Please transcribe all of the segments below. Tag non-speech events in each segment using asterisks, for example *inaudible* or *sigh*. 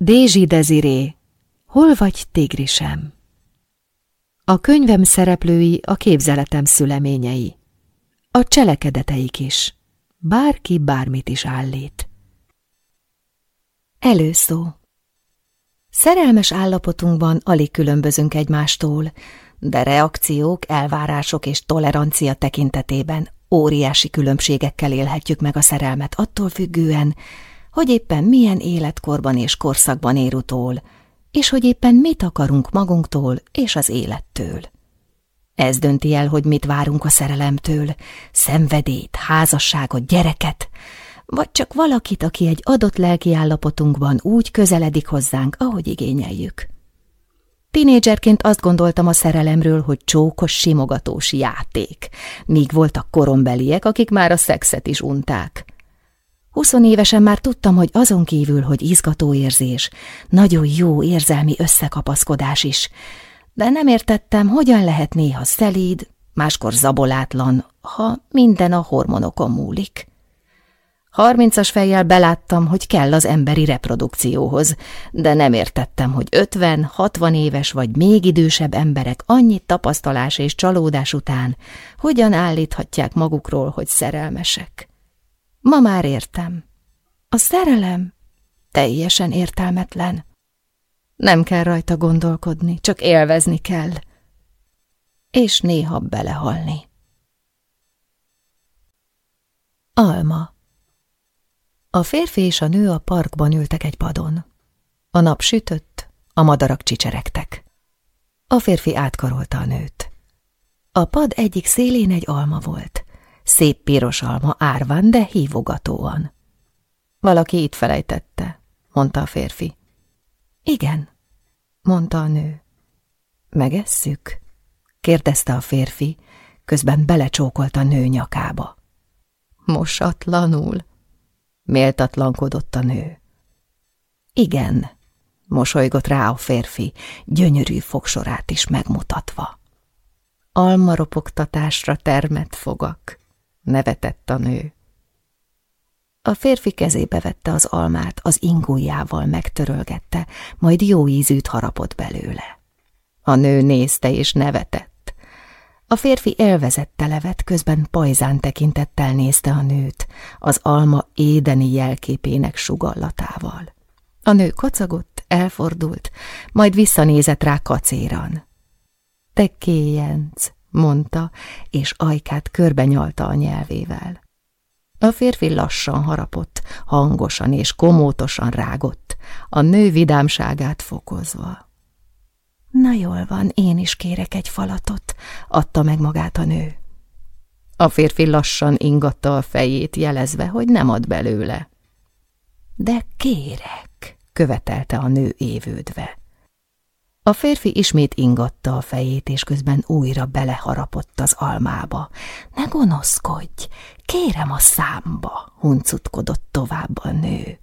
Dézsi Deziré, hol vagy tigrisem? A könyvem szereplői a képzeletem szüleményei. A cselekedeteik is. Bárki bármit is állít. Előszó Szerelmes állapotunkban alig különbözünk egymástól, de reakciók, elvárások és tolerancia tekintetében óriási különbségekkel élhetjük meg a szerelmet attól függően, hogy éppen milyen életkorban és korszakban ér utól, és hogy éppen mit akarunk magunktól és az élettől. Ez dönti el, hogy mit várunk a szerelemtől, szenvedét, házasságot, gyereket, vagy csak valakit, aki egy adott lelki állapotunkban úgy közeledik hozzánk, ahogy igényeljük. Tinédzserként azt gondoltam a szerelemről, hogy csókos, simogatós játék, míg voltak korombeliek, akik már a szexet is unták. Huszonévesen már tudtam, hogy azon kívül, hogy izgató érzés, nagyon jó érzelmi összekapaszkodás is, de nem értettem, hogyan lehet néha szelíd, máskor zabolátlan, ha minden a hormonokon múlik. Harmincas fejjel beláttam, hogy kell az emberi reprodukcióhoz, de nem értettem, hogy ötven, hatvan éves vagy még idősebb emberek annyi tapasztalás és csalódás után hogyan állíthatják magukról, hogy szerelmesek. Ma már értem. A szerelem teljesen értelmetlen. Nem kell rajta gondolkodni, csak élvezni kell. És néha belehalni. Alma A férfi és a nő a parkban ültek egy padon. A nap sütött, a madarak csicseregtek. A férfi átkarolta a nőt. A pad egyik szélén egy alma volt. Szép piros alma, árván, de hívogatóan. Valaki itt felejtette, mondta a férfi. Igen, mondta a nő. Megesszük? kérdezte a férfi, közben belecsókolt a nő nyakába. Mosatlanul? Méltatlankodott a nő. Igen, mosolygott rá a férfi, gyönyörű fogsorát is megmutatva. Almaropogtatásra termett fogak, nevetett a nő. A férfi kezébe vette az almát, az ingújjával megtörölgette, majd jó ízűt harapott belőle. A nő nézte és nevetett. A férfi élvezette levet, közben pajzán tekintettel nézte a nőt, az alma édeni jelképének sugallatával. A nő kacagott, elfordult, majd visszanézett rá kacéran. Te kéjenc, mondta, és ajkát körbenyalta a nyelvével. A férfi lassan harapott, hangosan és komótosan rágott, a nő vidámságát fokozva. Na jól van, én is kérek egy falatot, adta meg magát a nő. A férfi lassan ingatta a fejét, jelezve, hogy nem ad belőle. De kérek, követelte a nő évődve. A férfi ismét ingatta a fejét, és közben újra beleharapott az almába. Ne gonoszkodj, kérem a számba, huncutkodott tovább a nő.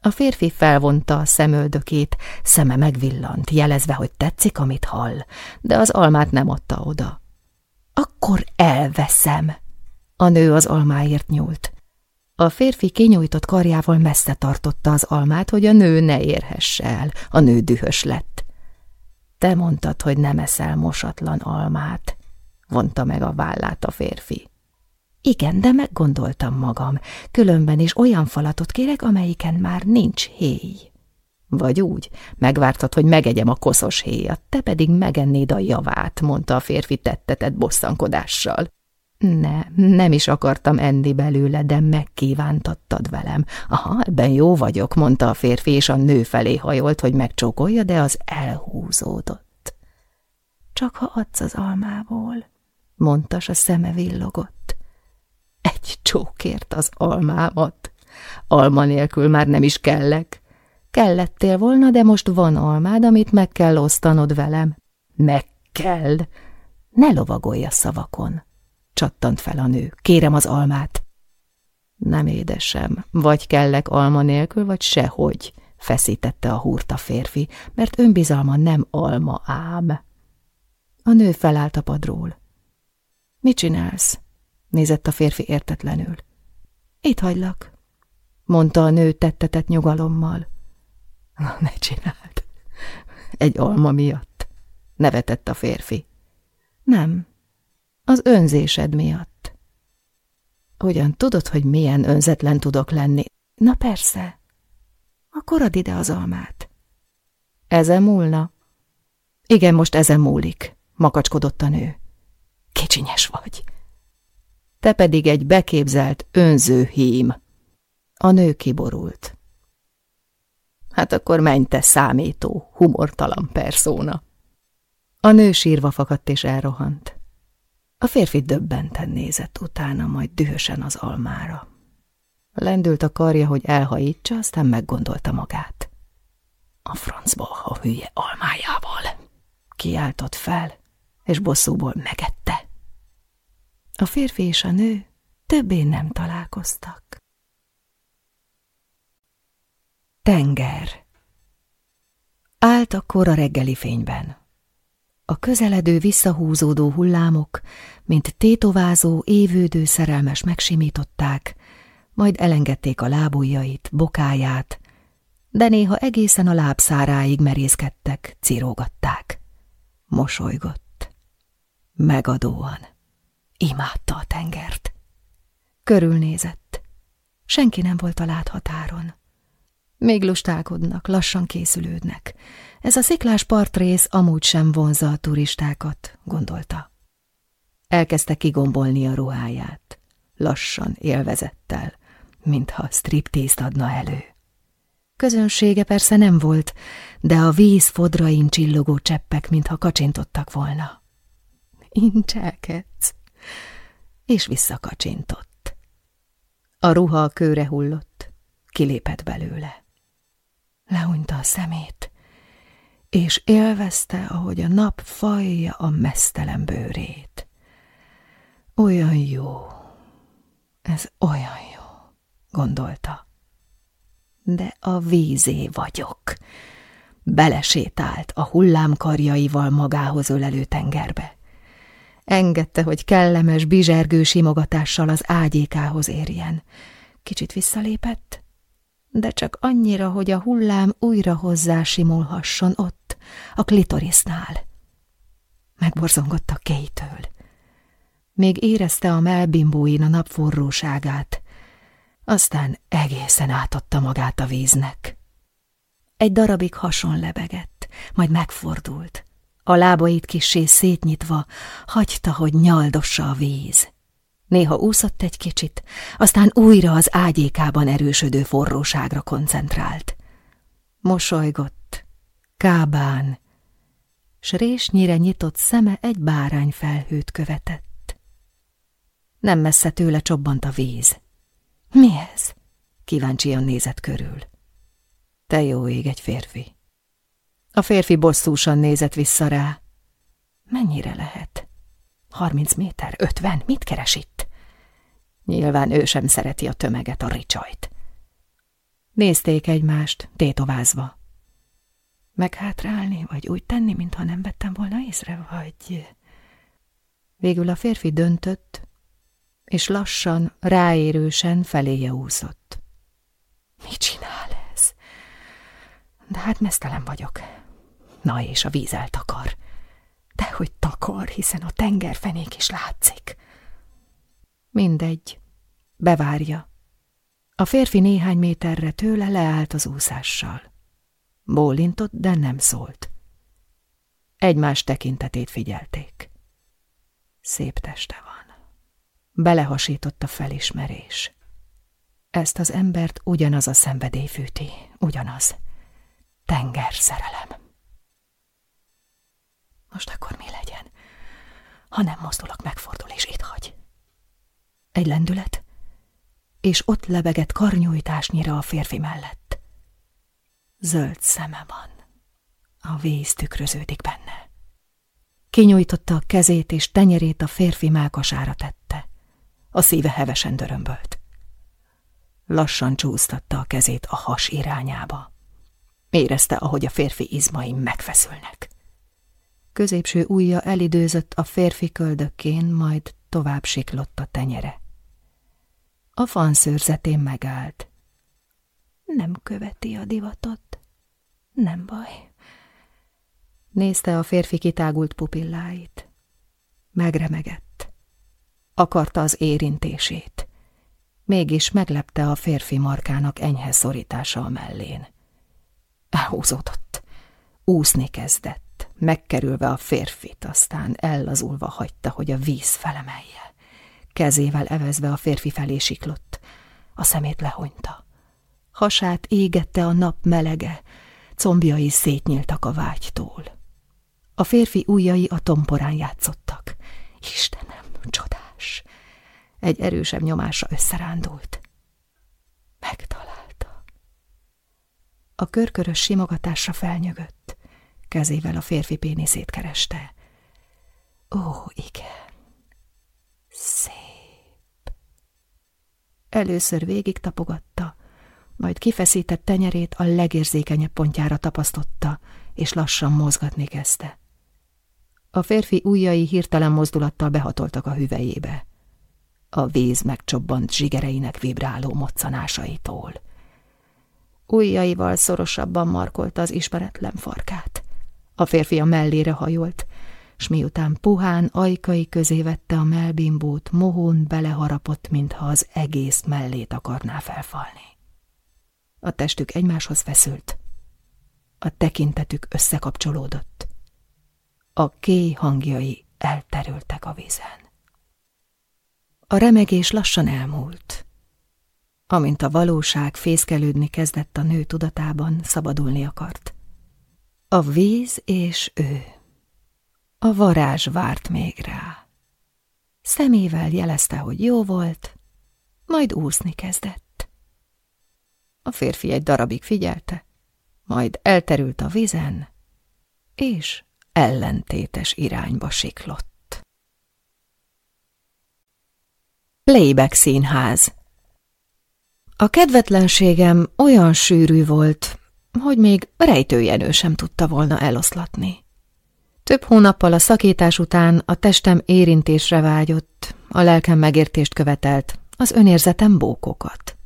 A férfi felvonta a szemöldökét, szeme megvillant, jelezve, hogy tetszik, amit hall, de az almát nem adta oda. Akkor elveszem. A nő az almáért nyúlt. A férfi kinyújtott karjával messze tartotta az almát, hogy a nő ne érhesse el. A nő dühös lett. Te mondtad, hogy nem eszel mosatlan almát, vonta meg a vállát a férfi. Igen, de meggondoltam magam, különben is olyan falatot kérek, amelyiken már nincs héj. Vagy úgy, megvártad, hogy megegyem a koszos héjat, te pedig megennéd a javát, mondta a férfi tettetett bosszankodással. Ne, nem is akartam enni belőle, de megkívántattad velem. Aha, ebben jó vagyok, mondta a férfi, és a nő felé hajolt, hogy megcsókolja, de az elhúzódott. Csak ha adsz az almából, mondta, a szeme villogott. Egy csókért az almámat. Alma nélkül már nem is kellek. Kellettél volna, de most van almád, amit meg kell osztanod velem. Meg kell. Ne lovagolj a szavakon csattant fel a nő. Kérem az almát. Nem édesem, vagy kellek alma nélkül, vagy sehogy, feszítette a húrt a férfi, mert önbizalma nem alma ám. A nő felállt a padról. Mit csinálsz? nézett a férfi értetlenül. Itt hagylak, mondta a nő tettetett nyugalommal. Ne csináld. Egy alma miatt. Nevetett a férfi. Nem. Az önzésed miatt. Hogyan tudod, hogy milyen önzetlen tudok lenni? Na persze. Akkor add ide az almát. Ezen múlna? Igen, most ezen múlik, makacskodott a nő. Kicsinyes vagy. Te pedig egy beképzelt, önző hím. A nő kiborult. Hát akkor menj te számító, humortalan perszóna. A nő sírva fakadt és elrohant. A férfi döbbenten nézett utána, majd dühösen az almára. Lendült a karja, hogy elhajítsa, aztán meggondolta magát. A francba a hülye almájával. Kiáltott fel, és bosszúból megette. A férfi és a nő többé nem találkoztak. Tenger Állt a kora reggeli fényben. A közeledő, visszahúzódó hullámok, mint tétovázó, évődő szerelmes megsimították, majd elengedték a lábujjait, bokáját, de néha egészen a lábszáráig merészkedtek, cirógatták. Mosolygott. Megadóan. Imádta a tengert. Körülnézett. Senki nem volt a láthatáron. Még lustálkodnak, lassan készülődnek. Ez a sziklás partrész amúgy sem vonza a turistákat, gondolta. Elkezdte kigombolni a ruháját. Lassan, élvezettel, mintha striptészt adna elő. Közönsége persze nem volt, de a víz fodrain csillogó cseppek, mintha kacsintottak volna. Incselkedsz, és visszakacsintott. A ruha a kőre hullott, kilépett belőle. Lehunyta a szemét, és élvezte, ahogy a nap fajja a mesztelen bőrét. Olyan jó, ez olyan jó, gondolta. De a vízé vagyok. Belesétált a hullámkarjaival magához ölelő tengerbe. Engedte, hogy kellemes, bizsergő simogatással az ágyékához érjen. Kicsit visszalépett, de csak annyira, hogy a hullám újra hozzá simulhasson ott, a klitorisznál. Megborzongott a kéjtől. Még érezte a melbimbóin a nap forróságát, aztán egészen átadta magát a víznek. Egy darabig hason lebegett, majd megfordult. A lábait kissé szétnyitva hagyta, hogy nyaldossa a víz. Néha úszott egy kicsit, aztán újra az ágyékában erősödő forróságra koncentrált. Mosolygott, kábán, s résnyire nyitott szeme egy bárány felhőt követett. Nem messze tőle csobbant a víz. Mi ez? Kíváncsian nézett körül. Te jó ég egy férfi. A férfi bosszúsan nézett vissza rá. Mennyire lehet? Harminc méter, ötven, mit keres itt? Nyilván ő sem szereti a tömeget, a ricsajt. Nézték egymást, tétovázva. Meghátrálni, vagy úgy tenni, mintha nem vettem volna észre, vagy... Végül a férfi döntött, és lassan, ráérősen feléje úszott. Mit csinál ez? De hát mesztelen vagyok. Na és a víz eltakar. Dehogy takar, hiszen a tengerfenék is látszik. Mindegy. Bevárja. A férfi néhány méterre tőle leállt az úszással. Bólintott, de nem szólt. Egymás tekintetét figyelték. Szép teste van. Belehasított a felismerés. Ezt az embert ugyanaz a szenvedély fűti, ugyanaz. Tenger szerelem. Most akkor mi legyen? Ha nem mozdulok, megfordul és itt hagy. Egy lendület, és ott lebegett karnyújtásnyira a férfi mellett. Zöld szeme van. A víz tükröződik benne. Kinyújtotta a kezét, és tenyerét a férfi mákasára tette. A szíve hevesen dörömbölt. Lassan csúsztatta a kezét a has irányába. Érezte, ahogy a férfi izmaim megfeszülnek. Középső ujja elidőzött a férfi köldökkén, majd tovább siklott a tenyere. A fanszőrzetén megállt. Nem követi a divatot, Nem baj. Nézte a férfi kitágult pupilláit. Megremegett. Akarta az érintését. Mégis meglepte a férfi markának enyhe szorítása a mellén. Elhúzódott. Úszni kezdett, megkerülve a férfit, aztán ellazulva hagyta, hogy a víz felemelje. Kezével evezve a férfi felé siklott. A szemét lehonyta. Hasát égette a nap melege, combjai szétnyíltak a vágytól. A férfi ujjai a tomporán játszottak. Istenem, csodás! Egy erősebb nyomása összerándult. Megtalálta. A körkörös simogatásra felnyögött. Kezével a férfi péniszét kereste. Ó, igen. Szép. Először végig tapogatta, majd kifeszített tenyerét a legérzékenyebb pontjára tapasztotta, és lassan mozgatni kezdte. A férfi ujjai hirtelen mozdulattal behatoltak a hüvelyébe. A víz megcsobbant zsigereinek vibráló moccanásaitól. Ujjaival szorosabban markolta az ismeretlen farkát. A férfi a mellére hajolt, s miután puhán ajkai közé vette a melbimbót, mohón beleharapott, mintha az egész mellét akarná felfalni. A testük egymáshoz feszült. A tekintetük összekapcsolódott. A kéj hangjai elterültek a vízen. A remegés lassan elmúlt. Amint a valóság fészkelődni kezdett a nő tudatában, szabadulni akart. A víz és ő. A varázs várt még rá. Szemével jelezte, hogy jó volt, majd úszni kezdett. A férfi egy darabig figyelte, majd elterült a vizen, és ellentétes irányba siklott. Playback színház A kedvetlenségem olyan sűrű volt, hogy még rejtőjenő sem tudta volna eloszlatni. Több hónappal a szakítás után a testem érintésre vágyott, a lelkem megértést követelt, az önérzetem bókokat.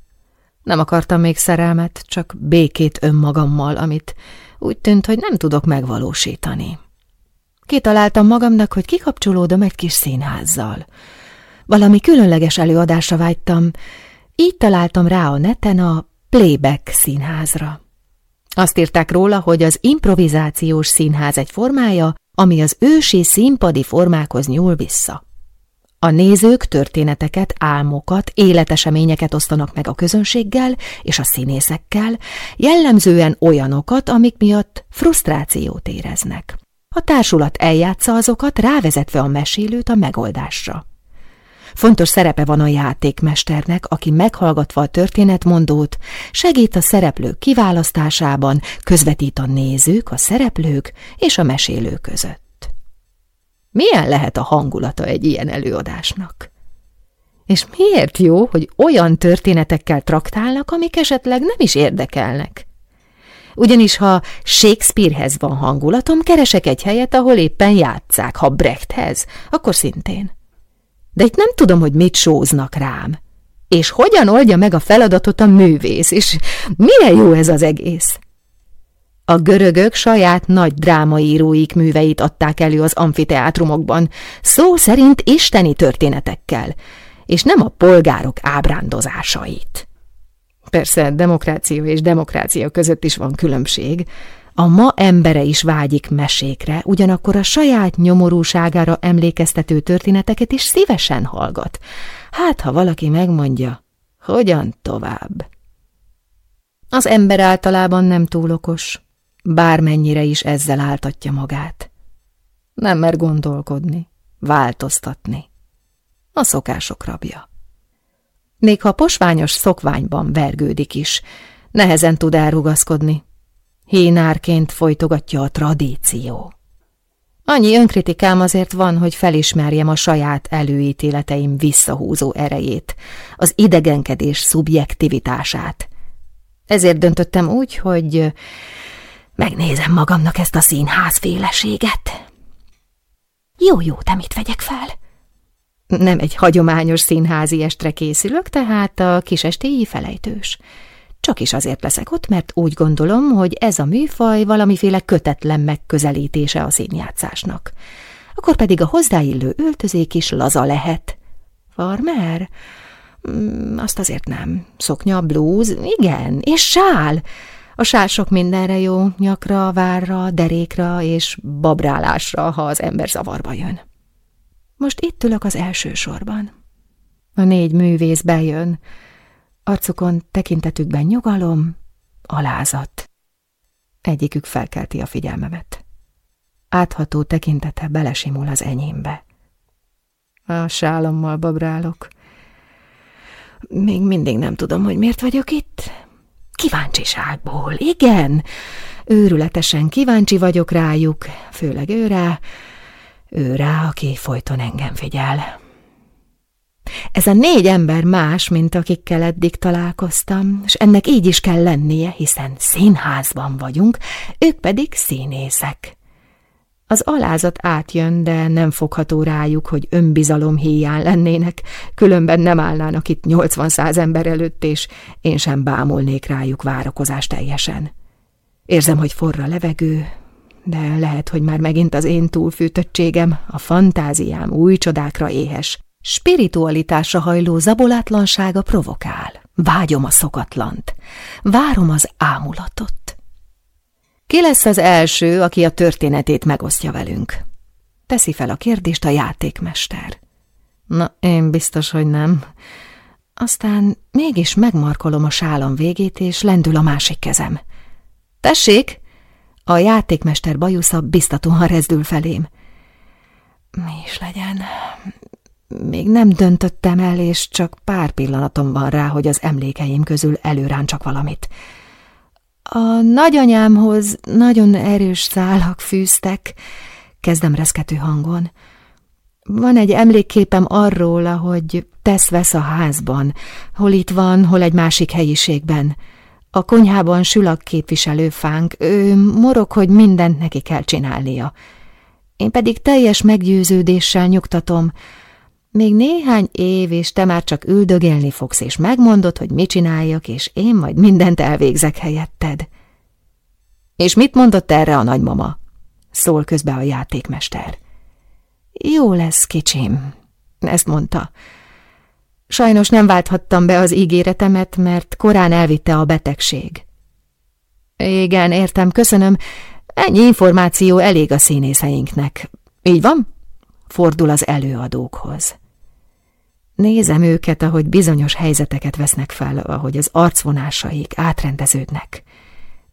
Nem akartam még szerelmet, csak békét önmagammal, amit úgy tűnt, hogy nem tudok megvalósítani. Kitaláltam magamnak, hogy kikapcsolódom egy kis színházzal. Valami különleges előadásra vágytam, így találtam rá a neten a Playback színházra. Azt írták róla, hogy az improvizációs színház egy formája, ami az ősi színpadi formákhoz nyúl vissza. A nézők történeteket, álmokat, életeseményeket osztanak meg a közönséggel és a színészekkel, jellemzően olyanokat, amik miatt frusztrációt éreznek. A társulat eljátsza azokat, rávezetve a mesélőt a megoldásra. Fontos szerepe van a játékmesternek, aki meghallgatva a történetmondót, segít a szereplők kiválasztásában, közvetít a nézők, a szereplők és a mesélő között. Milyen lehet a hangulata egy ilyen előadásnak? És miért jó, hogy olyan történetekkel traktálnak, amik esetleg nem is érdekelnek? Ugyanis ha Shakespearehez van hangulatom, keresek egy helyet, ahol éppen játszák, ha Brechthez, akkor szintén. De itt nem tudom, hogy mit sóznak rám. És hogyan oldja meg a feladatot a művész, és mire jó ez az egész? A görögök saját nagy drámaíróik műveit adták elő az amfiteátrumokban, szó szerint isteni történetekkel, és nem a polgárok ábrándozásait. Persze demokrácia és demokrácia között is van különbség. A ma embere is vágyik mesékre, ugyanakkor a saját nyomorúságára emlékeztető történeteket is szívesen hallgat. Hát, ha valaki megmondja, hogyan tovább? Az ember általában nem túl okos, bármennyire is ezzel áltatja magát. Nem mer gondolkodni, változtatni. A szokások rabja. Még ha posványos szokványban vergődik is, nehezen tud elrugaszkodni. Hínárként folytogatja a tradíció. Annyi önkritikám azért van, hogy felismerjem a saját előítéleteim visszahúzó erejét, az idegenkedés szubjektivitását. Ezért döntöttem úgy, hogy megnézem magamnak ezt a színházféleséget. Jó-jó, te mit vegyek fel? Nem egy hagyományos színházi estre készülök, tehát a kisestéi felejtős. Csak is azért leszek ott, mert úgy gondolom, hogy ez a műfaj valamiféle kötetlen megközelítése a színjátszásnak. Akkor pedig a hozzáillő öltözék is laza lehet. Farmer? Mm, azt azért nem. Szoknya, blúz, igen, és sál. A sál sok mindenre jó, nyakra, várra, derékra és babrálásra, ha az ember zavarba jön. Most itt ülök az első sorban. A négy művész bejön, arcukon tekintetükben nyugalom, alázat. Egyikük felkelti a figyelmemet. Átható tekintete belesimul az enyémbe. A sálommal babrálok. Még mindig nem tudom, hogy miért vagyok itt. Kíváncsiságból, igen. Őrületesen kíváncsi vagyok rájuk, főleg ő rá, ő rá, aki folyton engem figyel. Ez a négy ember más, mint akikkel eddig találkoztam, és ennek így is kell lennie, hiszen színházban vagyunk, ők pedig színészek. Az alázat átjön, de nem fogható rájuk, hogy önbizalom híján lennének, különben nem állnának itt 80-100 ember előtt, és én sem bámulnék rájuk várakozás teljesen. Érzem, hogy forra levegő, de lehet, hogy már megint az én túlfűtöttségem, a fantáziám új csodákra éhes. Spiritualitásra hajló zabolátlansága provokál. Vágyom a szokatlant. Várom az ámulatot. Ki lesz az első, aki a történetét megosztja velünk? Teszi fel a kérdést a játékmester. Na, én biztos, hogy nem. Aztán mégis megmarkolom a sálam végét, és lendül a másik kezem. Tessék! A játékmester bajusza biztatóan rezdül felém. Mi is legyen, még nem döntöttem el, és csak pár pillanatom van rá, hogy az emlékeim közül csak valamit. A nagyanyámhoz nagyon erős szálak fűztek, kezdem reszkető hangon. Van egy emlékképem arról, ahogy tesz-vesz a házban, hol itt van, hol egy másik helyiségben. A konyhában sül a képviselőfánk, ő morog, hogy mindent neki kell csinálnia. Én pedig teljes meggyőződéssel nyugtatom, még néhány év, és te már csak üldögélni fogsz, és megmondod, hogy mit csináljak, és én majd mindent elvégzek helyetted. És mit mondott erre a nagymama? Szól közbe a játékmester. Jó lesz, kicsim, ezt mondta. Sajnos nem válthattam be az ígéretemet, mert korán elvitte a betegség. Igen, értem, köszönöm. Ennyi információ elég a színészeinknek. Így van? Fordul az előadókhoz. Nézem őket, ahogy bizonyos helyzeteket vesznek fel, ahogy az arcvonásaik átrendeződnek.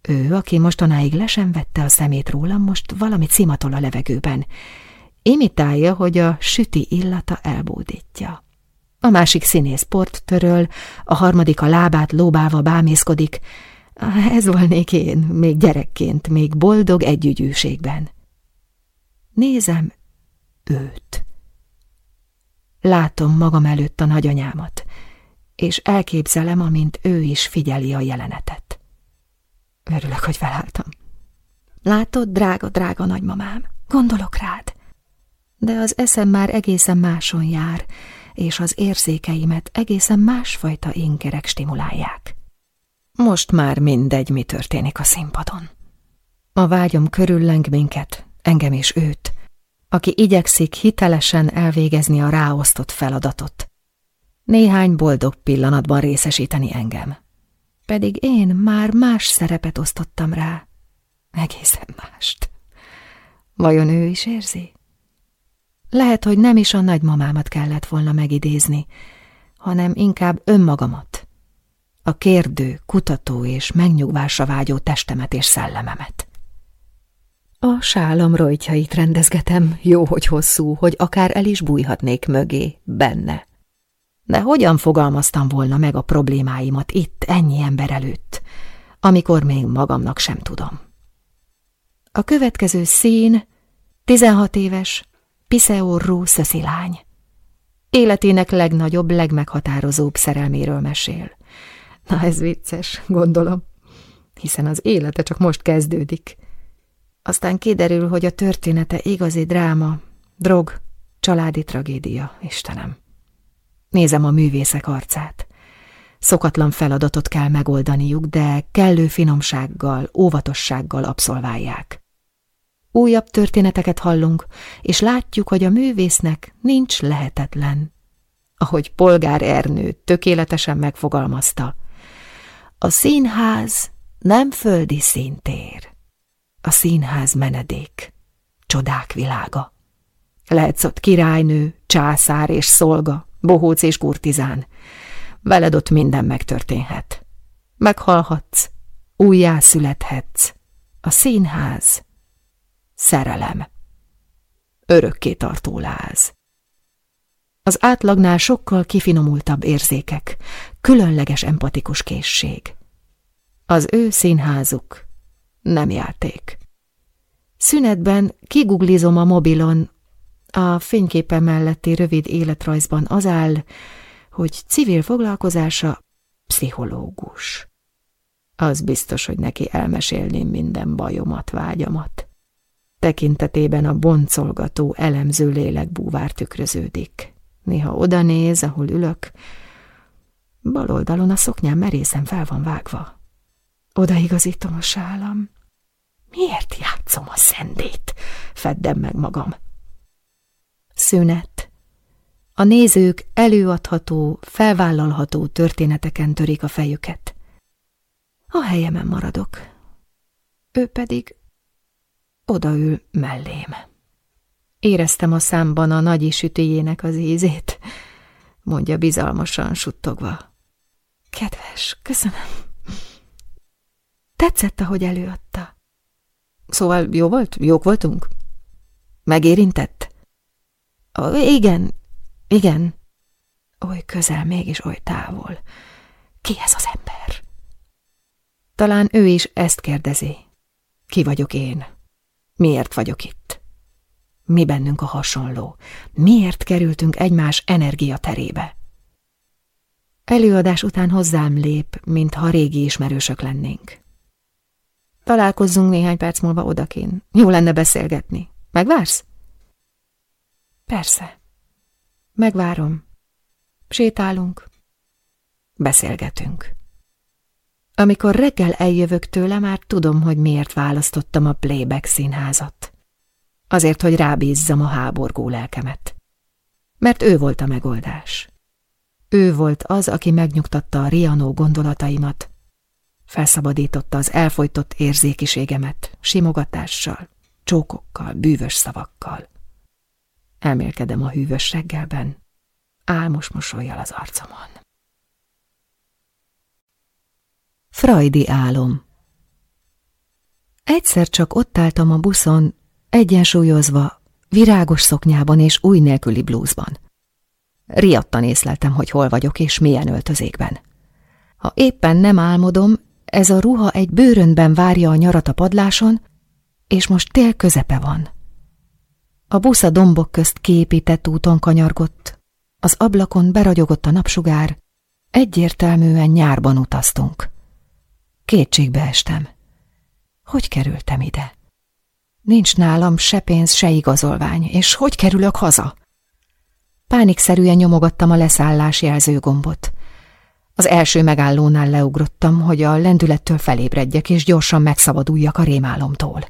Ő, aki mostanáig le sem vette a szemét rólam, most valamit szimatol a levegőben. Imitálja, hogy a süti illata elbódítja. A másik színész port töröl, a harmadik a lábát lóbálva bámészkodik. Ez volnék én, még gyerekként, még boldog együgyűségben. Nézem őt. Látom magam előtt a nagyanyámat, és elképzelem, amint ő is figyeli a jelenetet. Örülök, hogy felálltam. Látod, drága, drága nagymamám, gondolok rád. De az eszem már egészen máson jár, és az érzékeimet egészen másfajta ingerek stimulálják. Most már mindegy, mi történik a színpadon. A vágyom körülleng minket, engem és őt, aki igyekszik hitelesen elvégezni a ráosztott feladatot. Néhány boldog pillanatban részesíteni engem. Pedig én már más szerepet osztottam rá. Egészen mást. Vajon ő is érzi? Lehet, hogy nem is a nagymamámat kellett volna megidézni, hanem inkább önmagamat. A kérdő, kutató és megnyugvásra vágyó testemet és szellememet. A sálam rojtjait rendezgetem, jó, hogy hosszú, hogy akár el is bújhatnék mögé, benne. De hogyan fogalmaztam volna meg a problémáimat itt, ennyi ember előtt, amikor még magamnak sem tudom? A következő szín 16 éves, piszeorrú szöszilány. Életének legnagyobb, legmeghatározóbb szerelméről mesél. Na ez vicces, gondolom, hiszen az élete csak most kezdődik. Aztán kiderül, hogy a története igazi dráma, drog, családi tragédia, Istenem. Nézem a művészek arcát. Szokatlan feladatot kell megoldaniuk, de kellő finomsággal, óvatossággal abszolválják. Újabb történeteket hallunk, és látjuk, hogy a művésznek nincs lehetetlen. Ahogy polgár Ernő tökéletesen megfogalmazta, a színház nem földi színtér. A színház menedék, csodák világa. Lehetsz ott királynő, császár és szolga, bohóc és kurtizán. Veled ott minden megtörténhet. Meghalhatsz, újjászülethetsz. A színház szerelem. Örökké tartó láz. Az átlagnál sokkal kifinomultabb érzékek, különleges empatikus készség. Az ő színházuk nem játék. Szünetben kiguglizom a mobilon, a fényképe melletti rövid életrajzban az áll, hogy civil foglalkozása pszichológus. Az biztos, hogy neki elmesélném minden bajomat, vágyamat. Tekintetében a boncolgató, elemző lélekbúvár tükröződik. Néha oda néz, ahol ülök, bal oldalon a szoknyám merészen fel van vágva. Odaigazítom a sálam. Miért játszom a szendét? Feddem meg magam. Szünet. A nézők előadható, felvállalható történeteken törik a fejüket. A helyemen maradok. Ő pedig odaül mellém. Éreztem a számban a nagy sütőjének az ízét, mondja bizalmasan suttogva. Kedves, köszönöm. Tetszett, ahogy előadta. Szóval jó volt? Jók voltunk? Megérintett? Oh, igen, igen. Oly közel, mégis oly távol. Ki ez az ember? Talán ő is ezt kérdezi. Ki vagyok én? Miért vagyok itt? Mi bennünk a hasonló? Miért kerültünk egymás energia terébe? Előadás után hozzám lép, mintha régi ismerősök lennénk. Találkozzunk néhány perc múlva odakin. Jó lenne beszélgetni. Megvársz? Persze. Megvárom. Sétálunk. Beszélgetünk. Amikor reggel eljövök tőle, már tudom, hogy miért választottam a playback színházat. Azért, hogy rábízzam a háborgó lelkemet. Mert ő volt a megoldás. Ő volt az, aki megnyugtatta a rianó gondolataimat, felszabadította az elfolytott érzékiségemet, simogatással, csókokkal, bűvös szavakkal. Elmélkedem a hűvös reggelben, álmos mosolyjal az arcomon. Freudi álom Egyszer csak ott álltam a buszon, egyensúlyozva, virágos szoknyában és új nélküli blúzban. Riadtan észleltem, hogy hol vagyok és milyen öltözékben. Ha éppen nem álmodom, ez a ruha egy bőrönben várja a nyarat a padláson, és most tél közepe van. A busz a dombok közt kiépített úton kanyargott, az ablakon beragyogott a napsugár, egyértelműen nyárban utaztunk. Kétségbe estem. Hogy kerültem ide? Nincs nálam se pénz, se igazolvány, és hogy kerülök haza? Pánikszerűen nyomogattam a leszállás jelzőgombot. Az első megállónál leugrottam, hogy a lendülettől felébredjek, és gyorsan megszabaduljak a rémálomtól.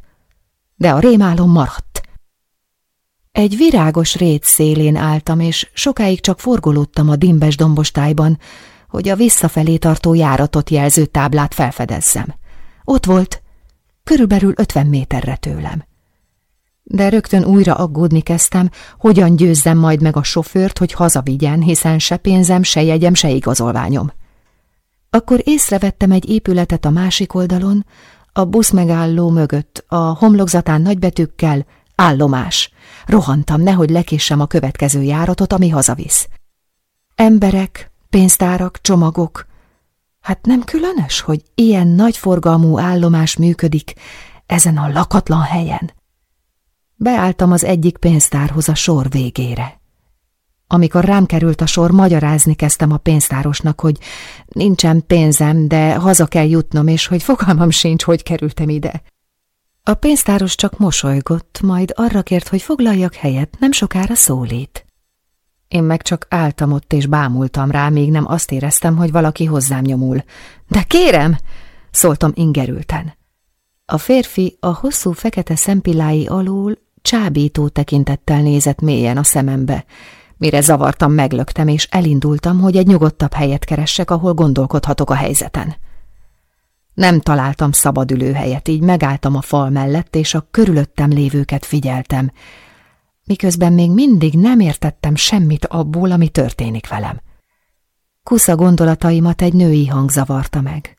De a rémálom maradt. Egy virágos rét szélén álltam, és sokáig csak forgolódtam a dimbes dombostájban, hogy a visszafelé tartó járatot jelző táblát felfedezzem. Ott volt, körülbelül ötven méterre tőlem. De rögtön újra aggódni kezdtem, hogyan győzzem majd meg a sofőrt, hogy hazavigyen, hiszen se pénzem, se jegyem, se igazolványom. Akkor észrevettem egy épületet a másik oldalon, a busz megálló mögött, a homlokzatán nagybetűkkel, állomás. Rohantam, nehogy lekéssem a következő járatot, ami hazavisz. Emberek, pénztárak, csomagok. Hát nem különös, hogy ilyen nagyforgalmú állomás működik ezen a lakatlan helyen. Beálltam az egyik pénztárhoz a sor végére. Amikor rám került a sor, magyarázni kezdtem a pénztárosnak, hogy nincsen pénzem, de haza kell jutnom, és hogy fogalmam sincs, hogy kerültem ide. A pénztáros csak mosolygott, majd arra kért, hogy foglaljak helyet, nem sokára szólít. Én meg csak álltam ott és bámultam rá, még nem azt éreztem, hogy valaki hozzám nyomul. De kérem! szóltam ingerülten. A férfi a hosszú fekete szempillái alól csábító tekintettel nézett mélyen a szemembe, mire zavartam, meglöktem, és elindultam, hogy egy nyugodtabb helyet keressek, ahol gondolkodhatok a helyzeten. Nem találtam szabad ülőhelyet, így megálltam a fal mellett, és a körülöttem lévőket figyeltem, miközben még mindig nem értettem semmit abból, ami történik velem. Kusza gondolataimat egy női hang zavarta meg.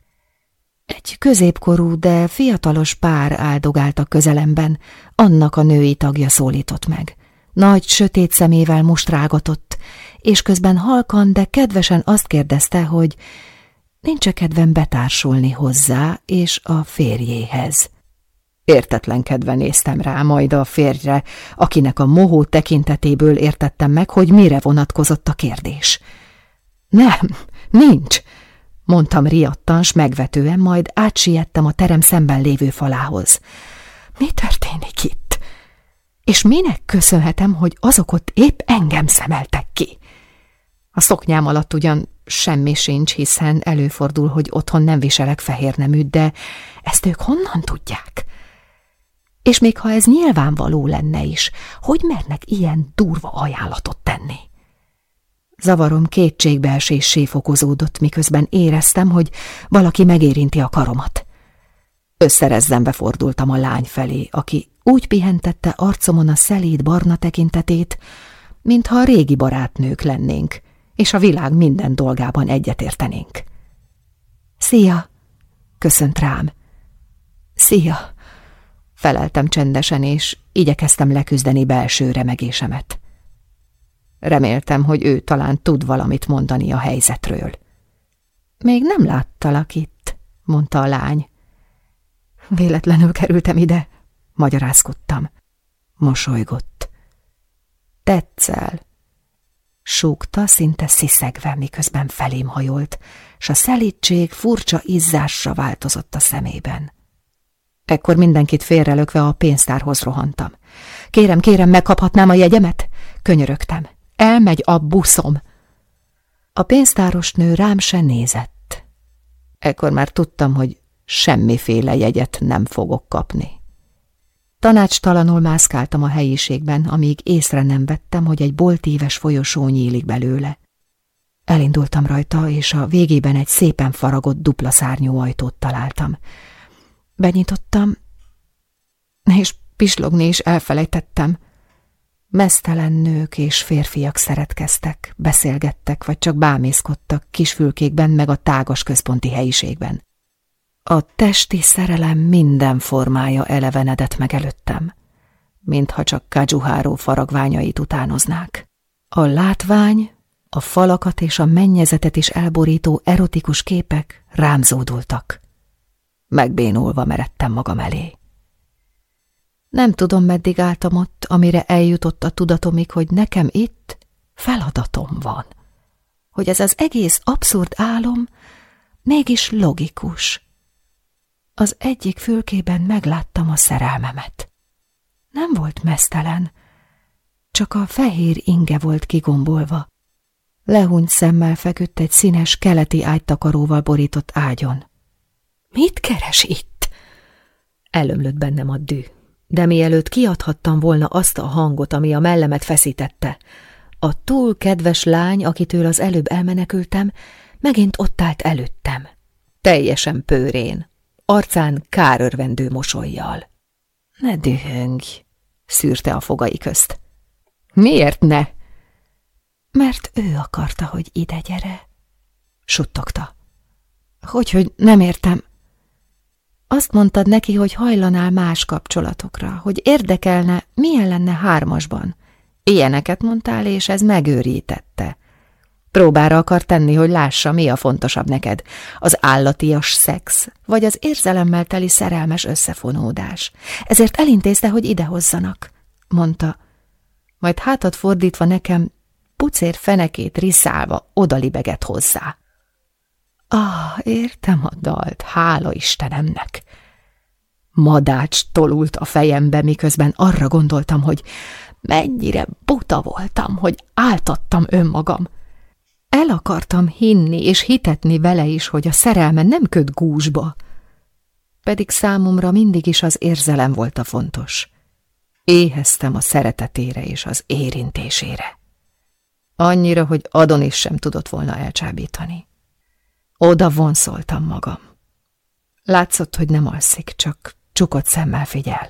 Egy középkorú, de fiatalos pár áldogált a közelemben, annak a női tagja szólított meg. Nagy, sötét szemével most rágatott, és közben halkan, de kedvesen azt kérdezte, hogy nincs -e kedvem betársulni hozzá és a férjéhez. Értetlenkedve néztem rá majd a férjre, akinek a mohó tekintetéből értettem meg, hogy mire vonatkozott a kérdés. Nem, nincs, mondtam riadtan, s megvetően, majd átsiettem a terem szemben lévő falához. Mi történik itt? És minek köszönhetem, hogy azok ott épp engem szemeltek ki? A szoknyám alatt ugyan semmi sincs, hiszen előfordul, hogy otthon nem viselek fehér neműt, de ezt ők honnan tudják? És még ha ez nyilvánvaló lenne is, hogy mernek ilyen durva ajánlatot tenni? Zavarom kétségbeeséssé fokozódott, miközben éreztem, hogy valaki megérinti a karomat. Összerezzenbe fordultam a lány felé, aki úgy pihentette arcomon a szelíd barna tekintetét, mintha a régi barátnők lennénk, és a világ minden dolgában egyetértenénk. Szia! köszönt rám. Szia! Feleltem csendesen, és igyekeztem leküzdeni belső remegésemet. Reméltem, hogy ő talán tud valamit mondani a helyzetről. Még nem láttalak itt, mondta a lány. Véletlenül kerültem ide, magyarázkodtam. Mosolygott. Tetszel, súgta, szinte sziszegve, miközben felém hajolt, s a szelítség furcsa izzásra változott a szemében. Ekkor mindenkit félrelökve a pénztárhoz rohantam. Kérem, kérem, megkaphatnám a jegyemet? Könyörögtem. Elmegy a buszom. A pénztáros nő rám se nézett. Ekkor már tudtam, hogy semmiféle jegyet nem fogok kapni. Tanácstalanul mászkáltam a helyiségben, amíg észre nem vettem, hogy egy boltíves folyosó nyílik belőle. Elindultam rajta, és a végében egy szépen faragott dupla szárnyú ajtót találtam. Benyitottam, és pislogni is elfelejtettem. Mesztelen nők és férfiak szeretkeztek, beszélgettek, vagy csak bámészkodtak kisfülkékben meg a tágas központi helyiségben. A testi szerelem minden formája elevenedett meg előttem, mintha csak Kajuháró faragványait utánoznák. A látvány, a falakat és a mennyezetet is elborító erotikus képek rám zódultak. Megbénulva meredtem magam elé. Nem tudom, meddig álltam ott, amire eljutott a tudatomig, hogy nekem itt feladatom van. Hogy ez az egész abszurd álom mégis logikus. Az egyik fülkében megláttam a szerelmemet. Nem volt mesztelen, csak a fehér inge volt kigombolva. Lehúnyt szemmel feküdt egy színes keleti ágytakaróval borított ágyon. Mit keres itt? Elömlött bennem a dű de mielőtt kiadhattam volna azt a hangot, ami a mellemet feszítette, a túl kedves lány, akitől az előbb elmenekültem, megint ott állt előttem. Teljesen pőrén, arcán kárörvendő mosolyjal. Ne dühöngj, szűrte a fogai közt. Miért ne? Mert ő akarta, hogy ide gyere, suttogta. Hogy, hogy nem értem, azt mondtad neki, hogy hajlanál más kapcsolatokra, hogy érdekelne, milyen lenne hármasban. Ilyeneket mondtál, és ez megőrítette. Próbára akar tenni, hogy lássa, mi a fontosabb neked, az állatias szex, vagy az érzelemmel teli szerelmes összefonódás. Ezért elintézte, hogy idehozzanak, mondta. Majd hátat fordítva nekem, pucér fenekét riszálva odalibegett hozzá. Ah, értem a dalt, hála Istenemnek! Madács tolult a fejembe, miközben arra gondoltam, hogy Mennyire buta voltam, hogy áltattam önmagam. El akartam hinni és hitetni vele is, hogy a szerelme nem köt gúzsba. Pedig számomra mindig is az érzelem volt a fontos. Éheztem a szeretetére és az érintésére. Annyira, hogy Adonis sem tudott volna elcsábítani. Oda vonszoltam magam. Látszott, hogy nem alszik, csak csukott szemmel figyel.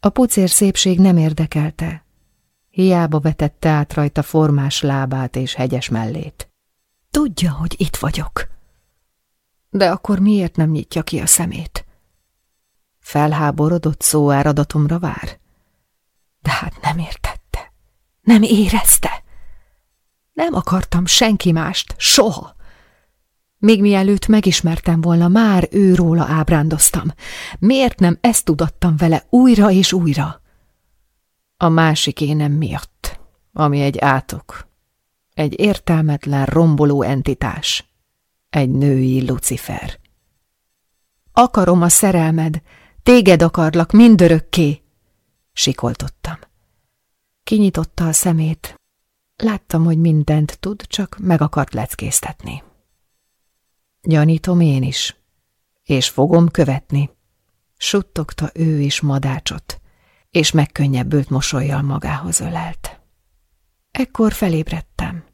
A pucér szépség nem érdekelte. Hiába vetette át rajta formás lábát és hegyes mellét. Tudja, hogy itt vagyok. De akkor miért nem nyitja ki a szemét? Felháborodott szóáradatomra vár? De hát nem értette. Nem érezte. Nem akartam senki mást, soha. Még mielőtt megismertem volna, már őróla ábrándoztam. Miért nem ezt tudattam vele újra és újra? A másik énem miatt, ami egy átok, egy értelmetlen, romboló entitás, egy női Lucifer. Akarom a szerelmed, téged akarlak mindörökké, sikoltottam. Kinyitotta a szemét. Láttam, hogy mindent tud, csak meg akart leckésztetni. Gyanítom én is, és fogom követni. Suttogta ő is madácsot, és megkönnyebbült mosolyjal magához ölelt. Ekkor felébredtem.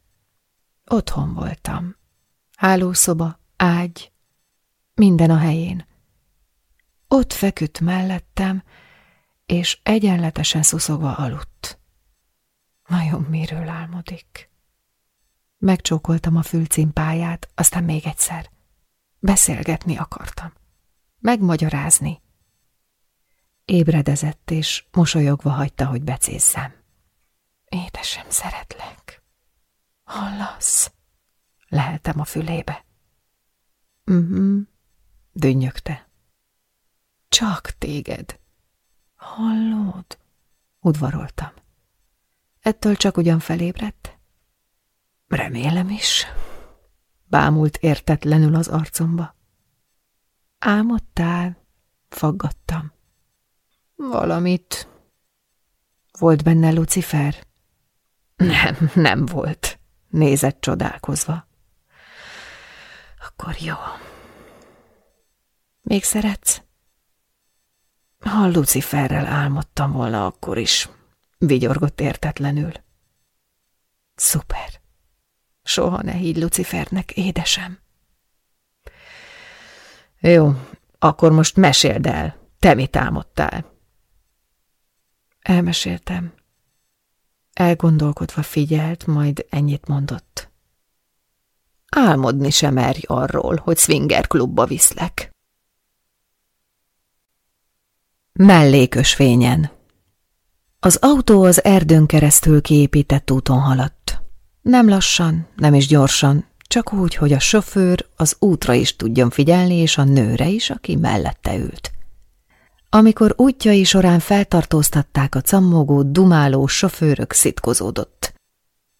Otthon voltam. Hálószoba, ágy, minden a helyén. Ott feküdt mellettem, és egyenletesen szuszogva aludt. Vajon miről álmodik? Megcsókoltam a fülcimpáját, aztán még egyszer. Beszélgetni akartam. Megmagyarázni. Ébredezett, és mosolyogva hagyta, hogy becézzem. Édesem, szeretlek. Hallasz? Leheltem a fülébe. Mhm, uh -huh. dünnyögte. Csak téged. Hallod? Udvaroltam. Ettől csak ugyan felébredt? Remélem is. Bámult értetlenül az arcomba. Álmodtál? Faggattam. Valamit. Volt benne Lucifer? Nem, nem volt. Nézett csodálkozva. Akkor jó. Még szeretsz? Ha Luciferrel álmodtam volna akkor is, vigyorgott értetlenül. Szuper. Soha ne higgy Lucifernek, édesem. Jó, akkor most meséld el, te mit álmodtál? Elmeséltem. Elgondolkodva figyelt, majd ennyit mondott. Álmodni sem merj arról, hogy swinger klubba viszlek. Mellékös fényen Az autó az erdőn keresztül kiépített úton haladt. Nem lassan, nem is gyorsan, csak úgy, hogy a sofőr az útra is tudjon figyelni, és a nőre is, aki mellette ült. Amikor útjai során feltartóztatták a cammogó, dumáló sofőrök szitkozódott.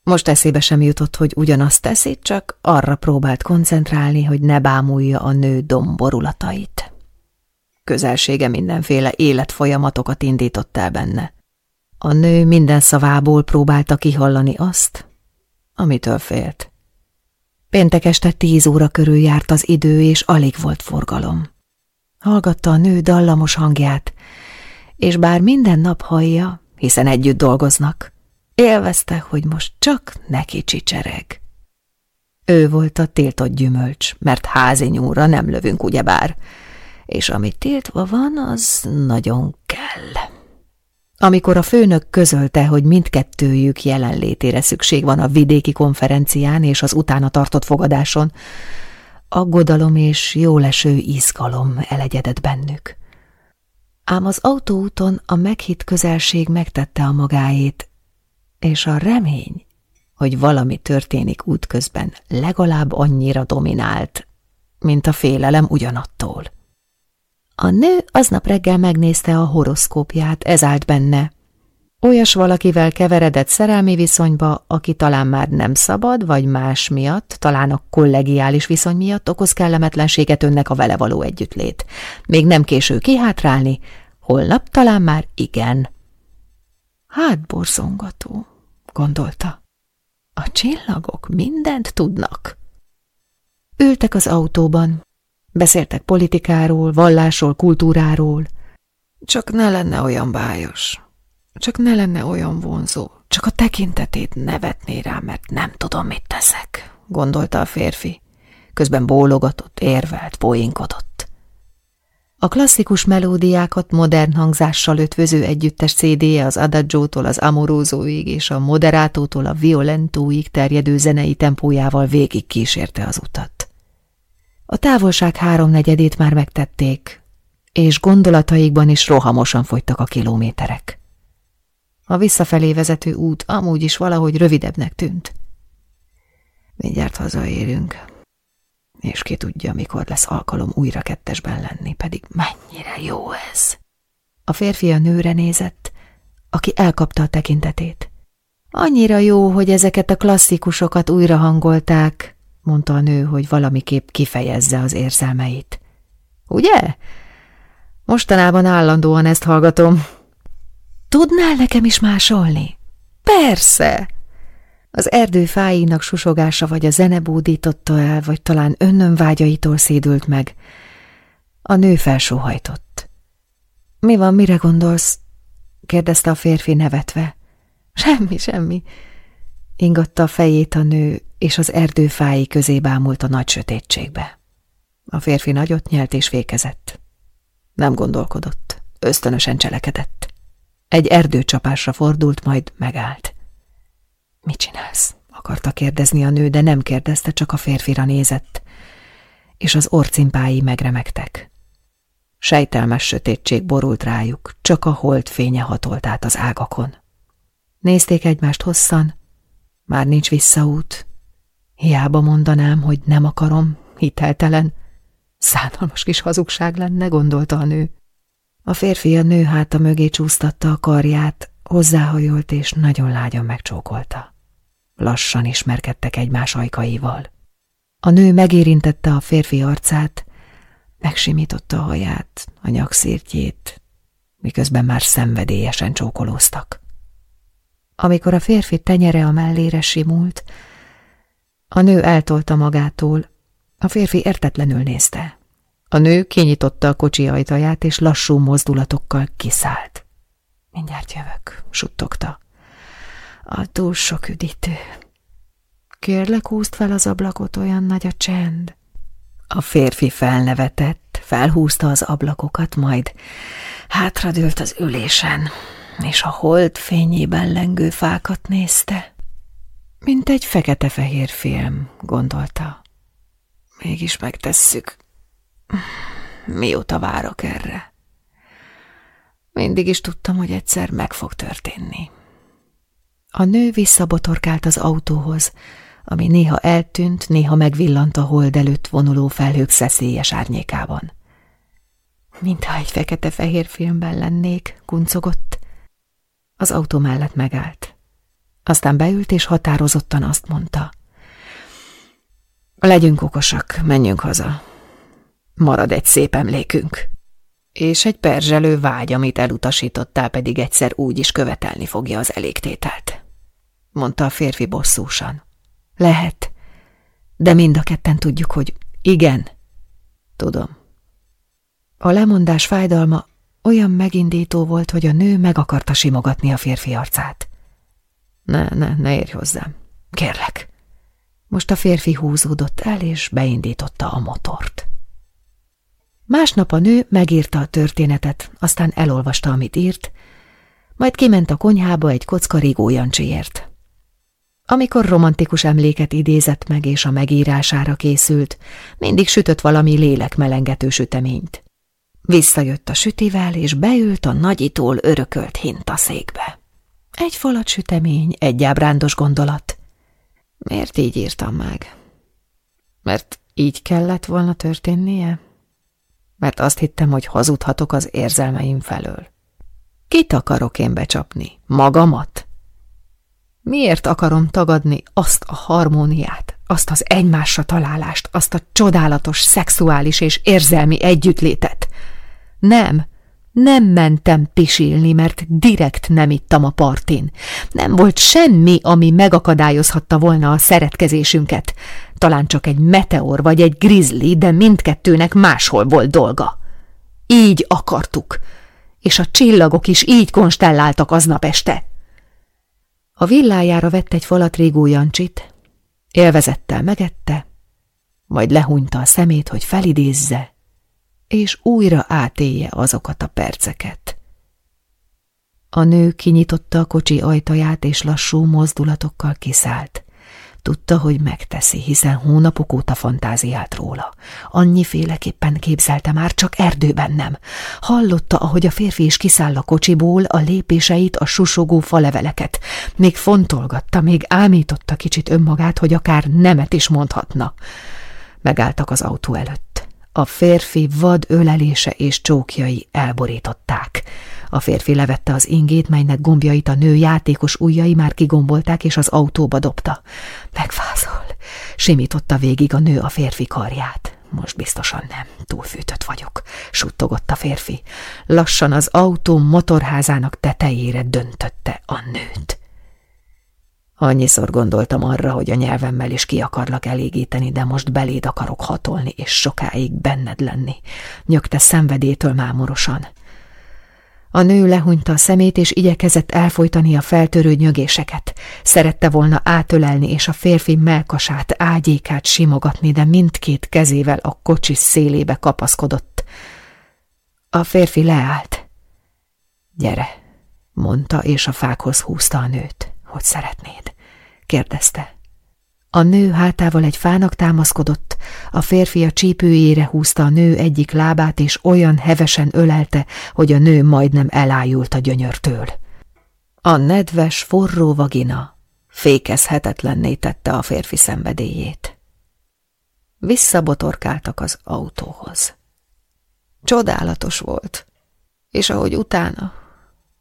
Most eszébe sem jutott, hogy ugyanazt teszi, csak arra próbált koncentrálni, hogy ne bámulja a nő domborulatait. Közelsége mindenféle életfolyamatokat indított el benne. A nő minden szavából próbálta kihallani azt, amitől félt. Péntek este tíz óra körül járt az idő, és alig volt forgalom. Hallgatta a nő dallamos hangját, és bár minden nap hallja, hiszen együtt dolgoznak, élvezte, hogy most csak neki csicsereg. Ő volt a tiltott gyümölcs, mert házi nyúra nem lövünk ugyebár, és ami tiltva van, az nagyon kell. Amikor a főnök közölte, hogy mindkettőjük jelenlétére szükség van a vidéki konferencián és az utána tartott fogadáson, aggodalom és jóleső izgalom elegyedett bennük. Ám az autóúton a meghitt közelség megtette a magáét, és a remény, hogy valami történik útközben, legalább annyira dominált, mint a félelem ugyanattól. A nő aznap reggel megnézte a horoszkópját, ez állt benne. Olyas valakivel keveredett szerelmi viszonyba, aki talán már nem szabad, vagy más miatt, talán a kollegiális viszony miatt okoz kellemetlenséget önnek a vele való együttlét. Még nem késő kihátrálni, holnap talán már igen. Hát borzongató, gondolta. A csillagok mindent tudnak. Ültek az autóban, beszéltek politikáról, vallásról, kultúráról. Csak ne lenne olyan bájos, csak ne lenne olyan vonzó, csak a tekintetét nevetné rá, mert nem tudom, mit teszek, gondolta a férfi. Közben bólogatott, érvelt, poénkodott. A klasszikus melódiákat modern hangzással ötvöző együttes CD-je az Adagio-tól az Amorozóig és a Moderatótól a Violentóig terjedő zenei tempójával végig kísérte az utat. A távolság háromnegyedét már megtették, és gondolataikban is rohamosan fogytak a kilométerek. A visszafelé vezető út amúgy is valahogy rövidebbnek tűnt. Mindjárt hazaérünk, és ki tudja, mikor lesz alkalom újra kettesben lenni, pedig mennyire jó ez. A férfi a nőre nézett, aki elkapta a tekintetét. Annyira jó, hogy ezeket a klasszikusokat újra hangolták, mondta a nő, hogy valamiképp kifejezze az érzelmeit. Ugye? Mostanában állandóan ezt hallgatom. Tudnál nekem is másolni? Persze! Az erdő fáinak susogása vagy a zene bódította el, vagy talán önnön vágyaitól szédült meg. A nő felsóhajtott. Mi van, mire gondolsz? kérdezte a férfi nevetve. Semmi, semmi. Ingatta a fejét a nő, és az erdő fái közé bámult a nagy sötétségbe. A férfi nagyot nyelt és fékezett. Nem gondolkodott, ösztönösen cselekedett. Egy erdőcsapásra fordult, majd megállt. Mit csinálsz? akarta kérdezni a nő, de nem kérdezte, csak a férfira nézett, és az orcimpái megremegtek. Sejtelmes sötétség borult rájuk, csak a hold fénye hatolt át az ágakon. Nézték egymást hosszan, már nincs visszaút. Hiába mondanám, hogy nem akarom, hiteltelen. Szánalmas kis hazugság lenne, gondolta a nő. A férfi a nő háta mögé csúsztatta a karját, hozzáhajolt és nagyon lágyan megcsókolta. Lassan ismerkedtek egymás ajkaival. A nő megérintette a férfi arcát, megsimította a haját, a nyakszírtjét, miközben már szenvedélyesen csókolóztak. Amikor a férfi tenyere a mellére simult, a nő eltolta magától, a férfi értetlenül nézte. A nő kinyitotta a kocsi ajtaját, és lassú mozdulatokkal kiszállt. Mindjárt jövök, suttogta. A túl sok üdítő. Kérlek, húzd fel az ablakot, olyan nagy a csend. A férfi felnevetett, felhúzta az ablakokat, majd hátradőlt az ülésen, és a hold fényében lengő fákat nézte. Mint egy fekete-fehér film, gondolta. Mégis megtesszük. Mióta várok erre? Mindig is tudtam, hogy egyszer meg fog történni. A nő visszabotorkált az autóhoz, ami néha eltűnt, néha megvillant a hold előtt vonuló felhők szeszélyes árnyékában. Mintha egy fekete-fehér filmben lennék, kuncogott. Az autó mellett megállt. Aztán beült és határozottan azt mondta. Legyünk okosak, menjünk haza. Marad egy szép emlékünk. És egy perzselő vágy, amit elutasítottál, pedig egyszer úgy is követelni fogja az elégtételt mondta a férfi bosszúsan. Lehet, de mind a ketten tudjuk, hogy igen. Tudom. A lemondás fájdalma olyan megindító volt, hogy a nő meg akarta simogatni a férfi arcát. Ne, ne, ne érj hozzám. Kérlek. Most a férfi húzódott el, és beindította a motort. Másnap a nő megírta a történetet, aztán elolvasta, amit írt, majd kiment a konyhába egy kocka rigó Jancsiért. Amikor romantikus emléket idézett meg és a megírására készült, mindig sütött valami lélekmelengető süteményt. Visszajött a sütivel, és beült a nagyitól örökölt hintaszékbe. Egy falat sütemény, egy ábrándos gondolat. Miért így írtam meg? Mert így kellett volna történnie? Mert azt hittem, hogy hazudhatok az érzelmeim felől. Kit akarok én becsapni? Magamat? Miért akarom tagadni azt a harmóniát, azt az egymásra találást, azt a csodálatos szexuális és érzelmi együttlétet? Nem, Nem mentem pisilni, mert direkt nem ittam a partin. Nem volt semmi, ami megakadályozhatta volna a szeretkezésünket. Talán csak egy meteor vagy egy grizzly, de mindkettőnek máshol volt dolga. Így akartuk, és a csillagok is így konstelláltak aznap este. A villájára vett egy falat Régó Jancsit, élvezettel megette, majd lehúnyta a szemét, hogy felidézze, és újra átélje azokat a perceket. A nő kinyitotta a kocsi ajtaját, és lassú mozdulatokkal kiszállt. Tudta, hogy megteszi, hiszen hónapok óta fantáziált róla. Annyiféleképpen képzelte már, csak erdőben nem. Hallotta, ahogy a férfi is kiszáll a kocsiból, a lépéseit, a susogó faleveleket. Még fontolgatta, még ámította kicsit önmagát, hogy akár nemet is mondhatna. Megálltak az autó előtt. A férfi vad ölelése és csókjai elborították. A férfi levette az ingét, melynek gombjait a nő játékos ujjai már kigombolták, és az autóba dobta. Megfázol. Simította végig a nő a férfi karját. Most biztosan nem, túlfűtött vagyok, suttogott a férfi. Lassan az autó motorházának tetejére döntötte a nőt. Annyiszor gondoltam arra, hogy a nyelvemmel is ki akarlak elégíteni, de most beléd akarok hatolni, és sokáig benned lenni. Nyögte szenvedétől mámorosan. A nő lehunyta a szemét, és igyekezett elfolytani a feltörő nyögéseket. Szerette volna átölelni, és a férfi melkasát, ágyékát simogatni, de mindkét kezével a kocsi szélébe kapaszkodott. A férfi leállt. Gyere, mondta, és a fákhoz húzta a nőt. Hogy szeretnéd? Kérdezte. A nő hátával egy fának támaszkodott, a férfi a csípőjére húzta a nő egyik lábát, és olyan hevesen ölelte, hogy a nő majdnem elájult a gyönyörtől. A nedves, forró vagina fékezhetetlenné tette a férfi szenvedélyét. Visszabotorkáltak az autóhoz. Csodálatos volt, és ahogy utána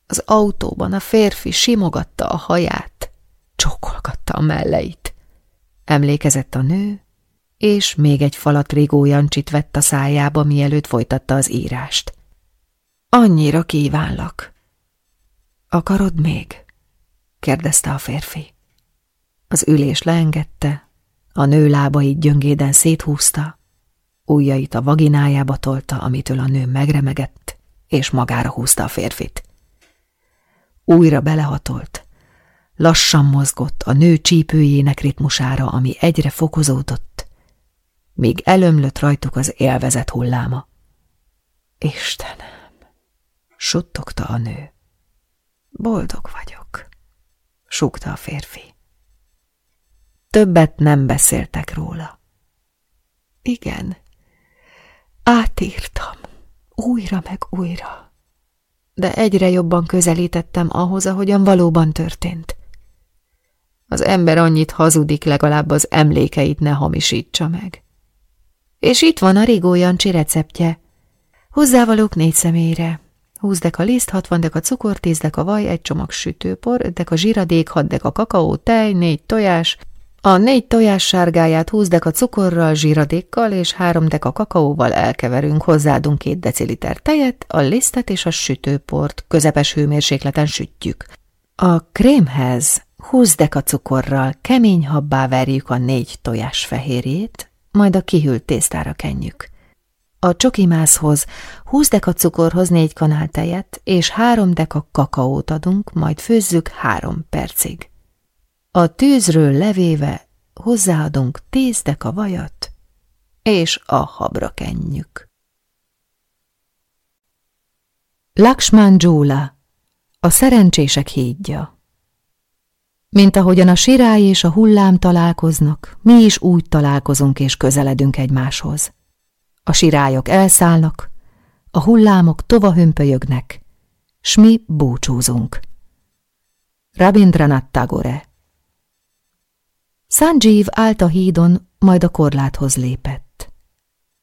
az autóban a férfi simogatta a haját, csókolgatta a melleit. Emlékezett a nő, és még egy falat Rigó Jancsit vett a szájába, mielőtt folytatta az írást. Annyira kívánlak. Akarod még? kérdezte a férfi. Az ülés leengedte, a nő lábait gyöngéden széthúzta, ujjait a vaginájába tolta, amitől a nő megremegett, és magára húzta a férfit. Újra belehatolt, lassan mozgott a nő csípőjének ritmusára, ami egyre fokozódott, míg elömlött rajtuk az élvezet hulláma. Istenem, suttogta a nő. Boldog vagyok, súgta a férfi. Többet nem beszéltek róla. Igen, átírtam, újra meg újra, de egyre jobban közelítettem ahhoz, ahogyan valóban történt. Az ember annyit hazudik, legalább az emlékeit ne hamisítsa meg. És itt van a Rigó Jancsi receptje. Hozzávalók négy személyre. 20 deka liszt, 60 deka cukor, 10 deka vaj, egy csomag sütőpor, 5 deka zsiradék, 6 deka kakaó, tej, 4 tojás, a négy tojás sárgáját 20 deka cukorral, zsíradékkal és 3 deka kakaóval elkeverünk, hozzáadunk 2 deciliter tejet, a lisztet és a sütőport közepes hőmérsékleten sütjük. A krémhez 20 deka cukorral kemény habbá verjük a négy tojás fehérjét, majd a kihűlt tésztára kenjük. A csokimászhoz 20 deka cukorhoz 4 kanál tejet és 3 deka kakaót adunk, majd főzzük 3 percig. A tűzről levéve hozzáadunk 10 deka vajat, és a habra kenjük. Lakshman Jula, a szerencsések hídja mint ahogyan a sirály és a hullám találkoznak, mi is úgy találkozunk és közeledünk egymáshoz. A sirályok elszállnak, a hullámok tova hömpölyögnek, s mi búcsúzunk. Rabindranath Tagore Sanjeev állt a hídon, majd a korláthoz lépett.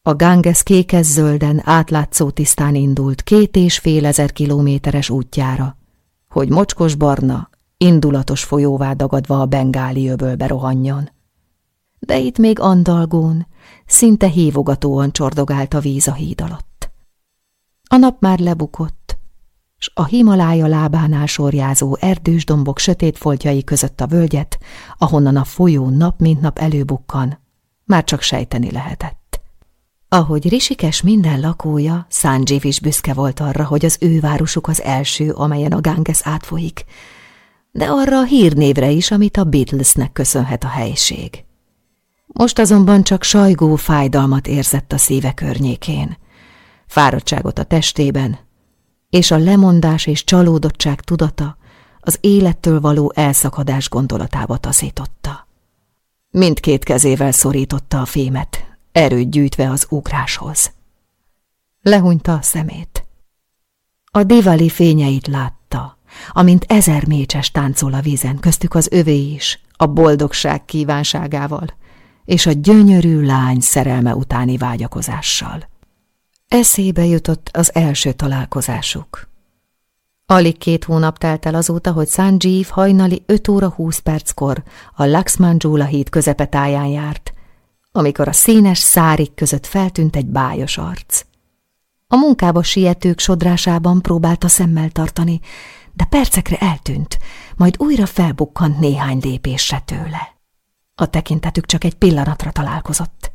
A Ganges kékes-zölden átlátszó tisztán indult két és fél ezer kilométeres útjára, hogy mocskos barna, indulatos folyóvá dagadva a bengáli öbölbe rohanjon. De itt még andalgón, szinte hívogatóan csordogált a víz a híd alatt. A nap már lebukott, s a Himalája lábánál sorjázó erdős dombok sötét foltjai között a völgyet, ahonnan a folyó nap mint nap előbukkan, már csak sejteni lehetett. Ahogy Risikes minden lakója, Sanjeev is büszke volt arra, hogy az ő városuk az első, amelyen a Ganges átfolyik, de arra a hírnévre is, amit a Beatlesnek köszönhet a helység. Most azonban csak sajgó fájdalmat érzett a szíve környékén, fáradtságot a testében, és a lemondás és csalódottság tudata az élettől való elszakadás gondolatába taszította. Mindkét kezével szorította a fémet, erőt gyűjtve az ugráshoz. Lehúnyta a szemét. A divali fényeit látta, amint ezer mécses táncol a vízen, köztük az övé is, a boldogság kívánságával, és a gyönyörű lány szerelme utáni vágyakozással. Eszébe jutott az első találkozásuk. Alig két hónap telt el azóta, hogy Sanjeev hajnali 5 óra 20 perckor a Laxmanjula híd közepetáján járt, amikor a színes szárik között feltűnt egy bájos arc. A munkába sietők sodrásában próbálta szemmel tartani, de percekre eltűnt, majd újra felbukkant néhány lépésre tőle. A tekintetük csak egy pillanatra találkozott.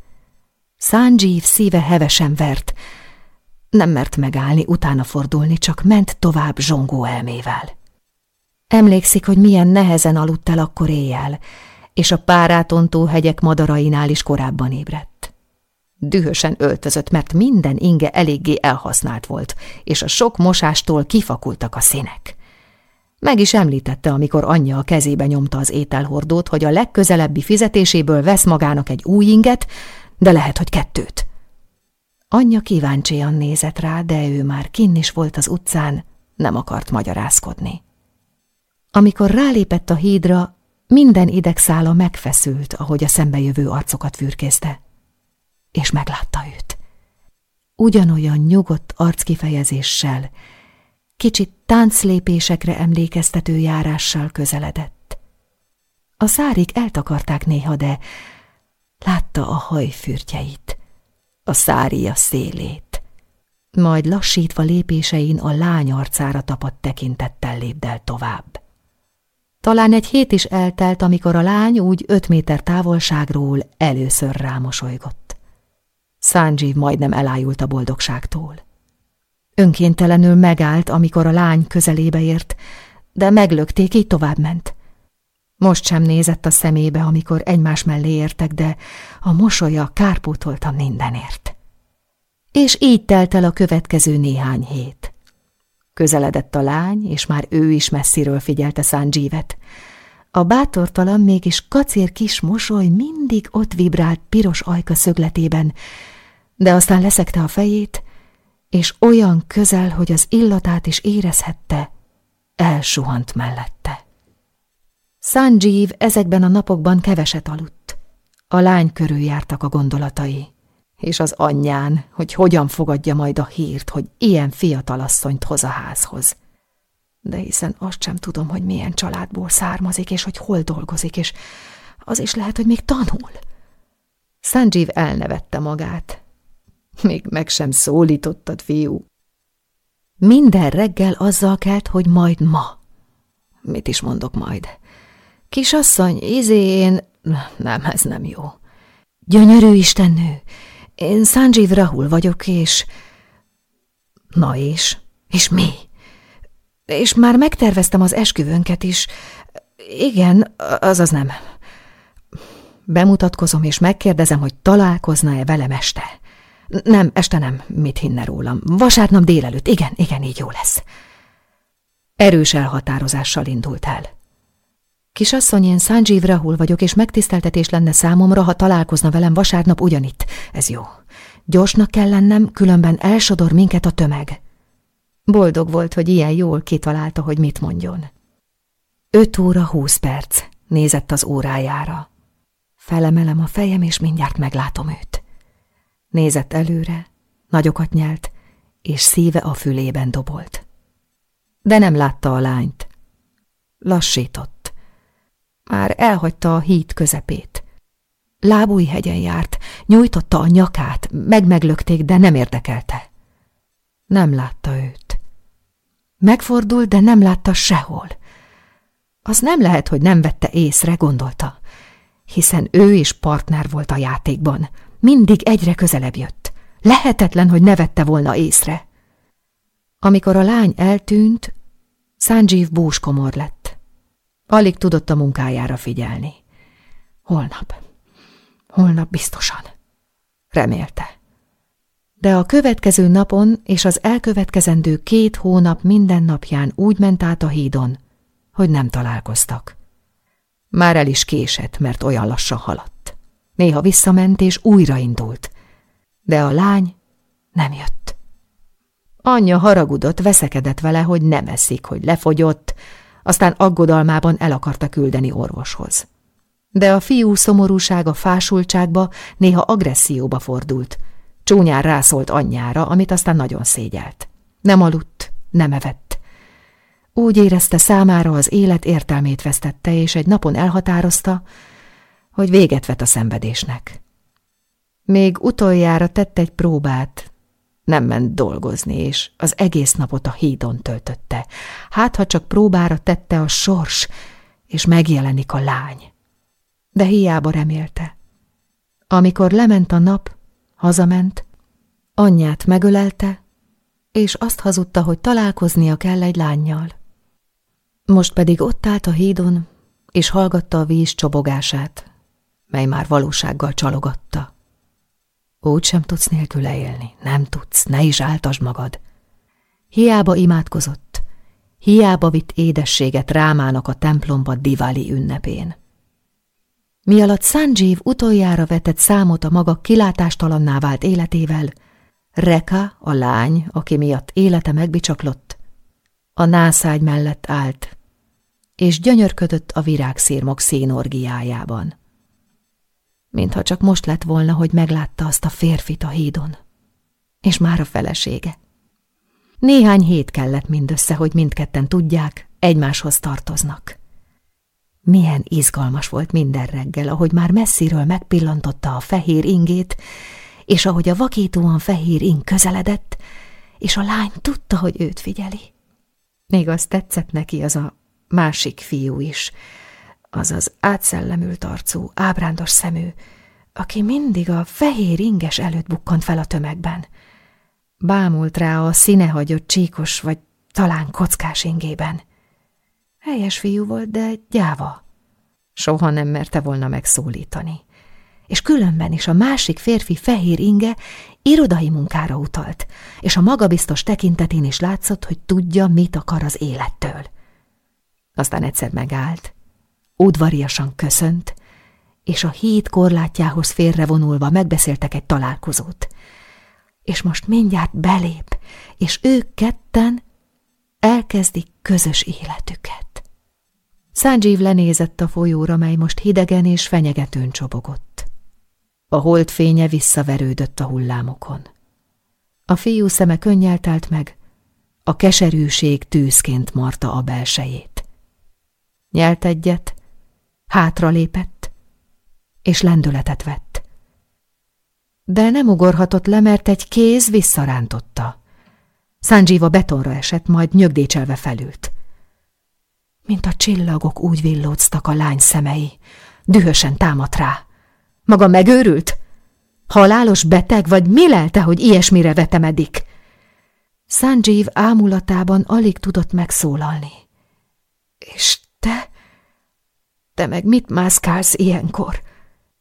Sanjeev szíve hevesen vert, nem mert megállni, utána fordulni, csak ment tovább zsongó elmével. Emlékszik, hogy milyen nehezen aludt el akkor éjjel, és a párátontó hegyek madarainál is korábban ébredt. Dühösen öltözött, mert minden inge eléggé elhasznált volt, és a sok mosástól kifakultak a színek. Meg is említette, amikor anyja a kezébe nyomta az ételhordót, hogy a legközelebbi fizetéséből vesz magának egy új inget, de lehet, hogy kettőt. Anyja kíváncsian nézett rá, de ő már kinn is volt az utcán, nem akart magyarázkodni. Amikor rálépett a hídra, minden idegszála megfeszült, ahogy a szembejövő arcokat fürkészte, és meglátta őt. Ugyanolyan nyugodt arckifejezéssel, kicsit tánclépésekre emlékeztető járással közeledett. A szárik eltakarták néha, de látta a hajfürtjeit, a szária szélét. Majd lassítva lépésein a lány arcára tapadt tekintettel lépdel tovább. Talán egy hét is eltelt, amikor a lány úgy öt méter távolságról először rámosolygott. Sanjeev majdnem elájult a boldogságtól. Önkéntelenül megállt, amikor a lány közelébe ért, de meglökték, így továbbment. Most sem nézett a szemébe, amikor egymás mellé értek, de a mosolya kárpótolta mindenért. És így telt el a következő néhány hét. Közeledett a lány, és már ő is messziről figyelte Sanjeevet. A bátortalan, mégis kacér kis mosoly mindig ott vibrált piros ajka szögletében, de aztán leszekte a fejét, és olyan közel, hogy az illatát is érezhette, elsuhant mellette. Sanjeev ezekben a napokban keveset aludt. A lány körül jártak a gondolatai, és az anyján, hogy hogyan fogadja majd a hírt, hogy ilyen fiatalasszonyt hoz a házhoz. De hiszen azt sem tudom, hogy milyen családból származik, és hogy hol dolgozik, és az is lehet, hogy még tanul. Sanjeev elnevette magát, még meg sem szólítottad, fiú. Minden reggel azzal kelt, hogy majd ma. Mit is mondok majd? Kisasszony, izé én... Nem, ez nem jó. Gyönyörű istennő, én Sanjeev Rahul vagyok, és... Na és? És mi? És már megterveztem az esküvőnket is. Igen, azaz nem. Bemutatkozom, és megkérdezem, hogy találkozna-e velem este. Nem, este nem, mit hinne rólam. Vasárnap délelőtt, igen, igen, így jó lesz. Erős elhatározással indult el. Kisasszony, én Sanjeev Rahul vagyok, és megtiszteltetés lenne számomra, ha találkozna velem vasárnap ugyanitt. Ez jó. Gyorsnak kell lennem, különben elsodor minket a tömeg. Boldog volt, hogy ilyen jól kitalálta, hogy mit mondjon. Öt óra húsz perc, nézett az órájára. Felemelem a fejem, és mindjárt meglátom őt. Nézett előre, nagyokat nyelt, és szíve a fülében dobolt. De nem látta a lányt. Lassított. Már elhagyta a híd közepét. hegyen járt, nyújtotta a nyakát, megmeglökték, de nem érdekelte. Nem látta őt. Megfordult, de nem látta sehol. Az nem lehet, hogy nem vette észre, gondolta, hiszen ő is partner volt a játékban. Mindig egyre közelebb jött. Lehetetlen, hogy ne vette volna észre. Amikor a lány eltűnt, Sanjeev búskomor lett. Alig tudott a munkájára figyelni. Holnap. Holnap biztosan. Remélte. De a következő napon és az elkövetkezendő két hónap minden napján úgy ment át a hídon, hogy nem találkoztak. Már el is késett, mert olyan lassan haladt. Néha visszament és újraindult, de a lány nem jött. Anyja haragudott, veszekedett vele, hogy nem eszik, hogy lefogyott, aztán aggodalmában el akarta küldeni orvoshoz. De a fiú szomorúsága fásultságba, néha agresszióba fordult. Csúnyán rászólt anyjára, amit aztán nagyon szégyelt. Nem aludt, nem evett. Úgy érezte számára az élet értelmét vesztette, és egy napon elhatározta, hogy véget vet a szenvedésnek. Még utoljára tett egy próbát, nem ment dolgozni, és az egész napot a hídon töltötte. Hát, ha csak próbára tette a sors, és megjelenik a lány. De hiába remélte. Amikor lement a nap, hazament, anyját megölelte, és azt hazudta, hogy találkoznia kell egy lányjal. Most pedig ott állt a hídon, és hallgatta a víz csobogását, mely már valósággal csalogatta. Úgy sem tudsz nélküle élni, nem tudsz, ne is áltasd magad. Hiába imádkozott, hiába vitt édességet rámának a templomba Divali ünnepén. Mi alatt Sanjeev utoljára vetett számot a maga kilátástalanná vált életével, Reka, a lány, aki miatt élete megbicsaklott, a nászágy mellett állt, és gyönyörködött a virágszírmok szénorgiájában mintha csak most lett volna, hogy meglátta azt a férfit a hídon. És már a felesége. Néhány hét kellett mindössze, hogy mindketten tudják, egymáshoz tartoznak. Milyen izgalmas volt minden reggel, ahogy már messziről megpillantotta a fehér ingét, és ahogy a vakítóan fehér ing közeledett, és a lány tudta, hogy őt figyeli. Még az tetszett neki az a másik fiú is, az az átszellemült arcú, ábrándos szemű, aki mindig a fehér inges előtt bukkant fel a tömegben. Bámult rá a színehagyott csíkos vagy talán kockás ingében. Helyes fiú volt, de gyáva. Soha nem merte volna megszólítani. És különben is a másik férfi fehér inge irodai munkára utalt, és a magabiztos tekintetén is látszott, hogy tudja, mit akar az élettől. Aztán egyszer megállt, udvariasan köszönt, és a híd korlátjához félrevonulva megbeszéltek egy találkozót. És most mindjárt belép, és ők ketten elkezdik közös életüket. Sanjeev lenézett a folyóra, mely most hidegen és fenyegetőn csobogott. A hold fénye visszaverődött a hullámokon. A fiú szeme könnyel telt meg, a keserűség tűzként marta a belsejét. Nyelt egyet, hátralépett, és lendületet vett. De nem ugorhatott le, mert egy kéz visszarántotta. Sanjiva betonra esett, majd nyögdécselve felült. Mint a csillagok úgy villóztak a lány szemei, dühösen támadt rá. Maga megőrült? Halálos beteg, vagy mi lelte, hogy ilyesmire vetemedik? Sanjeev ámulatában alig tudott megszólalni. És te? Te meg mit mászkálsz ilyenkor?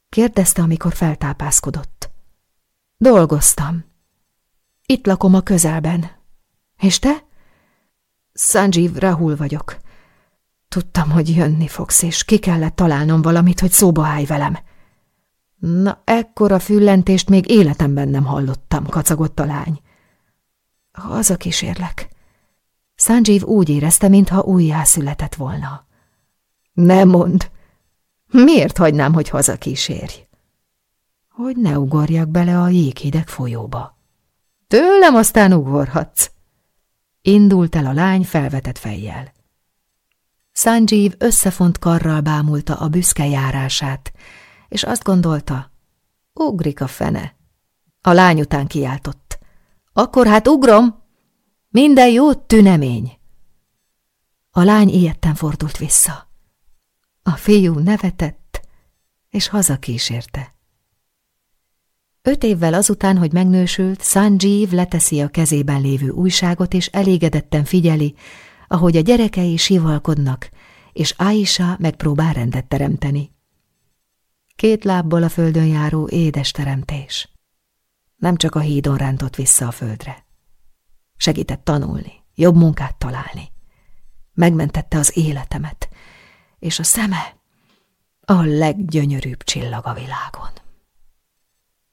kérdezte, amikor feltápászkodott. Dolgoztam. Itt lakom a közelben. És te? Sanjeev Rahul vagyok. Tudtam, hogy jönni fogsz, és ki kellett találnom valamit, hogy szóba állj velem. Na, ekkora füllentést még életemben nem hallottam, kacagott a lány. Haza kísérlek. Sanjeev úgy érezte, mintha újjászületett volna. Ne mond! Miért hagynám, hogy hazakísérj? Hogy ne ugorjak bele a jéghideg folyóba. Tőlem aztán ugorhatsz. Indult el a lány felvetett fejjel. Sanjeev összefont karral bámulta a büszke járását, és azt gondolta, ugrik a fene. A lány után kiáltott. Akkor hát ugrom! Minden jó tünemény! A lány ilyetten fordult vissza. A fiú nevetett, és hazakísérte. Öt évvel azután, hogy megnősült, Sanjeev leteszi a kezében lévő újságot, és elégedetten figyeli, ahogy a gyerekei sivalkodnak, és Aisha megpróbál rendet teremteni. Két lábbal a földön járó édes teremtés. Nem csak a hídon rántott vissza a földre. Segített tanulni, jobb munkát találni. Megmentette az életemet, és a szeme a leggyönyörűbb csillag a világon.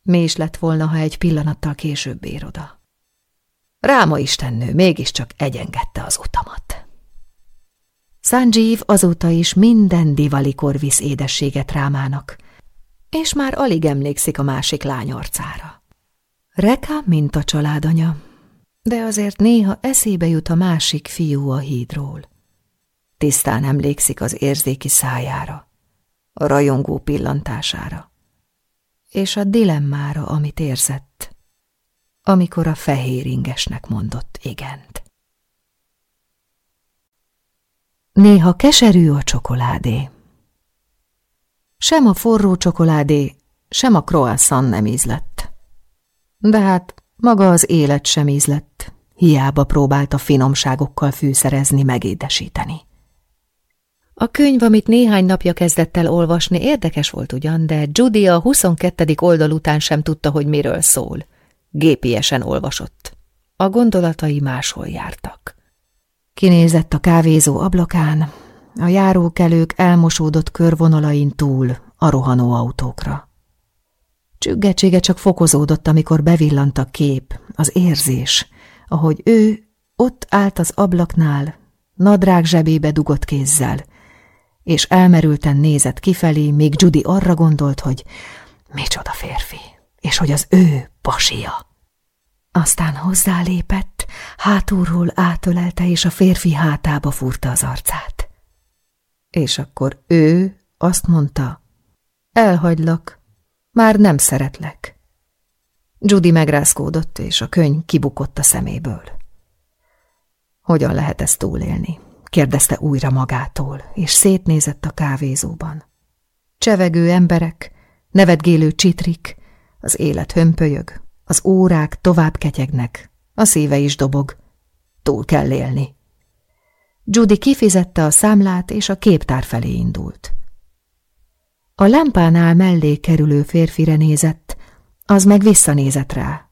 Mi is lett volna, ha egy pillanattal később ér oda. Ráma istennő mégiscsak egyengedte az utamat. Sanjeev azóta is minden divalikor visz édességet Rámának, és már alig emlékszik a másik lány arcára. Reka, mint a családanya, de azért néha eszébe jut a másik fiú a hídról. Tisztán emlékszik az érzéki szájára, a rajongó pillantására, és a dilemmára, amit érzett, amikor a fehér ingesnek mondott igent. Néha keserű a csokoládé. Sem a forró csokoládé, sem a croissant nem ízlett. De hát maga az élet sem ízlett, hiába próbálta finomságokkal fűszerezni, megédesíteni. A könyv, amit néhány napja kezdett el olvasni, érdekes volt ugyan, de Judy a 22. oldal után sem tudta, hogy miről szól. Gépiesen olvasott. A gondolatai máshol jártak. Kinézett a kávézó ablakán, a járókelők elmosódott körvonalain túl a rohanó autókra. Csüggetsége csak fokozódott, amikor bevillant a kép, az érzés, ahogy ő ott állt az ablaknál, nadrág zsebébe dugott kézzel, és elmerülten nézett kifelé, még Judy arra gondolt, hogy micsoda férfi, és hogy az ő pasia. Aztán hozzálépett, hátulról átölelte, és a férfi hátába furta az arcát. És akkor ő azt mondta, elhagylak, már nem szeretlek. Judy megrázkódott, és a könyv kibukott a szeméből. Hogyan lehet ezt túlélni? Kérdezte újra magától, és szétnézett a kávézóban. Csevegő emberek, nevetgélő csitrik, az élet hömpölyög, az órák tovább ketyegnek, a szíve is dobog. Túl kell élni. Judy kifizette a számlát, és a képtár felé indult. A lámpánál mellé kerülő férfire nézett, az meg visszanézett rá.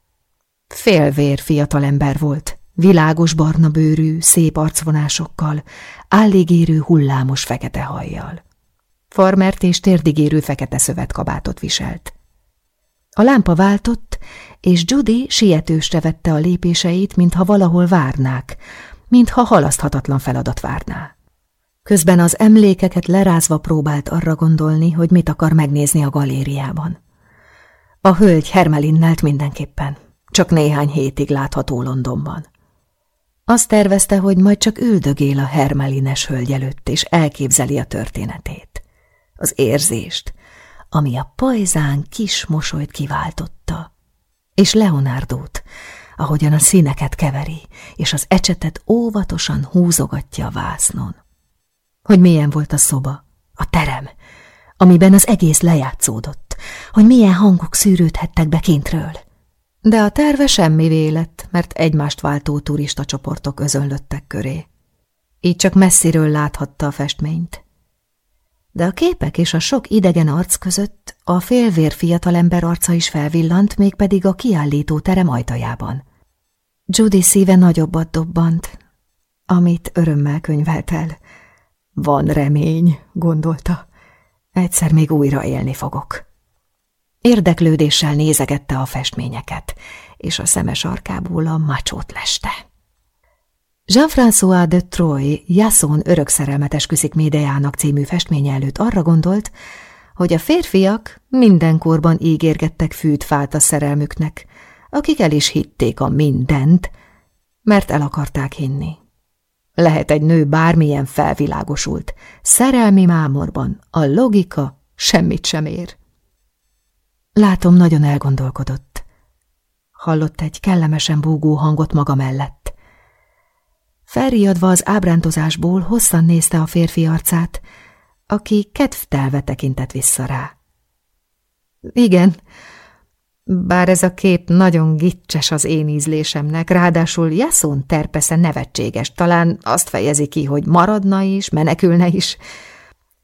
Félvér fiatalember volt, világos barna bőrű, szép arcvonásokkal, álligérő hullámos fekete hajjal. Farmert és térdigérő fekete szövetkabátot viselt. A lámpa váltott, és Judy sietősre vette a lépéseit, mintha valahol várnák, mintha halaszthatatlan feladat várná. Közben az emlékeket lerázva próbált arra gondolni, hogy mit akar megnézni a galériában. A hölgy Hermelinnelt mindenképpen, csak néhány hétig látható Londonban. Azt tervezte, hogy majd csak üldögél a hermelines hölgy előtt, és elképzeli a történetét. Az érzést, ami a pajzán kis mosolyt kiváltotta. És Leonardót, ahogyan a színeket keveri, és az ecsetet óvatosan húzogatja a vásznon. Hogy milyen volt a szoba, a terem, amiben az egész lejátszódott, hogy milyen hangok szűrődhettek be kintről. De a terve semmi vélet, mert egymást váltó turista csoportok özönlöttek köré. Így csak messziről láthatta a festményt. De a képek és a sok idegen arc között a félvér fiatalember arca is felvillant, mégpedig a kiállító terem ajtajában. Judy szíve nagyobbat dobbant, amit örömmel könyvelt el. Van remény, gondolta. Egyszer még újra élni fogok. Érdeklődéssel nézegette a festményeket, és a szemes arkából a macsót leste. Jean-François de Troy Jasson örökszerelmetes küszik médejának című festménye előtt arra gondolt, hogy a férfiak mindenkorban ígérgettek fűt-fát a szerelmüknek, akik el is hitték a mindent, mert el akarták hinni. Lehet egy nő bármilyen felvilágosult, szerelmi mámorban a logika semmit sem ér. Látom, nagyon elgondolkodott. Hallott egy kellemesen búgó hangot maga mellett. Felriadva az ábrántozásból hosszan nézte a férfi arcát, aki kedvtelve tekintett vissza rá. Igen, bár ez a kép nagyon gicses az én ízlésemnek, ráadásul Jason terpesze nevetséges, talán azt fejezi ki, hogy maradna is, menekülne is.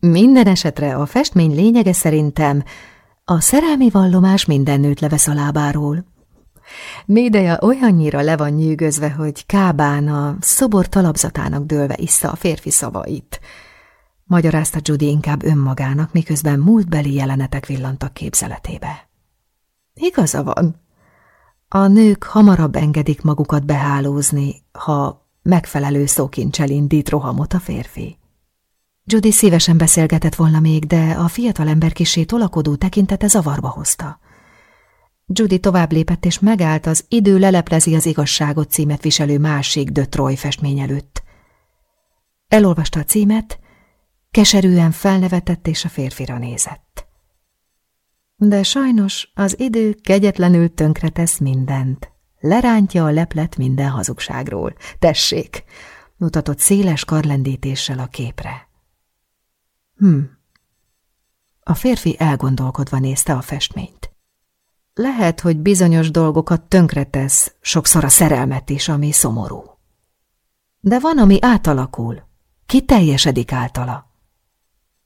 Minden esetre a festmény lényege szerintem a szerelmi vallomás minden nőt levesz a lábáról. Médeja olyannyira le van nyűgözve, hogy kábán a szobor talapzatának dőlve issza a férfi szavait. Magyarázta Judy inkább önmagának, miközben múltbeli jelenetek villantak képzeletébe. Igaza van. A nők hamarabb engedik magukat behálózni, ha megfelelő szókincsel indít rohamot a férfi. Judy szívesen beszélgetett volna még, de a fiatalember kisé tolakodó tekintete zavarba hozta. Judy tovább lépett és megállt az Idő leleplezi az igazságot címet viselő másik de Troy festmény előtt. Elolvasta a címet, keserűen felnevetett és a férfira nézett. De sajnos az idő kegyetlenül tönkretesz mindent. Lerántja a leplet minden hazugságról. Tessék! mutatott széles karlendítéssel a képre. Hm. A férfi elgondolkodva nézte a festményt. Lehet, hogy bizonyos dolgokat tönkretesz, sokszor a szerelmet is, ami szomorú. De van, ami átalakul, ki teljesedik általa.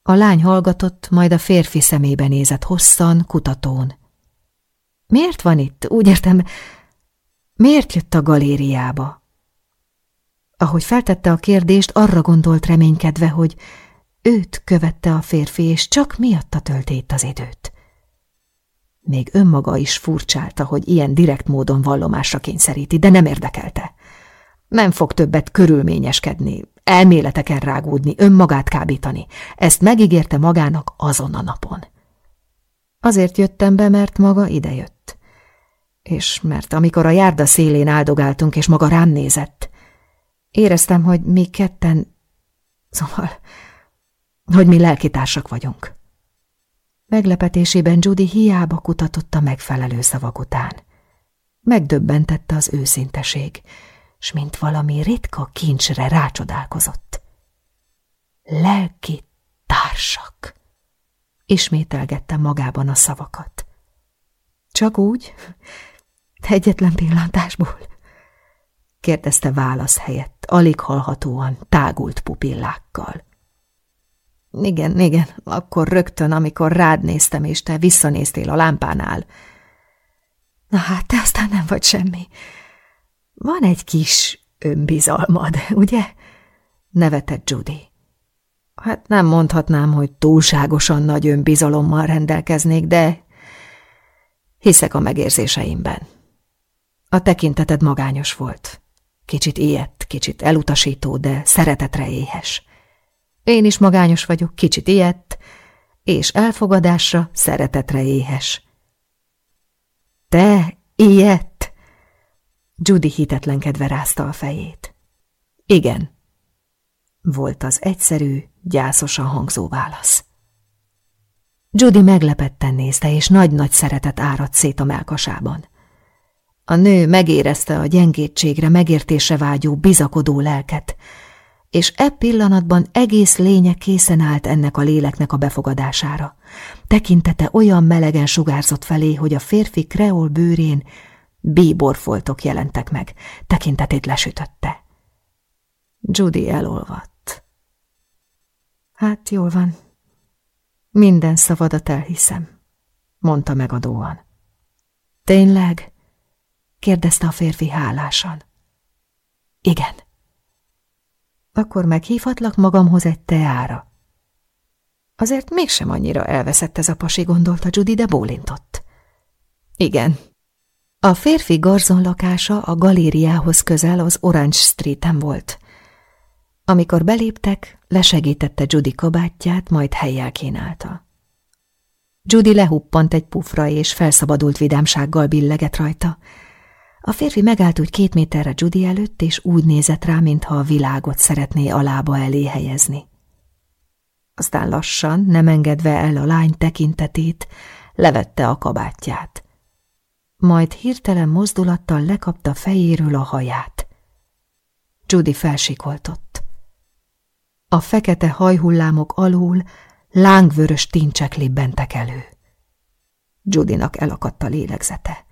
A lány hallgatott, majd a férfi szemébe nézett hosszan, kutatón. Miért van itt? Úgy értem, miért jött a galériába? Ahogy feltette a kérdést, arra gondolt reménykedve, hogy őt követte a férfi, és csak miatta tölti itt az időt. Még önmaga is furcsálta, hogy ilyen direkt módon vallomásra kényszeríti, de nem érdekelte. Nem fog többet körülményeskedni, elméleteken rágódni, önmagát kábítani. Ezt megígérte magának azon a napon. Azért jöttem be, mert maga idejött. És mert amikor a járda szélén áldogáltunk, és maga rám nézett, éreztem, hogy mi ketten... Szóval, hogy mi lelkitársak vagyunk. Meglepetésében Judy hiába kutatott a megfelelő szavak után. Megdöbbentette az őszinteség, s mint valami ritka kincsre rácsodálkozott. Lelki társak! Ismételgette magában a szavakat. Csak úgy? Egyetlen pillantásból? kérdezte válasz helyett, alig hallhatóan, tágult pupillákkal. Igen, igen, akkor rögtön, amikor rád néztem, és te visszanéztél a lámpánál. Na hát, te aztán nem vagy semmi. Van egy kis önbizalmad, ugye? Nevetett Judy. Hát nem mondhatnám, hogy túlságosan nagy önbizalommal rendelkeznék, de hiszek a megérzéseimben. A tekinteted magányos volt. Kicsit ilyet, kicsit elutasító, de szeretetre éhes. Én is magányos vagyok, kicsit ilyet, és elfogadásra, szeretetre éhes. Te ilyet? Judy hitetlenkedve rázta a fejét. Igen, volt az egyszerű, gyászosan hangzó válasz. Judy meglepetten nézte, és nagy-nagy szeretet áradt szét a melkasában. A nő megérezte a gyengétségre, megértésre vágyó, bizakodó lelket, és e pillanatban egész lénye készen állt ennek a léleknek a befogadására. Tekintete olyan melegen sugárzott felé, hogy a férfi kreol bőrén bíborfoltok jelentek meg, tekintetét lesütötte. Judy elolvadt. Hát jól van, minden szavadat elhiszem, mondta megadóan. Tényleg? kérdezte a férfi hálásan. Igen. Akkor meghívhatlak magamhoz egy teára. Azért mégsem annyira elveszett ez a pasi, gondolta Judy, de bólintott. Igen. A férfi garzon lakása a galériához közel az Orange Street-en volt. Amikor beléptek, lesegítette Judy kabátját, majd helyjel kínálta. Judy lehuppant egy pufra, és felszabadult vidámsággal billeget rajta. A férfi megállt úgy két méterre Judy előtt, és úgy nézett rá, mintha a világot szeretné alába elé helyezni. Aztán lassan, nem engedve el a lány tekintetét, levette a kabátját. Majd hirtelen mozdulattal lekapta fejéről a haját. Judy felsikoltott. A fekete hajhullámok alól lángvörös tincsek libbentek elő. Judynak elakadt a lélegzete.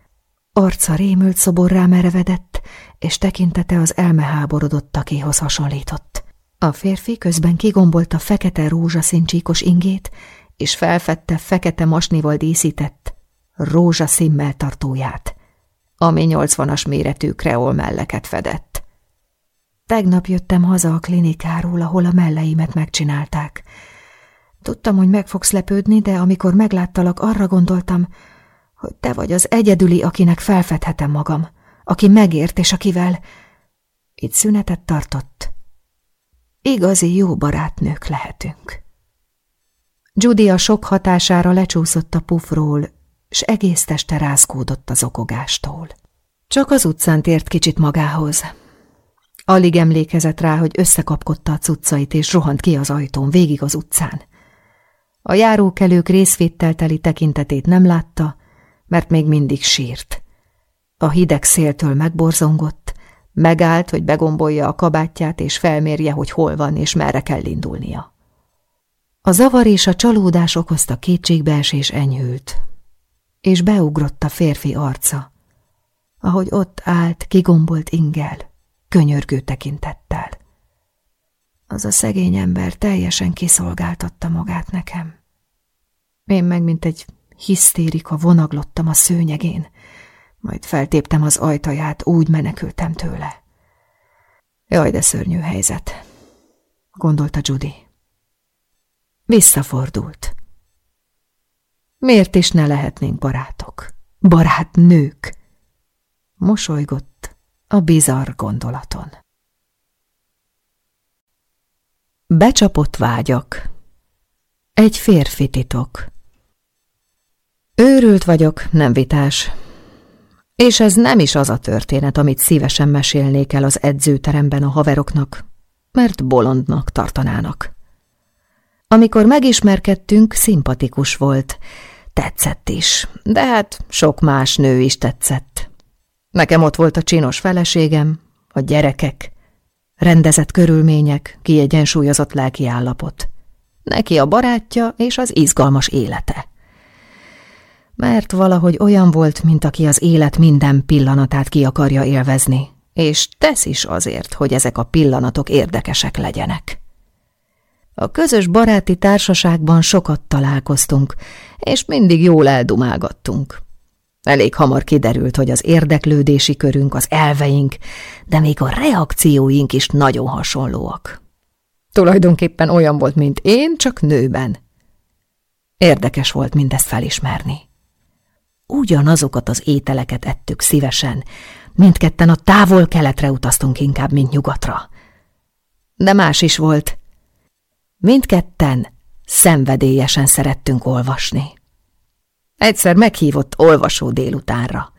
Arca rémült szoborrá merevedett, és tekintete az elmeháborodottakéhoz hasonlított. A férfi közben kigombolta fekete rózsaszín csíkos ingét, és felfedte fekete masnival díszített rózsaszín melltartóját, ami nyolcvanas méretű kreol melleket fedett. Tegnap jöttem haza a klinikáról, ahol a melleimet megcsinálták. Tudtam, hogy meg fogsz lepődni, de amikor megláttalak, arra gondoltam, hogy te vagy az egyedüli, akinek felfedhetem magam, aki megért és akivel... Itt szünetet tartott. Igazi jó barátnők lehetünk. Judy a sok hatására lecsúszott a pufról, s egész teste rázkódott az okogástól. Csak az utcán tért kicsit magához. Alig emlékezett rá, hogy összekapkodta a cuccait, és rohant ki az ajtón, végig az utcán. A járókelők részvéttel teli tekintetét nem látta, mert még mindig sírt. A hideg széltől megborzongott, megállt, hogy begombolja a kabátját, és felmérje, hogy hol van, és merre kell indulnia. A zavar és a csalódás okozta kétségbeesés enyhült, és beugrott a férfi arca, ahogy ott állt kigombolt ingel, könyörgő tekintettel. Az a szegény ember teljesen kiszolgáltatta magát nekem. Én meg, mint egy hisztérika vonaglottam a szőnyegén, majd feltéptem az ajtaját, úgy menekültem tőle. Jaj, de szörnyű helyzet, gondolta Judy. Visszafordult. Miért is ne lehetnénk barátok? Barátnők? Mosolygott a bizarr gondolaton. Becsapott vágyak Egy férfi titok Őrült vagyok, nem vitás. És ez nem is az a történet, amit szívesen mesélnék el az edzőteremben a haveroknak, mert bolondnak tartanának. Amikor megismerkedtünk, szimpatikus volt, tetszett is, de hát sok más nő is tetszett. Nekem ott volt a csinos feleségem, a gyerekek, rendezett körülmények, kiegyensúlyozott lelki állapot. Neki a barátja és az izgalmas élete mert valahogy olyan volt, mint aki az élet minden pillanatát ki akarja élvezni, és tesz is azért, hogy ezek a pillanatok érdekesek legyenek. A közös baráti társaságban sokat találkoztunk, és mindig jól eldumálgattunk. Elég hamar kiderült, hogy az érdeklődési körünk, az elveink, de még a reakcióink is nagyon hasonlóak. Tulajdonképpen olyan volt, mint én, csak nőben. Érdekes volt mindezt felismerni. Ugyanazokat az ételeket ettük szívesen, mindketten a távol keletre utaztunk inkább, mint nyugatra. De más is volt. Mindketten szenvedélyesen szerettünk olvasni. Egyszer meghívott olvasó délutánra.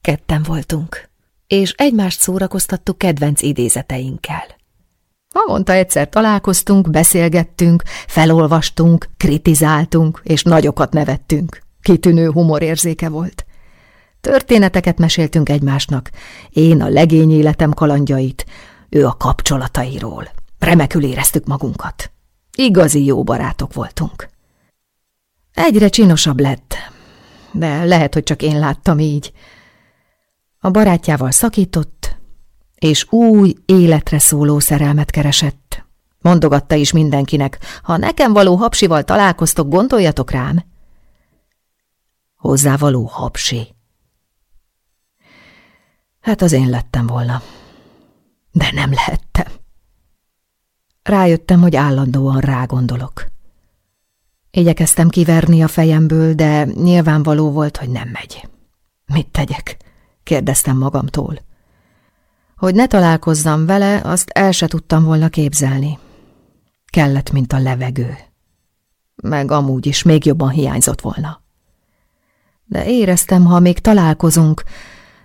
Ketten voltunk, és egymást szórakoztattuk kedvenc idézeteinkkel. Havonta egyszer találkoztunk, beszélgettünk, felolvastunk, kritizáltunk, és nagyokat nevettünk. Kitűnő humorérzéke volt. Történeteket meséltünk egymásnak, én a legény életem kalandjait, ő a kapcsolatairól. Remekül éreztük magunkat. Igazi jó barátok voltunk. Egyre csinosabb lett, de lehet, hogy csak én láttam így. A barátjával szakított, és új, életre szóló szerelmet keresett. Mondogatta is mindenkinek, ha nekem való hapsival találkoztok, gondoljatok rám hozzávaló hapsi. Hát az én lettem volna, de nem lehettem. Rájöttem, hogy állandóan rágondolok. Igyekeztem kiverni a fejemből, de nyilvánvaló volt, hogy nem megy. Mit tegyek? kérdeztem magamtól. Hogy ne találkozzam vele, azt el se tudtam volna képzelni. Kellett, mint a levegő. Meg amúgy is még jobban hiányzott volna de éreztem, ha még találkozunk,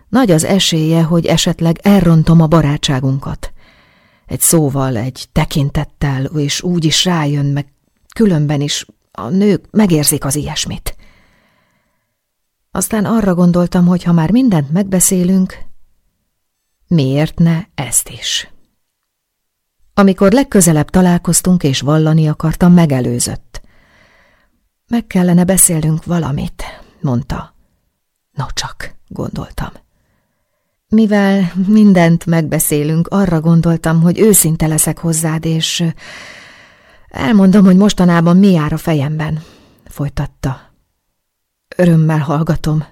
nagy az esélye, hogy esetleg elrontom a barátságunkat. Egy szóval, egy tekintettel, és úgy is rájön, meg különben is a nők megérzik az ilyesmit. Aztán arra gondoltam, hogy ha már mindent megbeszélünk, miért ne ezt is? Amikor legközelebb találkoztunk és vallani akartam, megelőzött. Meg kellene beszélnünk valamit, mondta. No csak, gondoltam. Mivel mindent megbeszélünk, arra gondoltam, hogy őszinte leszek hozzád, és elmondom, hogy mostanában mi jár a fejemben, folytatta. Örömmel hallgatom,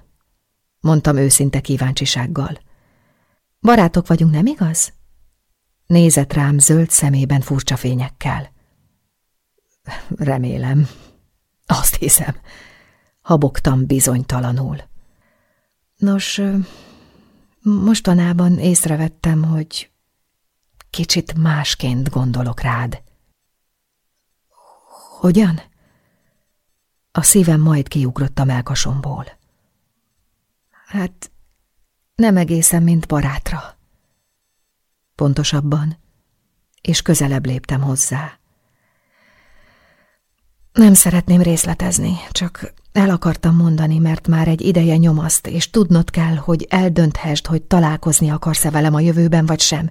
mondtam őszinte kíváncsisággal. Barátok vagyunk, nem igaz? Nézett rám zöld szemében furcsa fényekkel. Remélem. Azt hiszem. Habogtam bizonytalanul. Nos, mostanában észrevettem, hogy kicsit másként gondolok rád. Hogyan? A szívem majd kiugrott a melkasomból. Hát nem egészen, mint barátra. Pontosabban, és közelebb léptem hozzá. Nem szeretném részletezni, csak el akartam mondani, mert már egy ideje nyomaszt, és tudnod kell, hogy eldönthesd, hogy találkozni akarsz-e velem a jövőben, vagy sem.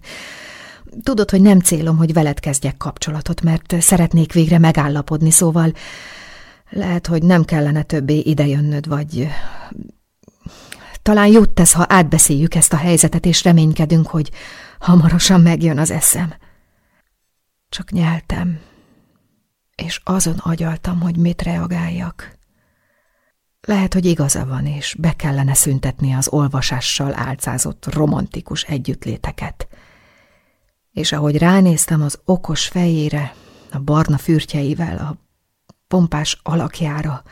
Tudod, hogy nem célom, hogy veled kezdjek kapcsolatot, mert szeretnék végre megállapodni, szóval lehet, hogy nem kellene többé idejönnöd, vagy... Talán jót tesz, ha átbeszéljük ezt a helyzetet, és reménykedünk, hogy hamarosan megjön az eszem. Csak nyeltem, és azon agyaltam, hogy mit reagáljak. Lehet, hogy igaza van, és be kellene szüntetni az olvasással álcázott romantikus együttléteket. És ahogy ránéztem az okos fejére, a barna fürtjeivel, a pompás alakjára,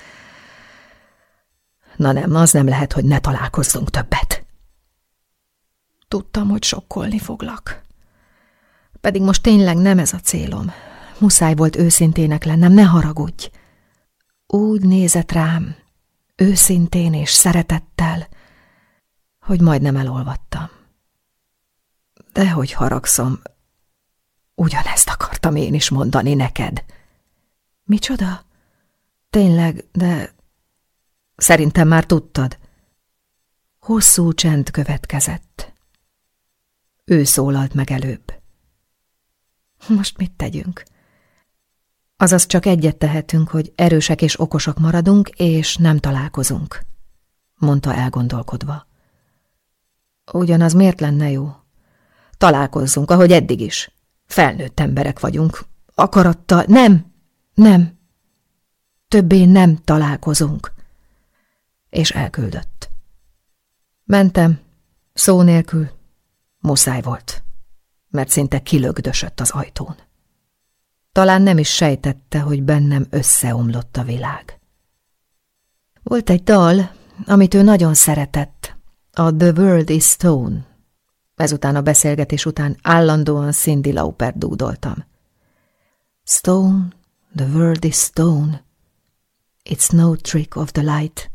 na nem, az nem lehet, hogy ne találkozzunk többet. Tudtam, hogy sokkolni foglak. Pedig most tényleg nem ez a célom. Muszáj volt őszintének lennem, ne haragudj. Úgy nézett rám, őszintén és szeretettel, hogy majdnem elolvattam. De hogy haragszom, ugyanezt akartam én is mondani neked. Micsoda? Tényleg, de szerintem már tudtad. Hosszú csend következett. Ő szólalt meg előbb. Most mit tegyünk? Azaz csak egyet tehetünk, hogy erősek és okosak maradunk, és nem találkozunk, mondta elgondolkodva. Ugyanaz miért lenne jó? Találkozzunk, ahogy eddig is. Felnőtt emberek vagyunk. Akaratta, nem, nem. Többé nem találkozunk. És elküldött. Mentem, szó nélkül, Muszáj volt, mert szinte kilögdösött az ajtón. Talán nem is sejtette, hogy bennem összeomlott a világ. Volt egy dal, amit ő nagyon szeretett, a The World is Stone. Ezután a beszélgetés után állandóan Cindy Lauper dúdoltam. Stone, the world is stone. It's no trick of the light.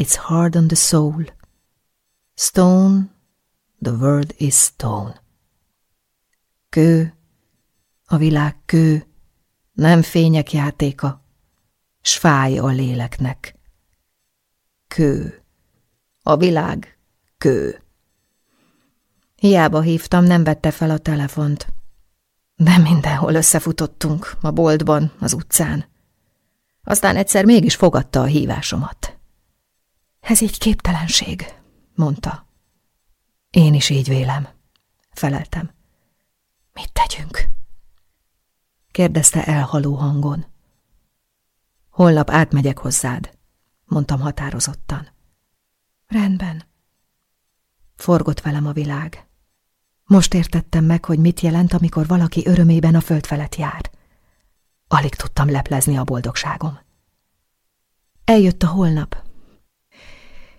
It's hard on the soul. Stone, The world is stone. Kő, a világ kő, nem fények játéka, s fáj a léleknek. Kő, a világ kő. Hiába hívtam, nem vette fel a telefont. De mindenhol összefutottunk, a boltban, az utcán. Aztán egyszer mégis fogadta a hívásomat. Ez így képtelenség, mondta. Én is így vélem, feleltem. Mit tegyünk? Kérdezte elhaló hangon. Holnap átmegyek hozzád, mondtam határozottan. Rendben. Forgott velem a világ. Most értettem meg, hogy mit jelent, amikor valaki örömében a föld felett jár. Alig tudtam leplezni a boldogságom. Eljött a holnap,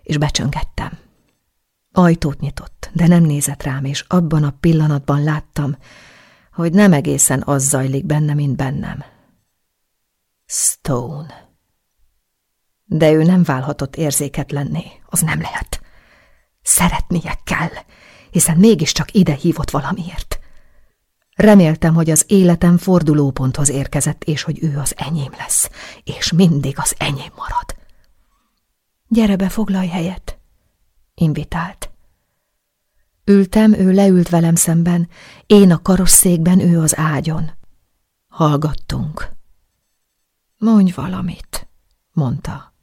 és becsöngettem. Ajtót nyitott, de nem nézett rám, és abban a pillanatban láttam, hogy nem egészen az zajlik benne, mint bennem. Stone. De ő nem válhatott érzéketlenné, az nem lehet. Szeretnie kell, hiszen mégiscsak ide hívott valamiért. Reméltem, hogy az életem fordulóponthoz érkezett, és hogy ő az enyém lesz, és mindig az enyém marad. Gyere be, foglalj helyet, invitált. Ültem, ő leült velem szemben, én a karosszékben, ő az ágyon. Hallgattunk. Mondj valamit, mondta.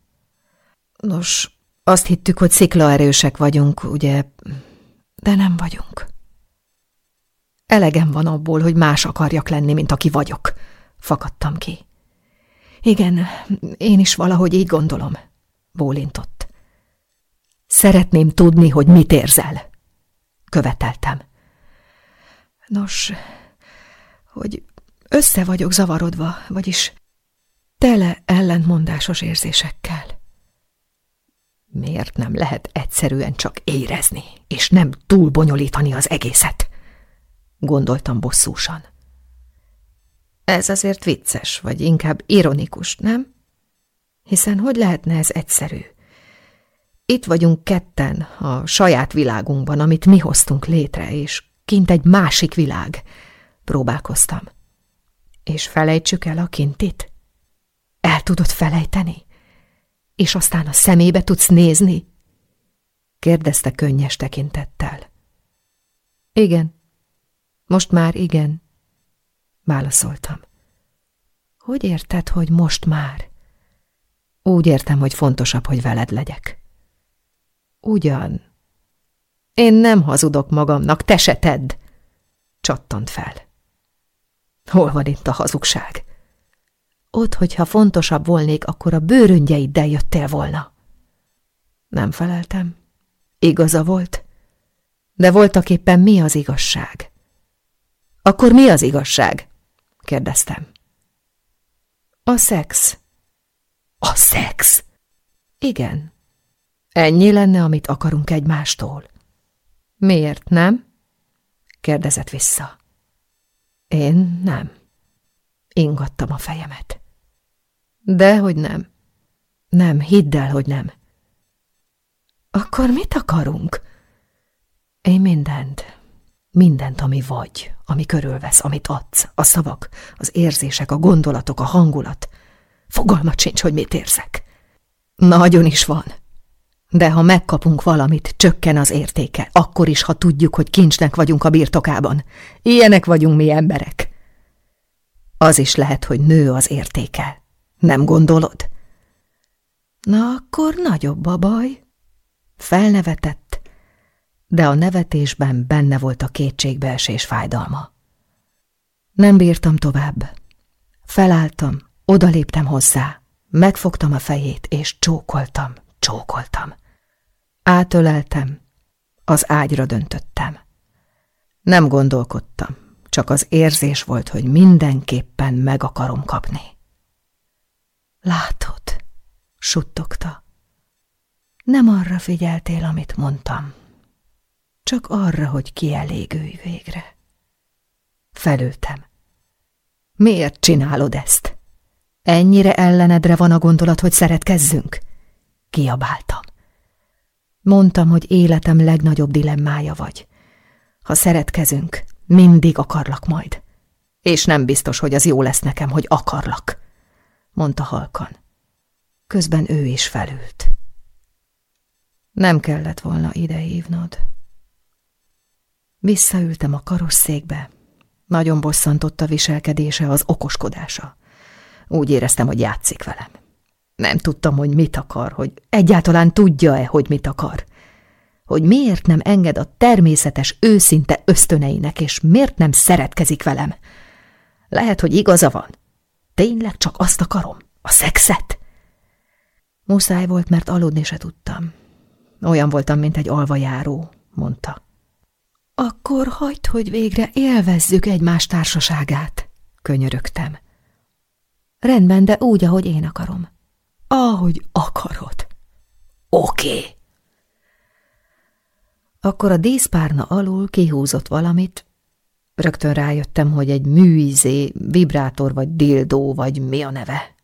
Nos, azt hittük, hogy sziklaerősek vagyunk, ugye, de nem vagyunk. Elegem van abból, hogy más akarjak lenni, mint aki vagyok, fakadtam ki. Igen, én is valahogy így gondolom, bólintott. Szeretném tudni, hogy mit érzel, követeltem. Nos, hogy össze vagyok zavarodva, vagyis tele ellentmondásos érzésekkel. Miért nem lehet egyszerűen csak érezni, és nem túl bonyolítani az egészet? Gondoltam bosszúsan. Ez azért vicces, vagy inkább ironikus, nem? Hiszen hogy lehetne ez egyszerű? Itt vagyunk ketten, a saját világunkban, amit mi hoztunk létre, és kint egy másik világ. Próbálkoztam. És felejtsük el a kintit? El tudod felejteni? És aztán a szemébe tudsz nézni? Kérdezte könnyes tekintettel. Igen. Most már igen. Válaszoltam. Hogy érted, hogy most már? Úgy értem, hogy fontosabb, hogy veled legyek. Ugyan. Én nem hazudok magamnak, te se tedd! Csattant fel. Hol van itt a hazugság? Ott, hogyha fontosabb volnék, akkor a bőröngyeiddel jöttél volna. Nem feleltem. Igaza volt. De voltak éppen mi az igazság? Akkor mi az igazság? kérdeztem. A szex. A szex? Igen. Ennyi lenne, amit akarunk egymástól. Miért nem? kérdezett vissza. Én nem. Ingattam a fejemet. De hogy nem. Nem, hidd el, hogy nem. Akkor mit akarunk? Én mindent, mindent, ami vagy, ami körülvesz, amit adsz, a szavak, az érzések, a gondolatok, a hangulat. Fogalmat sincs, hogy mit érzek. Nagyon is van. De ha megkapunk valamit, csökken az értéke, akkor is, ha tudjuk, hogy kincsnek vagyunk a birtokában. Ilyenek vagyunk mi emberek. Az is lehet, hogy nő az értéke. Nem gondolod? Na, akkor nagyobb a baj. Felnevetett, de a nevetésben benne volt a kétségbeesés fájdalma. Nem bírtam tovább. Felálltam, odaléptem hozzá, megfogtam a fejét, és csókoltam, csókoltam. Átöleltem, az ágyra döntöttem. Nem gondolkodtam, csak az érzés volt, hogy mindenképpen meg akarom kapni. Látod, suttogta. Nem arra figyeltél, amit mondtam, csak arra, hogy kielégülj végre. Felültem. Miért csinálod ezt? Ennyire ellenedre van a gondolat, hogy szeretkezzünk? Kiabáltam. Mondtam, hogy életem legnagyobb dilemmája vagy. Ha szeretkezünk, mindig akarlak majd. És nem biztos, hogy az jó lesz nekem, hogy akarlak, mondta halkan. Közben ő is felült. Nem kellett volna ide hívnod. Visszaültem a karosszékbe. Nagyon bosszantott a viselkedése, az okoskodása. Úgy éreztem, hogy játszik velem. Nem tudtam, hogy mit akar, hogy egyáltalán tudja-e, hogy mit akar. Hogy miért nem enged a természetes, őszinte ösztöneinek, és miért nem szeretkezik velem. Lehet, hogy igaza van. Tényleg csak azt akarom? A szexet? Muszáj volt, mert aludni se tudtam. Olyan voltam, mint egy alvajáró, mondta. Akkor hagyd, hogy végre élvezzük egymás társaságát, könyörögtem. Rendben, de úgy, ahogy én akarom. Ahogy akarod. Oké. Akkor a díszpárna alul kihúzott valamit. Rögtön rájöttem, hogy egy műizé, vibrátor vagy dildó, vagy mi a neve.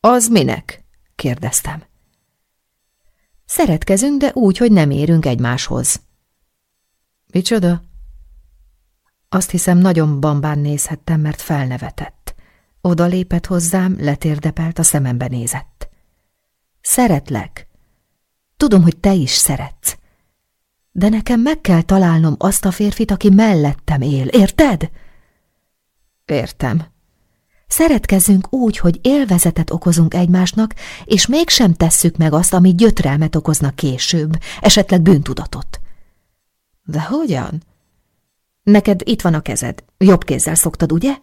Az minek? kérdeztem. Szeretkezünk, de úgy, hogy nem érünk egymáshoz. Micsoda? Azt hiszem, nagyon bambán nézhettem, mert felnevetett. Oda lépett hozzám, letérdepelt, a szemembe nézett. Szeretlek. Tudom, hogy te is szeretsz. De nekem meg kell találnom azt a férfit, aki mellettem él, érted? Értem. Szeretkezzünk úgy, hogy élvezetet okozunk egymásnak, és mégsem tesszük meg azt, ami gyötrelmet okozna később, esetleg bűntudatot. De hogyan? Neked itt van a kezed. Jobb kézzel szoktad, ugye?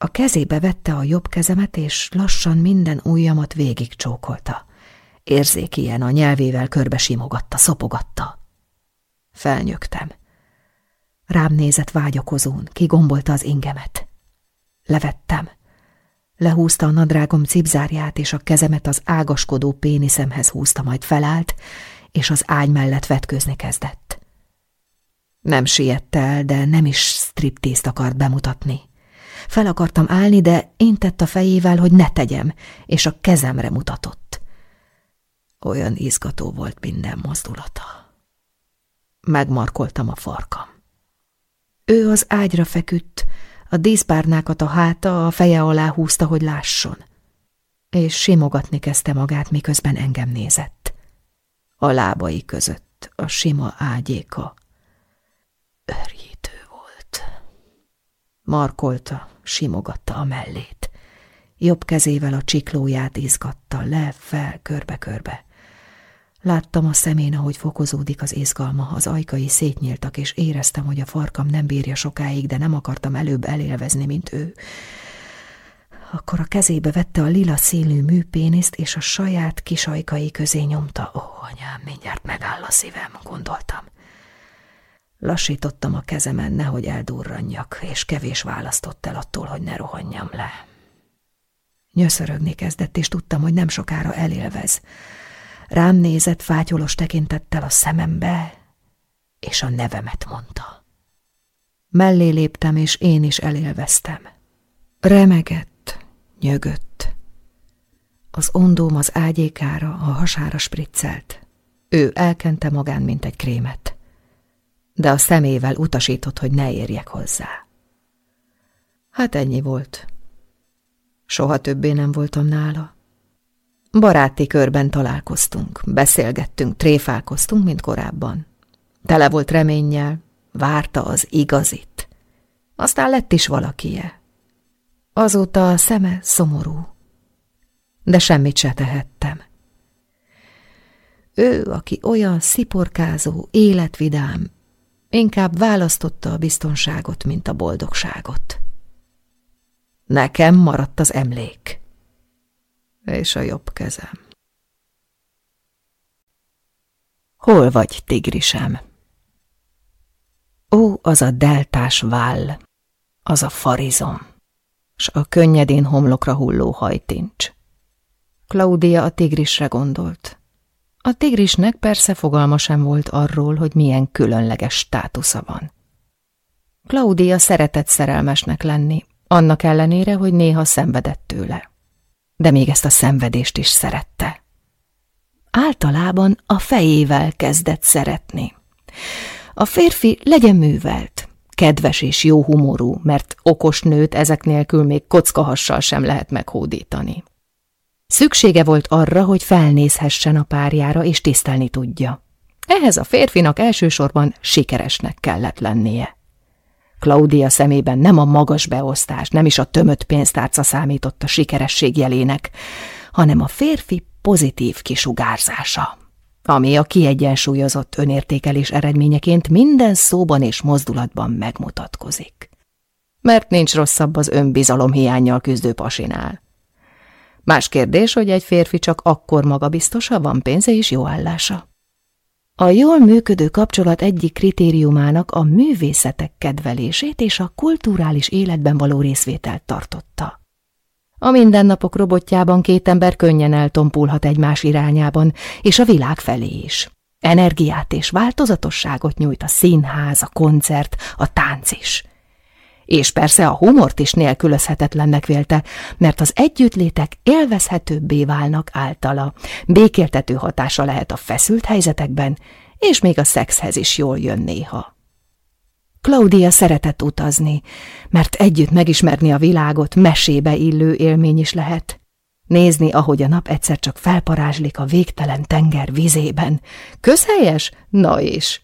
A kezébe vette a jobb kezemet, és lassan minden ujjamat végig csókolta. Érzék ilyen a nyelvével körbe simogatta, szopogatta. Felnyögtem. Rám nézett vágyakozón, kigombolta az ingemet. Levettem. Lehúzta a nadrágom cipzárját, és a kezemet az ágaskodó péniszemhez húzta, majd felállt, és az ágy mellett vetkőzni kezdett. Nem siett el, de nem is striptészt akart bemutatni. Fel akartam állni, de intett a fejével, hogy ne tegyem, és a kezemre mutatott. Olyan izgató volt minden mozdulata. Megmarkoltam a farkam. Ő az ágyra feküdt, a díszpárnákat a háta a feje alá húzta, hogy lásson. És simogatni kezdte magát, miközben engem nézett. A lábai között a sima ágyéka. Örjítő volt. Markolta, simogatta a mellét. Jobb kezével a csiklóját izgatta le, fel, körbe-körbe. Láttam a szemén, ahogy fokozódik az izgalma, az ajkai szétnyíltak, és éreztem, hogy a farkam nem bírja sokáig, de nem akartam előbb elélvezni, mint ő. Akkor a kezébe vette a lila színű műpéniszt, és a saját kis ajkai közé nyomta. Ó, anyám, mindjárt megáll a szívem, gondoltam. Lassítottam a kezemen, nehogy eldurranjak, és kevés választott el attól, hogy ne rohanjam le. Nyöszörögni kezdett, és tudtam, hogy nem sokára elélvez. Rám nézett fátyolos tekintettel a szemembe, és a nevemet mondta. Mellé léptem, és én is elélveztem. Remegett, nyögött. Az ondóm az ágyékára, a hasára spriccelt. Ő elkente magán, mint egy krémet. De a szemével utasított, hogy ne érjek hozzá. Hát ennyi volt. Soha többé nem voltam nála. Baráti körben találkoztunk, beszélgettünk, tréfálkoztunk, mint korábban. Tele volt reménnyel, várta az igazit. Aztán lett is valakie. Azóta a szeme szomorú, de semmit se tehettem. Ő, aki olyan sziporkázó, életvidám, inkább választotta a biztonságot, mint a boldogságot. Nekem maradt az emlék és a jobb kezem. Hol vagy, tigrisem? Ó, az a deltás váll, az a farizom, s a könnyedén homlokra hulló hajtincs. Klaudia a tigrisre gondolt. A tigrisnek persze fogalma sem volt arról, hogy milyen különleges státusza van. Klaudia szeretett szerelmesnek lenni, annak ellenére, hogy néha szenvedett tőle de még ezt a szenvedést is szerette. Általában a fejével kezdett szeretni. A férfi legyen művelt, kedves és jó humorú, mert okos nőt ezek nélkül még kockahassal sem lehet meghódítani. Szüksége volt arra, hogy felnézhessen a párjára és tisztelni tudja. Ehhez a férfinak elsősorban sikeresnek kellett lennie. Claudia szemében nem a magas beosztás, nem is a tömött pénztárca számított a sikeresség jelének, hanem a férfi pozitív kisugárzása, ami a kiegyensúlyozott önértékelés eredményeként minden szóban és mozdulatban megmutatkozik. Mert nincs rosszabb az önbizalom hiányjal küzdő pasinál. Más kérdés, hogy egy férfi csak akkor magabiztosa van pénze és jó állása. A jól működő kapcsolat egyik kritériumának a művészetek kedvelését és a kulturális életben való részvételt tartotta. A mindennapok robotjában két ember könnyen eltompulhat egymás irányában, és a világ felé is. Energiát és változatosságot nyújt a színház, a koncert, a tánc is. És persze a humort is nélkülözhetetlennek vélte, mert az együttlétek élvezhetőbbé válnak általa, békéltető hatása lehet a feszült helyzetekben, és még a szexhez is jól jön néha. Claudia szeretett utazni, mert együtt megismerni a világot mesébe illő élmény is lehet. Nézni, ahogy a nap egyszer csak felparázslik a végtelen tenger vizében. Közhelyes? Na is.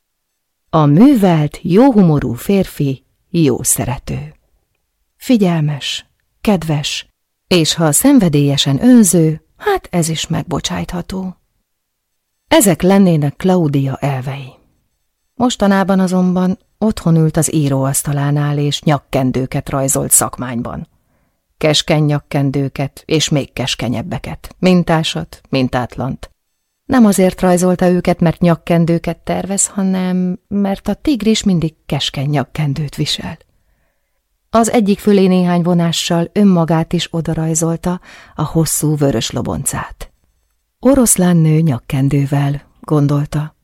A művelt, jóhumorú férfi jó szerető. Figyelmes, kedves, és ha szenvedélyesen önző, hát ez is megbocsájtható. Ezek lennének Claudia elvei. Mostanában azonban otthon ült az íróasztalánál, és nyakkendőket rajzolt szakmányban. Keskeny nyakkendőket, és még keskenyebbeket, mintásat, mintátlant. Nem azért rajzolta őket, mert nyakkendőket tervez, hanem mert a tigris mindig keskeny nyakkendőt visel. Az egyik fölé néhány vonással önmagát is odarajzolta, a hosszú vörös loboncát. Oroszlán nő nyakkendővel, gondolta.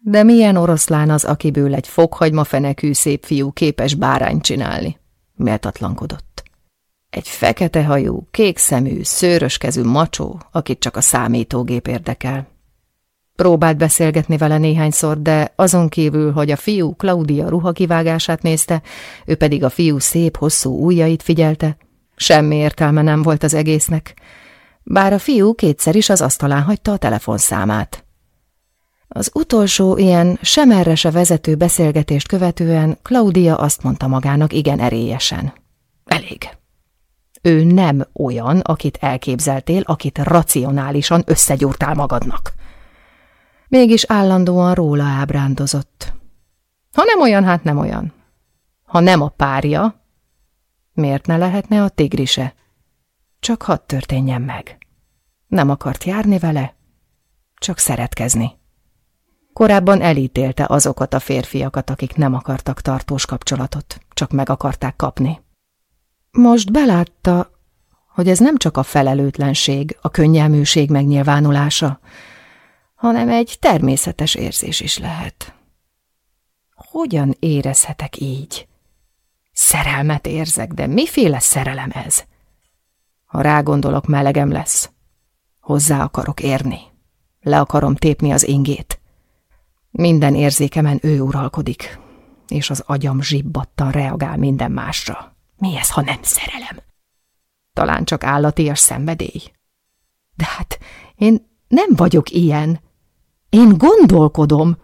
De milyen oroszlán az, akiből egy fokhagyma fenekű szép fiú képes bárány csinálni? Méltatlankodott. Egy fekete hajú, kék szemű, szőrös kezű macsó, akit csak a számítógép érdekel. Próbált beszélgetni vele néhányszor, de azon kívül, hogy a fiú Claudia ruhakivágását nézte, ő pedig a fiú szép, hosszú ujjait figyelte, semmi értelme nem volt az egésznek, bár a fiú kétszer is az asztalán hagyta a telefonszámát. Az utolsó ilyen semerre se vezető beszélgetést követően Claudia azt mondta magának igen erélyesen. Elég. Ő nem olyan, akit elképzeltél, akit racionálisan összegyúrtál magadnak. Mégis állandóan róla ábrándozott. Ha nem olyan, hát nem olyan. Ha nem a párja, miért ne lehetne a tigrise? Csak hadd történjen meg. Nem akart járni vele, csak szeretkezni. Korábban elítélte azokat a férfiakat, akik nem akartak tartós kapcsolatot, csak meg akarták kapni. Most belátta, hogy ez nem csak a felelőtlenség, a könnyelműség megnyilvánulása, hanem egy természetes érzés is lehet. Hogyan érezhetek így? Szerelmet érzek, de miféle szerelem ez? Ha rágondolok, melegem lesz. Hozzá akarok érni. Le akarom tépni az ingét. Minden érzékemen ő uralkodik, és az agyam zsibbattan reagál minden másra. Mi ez, ha nem szerelem? Talán csak állatias szenvedély. De hát én nem vagyok ilyen. Én gondolkodom.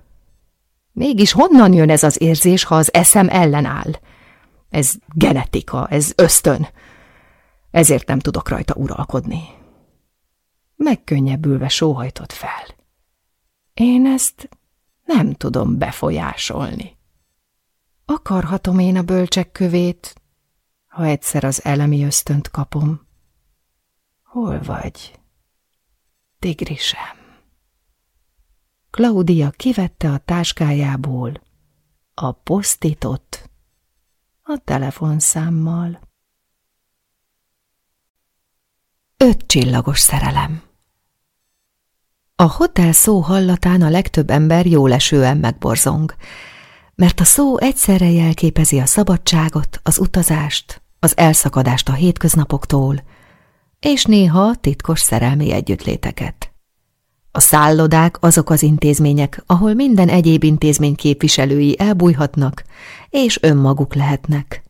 Mégis honnan jön ez az érzés, ha az eszem ellenáll? Ez genetika, ez ösztön. Ezért nem tudok rajta uralkodni. Megkönnyebbülve sóhajtott fel. Én ezt nem tudom befolyásolni. Akarhatom én a bölcsek kövét, ha egyszer az elemi ösztönt kapom. Hol vagy, tigrisem? Claudia kivette a táskájából a posztitot a telefonszámmal. Öt csillagos szerelem A hotel szó hallatán a legtöbb ember jólesően megborzong, mert a szó egyszerre jelképezi a szabadságot, az utazást, az elszakadást a hétköznapoktól, és néha titkos szerelmi együttléteket. A szállodák azok az intézmények, ahol minden egyéb intézmény képviselői elbújhatnak, és önmaguk lehetnek.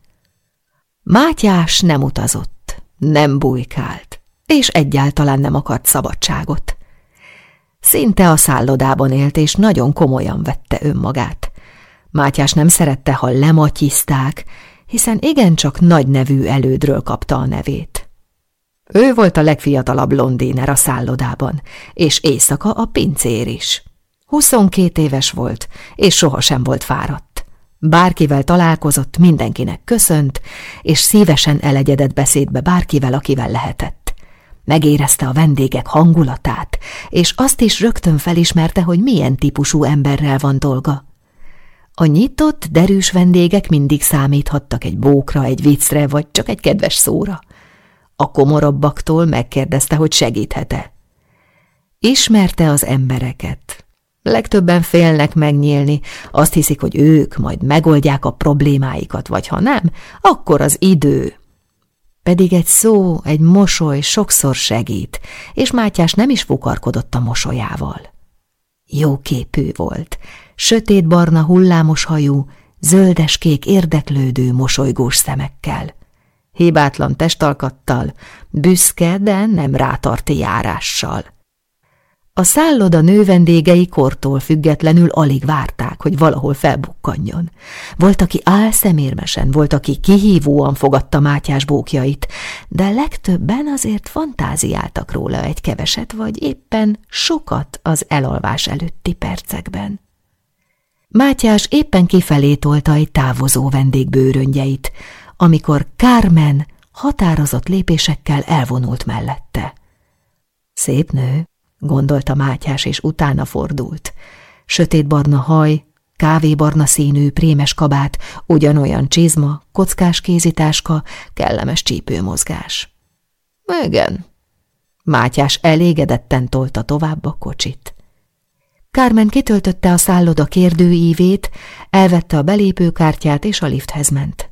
Mátyás nem utazott, nem bujkált, és egyáltalán nem akart szabadságot. Szinte a szállodában élt, és nagyon komolyan vette önmagát. Mátyás nem szerette, ha lematyizták, hiszen igencsak nagy nevű elődről kapta a nevét. Ő volt a legfiatalabb londéner a szállodában, és éjszaka a pincér is. 22 éves volt, és sohasem volt fáradt. Bárkivel találkozott, mindenkinek köszönt, és szívesen elegyedett beszédbe bárkivel, akivel lehetett. Megérezte a vendégek hangulatát, és azt is rögtön felismerte, hogy milyen típusú emberrel van dolga. A nyitott, derűs vendégek mindig számíthattak egy bókra, egy viccre, vagy csak egy kedves szóra. A komorabbaktól megkérdezte, hogy segíthete. Ismerte az embereket. Legtöbben félnek megnyílni, azt hiszik, hogy ők majd megoldják a problémáikat, vagy ha nem, akkor az idő. Pedig egy szó, egy mosoly sokszor segít, és Mátyás nem is fukarkodott a mosolyával. Jóképű volt, sötétbarna hullámos hajú, zöldeskék érdeklődő, mosolygós szemekkel. Hibátlan testalkattal, büszke, de nem rátarti járással. A szálloda nővendégei kortól függetlenül alig várták, hogy valahol felbukkanjon. Volt, aki álszemérmesen, volt, aki kihívóan fogadta Mátyás bókjait, de legtöbben azért fantáziáltak róla egy keveset, vagy éppen sokat az elalvás előtti percekben. Mátyás éppen kifelé tolta egy távozó vendég bőröngyeit, amikor Carmen határozott lépésekkel elvonult mellette. Szép nő, gondolta Mátyás, és utána fordult. Sötétbarna haj, kávébarna színű, prémes kabát, ugyanolyan csizma, kockás kézitáska, kellemes csípőmozgás. Igen. Mátyás elégedetten tolta tovább a kocsit. Kármen kitöltötte a szálloda kérdőívét, elvette a belépőkártyát és a lifthez ment.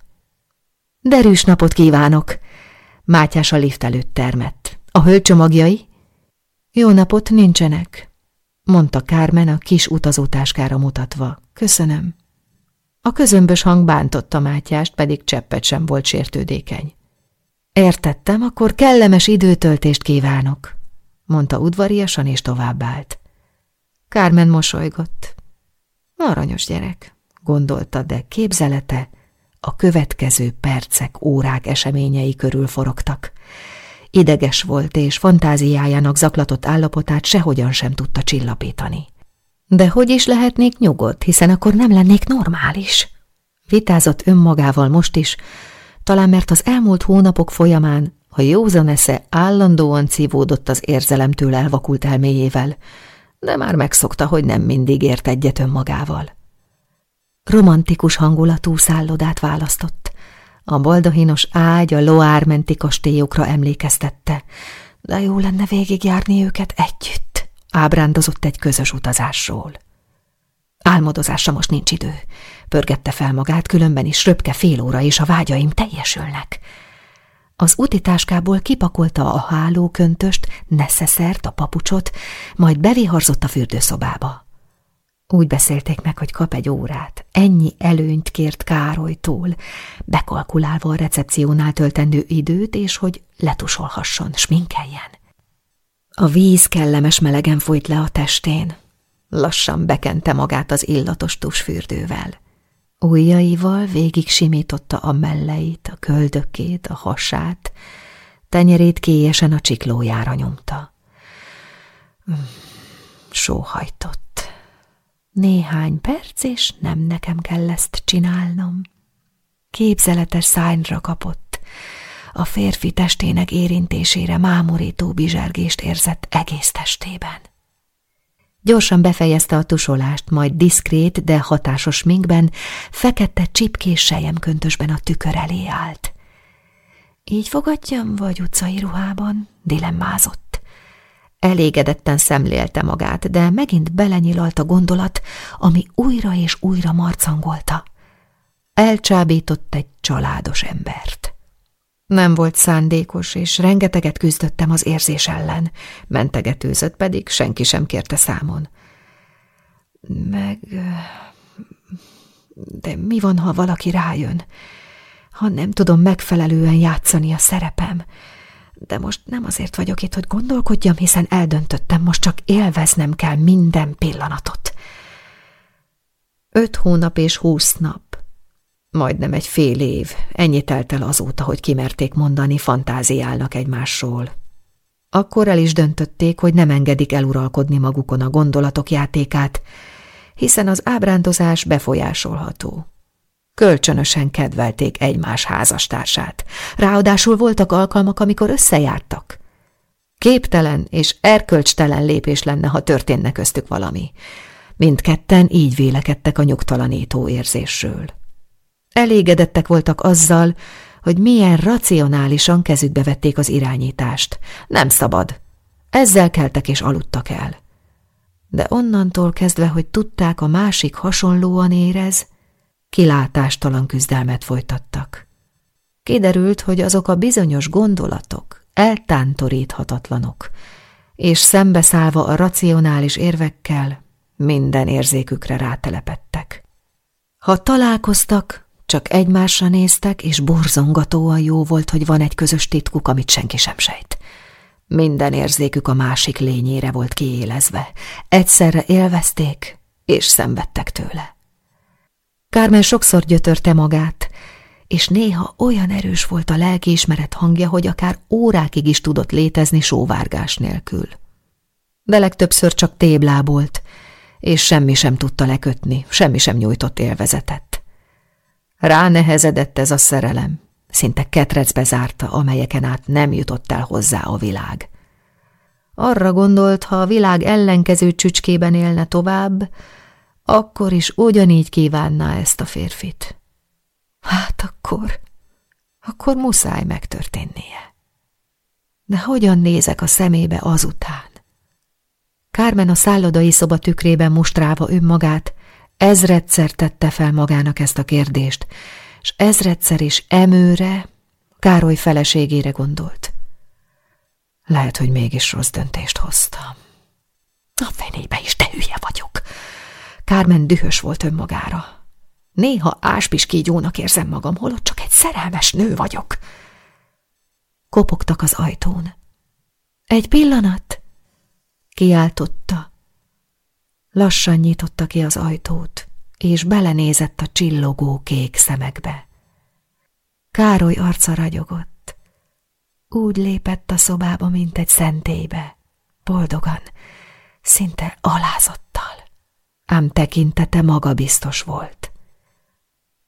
Derűs napot kívánok! Mátyás a lift előtt termett. A hölgycsomagjai? Jó napot, nincsenek, mondta Kármen a kis utazótáskára mutatva. Köszönöm. A közömbös hang bántotta Mátyást, pedig cseppet sem volt sértődékeny. Értettem, akkor kellemes időtöltést kívánok, mondta udvariasan és továbbált. Kármen mosolygott. Aranyos gyerek, gondolta, de képzelete a következő percek, órák eseményei körül forogtak. Ideges volt, és fantáziájának zaklatott állapotát sehogyan sem tudta csillapítani. De hogy is lehetnék nyugodt, hiszen akkor nem lennék normális? Vitázott önmagával most is, talán mert az elmúlt hónapok folyamán a józan esze állandóan cívódott az érzelemtől elvakult elméjével, de már megszokta, hogy nem mindig ért egyet önmagával. Romantikus hangulatú szállodát választott. A baldahinos ágy a loármenti kastélyokra emlékeztette, de jó lenne végigjárni őket együtt, ábrándozott egy közös utazásról. Álmodozásra most nincs idő, pörgette fel magát, különben is röpke fél óra, és a vágyaim teljesülnek. Az utitáskából kipakolta a hálóköntöst, neszeszert, a papucsot, majd beviharzott a fürdőszobába. Úgy beszélték meg, hogy kap egy órát. Ennyi előnyt kért Károlytól, bekalkulálva a recepciónál töltendő időt, és hogy letusolhasson, sminkeljen. A víz kellemes melegen folyt le a testén. Lassan bekente magát az illatos tusfürdővel. Ujjaival végig simította a melleit, a köldökét, a hasát, tenyerét kélyesen a csiklójára nyomta. Sóhajtott. Néhány perc, és nem nekem kell ezt csinálnom. Képzeletes szányra kapott. A férfi testének érintésére mámorító bizsergést érzett egész testében. Gyorsan befejezte a tusolást, majd diszkrét, de hatásos minkben, fekete csipkés köntösben a tükör elé állt. Így fogadjam, vagy utcai ruhában? Dilemmázott. Elégedetten szemlélte magát, de megint belenyilalt a gondolat, ami újra és újra marcangolta. Elcsábított egy családos embert. Nem volt szándékos, és rengeteget küzdöttem az érzés ellen, mentegetőzött pedig senki sem kérte számon. Meg... De mi van, ha valaki rájön? Ha nem tudom megfelelően játszani a szerepem, de most nem azért vagyok itt, hogy gondolkodjam, hiszen eldöntöttem, most csak élveznem kell minden pillanatot. Öt hónap és húsz nap. Majdnem egy fél év. Ennyi telt el azóta, hogy kimerték mondani, fantáziálnak egymásról. Akkor el is döntötték, hogy nem engedik eluralkodni magukon a gondolatok játékát, hiszen az ábrándozás befolyásolható. Kölcsönösen kedvelték egymás házastársát. Ráadásul voltak alkalmak, amikor összejártak. Képtelen és erkölcstelen lépés lenne, ha történne köztük valami. Mindketten így vélekedtek a nyugtalanító érzésről. Elégedettek voltak azzal, hogy milyen racionálisan kezükbe vették az irányítást. Nem szabad. Ezzel keltek és aludtak el. De onnantól kezdve, hogy tudták, a másik hasonlóan érez, kilátástalan küzdelmet folytattak. Kiderült, hogy azok a bizonyos gondolatok eltántoríthatatlanok, és szembeszállva a racionális érvekkel minden érzékükre rátelepettek. Ha találkoztak, csak egymásra néztek, és borzongatóan jó volt, hogy van egy közös titkuk, amit senki sem sejt. Minden érzékük a másik lényére volt kiélezve. Egyszerre élvezték, és szenvedtek tőle. Kármen sokszor gyötörte magát, és néha olyan erős volt a lelkiismeret hangja, hogy akár órákig is tudott létezni sóvárgás nélkül. De legtöbbször csak téblábolt, és semmi sem tudta lekötni, semmi sem nyújtott élvezetet. Ránehezedett ez a szerelem, szinte ketrecbe zárta, amelyeken át nem jutott el hozzá a világ. Arra gondolt, ha a világ ellenkező csücskében élne tovább, akkor is ugyanígy kívánná ezt a férfit. Hát akkor, akkor muszáj megtörténnie. De hogyan nézek a szemébe azután? Kármen a szállodai szoba tükrében mustrálva önmagát, ezredszer tette fel magának ezt a kérdést, és ezredszer is emőre, Károly feleségére gondolt. Lehet, hogy mégis rossz döntést hoztam. A fenébe is, de hülye vagyok. Kármen dühös volt önmagára. Néha áspis kígyónak érzem magam, holott csak egy szerelmes nő vagyok. Kopogtak az ajtón. Egy pillanat, kiáltotta. Lassan nyitotta ki az ajtót, és belenézett a csillogó kék szemekbe. Károly arca ragyogott. Úgy lépett a szobába, mint egy szentélybe, boldogan, szinte alázattal, ám tekintete magabiztos volt.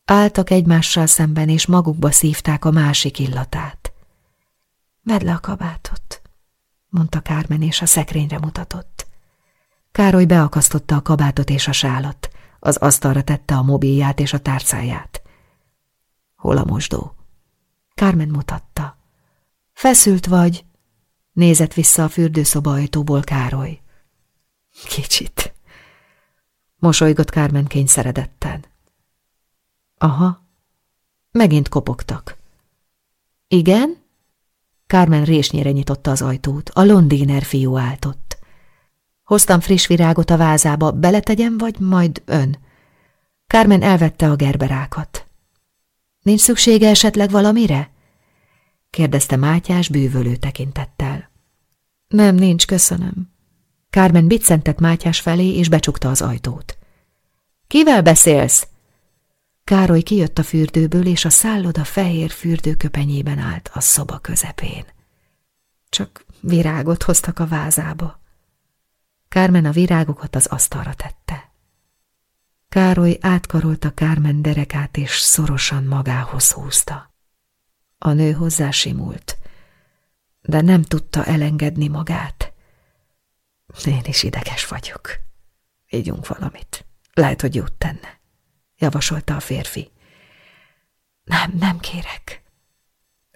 Álltak egymással szemben, és magukba szívták a másik illatát. Vedd le a kabátot, mondta Kármen, és a szekrényre mutatott. Károly beakasztotta a kabátot és a sálat, az asztalra tette a mobilját és a tárcáját. Hol a mosdó? Kármen mutatta. Feszült vagy? Nézett vissza a fürdőszoba ajtóból Károly. Kicsit. Mosolygott Kármen kényszeredetten. Aha. Megint kopogtak. Igen? Kármen résnyire nyitotta az ajtót. A londiner fiú áltott. Hoztam friss virágot a vázába, beletegyem, vagy majd ön? Kármen elvette a gerberákat. Nincs szüksége esetleg valamire? kérdezte Mátyás bűvölő tekintettel. Nem, nincs, köszönöm. Kármen biccentett Mátyás felé, és becsukta az ajtót. Kivel beszélsz? Károly kijött a fürdőből, és a szálloda fehér fürdőköpenyében állt a szoba közepén. Csak virágot hoztak a vázába. Kármen a virágokat az asztalra tette. Károly átkarolta Kármen derekát, és szorosan magához húzta. A nő hozzásimult, de nem tudta elengedni magát. Én is ideges vagyok. Ígyunk valamit. Lehet, hogy jót tenne javasolta a férfi. Nem, nem kérek.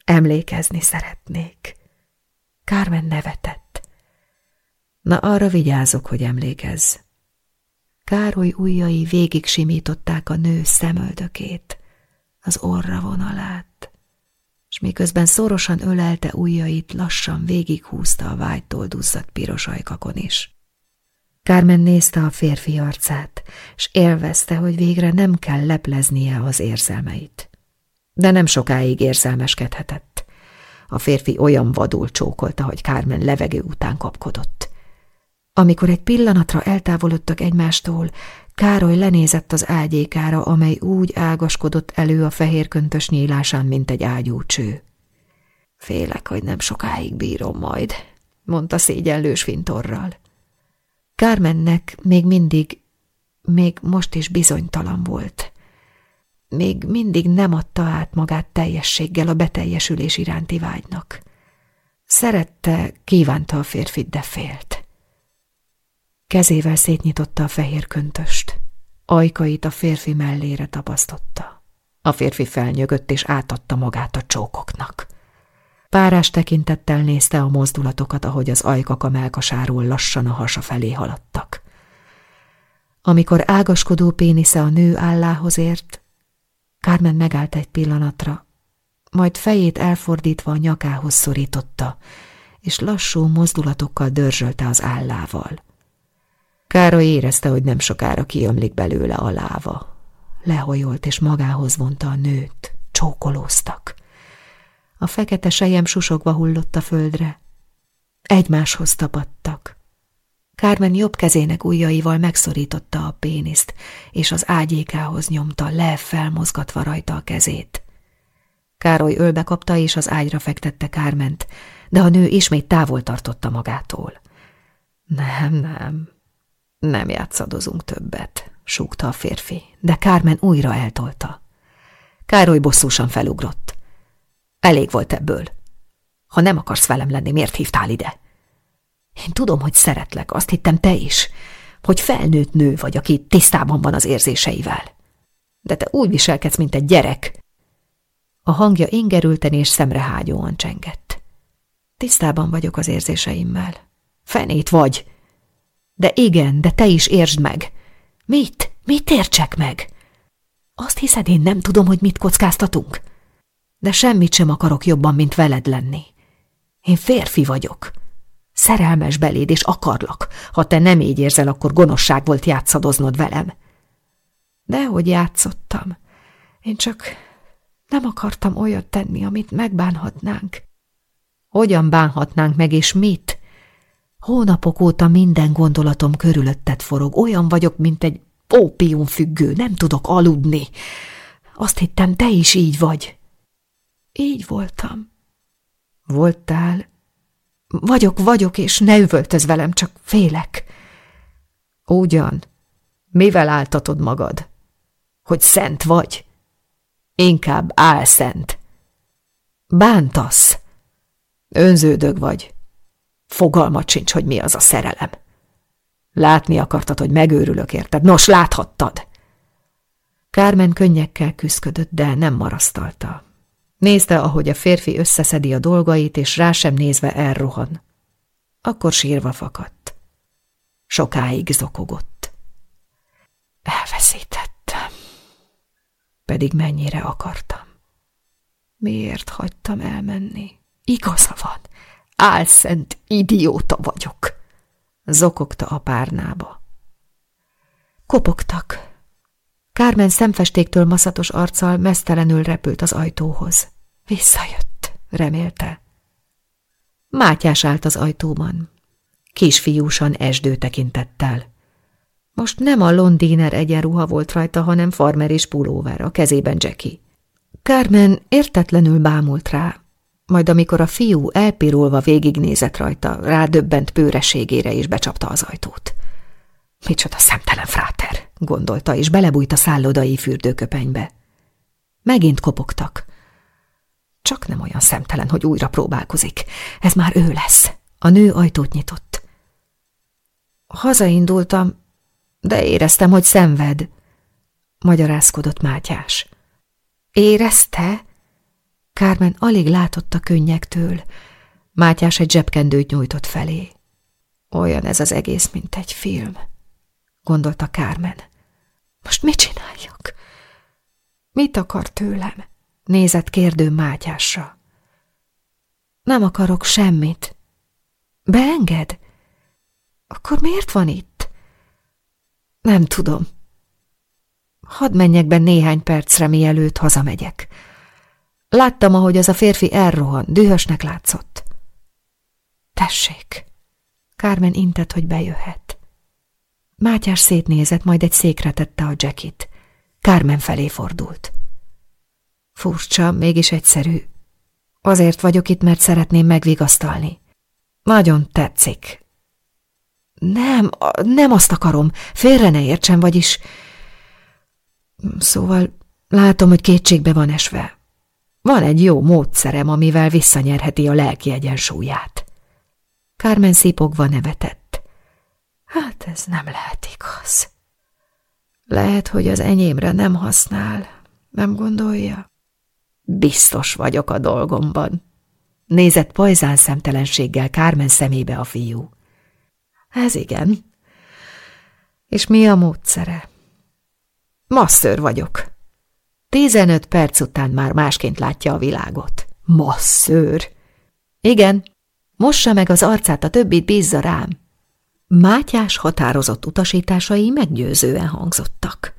Emlékezni szeretnék. Kármen nevetett. Na arra vigyázok, hogy emlékezz. Károly ujjai végig simították a nő szemöldökét, az orra vonalát, és miközben szorosan ölelte ujjait, lassan végighúzta a vágytól duzzadt piros ajkakon is. Kármen nézte a férfi arcát, és élvezte, hogy végre nem kell lepleznie az érzelmeit. De nem sokáig érzelmeskedhetett. A férfi olyan vadul csókolta, hogy Kármen levegő után kapkodott. Amikor egy pillanatra eltávolodtak egymástól, Károly lenézett az ágyékára, amely úgy ágaskodott elő a fehér köntös nyílásán, mint egy ágyúcső. Félek, hogy nem sokáig bírom majd, mondta szégyenlős fintorral. Kármennek még mindig, még most is bizonytalan volt. Még mindig nem adta át magát teljességgel a beteljesülés iránti vágynak. Szerette, kívánta a férfit, de félt. Kezével szétnyitotta a fehér köntöst. Ajkait a férfi mellére tapasztotta. A férfi felnyögött és átadta magát a csókoknak. Párás tekintettel nézte a mozdulatokat, ahogy az ajkak a melkasáról lassan a hasa felé haladtak. Amikor ágaskodó pénisze a nő állához ért, Carmen megállt egy pillanatra, majd fejét elfordítva a nyakához szorította, és lassú mozdulatokkal dörzsölte az állával. Károly érezte, hogy nem sokára kiömlik belőle a láva. Lehajolt és magához vonta a nőt, csókolóztak. A fekete sejem susogva hullott a földre. Egymáshoz tapadtak. Kármen jobb kezének ujjaival megszorította a péniszt, és az ágyékához nyomta, le felmozgatva rajta a kezét. Károly ölbe kapta, és az ágyra fektette Kárment, de a nő ismét távol tartotta magától. Nem, nem, nem játszadozunk többet, súgta a férfi, de Kármen újra eltolta. Károly bosszúsan felugrott. Elég volt ebből. Ha nem akarsz velem lenni, miért hívtál ide? Én tudom, hogy szeretlek, azt hittem te is, hogy felnőtt nő vagy, aki tisztában van az érzéseivel. De te úgy viselkedsz, mint egy gyerek. A hangja ingerülten és szemrehágyóan csengett. Tisztában vagyok az érzéseimmel. Fenét vagy. De igen, de te is értsd meg. Mit? Mit értsek meg? Azt hiszed, én nem tudom, hogy mit kockáztatunk? De semmit sem akarok jobban, mint veled lenni. Én férfi vagyok. Szerelmes beléd, és akarlak. Ha te nem így érzel, akkor gonoszság volt játszadoznod velem. Dehogy játszottam. Én csak nem akartam olyat tenni, amit megbánhatnánk. Hogyan bánhatnánk meg, és mit? Hónapok óta minden gondolatom körülötted forog. Olyan vagyok, mint egy ópiumfüggő, nem tudok aludni. Azt hittem, te is így vagy. Így voltam. Voltál? Vagyok, vagyok, és ne üvöltöz velem, csak félek. Ugyan. Mivel áltatod magad? Hogy szent vagy? Inkább álszent. Bántasz. Önződög vagy. Fogalmat sincs, hogy mi az a szerelem. Látni akartad, hogy megőrülök, érted? Nos, láthattad! Kármen könnyekkel küszködött, de nem marasztalta. Nézte, ahogy a férfi összeszedi a dolgait, és rá sem nézve elrohan. Akkor sírva fakadt. Sokáig zokogott. Elveszítettem. Pedig mennyire akartam. Miért hagytam elmenni? Igaza van. Álszent idióta vagyok. Zokogta a párnába. Kopogtak. Kármen szemfestéktől maszatos arccal mesztelenül repült az ajtóhoz. Visszajött, remélte. Mátyás állt az ajtóban. Kisfiúsan esdő tekintettel. Most nem a londiner egyenruha volt rajta, hanem farmer és pulóver, a kezében Jackie. Carmen értetlenül bámult rá, majd amikor a fiú elpirulva végignézett rajta, rádöbbent bőreségére és becsapta az ajtót. Micsoda szemtelen fráter, gondolta, és belebújt a szállodai fürdőköpenybe. Megint kopogtak. Csak nem olyan szemtelen, hogy újra próbálkozik. Ez már ő lesz. A nő ajtót nyitott. Hazaindultam, de éreztem, hogy szenved, magyarázkodott Mátyás. Érezte? Kármen alig látott a könnyektől. Mátyás egy zsebkendőt nyújtott felé. Olyan ez az egész, mint egy film, gondolta Kármen. Most mit csináljak? Mit akar tőlem? Nézett kérdő Mátyásra. Nem akarok semmit. Beenged? Akkor miért van itt? Nem tudom. Hadd menjek be néhány percre, mielőtt hazamegyek. Láttam, ahogy az a férfi elrohan, dühösnek látszott. Tessék! Kármen intett, hogy bejöhet. Mátyás szétnézett, majd egy székre tette a jackit. Kármen felé fordult. Furcsa, mégis egyszerű. Azért vagyok itt, mert szeretném megvigasztalni. Nagyon tetszik. Nem, nem azt akarom, félre ne értsen, vagyis... Szóval látom, hogy kétségbe van esve. Van egy jó módszerem, amivel visszanyerheti a lelki egyensúlyát. Kármen szipogva nevetett. Hát ez nem lehet igaz. Lehet, hogy az enyémre nem használ, nem gondolja? Biztos vagyok a dolgomban. Nézett pajzán szemtelenséggel Kármen szemébe a fiú. Ez igen. És mi a módszere? Masször vagyok. Tizenöt perc után már másként látja a világot. Masszőr! Igen, mossa meg az arcát, a többit bízza rám. Mátyás határozott utasításai meggyőzően hangzottak.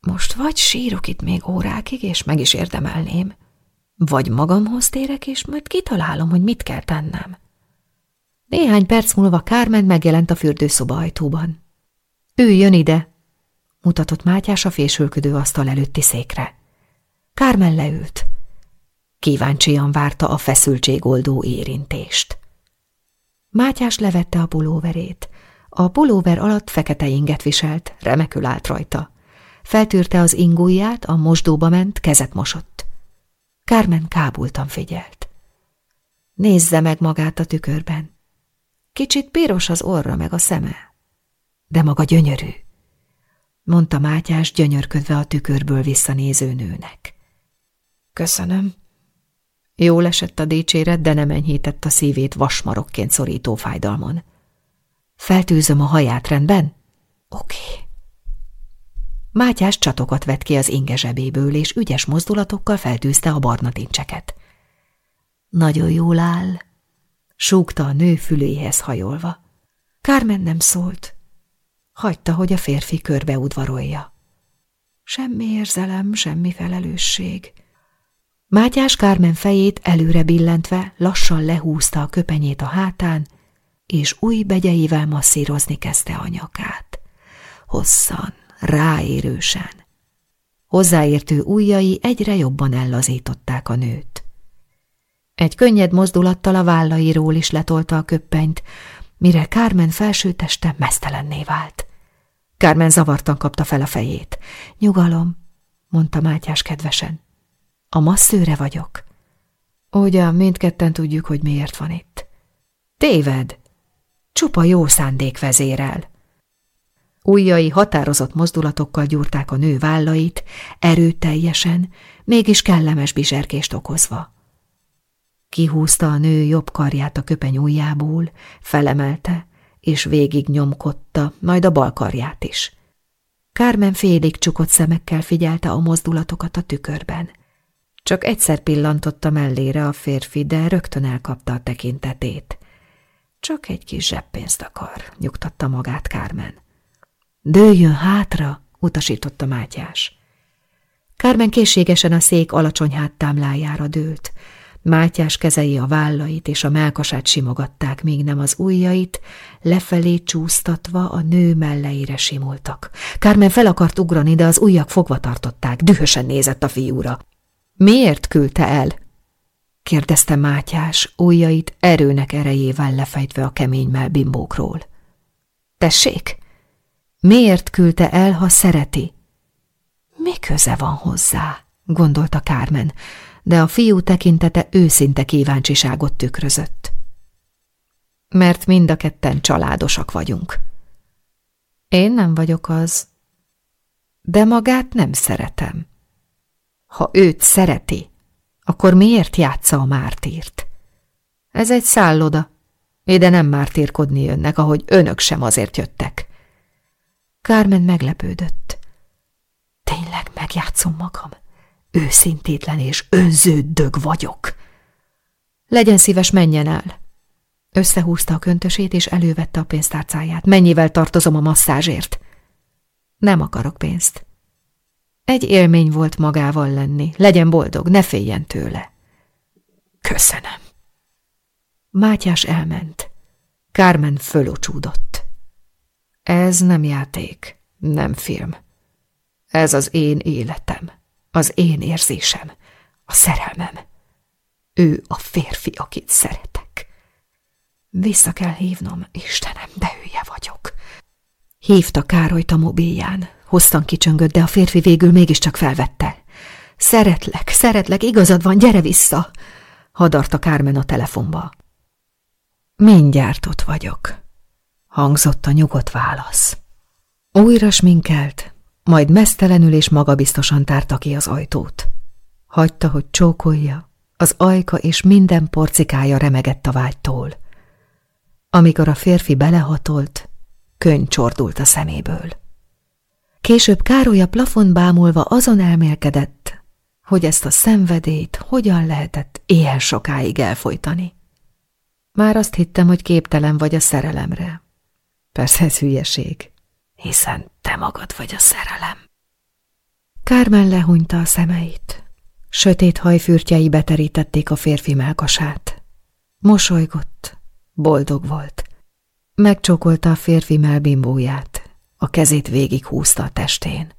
Most vagy sírok itt még órákig, és meg is érdemelném, vagy magamhoz térek, és majd kitalálom, hogy mit kell tennem. Néhány perc múlva Kármen megjelent a fürdőszoba ajtóban. Üljön ide, mutatott Mátyás a fésülködő asztal előtti székre. Kármen leült. Kíváncsian várta a feszültségoldó érintést. Mátyás levette a pulóverét. A pulóver alatt fekete inget viselt, remekül állt rajta. Feltűrte az ingúját, a mosdóba ment, kezet mosott. Kármen kábultan figyelt. Nézze meg magát a tükörben. Kicsit piros az orra meg a szeme, de maga gyönyörű, mondta Mátyás gyönyörködve a tükörből visszanéző nőnek. Köszönöm. Jól esett a dicséret, de nem enyhített a szívét vasmarokként szorító fájdalmon. Feltűzöm a haját rendben? Oké. Mátyás csatokat vett ki az inge zsebéből, és ügyes mozdulatokkal feltűzte a barna tincseket. Nagyon jól áll, súgta a nő füléhez hajolva. Kármen nem szólt. Hagyta, hogy a férfi körbe udvarolja. Semmi érzelem, semmi felelősség. Mátyás Kármen fejét előre billentve lassan lehúzta a köpenyét a hátán, és új begyeivel masszírozni kezdte a nyakát. Hosszan, ráérősen. Hozzáértő ujjai egyre jobban ellazították a nőt. Egy könnyed mozdulattal a vállairól is letolta a köppenyt, mire Kármen felső teste mesztelenné vált. Kármen zavartan kapta fel a fejét. Nyugalom, mondta Mátyás kedvesen. A masszőre vagyok. Ugyan, mindketten tudjuk, hogy miért van itt. Téved! Csupa jó szándék vezérel. Ujjai határozott mozdulatokkal gyúrták a nő vállait, erőteljesen, mégis kellemes bizserkést okozva. Kihúzta a nő jobb karját a köpeny ujjából, felemelte, és végig nyomkodta, majd a bal karját is. Kármen félig csukott szemekkel figyelte a mozdulatokat a tükörben. Csak egyszer pillantotta mellére a férfi, de rögtön elkapta a tekintetét. Csak egy kis zseppénzt akar, nyugtatta magát Kármen. Dőljön hátra, utasította Mátyás. Kármen készségesen a szék alacsony háttámlájára dőlt. Mátyás kezei a vállait és a melkasát simogatták, míg nem az ujjait, lefelé csúsztatva a nő melleire simultak. Kármen fel akart ugrani, de az ujjak fogva tartották, dühösen nézett a fiúra. Miért küldte el? kérdezte Mátyás, ujjait erőnek erejével lefejtve a kemény melbimbókról. Tessék? Miért küldte el, ha szereti? Mi köze van hozzá? gondolta Kármen, de a fiú tekintete őszinte kíváncsiságot tükrözött. Mert mind a ketten családosak vagyunk. Én nem vagyok az, de magát nem szeretem. Ha őt szereti, akkor miért játsza a mártírt? Ez egy szálloda. Ide nem mártírkodni jönnek, ahogy önök sem azért jöttek. Kármen meglepődött. Tényleg megjátszom magam? Őszintétlen és önző dög vagyok. Legyen szíves, menjen el. Összehúzta a köntösét, és elővette a pénztárcáját. Mennyivel tartozom a masszázsért? Nem akarok pénzt. Egy élmény volt magával lenni. Legyen boldog, ne féljen tőle. Köszönöm. Mátyás elment. Kármen fölocsúdott. Ez nem játék, nem film. Ez az én életem, az én érzésem, a szerelmem. Ő a férfi, akit szeretek. Vissza kell hívnom, Istenem, de hülye vagyok. Hívta Károlyt a mobilján. Hosszan kicsöngött, de a férfi végül mégiscsak felvette. Szeretlek, szeretlek, igazad van, gyere vissza! Hadarta Kármen a telefonba. Mindjárt ott vagyok, hangzott a nyugodt válasz. Újra sminkelt, majd mesztelenül és magabiztosan tárta ki az ajtót. Hagyta, hogy csókolja, az ajka és minden porcikája remegett a vágytól. Amikor a férfi belehatolt, könyv csordult a szeméből. Később Károly a plafon bámulva azon elmélkedett, hogy ezt a szenvedélyt hogyan lehetett éjjel sokáig elfolytani. Már azt hittem, hogy képtelen vagy a szerelemre. Persze ez hülyeség, hiszen te magad vagy a szerelem. Kármen lehunyta a szemeit. Sötét hajfürtjei beterítették a férfi melkasát. Mosolygott, Boldog volt. Megcsókolta a férfi melbimbóját, a kezét végighúzta a testén.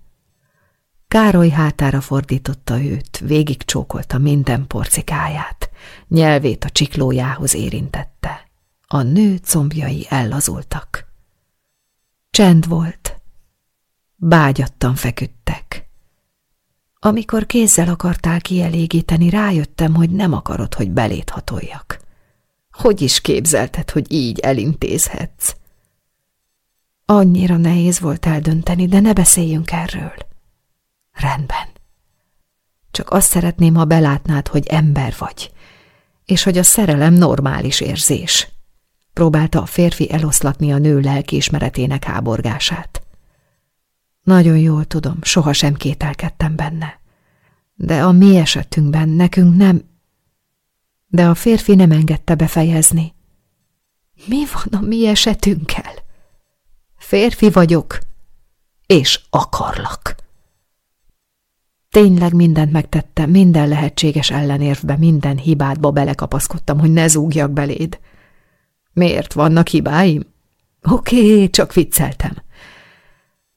Károly hátára fordította őt, végig csókolta minden porcikáját, nyelvét a csiklójához érintette. A nő combjai ellazultak. Csend volt. Bágyattan feküdtek. Amikor kézzel akartál kielégíteni, rájöttem, hogy nem akarod, hogy belét hatoljak. Hogy is képzelted, hogy így elintézhetsz? Annyira nehéz volt eldönteni, de ne beszéljünk erről. Rendben. Csak azt szeretném, ha belátnád, hogy ember vagy, és hogy a szerelem normális érzés. Próbálta a férfi eloszlatni a nő lelkiismeretének háborgását. Nagyon jól tudom, sohasem kételkedtem benne. De a mi esetünkben nekünk nem... De a férfi nem engedte befejezni. Mi van a mi esetünkkel? Férfi vagyok, és akarlak. Tényleg mindent megtettem, minden lehetséges ellenérvbe, minden hibádba belekapaszkodtam, hogy ne zúgjak beléd. Miért vannak hibáim? Oké, csak vicceltem.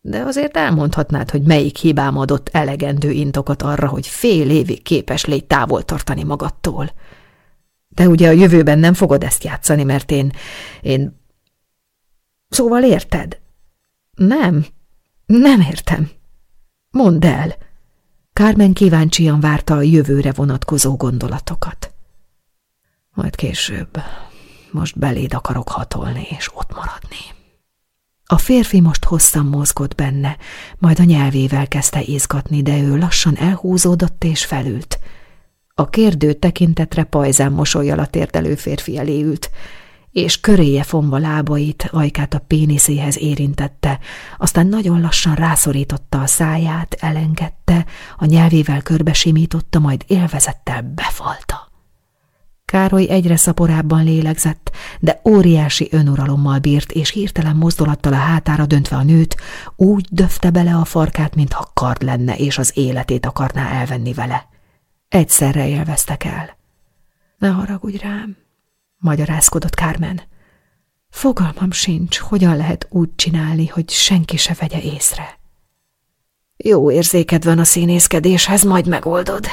De azért elmondhatnád, hogy melyik hibám adott elegendő intokat arra, hogy fél évig képes légy távol tartani magadtól. De ugye a jövőben nem fogod ezt játszani, mert én... én... Szóval érted? Nem, nem értem. Mondd el. Kármen kíváncsian várta a jövőre vonatkozó gondolatokat. Majd később. Most beléd akarok hatolni, és ott maradni. A férfi most hosszan mozgott benne, majd a nyelvével kezdte izgatni, de ő lassan elhúzódott és felült. A kérdő tekintetre pajzán mosolyjal a térdelő férfi elé ült, és köréje fonva lábait, ajkát a péniszéhez érintette, aztán nagyon lassan rászorította a száját, elengedte, a nyelvével körbesimította, majd élvezettel befalta. Károly egyre szaporábban lélegzett, de óriási önuralommal bírt, és hirtelen mozdulattal a hátára döntve a nőt, úgy döfte bele a farkát, mintha kard lenne, és az életét akarná elvenni vele. Egyszerre élveztek el. Ne haragudj rám, magyarázkodott Kármen. Fogalmam sincs, hogyan lehet úgy csinálni, hogy senki se vegye észre. Jó érzéked van a színészkedéshez, majd megoldod.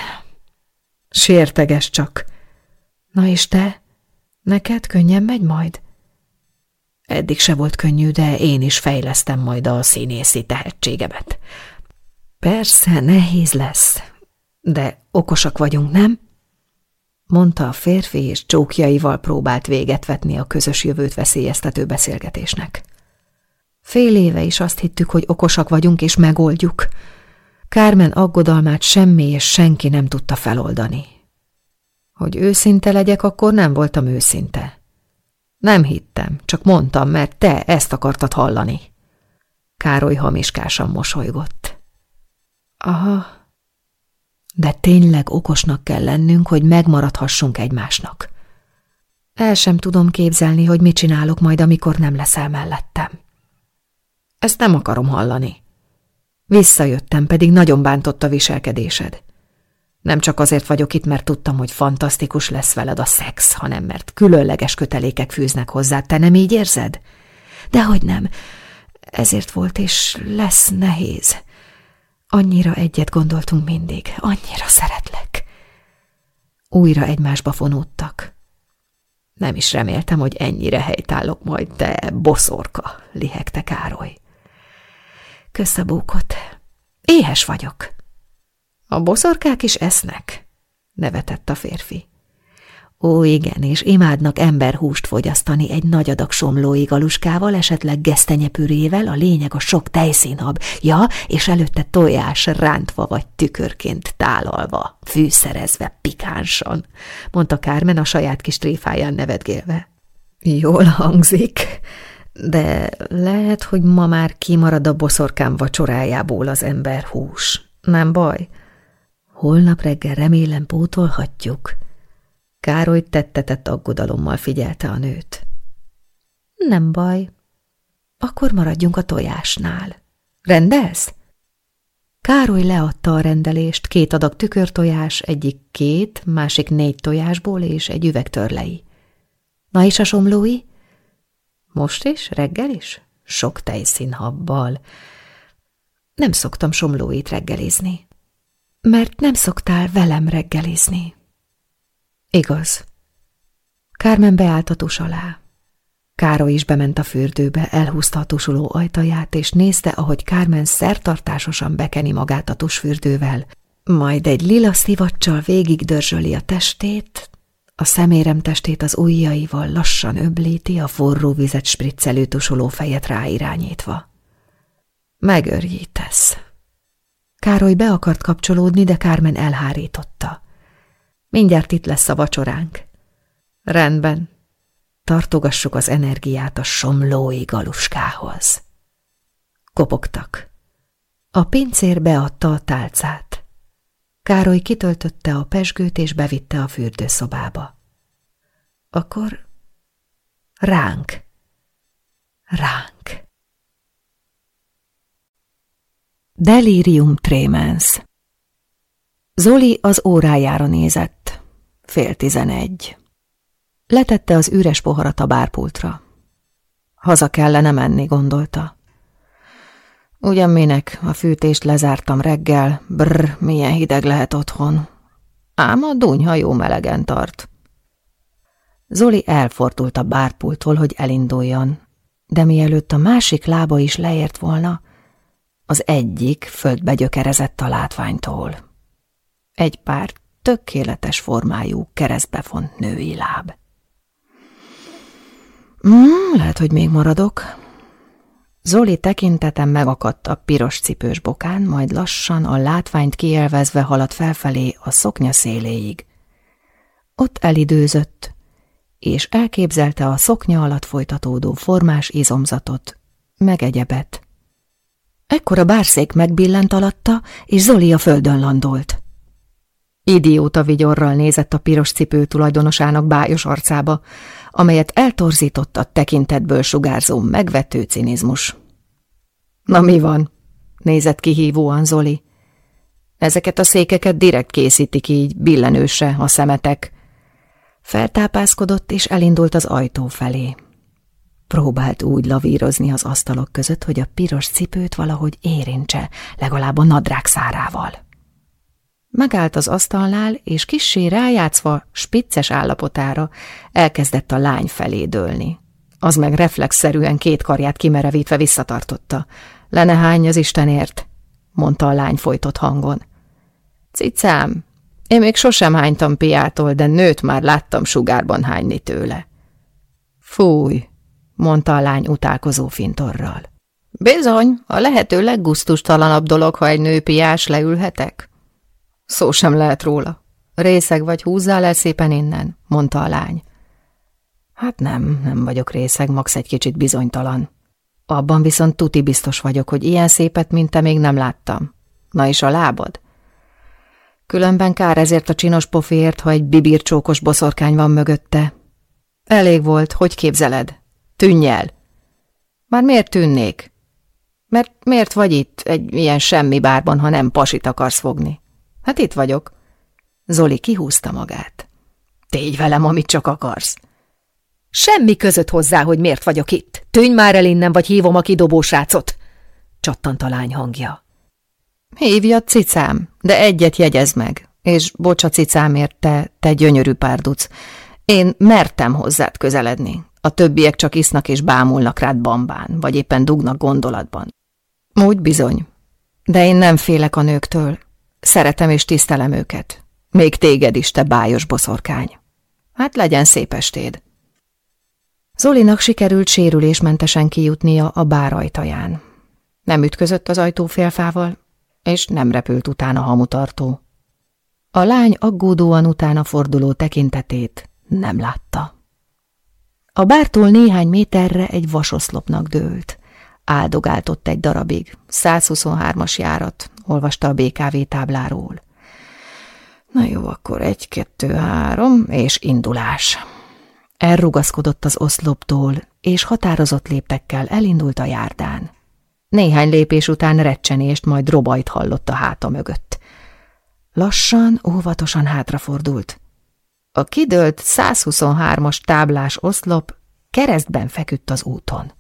Sérteges csak. Na és te? Neked könnyen megy majd? Eddig se volt könnyű, de én is fejlesztem majd a színészi tehetségemet. Persze, nehéz lesz, de okosak vagyunk, nem? mondta a férfi, és csókjaival próbált véget vetni a közös jövőt veszélyeztető beszélgetésnek. Fél éve is azt hittük, hogy okosak vagyunk, és megoldjuk. Kármen aggodalmát semmi és senki nem tudta feloldani. Hogy őszinte legyek, akkor nem voltam őszinte. Nem hittem, csak mondtam, mert te ezt akartad hallani. Károly hamiskásan mosolygott. Aha, de tényleg okosnak kell lennünk, hogy megmaradhassunk egymásnak. El sem tudom képzelni, hogy mit csinálok majd, amikor nem leszel mellettem. Ezt nem akarom hallani. Visszajöttem, pedig nagyon bántott a viselkedésed. Nem csak azért vagyok itt, mert tudtam, hogy fantasztikus lesz veled a szex, hanem mert különleges kötelékek fűznek hozzá. Te nem így érzed? Dehogy nem. Ezért volt és lesz nehéz. Annyira egyet gondoltunk mindig, annyira szeretlek. Újra egymásba fonódtak. Nem is reméltem, hogy ennyire helytállok majd, de boszorka, lihegte Károly. Kösz a bókot. Éhes vagyok. A boszorkák is esznek, nevetett a férfi. Ó, igen, és imádnak emberhúst fogyasztani egy nagy adag somlói galuskával, esetleg gesztenyepürével, a lényeg a sok tejszínhab, ja, és előtte tojás rántva vagy tükörként tálalva, fűszerezve, pikánsan, mondta Kármen a saját kis tréfáján nevetgélve. Jól hangzik, de lehet, hogy ma már kimarad a boszorkám vacsorájából az emberhús. Nem baj. Holnap reggel remélem pótolhatjuk. Károly tettetett aggodalommal figyelte a nőt. Nem baj. Akkor maradjunk a tojásnál. Rendelsz? Károly leadta a rendelést, két adag tükörtojás, egyik két, másik négy tojásból és egy üveg törlei. Na és a somlói? Most is, reggel is? Sok tejszínhabbal. Nem szoktam somlóit reggelizni. Mert nem szoktál velem reggelizni. Igaz. Kármen beállt a tus alá. Károly is bement a fürdőbe, elhúzta a tusuló ajtaját, és nézte, ahogy Kármen szertartásosan bekeni magát a tusfürdővel, majd egy lila szivacsal végig dörzsöli a testét, a szemérem testét az ujjaival lassan öblíti, a forró vizet spriccelő tusoló fejet ráirányítva. Megörjítesz. Károly be akart kapcsolódni, de Kármen elhárította. Mindjárt itt lesz a vacsoránk. Rendben. Tartogassuk az energiát a somlói galuskához. Kopogtak. A pincér beadta a tálcát. Károly kitöltötte a pesgőt és bevitte a fürdőszobába. Akkor ránk, ránk. Delirium tremens Zoli az órájára nézett. Fél tizenegy. Letette az üres poharat a bárpultra. Haza kellene menni, gondolta. Ugyan minek, a fűtést lezártam reggel, brr, milyen hideg lehet otthon. Ám a dunyha jó melegen tart. Zoli elfordult a bárpultól, hogy elinduljon, de mielőtt a másik lába is leért volna, az egyik földbe gyökerezett a látványtól. Egy pár tökéletes formájú keresztbefont női láb. Mm, lehet, hogy még maradok. Zoli tekintetem megakadt a piros cipős bokán, majd lassan a látványt kielvezve haladt felfelé a szoknya széléig. Ott elidőzött, és elképzelte a szoknya alatt folytatódó formás izomzatot, meg egyebet. Ekkor a bárszék megbillent alatta, és Zoli a földön landolt. Idióta vigyorral nézett a piros cipő tulajdonosának bájos arcába, amelyet eltorzított a tekintetből sugárzó megvető cinizmus. Na mi van? nézett kihívóan Zoli. Ezeket a székeket direkt készítik így, billenőse a szemetek. Feltápászkodott és elindult az ajtó felé. Próbált úgy lavírozni az asztalok között, hogy a piros cipőt valahogy érintse, legalább a nadrág szárával. Megállt az asztalnál, és kissé rájátszva, spicces állapotára elkezdett a lány felé dőlni. Az meg reflexzerűen két karját kimerevítve visszatartotta. Lene hány az Istenért, mondta a lány folytott hangon. Cicám, én még sosem hánytam piától, de nőt már láttam sugárban hányni tőle. Fúj, mondta a lány utálkozó fintorral. Bizony, a lehető leggusztustalanabb dolog, ha egy nőpiás leülhetek. Szó sem lehet róla. Részeg vagy, húzzál el szépen innen, mondta a lány. Hát nem, nem vagyok részeg, max egy kicsit bizonytalan. Abban viszont tuti biztos vagyok, hogy ilyen szépet, mint te még nem láttam. Na és a lábad? Különben kár ezért a csinos pofért, ha egy bibircsókos boszorkány van mögötte. Elég volt, hogy képzeled? Tűnj el! Már miért tűnnék? Mert miért vagy itt egy ilyen semmi bárban, ha nem pasit akarsz fogni? Hát itt vagyok. Zoli kihúzta magát. Tégy velem, amit csak akarsz. Semmi között hozzá, hogy miért vagyok itt. Tűnj már el innen, vagy hívom a kidobó srácot. Csattant a lány hangja. Hívja cicám, de egyet jegyez meg. És bocsa cicámért, te, te gyönyörű párduc. Én mertem hozzád közeledni. A többiek csak isznak és bámulnak rád bambán, vagy éppen dugnak gondolatban. Úgy bizony. De én nem félek a nőktől, Szeretem és tisztelem őket. Még téged is, te bájos boszorkány. Hát legyen szép estéd. Zolinak sikerült sérülésmentesen kijutnia a bár ajtaján. Nem ütközött az ajtófélfával, és nem repült utána hamutartó. A lány aggódóan utána forduló tekintetét nem látta. A bártól néhány méterre egy vasoszlopnak dőlt. Áldogáltott egy darabig, 123-as járat, olvasta a BKV tábláról. Na jó, akkor egy, kettő, három, és indulás. Elrugaszkodott az oszloptól, és határozott léptekkel elindult a járdán. Néhány lépés után recsenést, majd robajt hallott a háta mögött. Lassan, óvatosan hátrafordult. A kidőlt 123-as táblás oszlop keresztben feküdt az úton.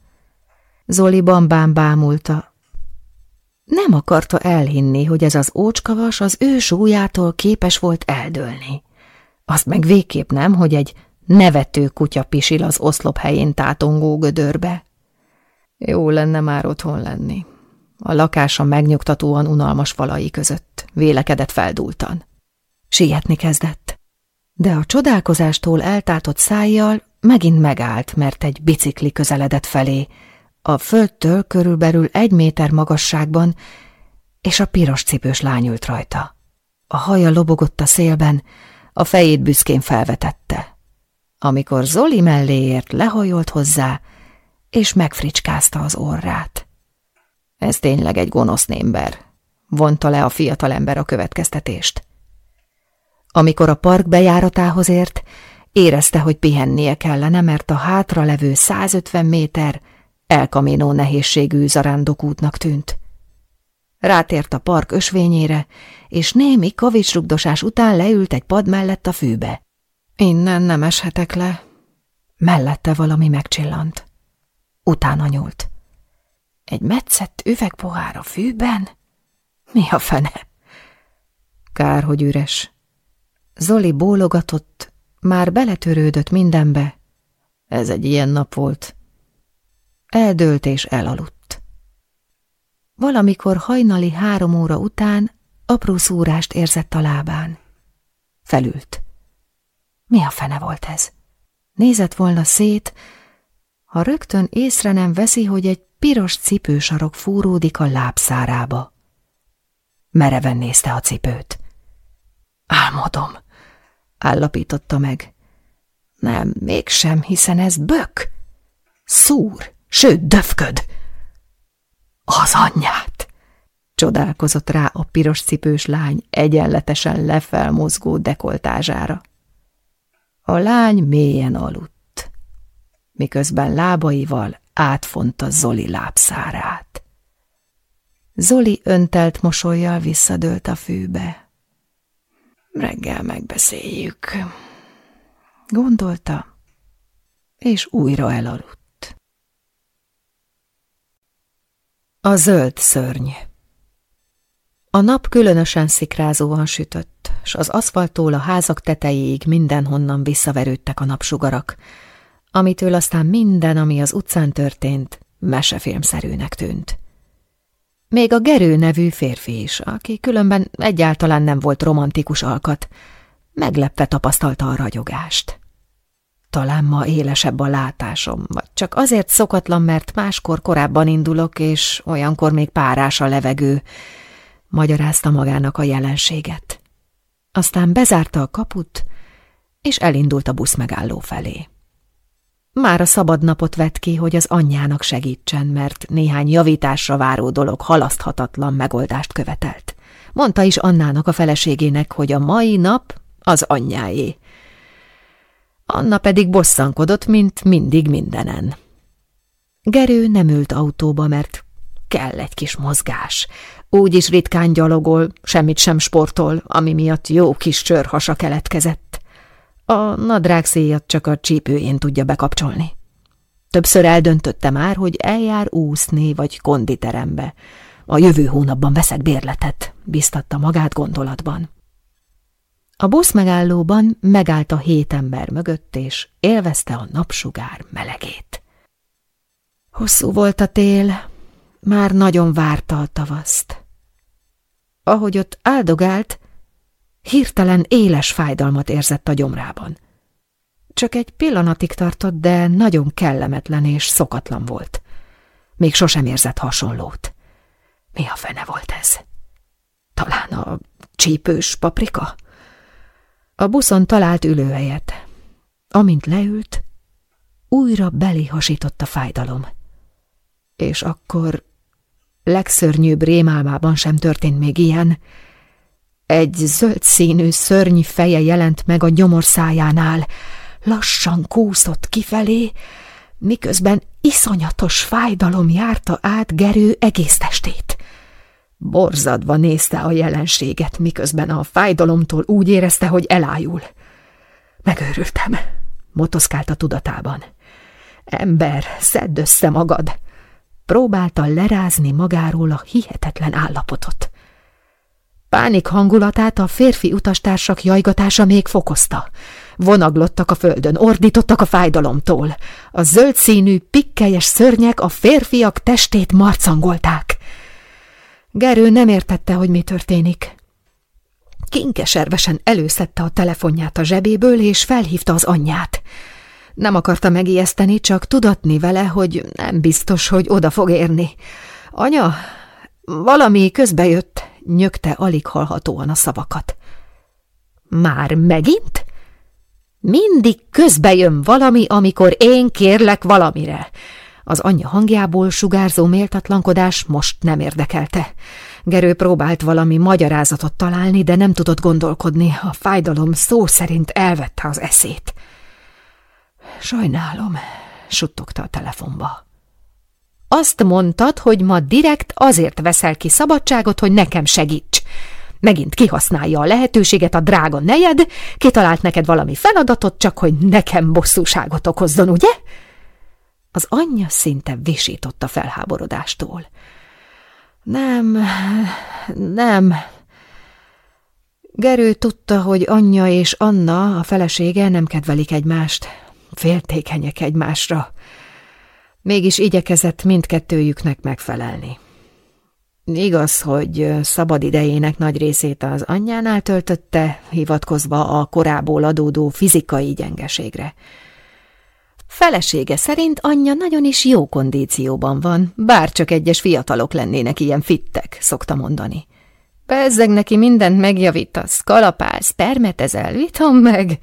Zoli bambán bámulta. Nem akarta elhinni, hogy ez az ócskavas az ő súlyától képes volt eldőlni. Azt meg végképp nem, hogy egy nevető kutya pisil az oszlop helyén tátongó gödörbe. Jó lenne már otthon lenni. A lakása megnyugtatóan unalmas falai között, vélekedett feldúltan. Sietni kezdett, de a csodálkozástól eltátott szájjal megint megállt, mert egy bicikli közeledett felé, a földtől körülbelül egy méter magasságban, és a piros cipős lány ült rajta. A haja lobogott a szélben, a fejét büszkén felvetette. Amikor Zoli mellé ért, lehajolt hozzá, és megfricskázta az orrát. Ez tényleg egy gonosz némber, vonta le a fiatalember a következtetést. Amikor a park bejáratához ért, érezte, hogy pihennie kellene, mert a hátra levő 150 méter elkaménó nehézségű zarándokútnak tűnt. Rátért a park ösvényére, és némi kavicsrugdosás után leült egy pad mellett a fűbe. Innen nem eshetek le. Mellette valami megcsillant. Utána nyúlt. Egy metszett üvegpohár a fűben? Mi a fene? Kár, hogy üres. Zoli bólogatott, már beletörődött mindenbe. Ez egy ilyen nap volt. Eldőlt és elaludt. Valamikor hajnali három óra után apró szúrást érzett a lábán. Felült. Mi a fene volt ez? Nézett volna szét, ha rögtön észre nem veszi, hogy egy piros cipősarok fúródik a lábszárába. Mereven nézte a cipőt. Álmodom, állapította meg. Nem, mégsem, hiszen ez bök. Szúr, sőt, döfköd. Az anyját! Csodálkozott rá a piros cipős lány egyenletesen lefelmozgó dekoltázsára. A lány mélyen aludt, miközben lábaival átfonta Zoli lábszárát. Zoli öntelt mosolyjal visszadőlt a fűbe. Reggel megbeszéljük, gondolta, és újra elaludt. A zöld szörny A nap különösen szikrázóan sütött, s az aszfalttól a házak tetejéig mindenhonnan visszaverődtek a napsugarak, amitől aztán minden, ami az utcán történt, mesefilmszerűnek tűnt. Még a Gerő nevű férfi is, aki különben egyáltalán nem volt romantikus alkat, meglepve tapasztalta a ragyogást. Talán ma élesebb a látásom, vagy csak azért szokatlan, mert máskor korábban indulok, és olyankor még párás a levegő, magyarázta magának a jelenséget. Aztán bezárta a kaput, és elindult a busz megálló felé. Már a szabad napot vett ki, hogy az anyjának segítsen, mert néhány javításra váró dolog halaszthatatlan megoldást követelt. Mondta is Annának a feleségének, hogy a mai nap az anyjáé. Anna pedig bosszankodott, mint mindig mindenen. Gerő nem ült autóba, mert kell egy kis mozgás. Úgy is ritkán gyalogol, semmit sem sportol, ami miatt jó kis csörhasa keletkezett. A nadrág széjat csak a csípőjén tudja bekapcsolni. Többször eldöntötte már, hogy eljár úszni vagy konditerembe. A jövő hónapban veszek bérletet, biztatta magát gondolatban. A busz megállóban megállt a hét ember mögött, és élvezte a napsugár melegét. Hosszú volt a tél, már nagyon várta a tavaszt. Ahogy ott áldogált, Hirtelen éles fájdalmat érzett a gyomrában. Csak egy pillanatig tartott, de nagyon kellemetlen és szokatlan volt. Még sosem érzett hasonlót. Mi a fene volt ez? Talán a csípős paprika? A buszon talált ülőhelyet. Amint leült, újra belé hasított a fájdalom. És akkor legszörnyűbb rémálmában sem történt még ilyen, egy zöld színű szörny feje jelent meg a gyomorszájánál, lassan kúszott kifelé, miközben iszonyatos fájdalom járta át Gerő egész testét. Borzadva nézte a jelenséget, miközben a fájdalomtól úgy érezte, hogy elájul. Megőrültem, motoszkált a tudatában. Ember, szedd össze magad! Próbálta lerázni magáról a hihetetlen állapotot. Pánik hangulatát a férfi utastársak jajgatása még fokozta. Vonaglottak a földön, ordítottak a fájdalomtól. A zöld színű, pikkelyes szörnyek a férfiak testét marcangolták. Gerő nem értette, hogy mi történik. Kinkeservesen előszedte a telefonját a zsebéből, és felhívta az anyját. Nem akarta megijeszteni, csak tudatni vele, hogy nem biztos, hogy oda fog érni. Anya, valami közbejött, nyögte alig hallhatóan a szavakat. Már megint? Mindig közbejön valami, amikor én kérlek valamire. Az anyja hangjából sugárzó méltatlankodás most nem érdekelte. Gerő próbált valami magyarázatot találni, de nem tudott gondolkodni. A fájdalom szó szerint elvette az eszét. Sajnálom, suttogta a telefonba. Azt mondtad, hogy ma direkt azért veszel ki szabadságot, hogy nekem segíts. Megint kihasználja a lehetőséget a drága nejed, kitalált neked valami feladatot, csak hogy nekem bosszúságot okozzon, ugye? Az anyja szinte visított a felháborodástól. Nem, nem. Gerő tudta, hogy anyja és Anna, a felesége nem kedvelik egymást, féltékenyek egymásra. Mégis igyekezett mindkettőjüknek megfelelni. Igaz, hogy szabad idejének nagy részét az anyjánál töltötte, hivatkozva a korából adódó fizikai gyengeségre. Felesége szerint anyja nagyon is jó kondícióban van, bár csak egyes fiatalok lennének ilyen fittek, szokta mondani. Bezzeg neki mindent megjavítasz, kalapálsz, permetezel, vitom meg,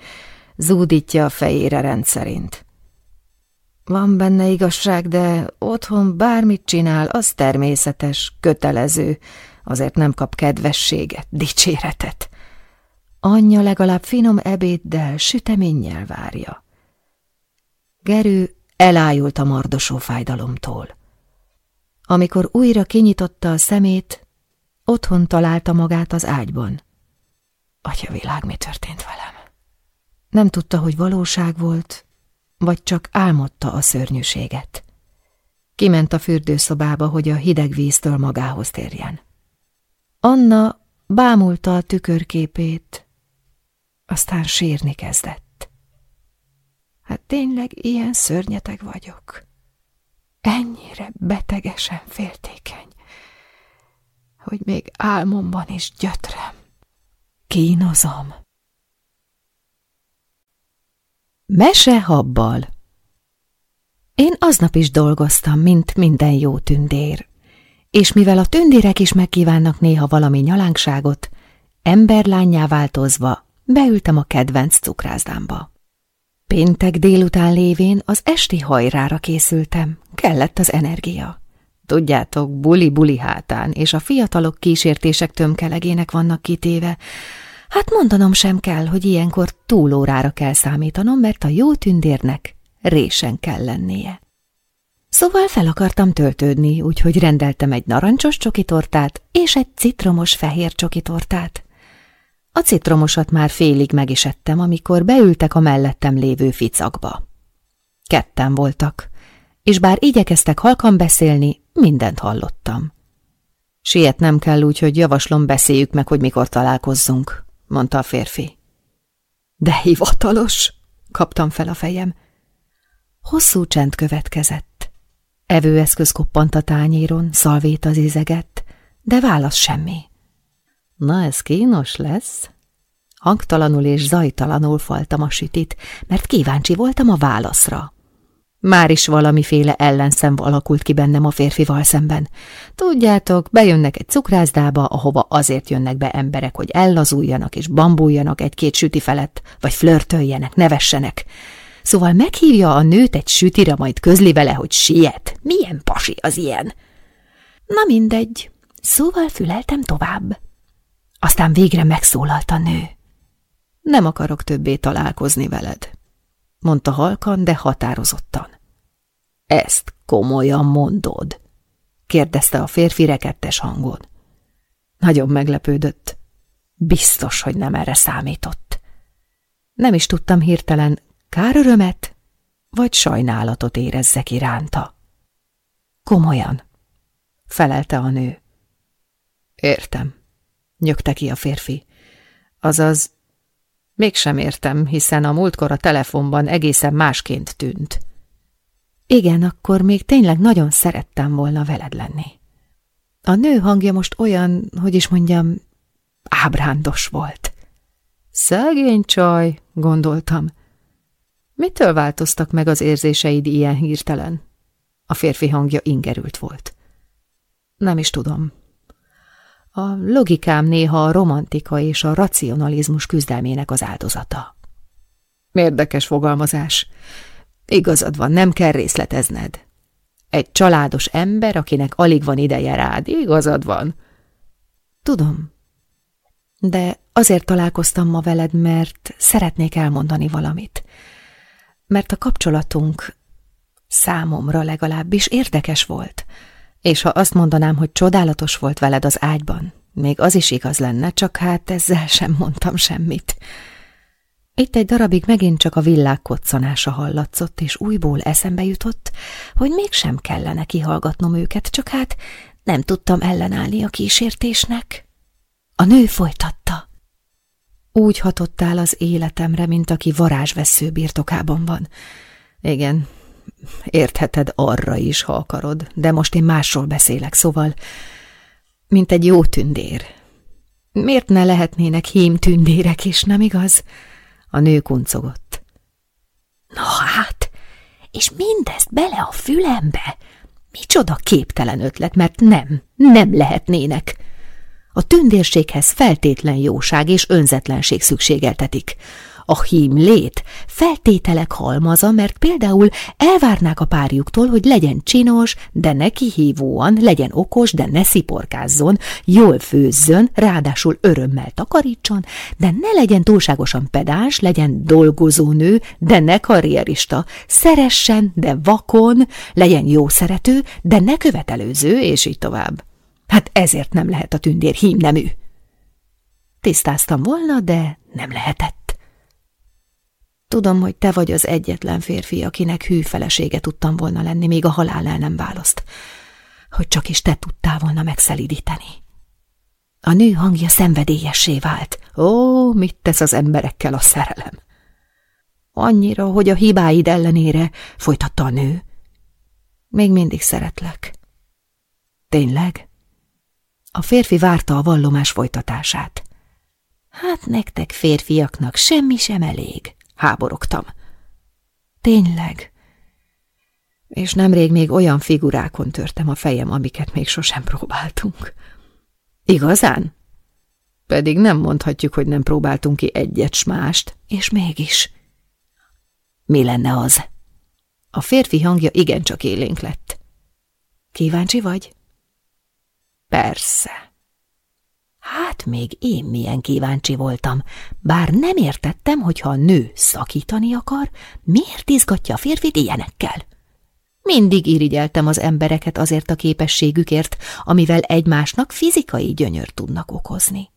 zúdítja a fejére rendszerint. Van benne igazság, de otthon bármit csinál, az természetes, kötelező, azért nem kap kedvességet, dicséretet. Anyja legalább finom ebéddel, süteménnyel várja. Gerő elájult a mardosó fájdalomtól. Amikor újra kinyitotta a szemét, otthon találta magát az ágyban. Atya világ, mi történt velem? Nem tudta, hogy valóság volt, vagy csak álmodta a szörnyűséget. Kiment a fürdőszobába, hogy a hideg víztől magához térjen. Anna bámulta a tükörképét, aztán sírni kezdett. Hát tényleg ilyen szörnyeteg vagyok. Ennyire betegesen féltékeny, hogy még álmomban is gyötrem. Kínozom. Mese habbal Én aznap is dolgoztam, mint minden jó tündér, és mivel a tündérek is megkívánnak néha valami nyalánkságot, emberlányjá változva beültem a kedvenc cukrászdámba. Péntek délután lévén az esti hajrára készültem, kellett az energia. Tudjátok, buli-buli hátán, és a fiatalok kísértések tömkelegének vannak kitéve, Hát mondanom sem kell, hogy ilyenkor túlórára kell számítanom, mert a jó tündérnek résen kell lennie. Szóval fel akartam töltődni, úgyhogy rendeltem egy narancsos csokitortát és egy citromos fehér csokitortát. A citromosat már félig meg is ettem, amikor beültek a mellettem lévő ficakba. Ketten voltak, és bár igyekeztek halkan beszélni, mindent hallottam. Siet nem kell úgy, hogy javaslom beszéljük meg, hogy mikor találkozzunk, mondta a férfi. De hivatalos, kaptam fel a fejem. Hosszú csend következett. Evőeszköz koppant a tányéron, szalvét az izegett, de válasz semmi. Na, ez kínos lesz. Hangtalanul és zajtalanul faltam a sütit, mert kíváncsi voltam a válaszra. Már is valamiféle ellenszem alakult ki bennem a férfival szemben. Tudjátok, bejönnek egy cukrászdába, ahova azért jönnek be emberek, hogy ellazuljanak és bambuljanak egy-két süti felett, vagy flörtöljenek, nevessenek. Szóval meghívja a nőt egy sütire, majd közli vele, hogy siet. Milyen pasi az ilyen? Na mindegy, szóval füleltem tovább. Aztán végre megszólalt a nő. Nem akarok többé találkozni veled mondta halkan, de határozottan. Ezt komolyan mondod? kérdezte a férfi rekettes hangon. Nagyon meglepődött. Biztos, hogy nem erre számított. Nem is tudtam hirtelen kárörömet vagy sajnálatot érezzek iránta. Komolyan, felelte a nő. Értem, nyögte ki a férfi. Azaz, mégsem értem, hiszen a múltkor a telefonban egészen másként tűnt. Igen, akkor még tényleg nagyon szerettem volna veled lenni. A nő hangja most olyan, hogy is mondjam, ábrándos volt. Szegény csaj, gondoltam. Mitől változtak meg az érzéseid ilyen hirtelen? A férfi hangja ingerült volt. Nem is tudom. A logikám néha a romantika és a racionalizmus küzdelmének az áldozata. Érdekes fogalmazás. Igazad van, nem kell részletezned. Egy családos ember, akinek alig van ideje rád, igazad van. Tudom. De azért találkoztam ma veled, mert szeretnék elmondani valamit. Mert a kapcsolatunk számomra legalábbis érdekes volt, és ha azt mondanám, hogy csodálatos volt veled az ágyban, még az is igaz lenne, csak hát ezzel sem mondtam semmit. Itt egy darabig megint csak a villák koccanása hallatszott, és újból eszembe jutott, hogy mégsem kellene kihallgatnom őket, csak hát nem tudtam ellenállni a kísértésnek. A nő folytatta. Úgy hatottál az életemre, mint aki varázsvesző birtokában van. Igen, értheted arra is, ha akarod, de most én másról beszélek, szóval, mint egy jó tündér. Miért ne lehetnének hím tündérek is, nem igaz? A nő kuncogott. Na hát, és mindezt bele a fülembe? Micsoda képtelen ötlet, mert nem, nem lehetnének. A tündérséghez feltétlen jóság és önzetlenség szükségeltetik. A hím lét feltételek halmaza, mert például elvárnák a párjuktól, hogy legyen csinos, de ne kihívóan, legyen okos, de ne sziporkázzon, jól főzzön, ráadásul örömmel takarítson, de ne legyen túlságosan pedás, legyen dolgozónő, de ne karrierista, szeressen, de vakon, legyen jó szerető, de ne követelőző, és így tovább. Hát ezért nem lehet a tündér hímnemű. Tisztáztam volna, de nem lehetett. Tudom, hogy te vagy az egyetlen férfi, akinek hű felesége tudtam volna lenni, még a halál el nem választ. Hogy csak is te tudtál volna megszelidíteni. A nő hangja szenvedélyessé vált. Ó, mit tesz az emberekkel a szerelem? Annyira, hogy a hibáid ellenére, folytatta a nő. Még mindig szeretlek. Tényleg? A férfi várta a vallomás folytatását. Hát nektek férfiaknak semmi sem elég, háborogtam. Tényleg. És nemrég még olyan figurákon törtem a fejem, amiket még sosem próbáltunk. Igazán? Pedig nem mondhatjuk, hogy nem próbáltunk ki egyet s mást, és mégis. Mi lenne az? A férfi hangja igencsak élénk lett. Kíváncsi vagy? Persze. Hát még én milyen kíváncsi voltam, bár nem értettem, hogy ha a nő szakítani akar, miért izgatja a férfit ilyenekkel. Mindig irigyeltem az embereket azért a képességükért, amivel egymásnak fizikai gyönyör tudnak okozni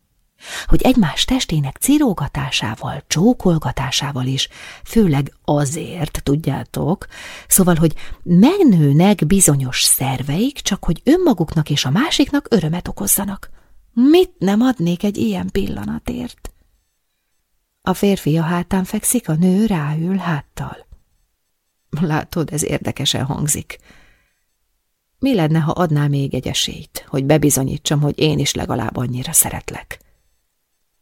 hogy egymás testének cirógatásával, csókolgatásával is, főleg azért, tudjátok, szóval, hogy megnőnek bizonyos szerveik, csak hogy önmaguknak és a másiknak örömet okozzanak. Mit nem adnék egy ilyen pillanatért? A férfi a hátán fekszik, a nő ráül háttal. Látod, ez érdekesen hangzik. Mi lenne, ha adnál még egy esélyt, hogy bebizonyítsam, hogy én is legalább annyira szeretlek?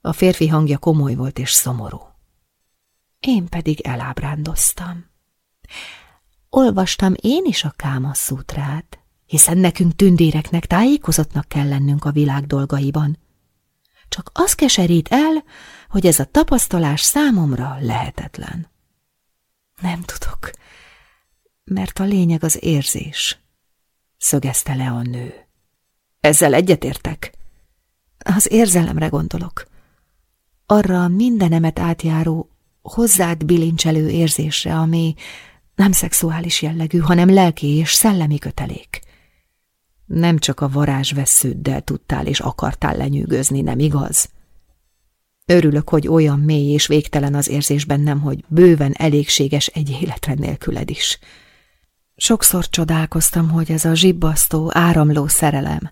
A férfi hangja komoly volt és szomorú. Én pedig elábrándoztam. Olvastam én is a kámaszútrát, hiszen nekünk tündéreknek tájékozottnak kell lennünk a világ dolgaiban. Csak az keserít el, hogy ez a tapasztalás számomra lehetetlen. Nem tudok, mert a lényeg az érzés, szögezte le a nő. Ezzel egyetértek? Az érzelemre gondolok arra mindenemet átjáró, hozzád bilincselő érzésre, ami nem szexuális jellegű, hanem lelki és szellemi kötelék. Nem csak a varázsvesződdel tudtál és akartál lenyűgözni, nem igaz? Örülök, hogy olyan mély és végtelen az érzés bennem, hogy bőven elégséges egy életre nélküled is. Sokszor csodálkoztam, hogy ez a zsibbasztó, áramló szerelem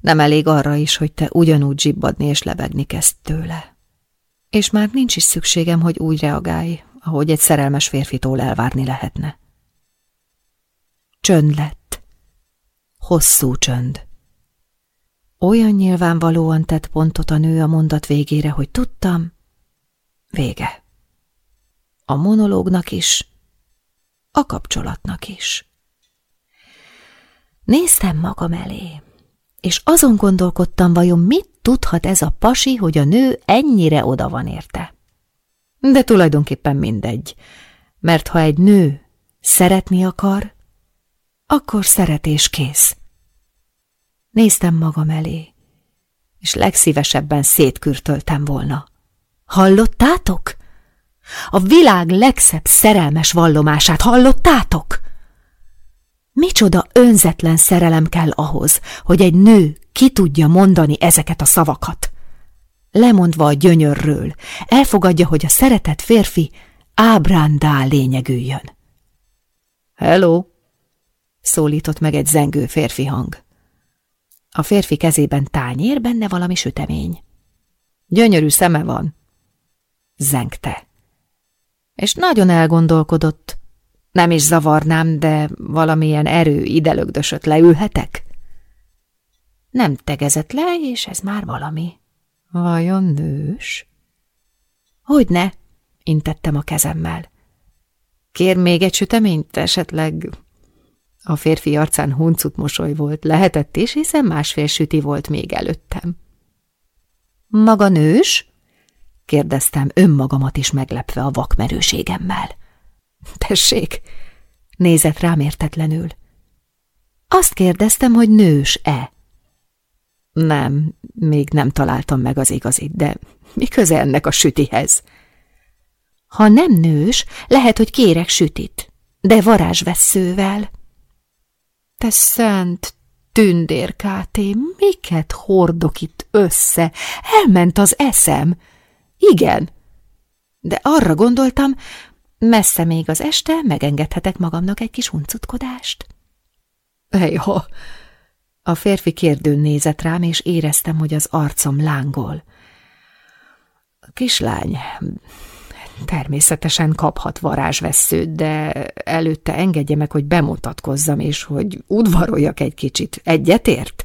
nem elég arra is, hogy te ugyanúgy zsibbadni és lebegni kezd tőle. És már nincs is szükségem, hogy úgy reagálj, ahogy egy szerelmes férfitól elvárni lehetne. Csönd lett. Hosszú csönd. Olyan nyilvánvalóan tett pontot a nő a mondat végére, hogy tudtam, vége. A monológnak is, a kapcsolatnak is. Néztem magam elé, és azon gondolkodtam, vajon mit tudhat ez a pasi, hogy a nő ennyire oda van érte. De tulajdonképpen mindegy, mert ha egy nő szeretni akar, akkor szeretés kész. Néztem magam elé, és legszívesebben szétkürtöltem volna. Hallottátok? A világ legszebb szerelmes vallomását hallottátok? Micsoda önzetlen szerelem kell ahhoz, hogy egy nő ki tudja mondani ezeket a szavakat. Lemondva a gyönyörről, elfogadja, hogy a szeretett férfi ábrándá lényegüljön. Hello! Szólított meg egy zengő férfi hang. A férfi kezében tányér, benne valami sütemény. Gyönyörű szeme van, zengte. És nagyon elgondolkodott. Nem is zavarnám, de valamilyen erő ide lögdösött, leülhetek? Nem tegezett le, és ez már valami. Vajon nős? Hogyne, intettem a kezemmel. Kér még egy süteményt, esetleg a férfi arcán huncut mosoly volt, lehetett is, hiszen másfél süti volt még előttem. Maga nős? kérdeztem önmagamat is meglepve a vakmerőségemmel. Tessék, nézett rám értetlenül. Azt kérdeztem, hogy nős-e? Nem, még nem találtam meg az igazit, de mi köze ennek a sütihez? Ha nem nős, lehet, hogy kérek sütit, de varázsvesszővel. Te szent tündérkáté, miket hordok itt össze? Elment az eszem. Igen. De arra gondoltam, messze még az este, megengedhetek magamnak egy kis huncutkodást. Ejha! A férfi kérdőn nézett rám, és éreztem, hogy az arcom lángol. Kislány, Természetesen kaphat varázsvesszőt, de előtte engedje meg, hogy bemutatkozzam, és hogy udvaroljak egy kicsit. Egyetért?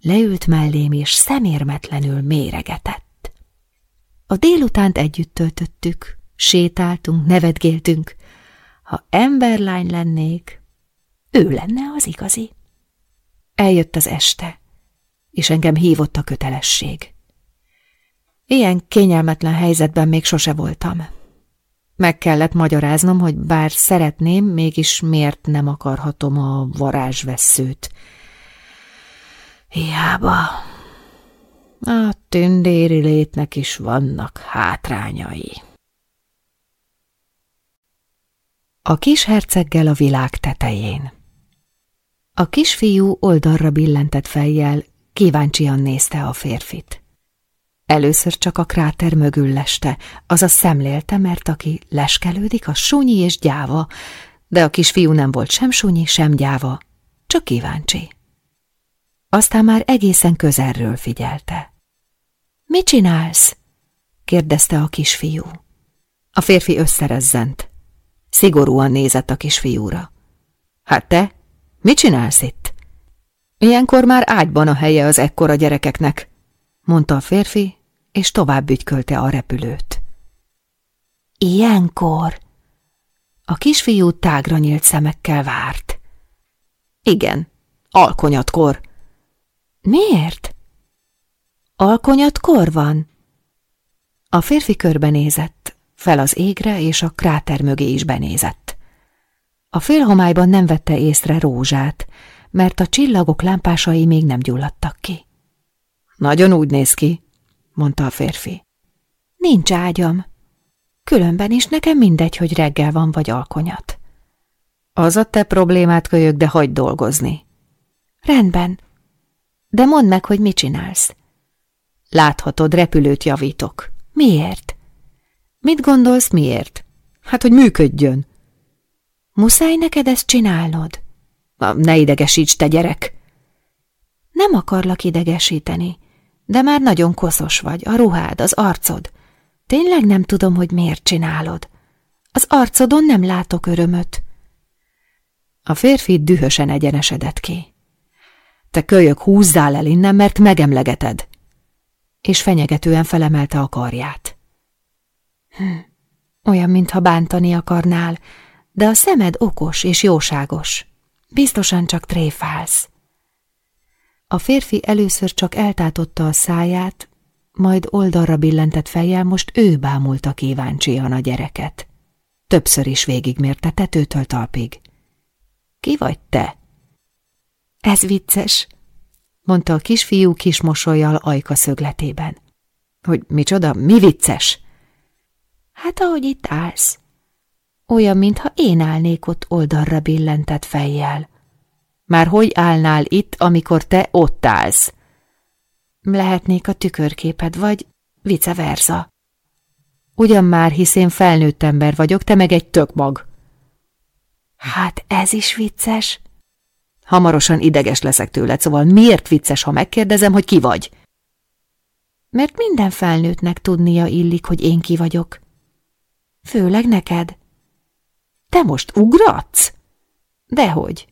Leült mellém, és szemérmetlenül méregetett. A délutánt együtt töltöttük, sétáltunk, nevetgéltünk. Ha emberlány lennék, ő lenne az igazi. Eljött az este, és engem hívott a kötelesség. Ilyen kényelmetlen helyzetben még sose voltam. Meg kellett magyaráznom, hogy bár szeretném, mégis miért nem akarhatom a varázsvesszőt. Hiába. A tündéri létnek is vannak hátrányai. A kis herceggel a világ tetején. A kisfiú oldalra billentett fejjel, kíváncsian nézte a férfit. Először csak a kráter mögül leste, azaz szemlélte, mert aki leskelődik, a súnyi és gyáva, de a kisfiú nem volt sem súnyi, sem gyáva, csak kíváncsi. Aztán már egészen közelről figyelte. – Mit csinálsz? – kérdezte a kisfiú. A férfi összerezzent. Szigorúan nézett a kisfiúra. – Hát te? Mit csinálsz itt? – Ilyenkor már ágyban a helye az ekkora gyerekeknek – mondta a férfi, és tovább ügykölte a repülőt. Ilyenkor? A kisfiú tágra nyílt szemekkel várt. Igen, alkonyatkor. Miért? Alkonyatkor van? A férfi körbenézett, fel az égre és a kráter mögé is benézett. A félhomályban nem vette észre rózsát, mert a csillagok lámpásai még nem gyulladtak ki. Nagyon úgy néz ki, mondta a férfi. Nincs ágyam. Különben is nekem mindegy, hogy reggel van vagy alkonyat. Az a te problémát kölyök, de hagyd dolgozni. Rendben. De mondd meg, hogy mit csinálsz. Láthatod, repülőt javítok. Miért? Mit gondolsz, miért? Hát, hogy működjön. Muszáj neked ezt csinálnod? Ne idegesíts, te gyerek! Nem akarlak idegesíteni, de már nagyon koszos vagy, a ruhád, az arcod. Tényleg nem tudom, hogy miért csinálod. Az arcodon nem látok örömöt. A férfi dühösen egyenesedett ki. Te kölyök, húzzál el innen, mert megemlegeted. És fenyegetően felemelte a karját. Hm, olyan, mintha bántani akarnál, de a szemed okos és jóságos. Biztosan csak tréfálsz. A férfi először csak eltátotta a száját, majd oldalra billentett fejjel most ő bámulta kíváncsian a gyereket. Többször is végigmérte tetőtől talpig. Ki vagy te? Ez vicces, mondta a kisfiú kis mosolyjal ajka szögletében. Hogy micsoda, mi vicces? Hát ahogy itt állsz. Olyan, mintha én állnék ott oldalra billentett fejjel. Már hogy állnál itt, amikor te ott állsz? Lehetnék a tükörképed, vagy vice versa. Ugyan már, hisz én felnőtt ember vagyok, te meg egy tök mag. Hát ez is vicces. Hamarosan ideges leszek tőled, szóval miért vicces, ha megkérdezem, hogy ki vagy? Mert minden felnőttnek tudnia illik, hogy én ki vagyok. Főleg neked. Te most ugratsz? Dehogy.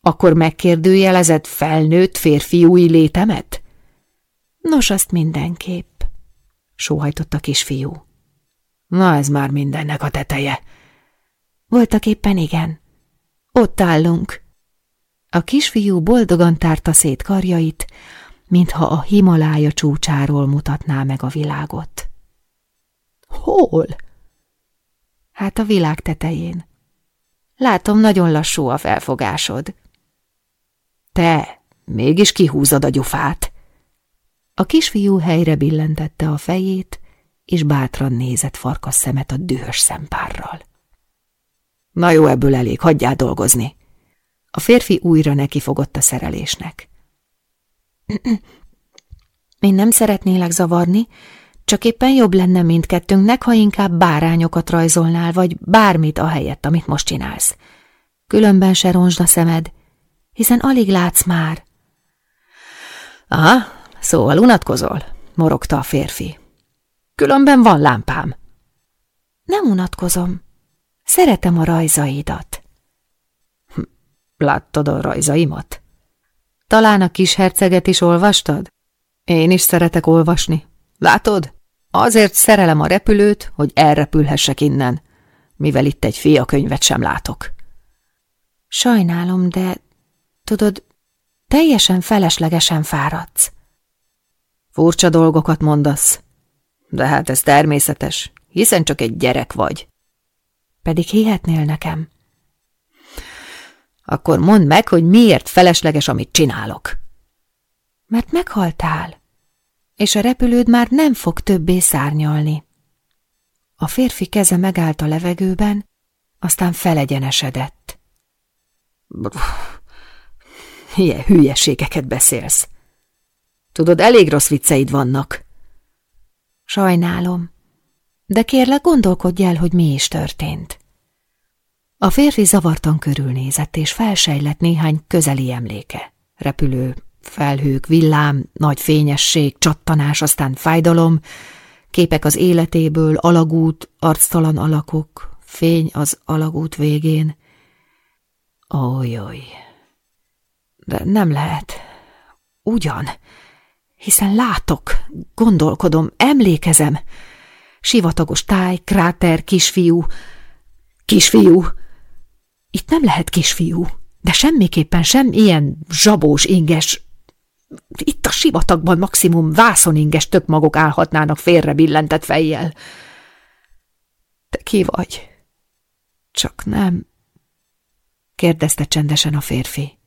Akkor megkérdőjelezed felnőtt férfiúi létemet? Nos, azt mindenképp, sóhajtott a kisfiú. Na, ez már mindennek a teteje. Voltak éppen igen. Ott állunk. A kisfiú boldogan tárta szét karjait, mintha a Himalája csúcsáról mutatná meg a világot. Hol? Hát a világ tetején. Látom, nagyon lassú a felfogásod. Te, mégis kihúzod a gyufát. A kisfiú helyre billentette a fejét, és bátran nézett farkas szemet a dühös szempárral. Na jó, ebből elég, hagyjál dolgozni. A férfi újra nekifogott a szerelésnek. *clears throat* Én nem szeretnélek zavarni, csak éppen jobb lenne mindkettőnknek, ha inkább bárányokat rajzolnál, vagy bármit a helyett, amit most csinálsz. Különben se ronsd a szemed, hiszen alig látsz már. Aha, szóval unatkozol, morogta a férfi. Különben van lámpám. Nem unatkozom. Szeretem a rajzaidat. Hm, láttad a rajzaimat? Talán a kis herceget is olvastad? Én is szeretek olvasni. Látod? Azért szerelem a repülőt, hogy elrepülhessek innen, mivel itt egy fiakönyvet sem látok. Sajnálom, de tudod, teljesen feleslegesen fáradsz. Furcsa dolgokat mondasz, de hát ez természetes, hiszen csak egy gyerek vagy. Pedig hihetnél nekem. Akkor mondd meg, hogy miért felesleges, amit csinálok. Mert meghaltál és a repülőd már nem fog többé szárnyalni. A férfi keze megállt a levegőben, aztán felegyenesedett. Ilyen hülyeségeket beszélsz. Tudod, elég rossz vicceid vannak. Sajnálom, de kérlek gondolkodj el, hogy mi is történt. A férfi zavartan körülnézett, és felsejlett néhány közeli emléke. Repülő, Felhők, villám, nagy fényesség, csattanás, aztán fájdalom, képek az életéből, alagút, arctalan alakok, fény az alagút végén. Ojoj, de nem lehet. Ugyan, hiszen látok, gondolkodom, emlékezem. Sivatagos táj, kráter, kisfiú. Kisfiú! Itt nem lehet kisfiú, de semmiképpen sem ilyen zsabós, inges, itt a sivatagban maximum vászoninges magok állhatnának félre billentett fejjel. Te ki vagy? Csak nem, kérdezte csendesen a férfi.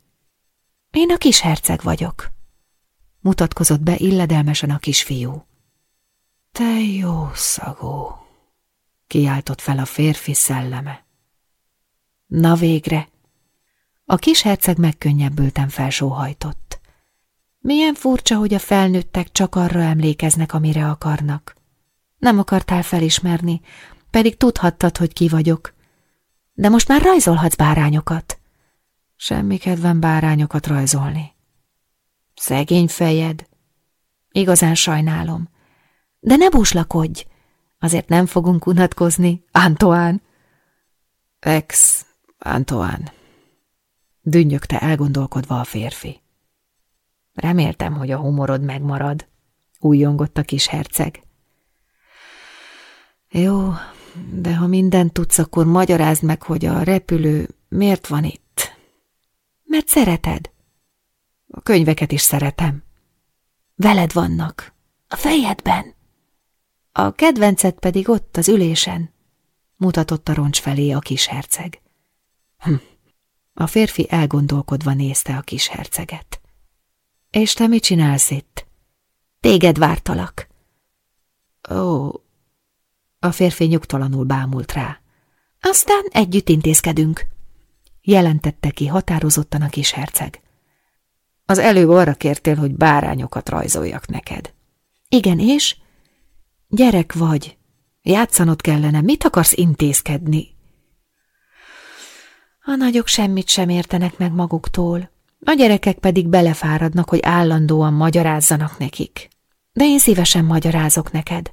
Én a kis herceg vagyok, mutatkozott be illedelmesen a kisfiú. Te jó szagú, kiáltott fel a férfi szelleme. Na végre! A kis herceg megkönnyebbülten felsóhajtott. Milyen furcsa, hogy a felnőttek csak arra emlékeznek, amire akarnak. Nem akartál felismerni, pedig tudhattad, hogy ki vagyok. De most már rajzolhatsz bárányokat. Semmi kedvem bárányokat rajzolni. Szegény fejed. Igazán sajnálom. De ne búslakodj, azért nem fogunk unatkozni, Antoán. Ex, Antoán. Dünnyögte elgondolkodva a férfi. Reméltem, hogy a humorod megmarad, újjongott a kis herceg. Jó, de ha mindent tudsz, akkor magyarázd meg, hogy a repülő miért van itt. Mert szereted. A könyveket is szeretem. Veled vannak, a fejedben. A kedvenced pedig ott az ülésen, mutatott a roncs felé a kis herceg. Hm. A férfi elgondolkodva nézte a kis herceget. És te mit csinálsz itt? Téged vártalak. Ó, a férfi nyugtalanul bámult rá. Aztán együtt intézkedünk, jelentette ki határozottan a kis herceg. Az előbb arra kértél, hogy bárányokat rajzoljak neked. Igen, és? Gyerek vagy. Játszanod kellene. Mit akarsz intézkedni? A nagyok semmit sem értenek meg maguktól. A gyerekek pedig belefáradnak, hogy állandóan magyarázzanak nekik. De én szívesen magyarázok neked.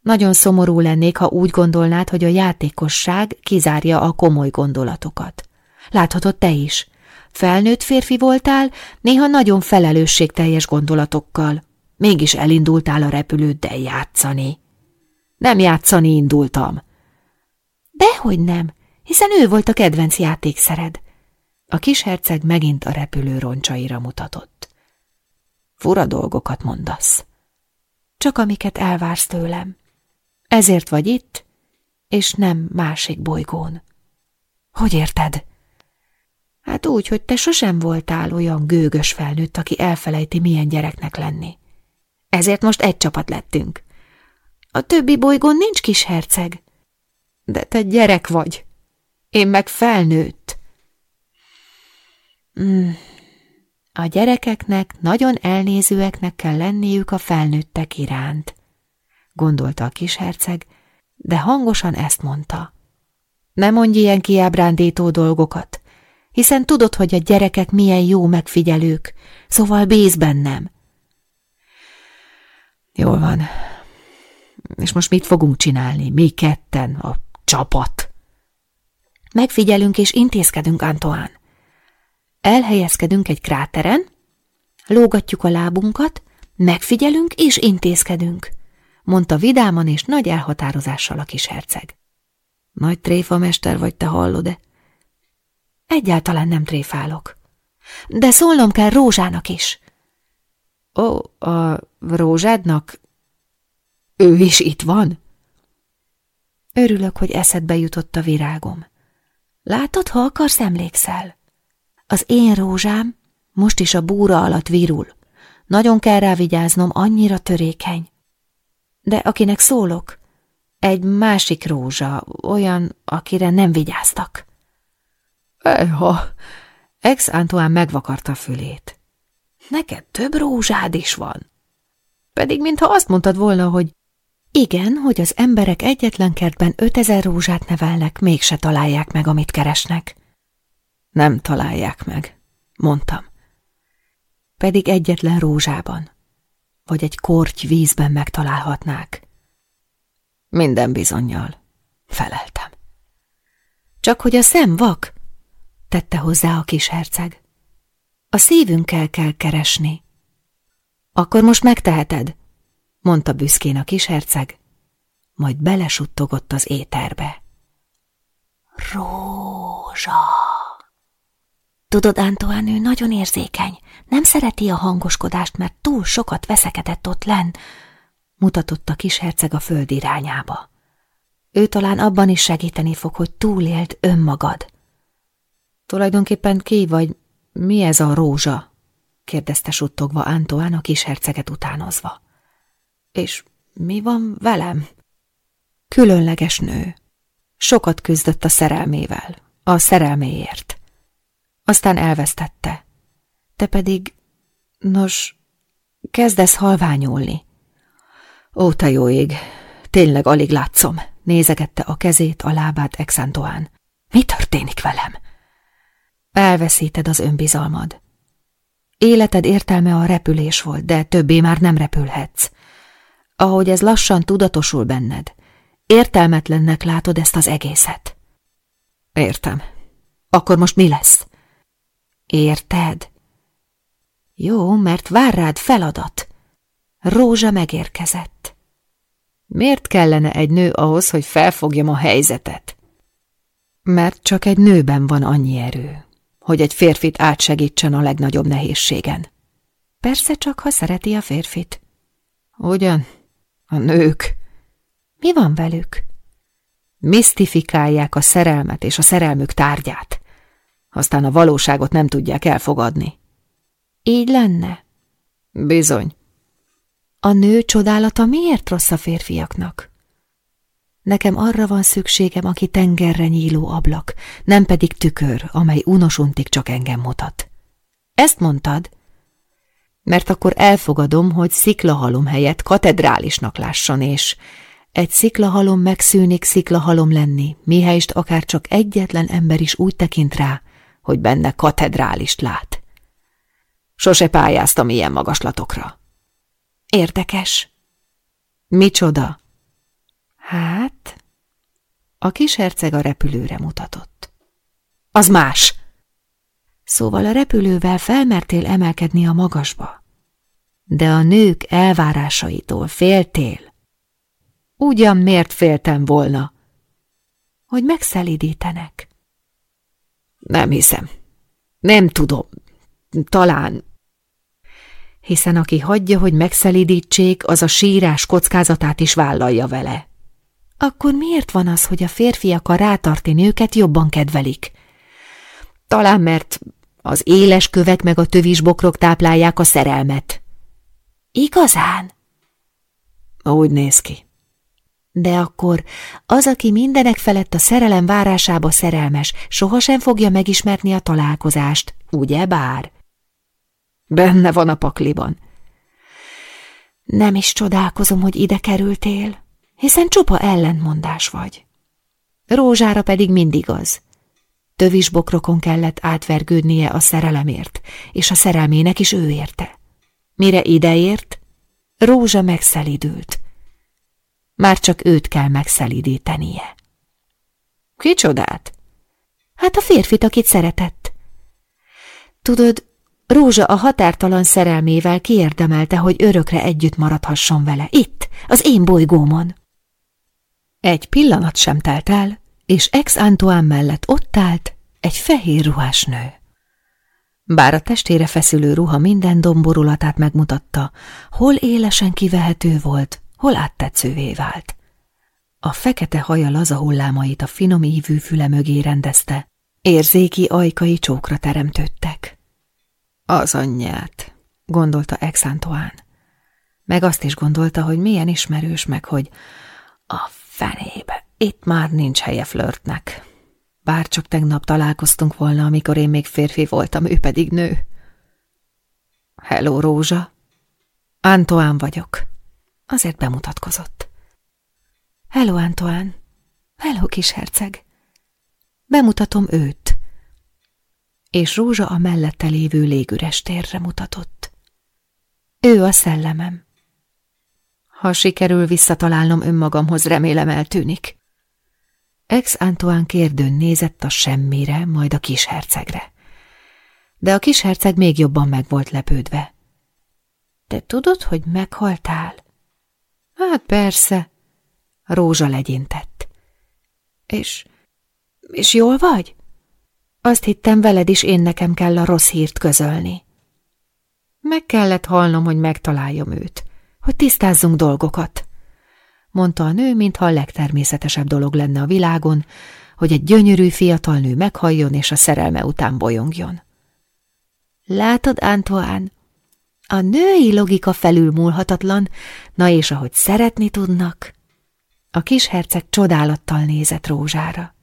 Nagyon szomorú lennék, ha úgy gondolnád, hogy a játékosság kizárja a komoly gondolatokat. Láthatod te is. Felnőtt férfi voltál, néha nagyon felelősségteljes gondolatokkal. Mégis elindultál a repülőddel játszani. Nem játszani indultam. Dehogy nem, hiszen ő volt a kedvenc játékszered. A kis herceg megint a repülő roncsaira mutatott. Fura dolgokat mondasz. Csak amiket elvársz tőlem. Ezért vagy itt, és nem másik bolygón. Hogy érted? Hát úgy, hogy te sosem voltál olyan gőgös felnőtt, aki elfelejti, milyen gyereknek lenni. Ezért most egy csapat lettünk. A többi bolygón nincs kis herceg. De te gyerek vagy. Én meg felnőtt. Mm. A gyerekeknek nagyon elnézőeknek kell lenniük a felnőttek iránt gondolta a kisherceg, de hangosan ezt mondta. Ne mondj ilyen kiábrándító dolgokat, hiszen tudod, hogy a gyerekek milyen jó megfigyelők, szóval bíz bennem. Jól van. És most mit fogunk csinálni? Mi ketten, a csapat? Megfigyelünk és intézkedünk, Antoán. Elhelyezkedünk egy kráteren, lógatjuk a lábunkat, megfigyelünk és intézkedünk mondta vidáman és nagy elhatározással a kis herceg. Nagy tréfamester vagy, te hallod-e? Egyáltalán nem tréfálok. De szólnom kell Rózsának is. Ó, a Rózsádnak? Ő is itt van? Örülök, hogy eszedbe jutott a virágom. Látod, ha akarsz, emlékszel? Az én rózsám most is a búra alatt virul. Nagyon kell rá vigyáznom, annyira törékeny. De akinek szólok, egy másik rózsa, olyan, akire nem vigyáztak. Ejha, ex Antoine megvakarta a fülét. Neked több rózsád is van. Pedig mintha azt mondtad volna, hogy igen, hogy az emberek egyetlen kertben ötezer rózsát nevelnek, mégse találják meg, amit keresnek. Nem találják meg, mondtam. Pedig egyetlen rózsában vagy egy korty vízben megtalálhatnák. Minden bizonyal, feleltem. Csak hogy a szem vak, tette hozzá a kis herceg. A szívünkkel kell keresni. Akkor most megteheted, mondta büszkén a kis herceg, majd belesuttogott az éterbe. Rózsa! Tudod, Antoine, ő nagyon érzékeny. Nem szereti a hangoskodást, mert túl sokat veszekedett ott len, mutatott a kis herceg a föld irányába. Ő talán abban is segíteni fog, hogy túléld önmagad. Tulajdonképpen ki vagy mi ez a rózsa? kérdezte suttogva Antoine a kis herceget utánozva. És mi van velem? Különleges nő. Sokat küzdött a szerelmével, a szerelméért. Aztán elvesztette. Te pedig Nos, kezdesz halványulni. Ó, te jó ég, tényleg alig látszom, nézegette a kezét, a lábát Exantoán. Mi történik velem? Elveszíted az önbizalmad. Életed értelme a repülés volt, de többé már nem repülhetsz. Ahogy ez lassan tudatosul benned, értelmetlennek látod ezt az egészet. Értem. Akkor most mi lesz? Érted? Jó, mert vár rád feladat. Rózsa megérkezett. Miért kellene egy nő ahhoz, hogy felfogjam a helyzetet? Mert csak egy nőben van annyi erő, hogy egy férfit átsegítsen a legnagyobb nehézségen. Persze csak, ha szereti a férfit. Ugyan? A nők. Mi van velük? Misztifikálják a szerelmet és a szerelmük tárgyát. Aztán a valóságot nem tudják elfogadni. Így lenne? Bizony. A nő csodálata miért rossz a férfiaknak? Nekem arra van szükségem, aki tengerre nyíló ablak, nem pedig tükör, amely unosuntig csak engem mutat. Ezt mondtad? Mert akkor elfogadom, hogy sziklahalom helyett katedrálisnak lásson, és egy sziklahalom megszűnik sziklahalom lenni, mihelyst akár csak egyetlen ember is úgy tekint rá, hogy benne katedrálist lát. Sose pályáztam ilyen magaslatokra. Érdekes. Micsoda? Hát, a kis herceg a repülőre mutatott. Az más. Szóval a repülővel felmertél emelkedni a magasba. De a nők elvárásaitól féltél. Ugyan miért féltem volna? Hogy megszelidítenek. Nem hiszem. Nem tudom. Talán. Hiszen aki hagyja, hogy megszelidítsék, az a sírás kockázatát is vállalja vele. Akkor miért van az, hogy a férfiak a rátarti nőket jobban kedvelik? Talán mert az éles kövek meg a tövisbokrok táplálják a szerelmet. Igazán? Úgy néz ki. De akkor az, aki mindenek felett a szerelem várásába szerelmes, sohasem fogja megismerni a találkozást, ugye bár? Benne van a pakliban. Nem is csodálkozom, hogy ide kerültél, hiszen csupa ellentmondás vagy. Rózsára pedig mindig az. Tövis bokrokon kellett átvergődnie a szerelemért, és a szerelmének is ő érte. Mire ideért, Rózsa megszelidült, már csak őt kell megszelidítenie. Kicsodát? Hát a férfit, akit szeretett. Tudod, Rózsa a határtalan szerelmével kiérdemelte, hogy örökre együtt maradhasson vele, itt, az én bolygómon. Egy pillanat sem telt el, és ex-Antoine mellett ott állt egy fehér ruhás nő. Bár a testére feszülő ruha minden domborulatát megmutatta, hol élesen kivehető volt, hol áttetszővé vált. A fekete haja laza hullámait a finom ívű füle mögé rendezte, érzéki ajkai csókra teremtődtek. Az anyját, gondolta Exantoán. Meg azt is gondolta, hogy milyen ismerős meg, hogy a fenébe, itt már nincs helye flörtnek. Bár csak tegnap találkoztunk volna, amikor én még férfi voltam, ő pedig nő. Hello, Rózsa. Antoán vagyok. Azért bemutatkozott. Hello, Antoine. Hello, kis herceg. Bemutatom őt. És Rózsa a mellette lévő légüres térre mutatott. Ő a szellemem. Ha sikerül visszatalálnom önmagamhoz, remélem eltűnik. Ex-Antoine kérdőn nézett a semmire, majd a kis hercegre. De a kis herceg még jobban meg volt lepődve. Te tudod, hogy meghaltál? Hát persze, Rózsa legyintett. És, és jól vagy? Azt hittem veled is én nekem kell a rossz hírt közölni. Meg kellett halnom, hogy megtaláljam őt, hogy tisztázzunk dolgokat, mondta a nő, mintha a legtermészetesebb dolog lenne a világon, hogy egy gyönyörű fiatal nő meghalljon és a szerelme után bolyongjon. Látod, Antoine, a női logika felülmúlhatatlan, na és ahogy szeretni tudnak. A kis herceg csodálattal nézett rózsára.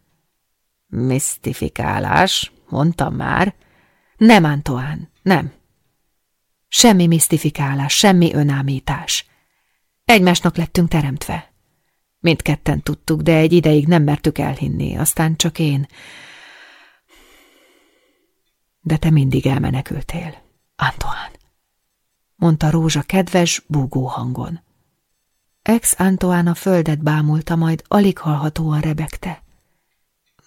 Misztifikálás, mondtam már. Nem, Antoán, nem. Semmi misztifikálás, semmi önámítás. Egymásnak lettünk teremtve. Mindketten tudtuk, de egy ideig nem mertük elhinni, aztán csak én. De te mindig elmenekültél, Antoine, mondta Rózsa kedves, búgó hangon. Ex Antoine a földet bámulta, majd alig hallhatóan rebegte.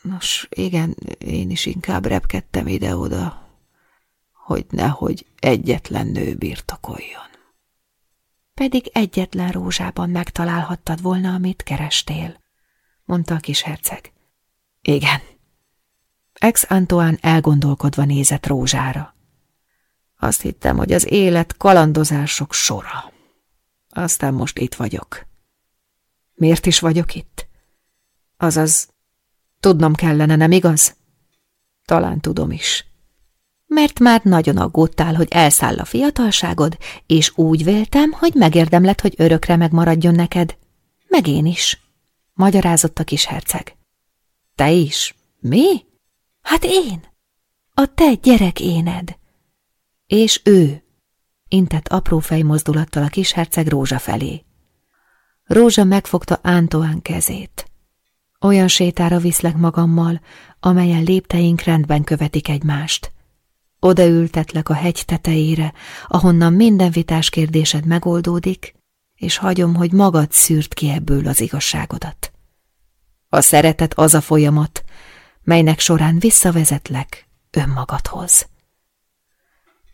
Nos, igen, én is inkább repkedtem ide-oda, hogy nehogy egyetlen nő birtokoljon. Pedig egyetlen rózsában megtalálhattad volna, amit kerestél, mondta a kis herceg. Igen. Ex Antoine elgondolkodva nézett rózsára. Azt hittem, hogy az élet kalandozások sora. Aztán most itt vagyok. Miért is vagyok itt? Azaz, tudnom kellene, nem igaz? Talán tudom is. Mert már nagyon aggódtál, hogy elszáll a fiatalságod, és úgy véltem, hogy megérdemled, hogy örökre megmaradjon neked. Meg én is. Magyarázott a kis herceg. Te is? Mi? Hát én. A te gyerek éned. És ő intett apró fejmozdulattal a kis herceg Rózsa felé. Rózsa megfogta Ántoán kezét. Olyan sétára viszlek magammal, amelyen lépteink rendben követik egymást. Odaültetlek a hegy tetejére, ahonnan minden vitás kérdésed megoldódik, és hagyom, hogy magad szűrt ki ebből az igazságodat. A szeretet az a folyamat, melynek során visszavezetlek önmagadhoz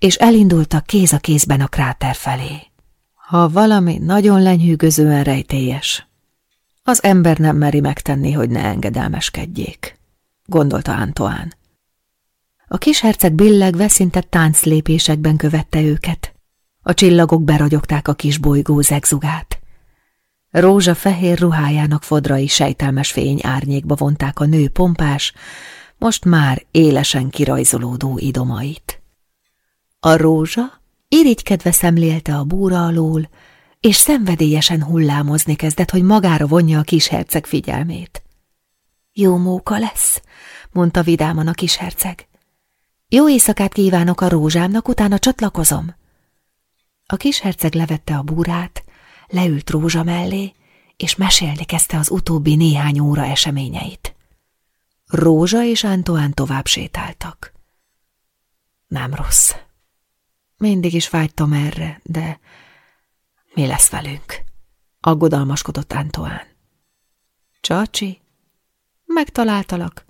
és elindultak kéz a kézben a kráter felé. Ha valami nagyon lenyűgözően rejtélyes, az ember nem meri megtenni, hogy ne engedelmeskedjék, gondolta Antoine. A kis herceg billegve tánclépésekben követte őket. A csillagok beragyogták a kis bolygó zegzugát. Rózsa fehér ruhájának fodrai sejtelmes fény árnyékba vonták a nő pompás, most már élesen kirajzolódó idomait. A rózsa irigykedve szemlélte a búra alól, és szenvedélyesen hullámozni kezdett, hogy magára vonja a kis herceg figyelmét. Jó móka lesz, mondta vidáman a kis herceg. Jó éjszakát kívánok a rózsámnak, utána csatlakozom. A kis herceg levette a búrát, leült rózsa mellé, és mesélni kezdte az utóbbi néhány óra eseményeit. Rózsa és Antoine tovább sétáltak. Nem rossz, mindig is vágytam erre, de mi lesz velünk? Aggodalmaskodott Antoine. Csacsi, megtaláltalak,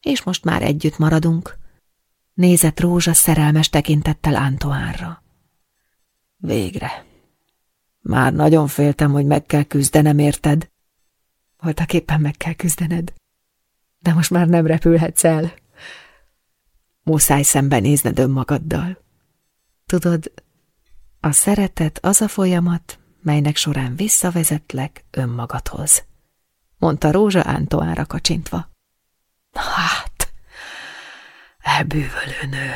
és most már együtt maradunk. Nézett Rózsa szerelmes tekintettel Antoánra. Végre. Már nagyon féltem, hogy meg kell küzdenem, érted? Voltak éppen meg kell küzdened. De most már nem repülhetsz el. Muszáj szembenézned önmagaddal. Tudod, a szeretet az a folyamat, melynek során visszavezetlek önmagadhoz, mondta Rózsa Ántoára kacsintva. Hát, elbűvölő nő.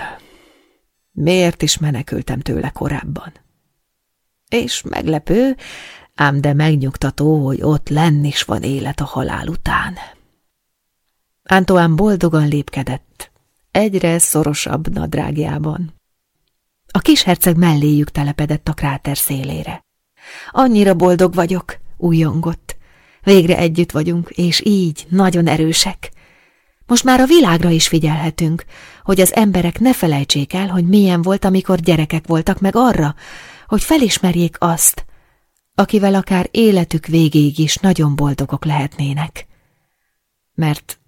Miért is menekültem tőle korábban? És meglepő, ám de megnyugtató, hogy ott lenn is van élet a halál után. Antoine boldogan lépkedett, egyre szorosabb nadrágjában. A kis herceg melléjük telepedett a kráter szélére. Annyira boldog vagyok, újongott. Végre együtt vagyunk, és így nagyon erősek. Most már a világra is figyelhetünk, hogy az emberek ne felejtsék el, hogy milyen volt, amikor gyerekek voltak, meg arra, hogy felismerjék azt, akivel akár életük végéig is nagyon boldogok lehetnének. Mert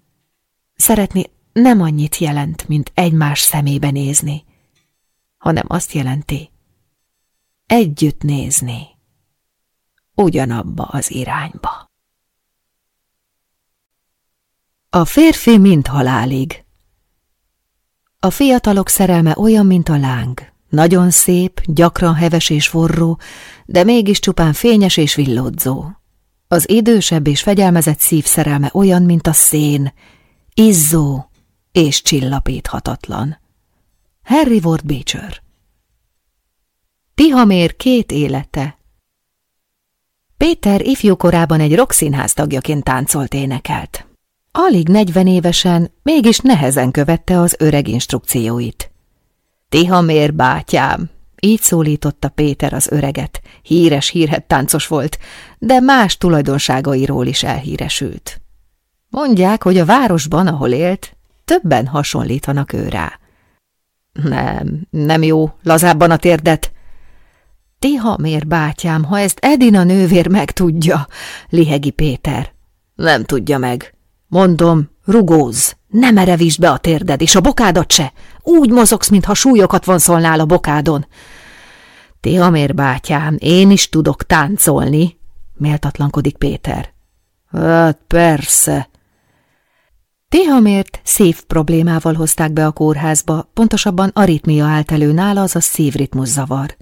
szeretni nem annyit jelent, mint egymás szemébe nézni hanem azt jelenti, együtt nézni, ugyanabba az irányba. A férfi mind halálig. A fiatalok szerelme olyan, mint a láng, nagyon szép, gyakran heves és forró, de mégis csupán fényes és villódzó. Az idősebb és fegyelmezett szív szerelme olyan, mint a szén, izzó és csillapíthatatlan. Harry Ward Beecher Tihamér két élete Péter ifjúkorában egy rockszínház tagjaként táncolt énekelt. Alig negyven évesen, mégis nehezen követte az öreg instrukcióit. Tihamér bátyám, Így szólította Péter az öreget. Híres hírhet táncos volt, de más tulajdonságairól is elhíresült. Mondják, hogy a városban, ahol élt, többen hasonlítanak ő rá. Nem, nem jó, lazábban a térdet. Tiha miért, bátyám, ha ezt Edina nővér megtudja, lihegi Péter. Nem tudja meg. Mondom, rugóz, ne merevítsd be a térded, és a bokádat se. Úgy mozogsz, mintha súlyokat vonszolnál a bokádon. Tihamér bátyám, én is tudok táncolni, méltatlankodik Péter. Hát persze. Tihamért szív problémával hozták be a kórházba, pontosabban aritmia állt elő nála, azaz szívritmus zavar.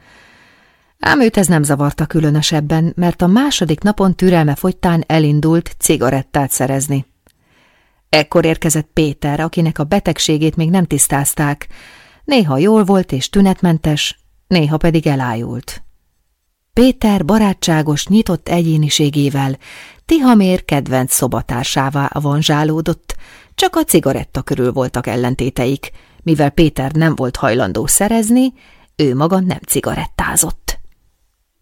Ám őt ez nem zavarta különösebben, mert a második napon türelme fogytán elindult cigarettát szerezni. Ekkor érkezett Péter, akinek a betegségét még nem tisztázták. Néha jól volt és tünetmentes, néha pedig elájult. Péter barátságos, nyitott egyéniségével Tihamér kedvenc szobatársává vonzsálódott, csak a cigaretta körül voltak ellentéteik, mivel Péter nem volt hajlandó szerezni, ő maga nem cigarettázott.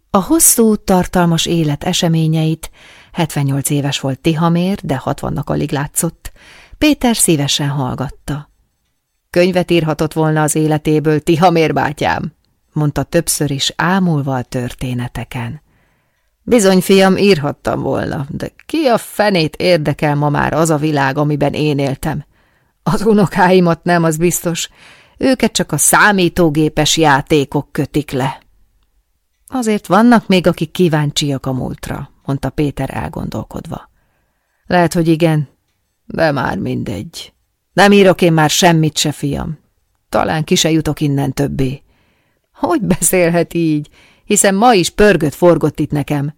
A hosszú, tartalmas élet eseményeit, 78 éves volt Tihamér, de 60-nak alig látszott, Péter szívesen hallgatta. Könyvet írhatott volna az életéből, Tihamér bátyám, mondta többször is ámulva a történeteken. Bizony, fiam, írhattam volna, de ki a fenét érdekel ma már az a világ, amiben én éltem? Az unokáimat nem, az biztos. Őket csak a számítógépes játékok kötik le. Azért vannak még, akik kíváncsiak a múltra, mondta Péter elgondolkodva. Lehet, hogy igen, de már mindegy. Nem írok én már semmit se, fiam. Talán ki se jutok innen többé. Hogy beszélhet így? Hiszen ma is pörgött forgott itt nekem.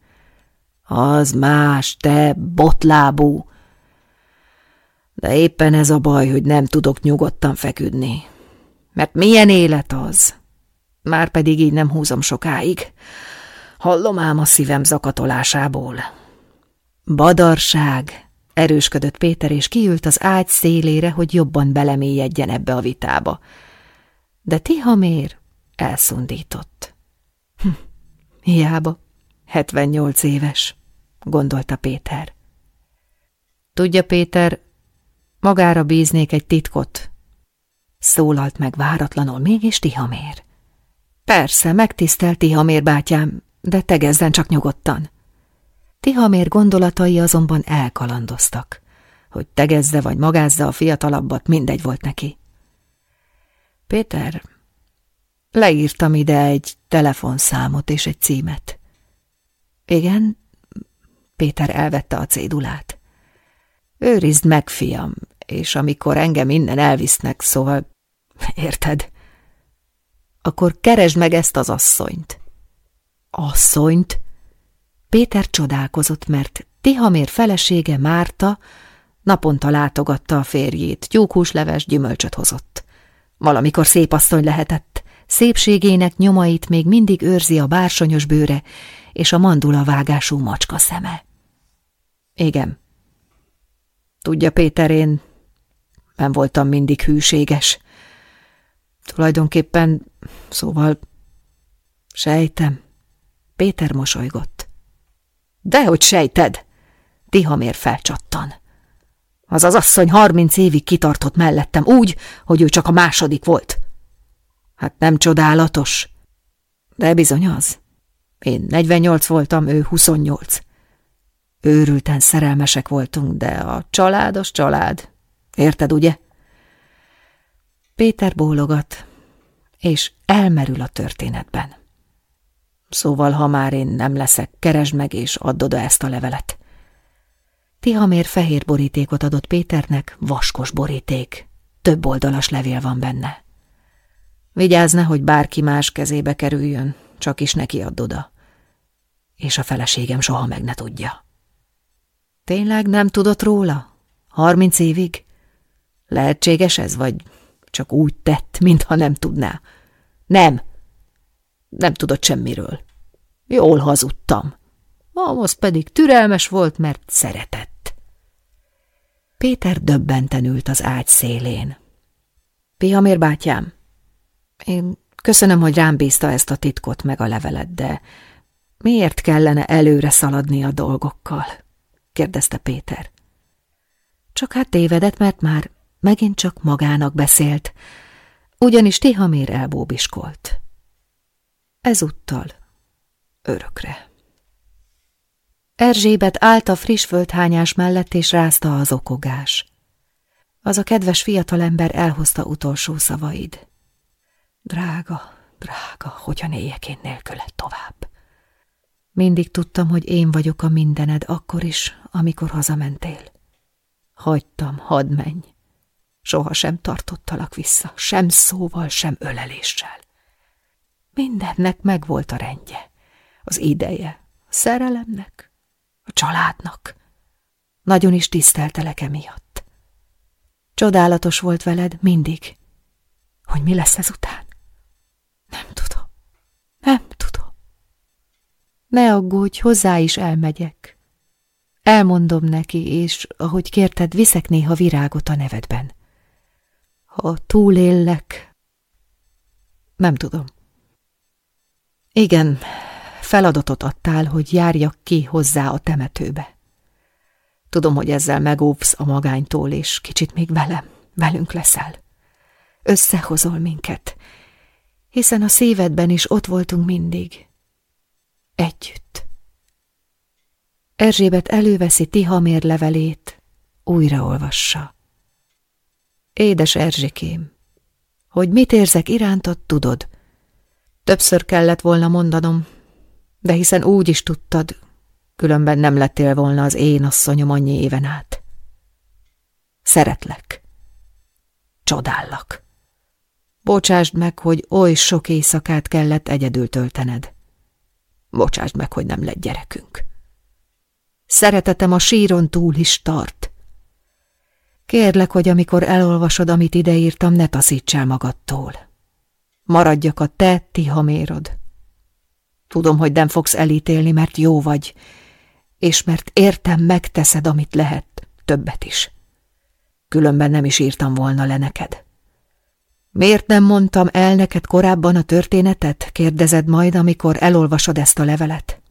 Az más, te botlábú. De éppen ez a baj, hogy nem tudok nyugodtan feküdni. Mert milyen élet az? Már pedig így nem húzom sokáig. Hallom ám a szívem zakatolásából. Badarság, erősködött Péter, és kiült az ágy szélére, hogy jobban belemélyedjen ebbe a vitába. De Tihamér elszundított. Hm, hiába, 78 éves, gondolta Péter. Tudja, Péter, magára bíznék egy titkot. Szólalt meg váratlanul mégis Tihamér. Persze, megtisztelt Tihamér bátyám, de tegezzen csak nyugodtan. Tihamér gondolatai azonban elkalandoztak. Hogy tegezze vagy magázza a fiatalabbat, mindegy volt neki. Péter, leírtam ide egy telefonszámot és egy címet. Igen, Péter elvette a cédulát. Őrizd meg, fiam, és amikor engem innen elvisznek, szóval... Érted? Akkor keresd meg ezt az asszonyt. Asszonyt? Péter csodálkozott, mert Tihamér felesége Márta naponta látogatta a férjét, tyúkhúsleves gyümölcsöt hozott. Valamikor szép asszony lehetett, szépségének nyomait még mindig őrzi a bársonyos bőre és a mandula vágású macska szeme. Igen. Tudja, Péter, én nem voltam mindig hűséges. Tulajdonképpen, szóval sejtem. Péter mosolygott. Dehogy sejted! Tihamér felcsattan. Az az asszony harminc évig kitartott mellettem úgy, hogy ő csak a második volt. Hát nem csodálatos? De bizony az. Én 48 voltam, ő 28. Őrülten szerelmesek voltunk, de a családos család. Érted, ugye? Péter bólogat, és elmerül a történetben. Szóval, ha már én nem leszek, keresd meg és add oda ezt a levelet. Tihamér fehér borítékot adott Péternek, vaskos boríték. Több oldalas levél van benne. Vigyázz hogy bárki más kezébe kerüljön, csak is neki add oda. És a feleségem soha meg ne tudja. Tényleg nem tudott róla? Harminc évig? Lehetséges ez, vagy csak úgy tett, mintha nem tudná? Nem, nem tudott semmiről. Jól hazudtam. Amos pedig türelmes volt, mert szeretett. Péter döbbenten ült az ágy szélén. Pihamér bátyám, én Köszönöm, hogy rám bízta ezt a titkot meg a levelet, de miért kellene előre szaladni a dolgokkal? kérdezte Péter. Csak hát tévedett, mert már megint csak magának beszélt, ugyanis Tihamér elbóbiskolt. Ezúttal örökre. Erzsébet állt a friss földhányás mellett, és rázta az okogás. Az a kedves fiatalember elhozta utolsó szavaid. Drága, drága, hogyan éljek én nélküled tovább. Mindig tudtam, hogy én vagyok a mindened, akkor is, amikor hazamentél. Hagytam, hadd menj. Soha sem tartottalak vissza, sem szóval, sem öleléssel. Mindennek megvolt a rendje, az ideje, a szerelemnek, a családnak. Nagyon is tiszteltelek emiatt. Csodálatos volt veled mindig. Hogy mi lesz ezután? Nem tudom. Nem tudom. Ne aggódj, hozzá is elmegyek. Elmondom neki, és ahogy kérted, viszek néha virágot a nevedben. Ha túléllek, nem tudom. Igen, feladatot adtál, hogy járjak ki hozzá a temetőbe. Tudom, hogy ezzel megóvsz a magánytól, és kicsit még velem, velünk leszel. Összehozol minket, hiszen a szívedben is ott voltunk mindig. Együtt. Erzsébet előveszi Tihamér levelét, újraolvassa. Édes Erzsikém, hogy mit érzek irántad, tudod. Többször kellett volna mondanom, de hiszen úgy is tudtad, különben nem lettél volna az én asszonyom annyi éven át. Szeretlek. Csodállak. Bocsásd meg, hogy oly sok éjszakát kellett egyedül töltened. Bocsásd meg, hogy nem lett gyerekünk. Szeretetem a síron túl is tart. Kérlek, hogy amikor elolvasod, amit ideírtam, ne taszíts el magadtól. Maradjak a te tihamérod. Tudom, hogy nem fogsz elítélni, mert jó vagy, és mert értem, megteszed, amit lehet, többet is. Különben nem is írtam volna le neked. Miért nem mondtam el neked korábban a történetet? Kérdezed majd, amikor elolvasod ezt a levelet.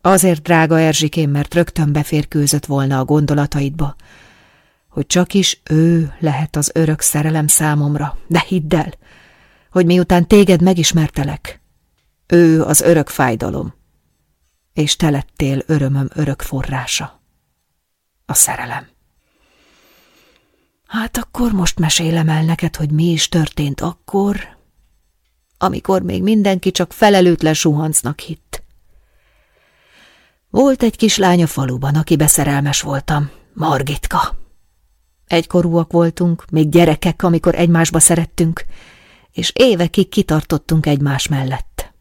Azért, drága Erzsikém, mert rögtön beférkőzött volna a gondolataidba, hogy csak is ő lehet az örök szerelem számomra, de hidd el, hogy miután téged megismertelek, ő az örök fájdalom, és te lettél örömöm örök forrása. A szerelem. Hát akkor most mesélem el neked, hogy mi is történt akkor, amikor még mindenki csak felelőtlen suhancnak hitt. Volt egy kislány a faluban, aki beszerelmes voltam, Margitka. Egykorúak voltunk, még gyerekek, amikor egymásba szerettünk, és évekig kitartottunk egymás mellett.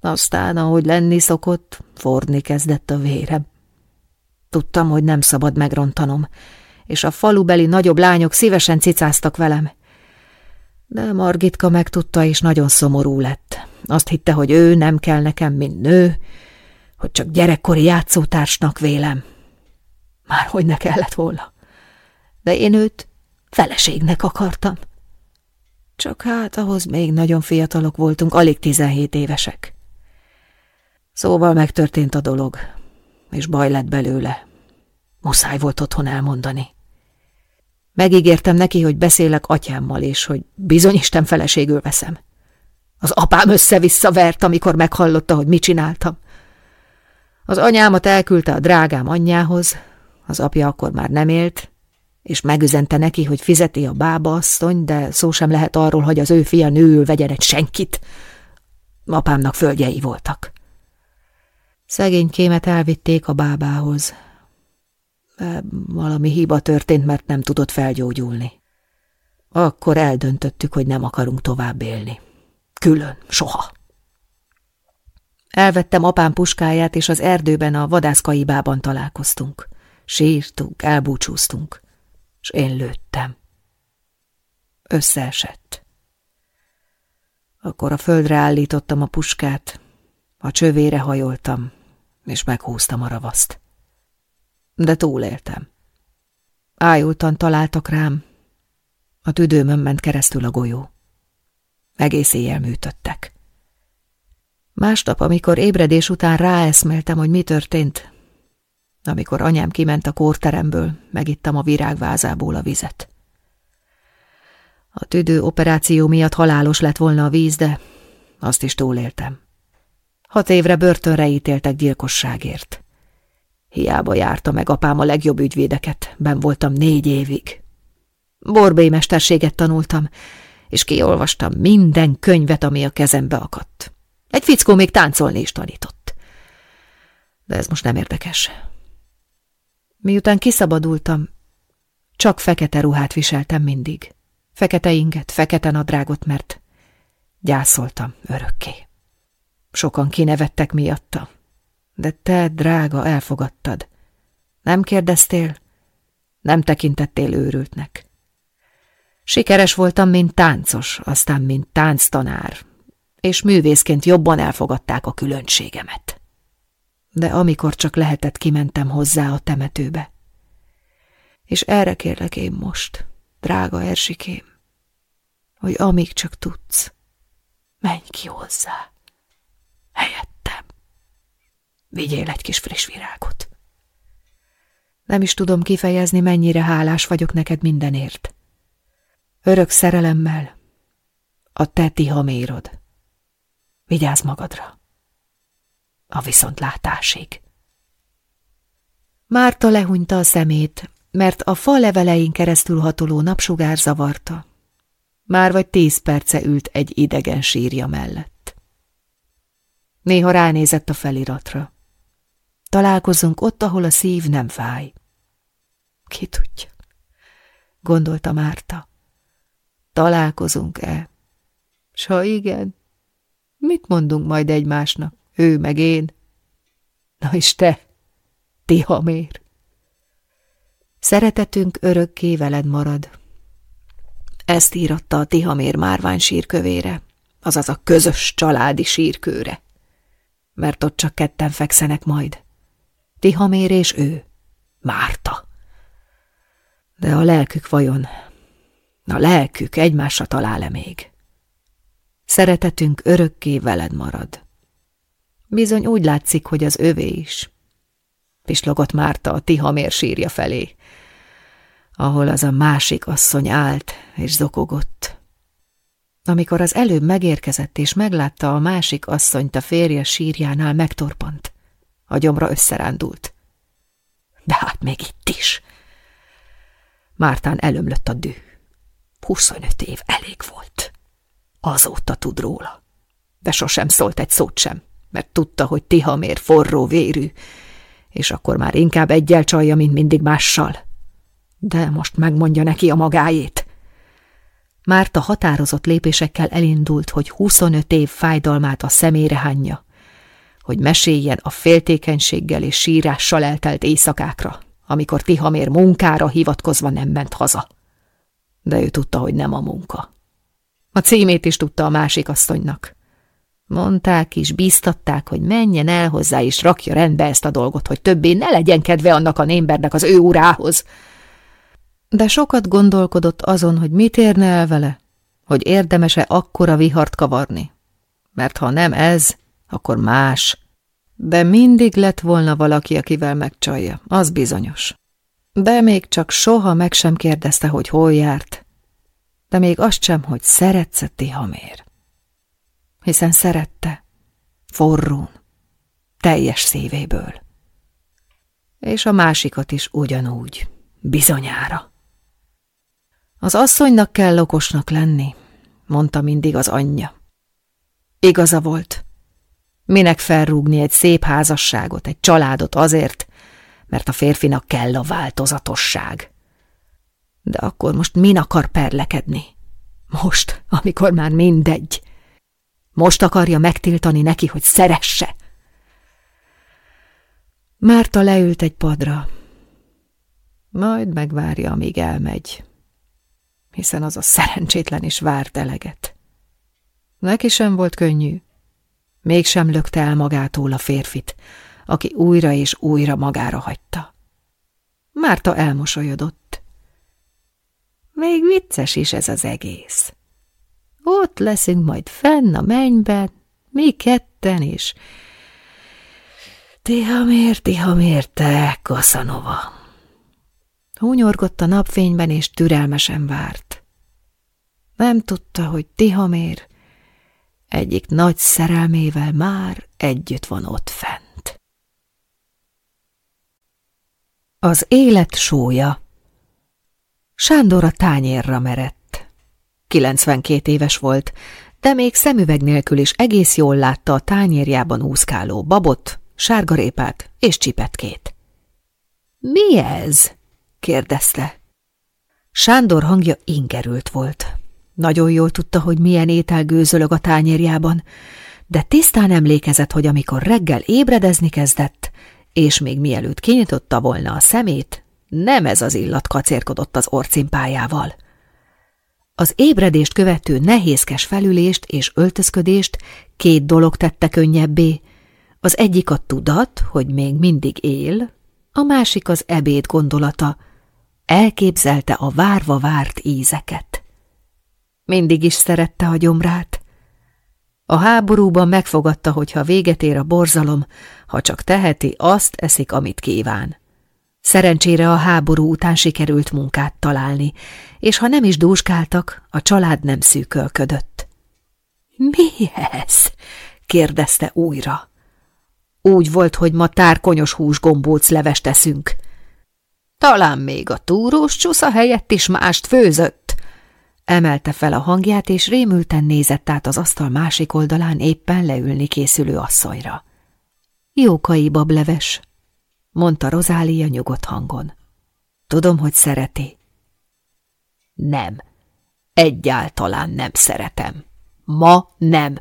Aztán, ahogy lenni szokott, forni kezdett a vérem. Tudtam, hogy nem szabad megrontanom, és a falubeli nagyobb lányok szívesen cicáztak velem. De Margitka megtudta, és nagyon szomorú lett. Azt hitte, hogy ő nem kell nekem, mint nő, hogy csak gyerekkori játszótársnak vélem. Már hogy ne kellett volna. De én őt feleségnek akartam. Csak hát ahhoz még nagyon fiatalok voltunk, alig tizenhét évesek. Szóval megtörtént a dolog, és baj lett belőle. Muszáj volt otthon elmondani. Megígértem neki, hogy beszélek atyámmal, és hogy bizony Isten feleségül veszem. Az apám össze-vissza vert, amikor meghallotta, hogy mit csináltam. Az anyámat elküldte a drágám anyjához, az apja akkor már nem élt, és megüzente neki, hogy fizeti a bába asszony, de szó sem lehet arról, hogy az ő fia nőül vegyen egy senkit. Apámnak földjei voltak. Szegény kémet elvitték a bábához. De valami hiba történt, mert nem tudott felgyógyulni. Akkor eldöntöttük, hogy nem akarunk tovább élni. Külön, soha. Elvettem apám puskáját, és az erdőben a vadászkaibában találkoztunk. Sírtunk, elbúcsúztunk, és én lőttem. Összeesett. Akkor a földre állítottam a puskát, a csövére hajoltam, és meghúztam a ravaszt. De túléltem. Ájultan találtak rám, a tüdőmön ment keresztül a golyó. Egész éjjel műtöttek. Másnap, amikor ébredés után ráeszmeltem, hogy mi történt, amikor anyám kiment a kórteremből, megittam a virágvázából a vizet. A tüdő operáció miatt halálos lett volna a víz, de azt is túléltem. Hat évre börtönre ítéltek gyilkosságért. Hiába járta meg apám a legjobb ügyvédeket, ben voltam négy évig. Borbély mesterséget tanultam, és kiolvastam minden könyvet, ami a kezembe akadt. Egy fickó még táncolni is tanított. De ez most nem érdekes. Miután kiszabadultam, csak fekete ruhát viseltem mindig. Fekete inget, fekete nadrágot, mert gyászoltam örökké. Sokan kinevettek miatta, de te, drága, elfogadtad. Nem kérdeztél, nem tekintettél őrültnek. Sikeres voltam, mint táncos, aztán mint tánctanár, és művészként jobban elfogadták a különbségemet. De amikor csak lehetett, kimentem hozzá a temetőbe. És erre kérlek én most, drága Ersikém, hogy amíg csak tudsz, menj ki hozzá. Helyettem. Vigyél egy kis friss virágot. Nem is tudom kifejezni, mennyire hálás vagyok neked mindenért. Örök szerelemmel, a te tihamérod. Vigyázz magadra. A viszontlátásig. Márta lehúnyta a szemét, mert a fa levelein keresztül hatoló napsugár zavarta. Már vagy tíz perce ült egy idegen sírja mellett. Néha ránézett a feliratra. Találkozunk ott, ahol a szív nem fáj. Ki tudja, gondolta Márta. Találkozunk-e? S ha igen, mit mondunk majd egymásnak, ő meg én? Na és te, Tihamér? Szeretetünk örökké veled marad. Ezt íratta a Tihamér márvány sírkövére, azaz a közös családi sírkőre. Mert ott csak ketten fekszenek majd. Tihamér és ő, Márta. De a lelkük vajon a lelkük egymásra talál-e még? Szeretetünk örökké veled marad. Bizony úgy látszik, hogy az övé is. Pislogott Márta a tihamér sírja felé, ahol az a másik asszony állt és zokogott. Amikor az előbb megérkezett és meglátta a másik asszonyt a férje sírjánál, megtorpant. A gyomra összerándult. De hát még itt is. Mártán elömlött a düh. 25 év elég volt. Azóta tud róla. De sosem szólt egy szót sem, mert tudta, hogy Tihamér forró vérű, és akkor már inkább egyel csalja, mint mindig mással. De most megmondja neki a magáét. Márta határozott lépésekkel elindult, hogy 25 év fájdalmát a szemére hányja, hogy meséljen a féltékenységgel és sírással eltelt éjszakákra, amikor Tihamér munkára hivatkozva nem ment haza de ő tudta, hogy nem a munka. A címét is tudta a másik asszonynak. Mondták is, bíztatták, hogy menjen el hozzá és rakja rendbe ezt a dolgot, hogy többé ne legyen kedve annak a némbernek az ő urához. De sokat gondolkodott azon, hogy mit érne el vele, hogy érdemese akkora vihart kavarni. Mert ha nem ez, akkor más. De mindig lett volna valaki, akivel megcsalja, az bizonyos de még csak soha meg sem kérdezte, hogy hol járt, de még azt sem, hogy szeretsz-e Tihamér. Hiszen szerette, forrún, teljes szívéből. És a másikat is ugyanúgy, bizonyára. Az asszonynak kell okosnak lenni, mondta mindig az anyja. Igaza volt. Minek felrúgni egy szép házasságot, egy családot azért, mert a férfinak kell a változatosság. De akkor most min akar perlekedni? Most, amikor már mindegy. Most akarja megtiltani neki, hogy szeresse. Márta leült egy padra. Majd megvárja, amíg elmegy, hiszen az a szerencsétlen is várt eleget. Neki sem volt könnyű. Mégsem lökte el magától a férfit, aki újra és újra magára hagyta. Márta elmosolyodott. Még vicces is ez az egész. Ott leszünk majd fenn a mennyben, mi ketten is. Tihamér, Tihamér, te, Kaszanova! Húnyorgott a napfényben, és türelmesen várt. Nem tudta, hogy Tihamér egyik nagy szerelmével már együtt van ott fent. Az élet sója Sándor a tányérra merett. 92 éves volt, de még szemüveg nélkül is egész jól látta a tányérjában úszkáló babot, sárgarépát és csipetkét. – Mi ez? – kérdezte. Sándor hangja ingerült volt. Nagyon jól tudta, hogy milyen étel gőzölög a tányérjában, de tisztán emlékezett, hogy amikor reggel ébredezni kezdett, és még mielőtt kinyitotta volna a szemét, nem ez az illat kacérkodott az orcimpájával. Az ébredést követő nehézkes felülést és öltözködést két dolog tette könnyebbé. Az egyik a tudat, hogy még mindig él, a másik az ebéd gondolata. Elképzelte a várva várt ízeket. Mindig is szerette a gyomrát. A háborúban megfogadta, hogy ha véget ér a borzalom, ha csak teheti, azt eszik, amit kíván. Szerencsére a háború után sikerült munkát találni, és ha nem is dúskáltak, a család nem szűkölködött. – Mi ez? – kérdezte újra. Úgy volt, hogy ma tárkonyos húsgombóc levest teszünk. Talán még a túrós csusza helyett is mást főzött. Emelte fel a hangját, és rémülten nézett át az asztal másik oldalán éppen leülni készülő asszonyra. Jókai bableves, mondta Rozália nyugodt hangon. Tudom, hogy szereti. Nem, egyáltalán nem szeretem. Ma nem.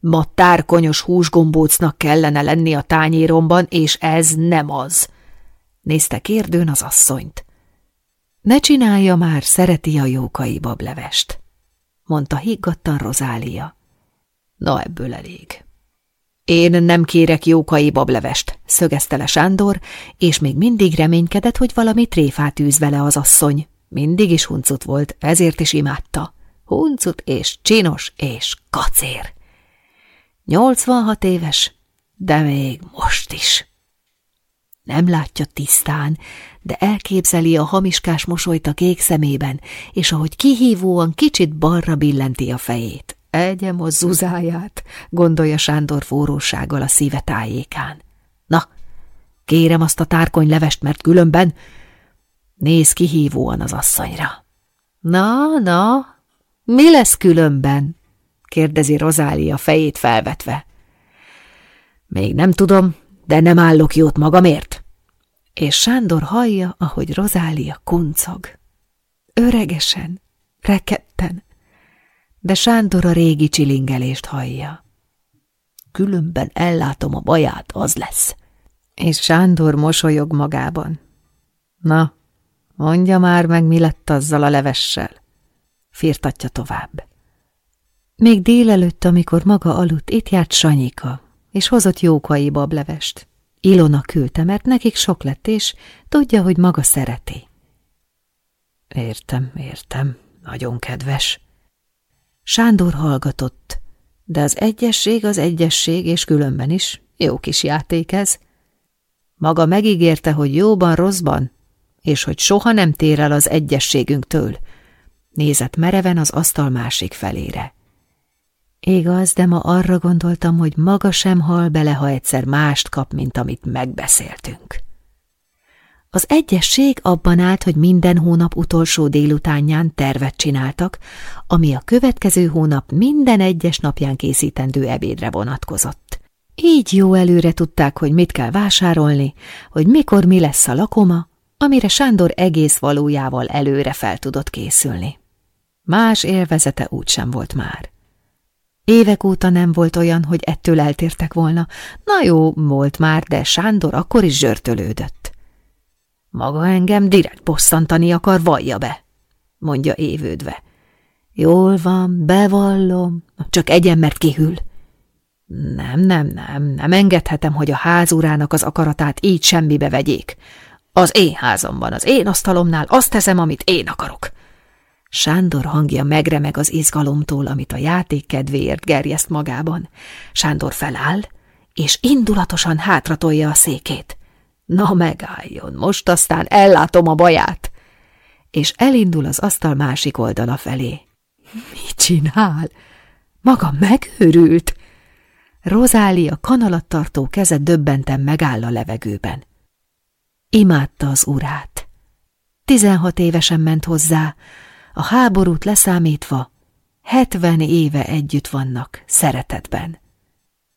Ma tárkonyos húsgombócnak kellene lenni a tányéromban, és ez nem az. Nézte kérdőn az asszonyt. Ne csinálja már, szereti a jókai bablevest, mondta higgadtan Rozália. Na, ebből elég. Én nem kérek jókai bablevest, szögezte le Sándor, és még mindig reménykedett, hogy valami tréfát űz vele az asszony. Mindig is huncut volt, ezért is imádta. Huncut és csinos és kacér. Nyolcvanhat éves, de még most is. Nem látja tisztán, de elképzeli a hamiskás mosolyt a kék szemében, és ahogy kihívóan kicsit balra billenti a fejét. Egyem a zuzáját, gondolja Sándor forrósággal a szíve tájékán. Na, kérem azt a tárkony levest, mert különben... Néz kihívóan az asszonyra. Na, na, mi lesz különben? kérdezi Rozália fejét felvetve. Még nem tudom, de nem állok jót magamért. És Sándor hallja, ahogy Rozália kuncog. Öregesen, reketten, de Sándor a régi csilingelést hallja. Különben ellátom a baját, az lesz. És Sándor mosolyog magában. Na, mondja már meg, mi lett azzal a levessel. Firtatja tovább. Még délelőtt, amikor maga aludt, itt járt Sanyika, és hozott jókai bablevest. Ilona küldte, mert nekik sok lett, és tudja, hogy maga szereti. Értem, értem, nagyon kedves. Sándor hallgatott, de az egyesség az egyesség, és különben is jó kis játék ez. Maga megígérte, hogy jóban, rosszban, és hogy soha nem tér el az egyességünktől. Nézett mereven az asztal másik felére. Igaz, de ma arra gondoltam, hogy maga sem hal bele, ha egyszer mást kap, mint amit megbeszéltünk. Az egyesség abban állt, hogy minden hónap utolsó délutánján tervet csináltak, ami a következő hónap minden egyes napján készítendő ebédre vonatkozott. Így jó előre tudták, hogy mit kell vásárolni, hogy mikor mi lesz a lakoma, amire Sándor egész valójával előre fel tudott készülni. Más élvezete úgysem volt már. Évek óta nem volt olyan, hogy ettől eltértek volna. Na jó, volt már, de Sándor akkor is zsörtölődött. Maga engem direkt bosszantani akar, vallja be, mondja évődve. Jól van, bevallom, csak egyen, mert kihűl. Nem, nem, nem, nem engedhetem, hogy a házurának az akaratát így semmibe vegyék. Az én házamban, az én asztalomnál azt teszem, amit én akarok. Sándor hangja megremeg az izgalomtól, amit a játék kedvéért gerjeszt magában. Sándor feláll, és indulatosan hátratolja a székét. Na megálljon, most aztán ellátom a baját! És elindul az asztal másik oldala felé. Mit csinál? Maga megőrült? Rozália kanalattartó keze döbbenten megáll a levegőben. Imádta az urát. Tizenhat évesen ment hozzá, a háborút leszámítva, hetven éve együtt vannak, szeretetben.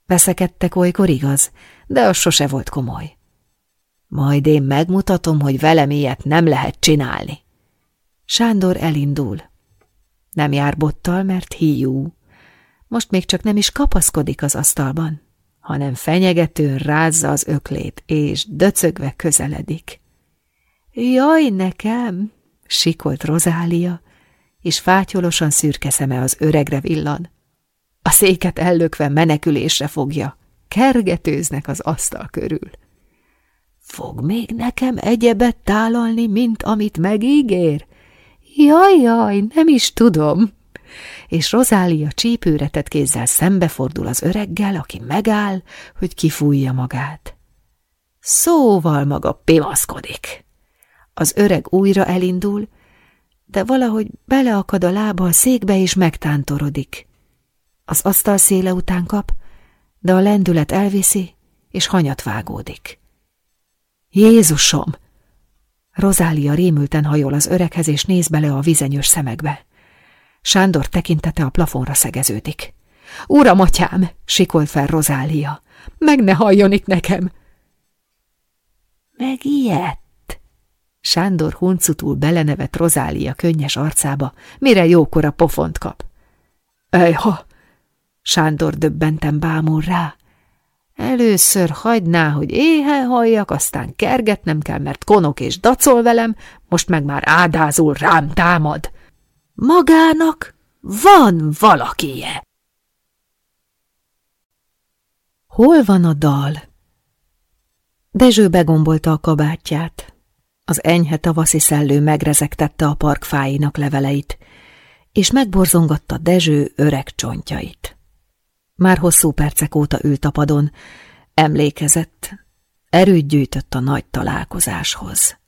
Veszekedtek olykor igaz, de az sose volt komoly. Majd én megmutatom, hogy velem ilyet nem lehet csinálni. Sándor elindul. Nem jár bottal, mert hiú. Most még csak nem is kapaszkodik az asztalban, hanem fenyegetőn rázza az öklét, és döcögve közeledik. Jaj, nekem! sikolt Rozália, és fátyolosan szürke szeme az öregre villan. A széket ellökve menekülésre fogja, kergetőznek az asztal körül. Fog még nekem egyebet tálalni, mint amit megígér? Jaj, jaj, nem is tudom. És Rozália csípőre tett kézzel szembefordul az öreggel, aki megáll, hogy kifújja magát. Szóval maga pimaszkodik. Az öreg újra elindul, de valahogy beleakad a lába a székbe és megtántorodik. Az asztal széle után kap, de a lendület elviszi, és hanyat vágódik. Jézusom! Rozália rémülten hajol az öreghez, és néz bele a vizenyős szemekbe. Sándor tekintete a plafonra szegeződik. Uram, atyám! sikolt fel Rozália. Meg ne halljon itt nekem! Meg ilyet? Sándor huncutul belenevet Rozália könnyes arcába, mire jókora pofont kap. Ejha! Sándor döbbenten bámul rá. Először hagyná, hogy éhe halljak, aztán kergetnem kell, mert konok és dacol velem, most meg már ádázul rám támad. Magának van valakije. Hol van a dal? Dezső begombolta a kabátját. Az enyhe tavaszi szellő megrezegtette a park fáinak leveleit, és megborzongatta Dezső öreg csontjait. Már hosszú percek óta ült a padon, emlékezett, erőt gyűjtött a nagy találkozáshoz.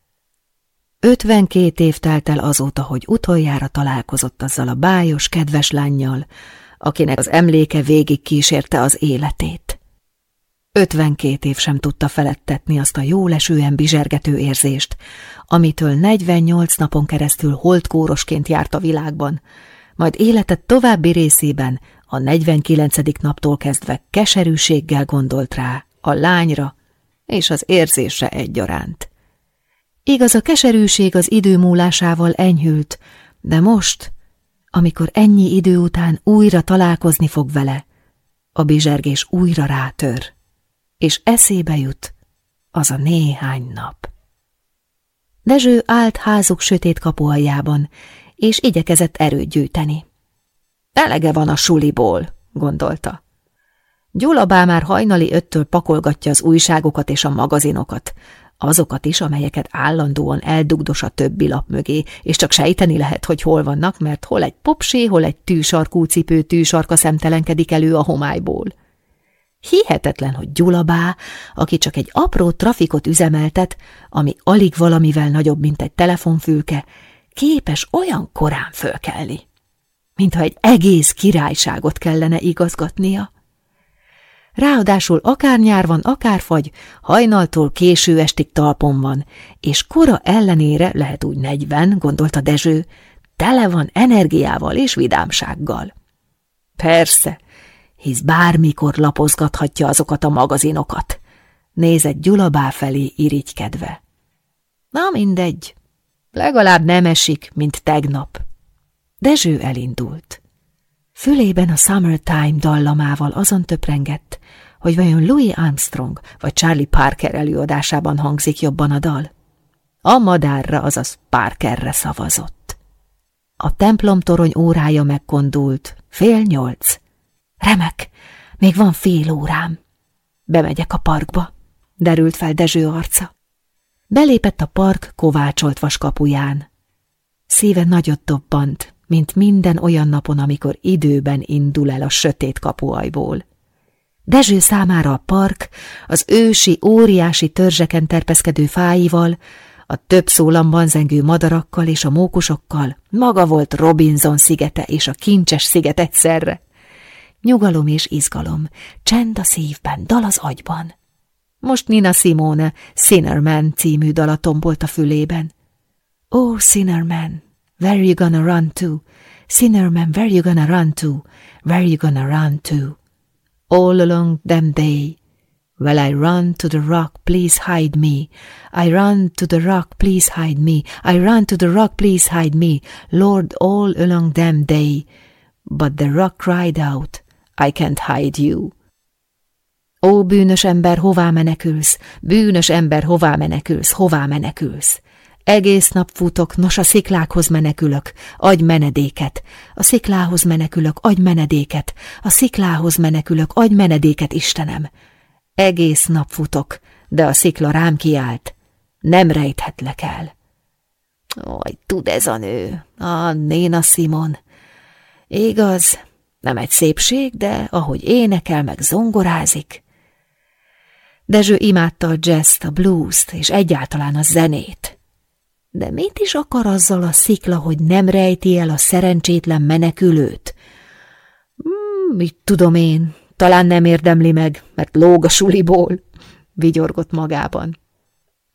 Ötvenkét év telt el azóta, hogy utoljára találkozott azzal a bájos, kedves lányjal, akinek az emléke végig kísérte az életét. Ötvenkét év sem tudta felettetni azt a jólesően bizsergető érzést, amitől 48 napon keresztül holdkórosként járt a világban, majd életet további részében a 49. naptól kezdve keserűséggel gondolt rá, a lányra és az érzésre egyaránt. Igaz, a keserűség az idő múlásával enyhült, de most, amikor ennyi idő után újra találkozni fog vele, a bizsergés újra rátör és eszébe jut az a néhány nap. Dezső állt házuk sötét kapualjában, és igyekezett erőt gyűjteni. Elege van a suliból, gondolta. Gyula bá már hajnali öttől pakolgatja az újságokat és a magazinokat, azokat is, amelyeket állandóan eldugdos a többi lap mögé, és csak sejteni lehet, hogy hol vannak, mert hol egy popsé, hol egy tűsarkú cipő tűsarka szemtelenkedik elő a homályból. Hihetetlen, hogy Gyulabá, aki csak egy apró trafikot üzemeltet, ami alig valamivel nagyobb, mint egy telefonfülke, képes olyan korán fölkelni, mintha egy egész királyságot kellene igazgatnia. Ráadásul akár nyár van, akár fagy, hajnaltól késő estig talpon van, és kora ellenére, lehet úgy negyven, gondolta Dezső, tele van energiával és vidámsággal. Persze, hisz bármikor lapozgathatja azokat a magazinokat. Nézett Gyulabá felé irigykedve. Na mindegy, legalább nem esik, mint tegnap. Dezső elindult. Fülében a Summertime dallamával azon töprengett, hogy vajon Louis Armstrong vagy Charlie Parker előadásában hangzik jobban a dal. A madárra, azaz Parkerre szavazott. A templomtorony órája megkondult, fél nyolc, Remek, még van fél órám. Bemegyek a parkba, derült fel Dezső arca. Belépett a park kovácsolt vaskapuján. Szíve nagyot dobbant, mint minden olyan napon, amikor időben indul el a sötét kapuajból. Dezső számára a park, az ősi, óriási törzseken terpeszkedő fáival, a több szólamban zengő madarakkal és a mókusokkal maga volt Robinson szigete és a kincses sziget egyszerre. Nyugalom és izgalom, csend a szívben, dal az agyban. Most Nina Simone Sinnerman című dala tombolt a fülében. Oh, Sinnerman, where you gonna run to? Sinner man, where you gonna run to? Where you gonna run to? All along them day, Well, I run to the rock, please hide me. I run to the rock, please hide me. I run to the rock, please hide me. Lord, all along them day. But the rock cried out, I can't hide you. Ó, bűnös ember, hová menekülsz? Bűnös ember, hová menekülsz? Hová menekülsz? Egész nap futok, nos a sziklákhoz menekülök, adj menedéket. A sziklához menekülök, adj menedéket. A sziklához menekülök, adj menedéket, Istenem. Egész nap futok, de a szikla rám kiált. Nem rejthetlek el. Oj, tud ez a nő, a Néna Simon. Igaz, nem egy szépség, de ahogy énekel meg zongorázik. Dezső imádta a jazz a blues-t és egyáltalán a zenét. De mit is akar azzal a szikla, hogy nem rejti el a szerencsétlen menekülőt? Hmm, mit tudom én, talán nem érdemli meg, mert lóg a suliból, vigyorgott magában.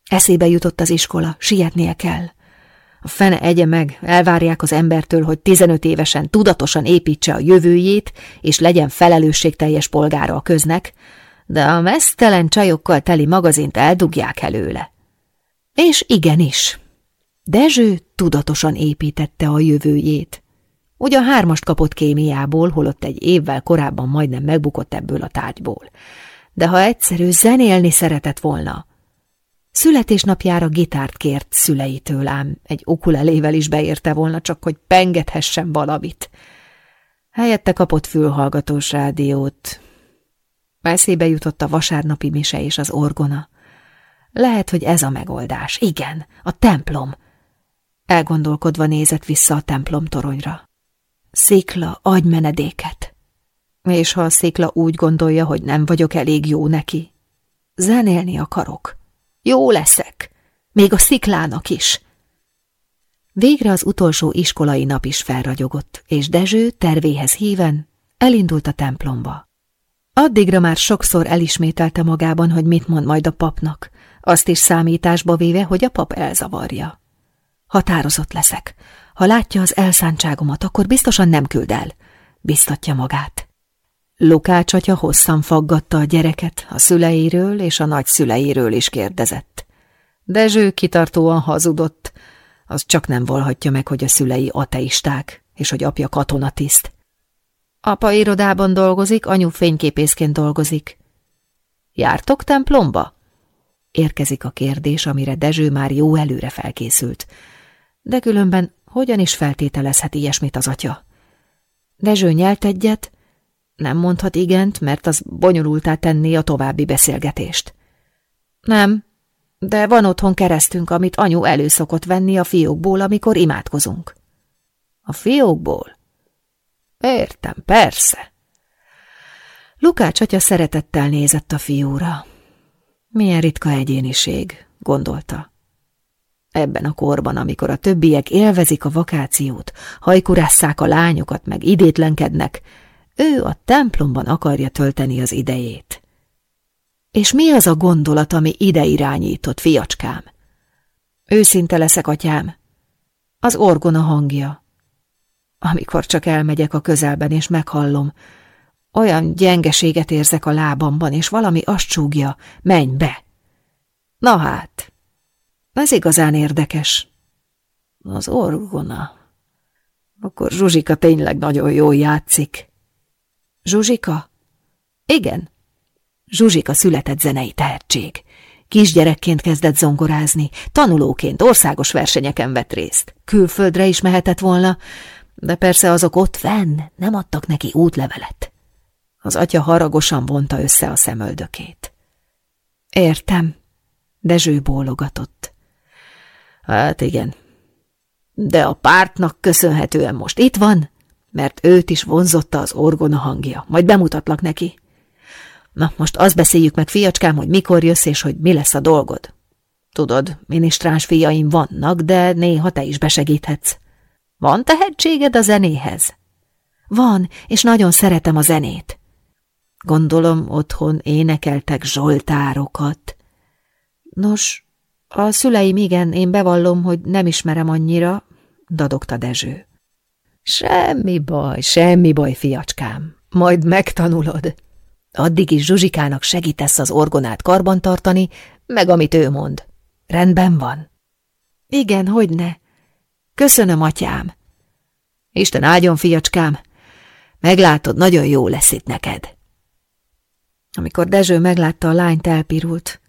Eszébe jutott az iskola, sietnie kell. A fene egye meg, elvárják az embertől, hogy 15 évesen tudatosan építse a jövőjét, és legyen felelősségteljes polgára a köznek, de a mesztelen csajokkal teli magazint eldugják előle. És igenis, Dezső tudatosan építette a jövőjét. Ugyan hármast kapott kémiából, holott egy évvel korábban majdnem megbukott ebből a tárgyból. De ha egyszerű zenélni szeretett volna, Születésnapjára gitárt kért szüleitől, ám egy okulelével is beérte volna, csak hogy pengethessen valamit. Helyette kapott fülhallgatós rádiót. Eszébe jutott a vasárnapi mise és az orgona. Lehet, hogy ez a megoldás. Igen, a templom. Elgondolkodva nézett vissza a templom toronyra. Szikla, adj menedéket. És ha a szikla úgy gondolja, hogy nem vagyok elég jó neki, zenélni akarok. Jó leszek, még a sziklának is. Végre az utolsó iskolai nap is felragyogott, és Dezső tervéhez híven elindult a templomba. Addigra már sokszor elismételte magában, hogy mit mond majd a papnak, azt is számításba véve, hogy a pap elzavarja. Határozott leszek. Ha látja az elszántságomat, akkor biztosan nem küld el, biztatja magát. Lukács atya hosszan faggatta a gyereket, a szüleiről és a nagyszüleiről is kérdezett. Dezső kitartóan hazudott, az csak nem volhatja meg, hogy a szülei ateisták, és hogy apja katonatiszt. Apa irodában dolgozik, anyu fényképészként dolgozik. Jártok templomba? Érkezik a kérdés, amire Dezső már jó előre felkészült. De különben hogyan is feltételezhet ilyesmit az atya? Dezső nyelt egyet, nem mondhat igent, mert az bonyolultá tenné a további beszélgetést. Nem, de van otthon keresztünk, amit anyu előszokott venni a fiókból, amikor imádkozunk. A fiókból? Értem, persze. Lukács atya szeretettel nézett a fiúra. Milyen ritka egyéniség, gondolta. Ebben a korban, amikor a többiek élvezik a vakációt, hajkurásszák a lányokat, meg idétlenkednek, ő a templomban akarja tölteni az idejét. És mi az a gondolat, ami ide irányított, fiacskám? Őszinte leszek, atyám. Az orgona hangja. Amikor csak elmegyek a közelben és meghallom, olyan gyengeséget érzek a lábamban, és valami azt csúgja, menj be. Na hát, ez igazán érdekes. Az orgona. Akkor Zsuzsika tényleg nagyon jól játszik. Zsuzsika? Igen. Zsuzsika született zenei tehetség. Kisgyerekként kezdett zongorázni, tanulóként országos versenyeken vett részt. Külföldre is mehetett volna, de persze azok ott fenn nem adtak neki útlevelet. Az atya haragosan vonta össze a szemöldökét. Értem, de zső bólogatott. Hát igen. De a pártnak köszönhetően most itt van, mert őt is vonzotta az orgona hangja. Majd bemutatlak neki. Na, most azt beszéljük meg, fiacskám, hogy mikor jössz, és hogy mi lesz a dolgod. Tudod, minisztráns fiaim vannak, de néha te is besegíthetsz. Van tehetséged a zenéhez? Van, és nagyon szeretem a zenét. Gondolom, otthon énekeltek zsoltárokat. Nos, a szüleim igen, én bevallom, hogy nem ismerem annyira, dadogta Dezső. Semmi baj, semmi baj, fiacskám, majd megtanulod. Addig is Zsuzsikának segítesz az orgonát karbantartani, meg amit ő mond. Rendben van? Igen, hogy ne. Köszönöm, atyám. Isten áldjon, fiacskám. Meglátod, nagyon jó lesz itt neked. Amikor Dezső meglátta a lányt, elpirult.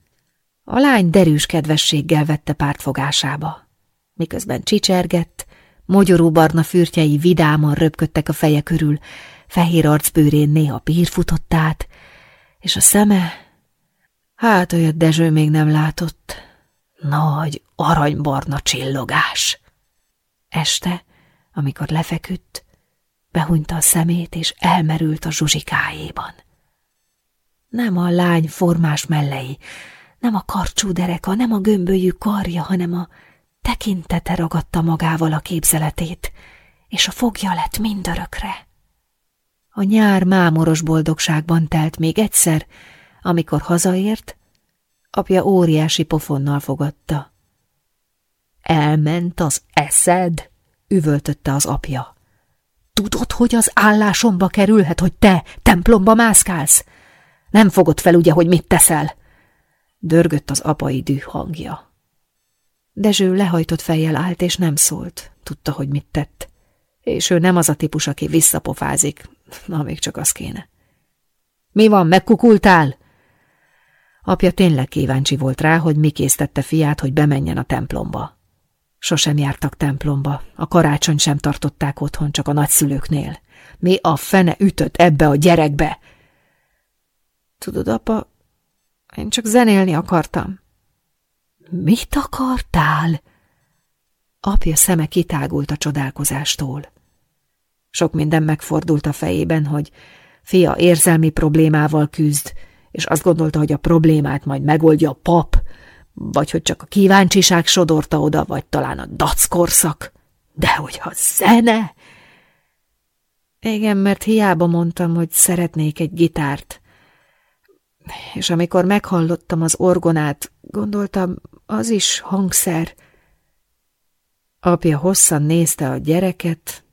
A lány derűs kedvességgel vette pártfogásába. Miközben csicsergett, mogyorú barna fürtjei vidáman röpködtek a feje körül, fehér arcbőrén néha pír futott át, és a szeme, hát olyat Dezső még nem látott, nagy aranybarna csillogás. Este, amikor lefeküdt, behunyta a szemét, és elmerült a zsuzsikájéban. Nem a lány formás mellei, nem a karcsú dereka, nem a gömbölyű karja, hanem a tekintete ragadta magával a képzeletét, és a fogja lett mindörökre. A nyár mámoros boldogságban telt még egyszer, amikor hazaért, apja óriási pofonnal fogadta. Elment az eszed? üvöltötte az apja. Tudod, hogy az állásomba kerülhet, hogy te templomba mászkálsz? Nem fogod fel ugye, hogy mit teszel? Dörgött az apai düh hangja. Dezső lehajtott fejjel állt, és nem szólt. Tudta, hogy mit tett. És ő nem az a típus, aki visszapofázik. Na, még csak az kéne. Mi van, megkukultál? Apja tényleg kíváncsi volt rá, hogy mi késztette fiát, hogy bemenjen a templomba. Sosem jártak templomba, a karácsony sem tartották otthon, csak a nagyszülőknél. Mi a fene ütött ebbe a gyerekbe? Tudod, apa, én csak zenélni akartam. Mit akartál? Apja szeme kitágult a csodálkozástól. Sok minden megfordult a fejében, hogy fia érzelmi problémával küzd, és azt gondolta, hogy a problémát majd megoldja a pap, vagy hogy csak a kíváncsiság sodorta oda, vagy talán a dackorszak. De hogyha zene... Igen, mert hiába mondtam, hogy szeretnék egy gitárt. És amikor meghallottam az orgonát, gondoltam, az is hangszer. Apja hosszan nézte a gyereket,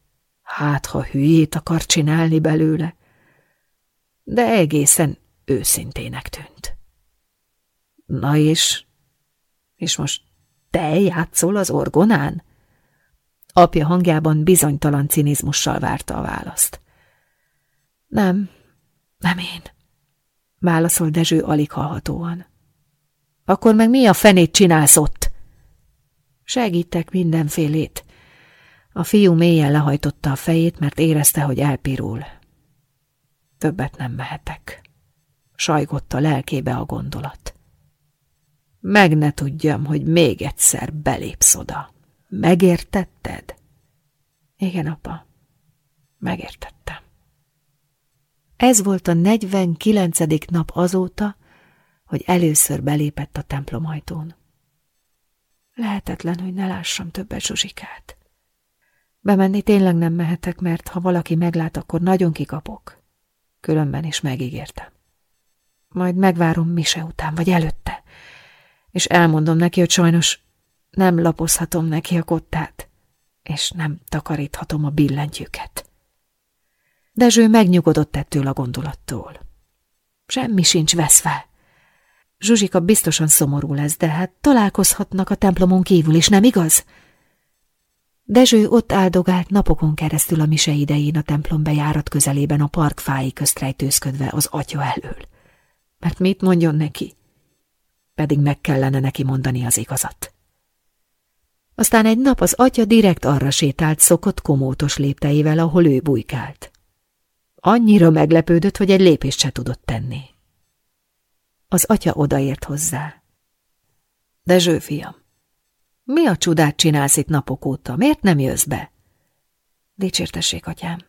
hát ha hülyét akar csinálni belőle, de egészen őszintének tűnt. Na és és most te játszol az orgonán? Apja hangjában bizonytalan cinizmussal várta a választ. Nem, nem én, válaszol Dezső alig hallhatóan. Akkor meg mi a fenét csinálsz ott? Segítek mindenfélét. A fiú mélyen lehajtotta a fejét, mert érezte, hogy elpirul. Többet nem mehetek. Sajgott a lelkébe a gondolat. Meg ne tudjam, hogy még egyszer belépsz oda. Megértetted? Igen, apa. Megértettem. Ez volt a 49. nap azóta, hogy először belépett a templom ajtón. Lehetetlen, hogy ne lássam többet Zsuzsikát. Bemenni tényleg nem mehetek, mert ha valaki meglát, akkor nagyon kikapok. Különben is megígértem. Majd megvárom Mise után, vagy előtte és elmondom neki, hogy sajnos nem lapozhatom neki a kottát, és nem takaríthatom a billentyűket. Dezső megnyugodott ettől a gondolattól. Semmi sincs veszve. Zsuzsika biztosan szomorú lesz, de hát találkozhatnak a templomon kívül is, nem igaz? Dezső ott áldogált napokon keresztül a mise idején a templom bejárat közelében a park fái közt az atya elől. Mert mit mondjon neki? pedig meg kellene neki mondani az igazat. Aztán egy nap az atya direkt arra sétált szokott komótos lépteivel, ahol ő bujkált. Annyira meglepődött, hogy egy lépést se tudott tenni. Az atya odaért hozzá. De fiam, Mi a csodát csinálsz itt napok óta? Miért nem jössz be? Dicsértessék, atyám.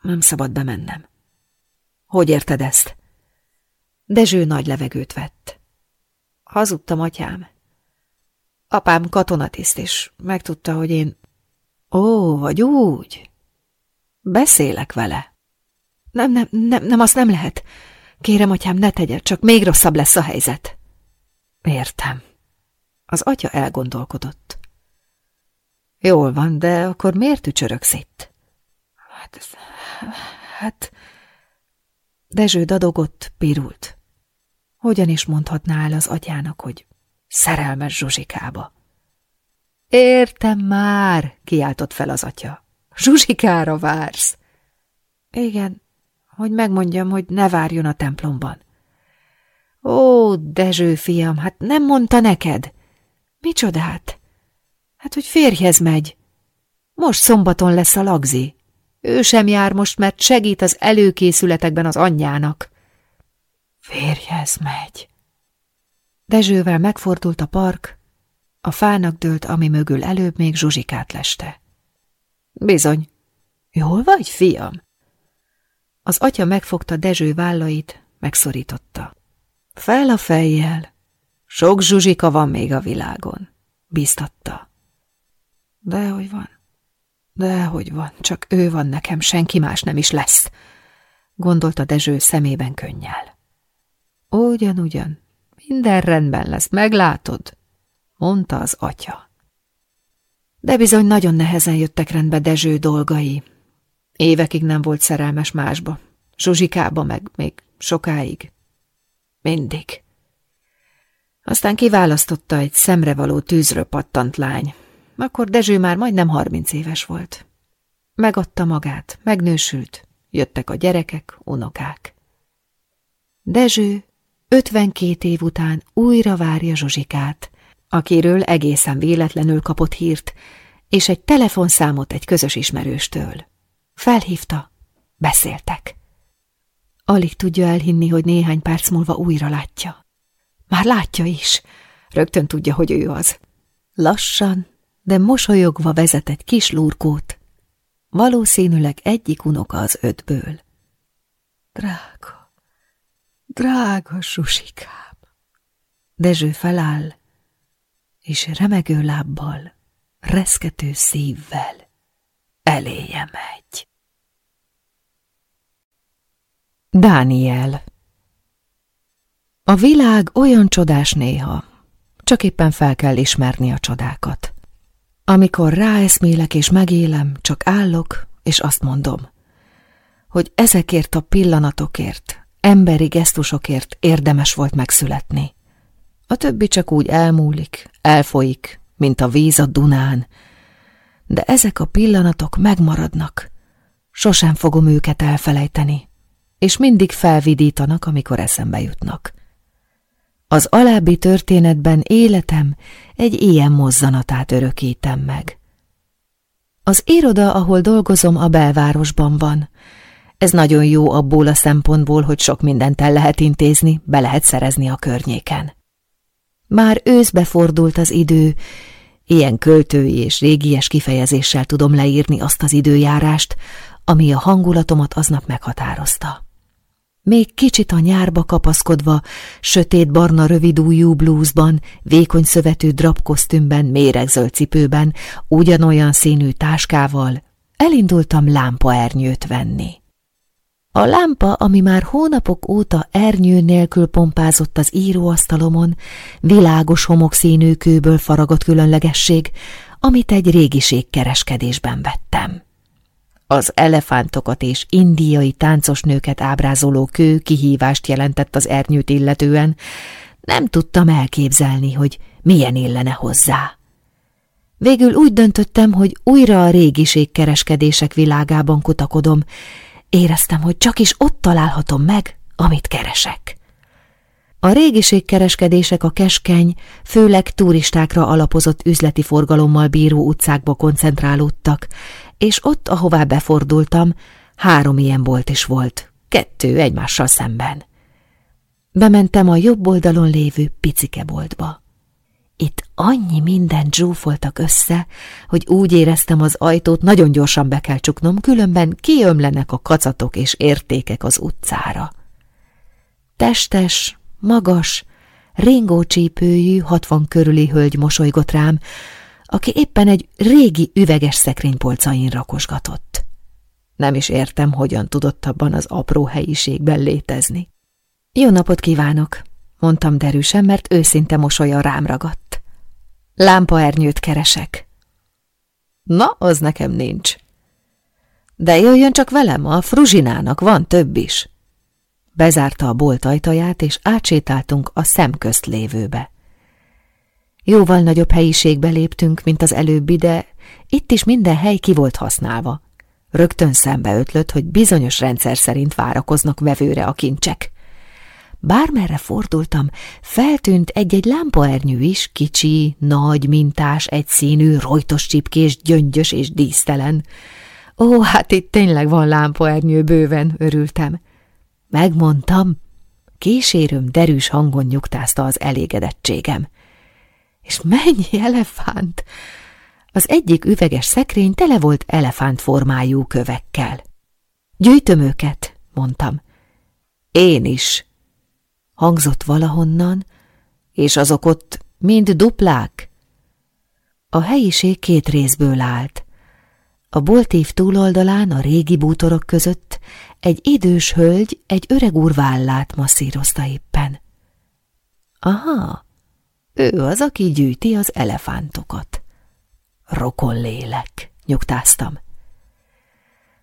Nem szabad bemennem. Hogy érted ezt? Dezső nagy levegőt vett. Hazudtam, atyám. Apám katonatiszt, és megtudta, hogy én... Ó, vagy úgy? Beszélek vele. Nem, nem, nem, nem, azt nem lehet. Kérem, atyám, ne tegye, csak még rosszabb lesz a helyzet. Értem. Az atya elgondolkodott. Jól van, de akkor miért ücsöröksz itt? Hát, hát... Dezső dadogott, pirult. Hogyan is mondhatná el az atyának, hogy szerelmes Zsuzsikába? Értem már, kiáltott fel az atya. Zsuzsikára vársz. Igen, hogy megmondjam, hogy ne várjon a templomban. Ó, Dezső fiam, hát nem mondta neked? Micsodát? Hát, hogy férjhez megy. Most szombaton lesz a lagzi. Ő sem jár most, mert segít az előkészületekben az anyjának. Férjhez megy. Dezsővel megfordult a park, a fának dőlt, ami mögül előbb még Zsuzsikát leste. Bizony. Jól vagy, fiam? Az atya megfogta Dezső vállait, megszorította. Fel a fejjel. Sok Zsuzsika van még a világon, bíztatta. Dehogy van. Dehogy van, csak ő van nekem, senki más nem is lesz, gondolta Dezső szemében könnyel. Ugyan-ugyan, minden rendben lesz, meglátod, mondta az atya. De bizony nagyon nehezen jöttek rendbe Dezső dolgai. Évekig nem volt szerelmes másba, Zsuzsikába meg még sokáig. Mindig. Aztán kiválasztotta egy szemrevaló tűzről pattant lány. Akkor Dezső már majdnem harminc éves volt. Megadta magát, megnősült, jöttek a gyerekek, unokák. Dezső 52 év után újra várja Zsuzsikát, akiről egészen véletlenül kapott hírt, és egy telefonszámot egy közös ismerőstől. Felhívta, beszéltek. Alig tudja elhinni, hogy néhány perc múlva újra látja. Már látja is, rögtön tudja, hogy ő az. Lassan, de mosolyogva vezet egy kis lurkót. Valószínűleg egyik unoka az ötből. Drága, drága susikám. Dezső feláll, és remegő lábbal, reszkető szívvel eléje megy. Dániel A világ olyan csodás néha, csak éppen fel kell ismerni a csodákat. Amikor ráeszmélek és megélem, csak állok, és azt mondom, hogy ezekért a pillanatokért, emberi gesztusokért érdemes volt megszületni. A többi csak úgy elmúlik, elfolyik, mint a víz a Dunán, de ezek a pillanatok megmaradnak. Sosem fogom őket elfelejteni, és mindig felvidítanak, amikor eszembe jutnak. Az alábbi történetben életem egy ilyen mozzanatát örökítem meg. Az iroda, ahol dolgozom, a belvárosban van. Ez nagyon jó abból a szempontból, hogy sok mindent el lehet intézni, be lehet szerezni a környéken. Már őszbe fordult az idő, ilyen költői és régies kifejezéssel tudom leírni azt az időjárást, ami a hangulatomat aznap meghatározta. Még kicsit a nyárba kapaszkodva, sötét-barna rövidújú blúzban, vékony szövetű drapkosztümben, méregzöld cipőben, ugyanolyan színű táskával, elindultam lámpaernyőt venni. A lámpa, ami már hónapok óta ernyő nélkül pompázott az íróasztalomon, világos homokszínű kőből faragott különlegesség, amit egy régiségkereskedésben vettem. Az elefántokat és indiai táncosnőket ábrázoló kő kihívást jelentett az ernyőt illetően, nem tudtam elképzelni, hogy milyen illene hozzá. Végül úgy döntöttem, hogy újra a régiségkereskedések világában kutakodom, Éreztem, hogy csak is ott találhatom meg, amit keresek. A régiségkereskedések a keskeny, főleg turistákra alapozott üzleti forgalommal bíró utcákba koncentrálódtak, és ott, ahová befordultam, három ilyen bolt is volt, kettő egymással szemben. Bementem a jobb oldalon lévő picike boltba. Itt annyi mindent zsúfoltak össze, hogy úgy éreztem az ajtót nagyon gyorsan be kell csuknom, különben kiömlenek a kacatok és értékek az utcára. Testes, magas, ringócsípőjű, hatvan körüli hölgy mosolygott rám, aki éppen egy régi üveges szekrénypolcain rakosgatott. Nem is értem, hogyan tudott abban az apró helyiségben létezni. Jó napot kívánok, mondtam derűsen, mert őszinte mosolya rám ragadt. Lámpaernyőt keresek. Na, az nekem nincs. De jöjjön csak velem, a fruzsinának van több is. Bezárta a bolt ajtaját, és átsétáltunk a szemközt lévőbe. Jóval nagyobb helyiségbe léptünk, mint az előbbi, de itt is minden hely ki volt használva. Rögtön szembe ötlött, hogy bizonyos rendszer szerint várakoznak vevőre a kincsek. Bármerre fordultam, feltűnt egy-egy lámpaernyő is, kicsi, nagy, mintás, egyszínű, rojtos csipkés, gyöngyös és dísztelen. Ó, hát itt tényleg van lámpaernyő bőven, örültem. Megmondtam. Kísérőm derűs hangon nyugtázta az elégedettségem. És mennyi *laughs* elefánt! Az egyik üveges szekrény tele volt elefánt formájú kövekkel. Gyűjtöm őket, mondtam. Én is, hangzott valahonnan, és azok ott mind duplák. A helyiség két részből állt. A boltív túloldalán a régi bútorok között egy idős hölgy egy öreg úr vállát masszírozta éppen. Aha, ő az, aki gyűjti az elefántokat. Rokon lélek, nyugtáztam.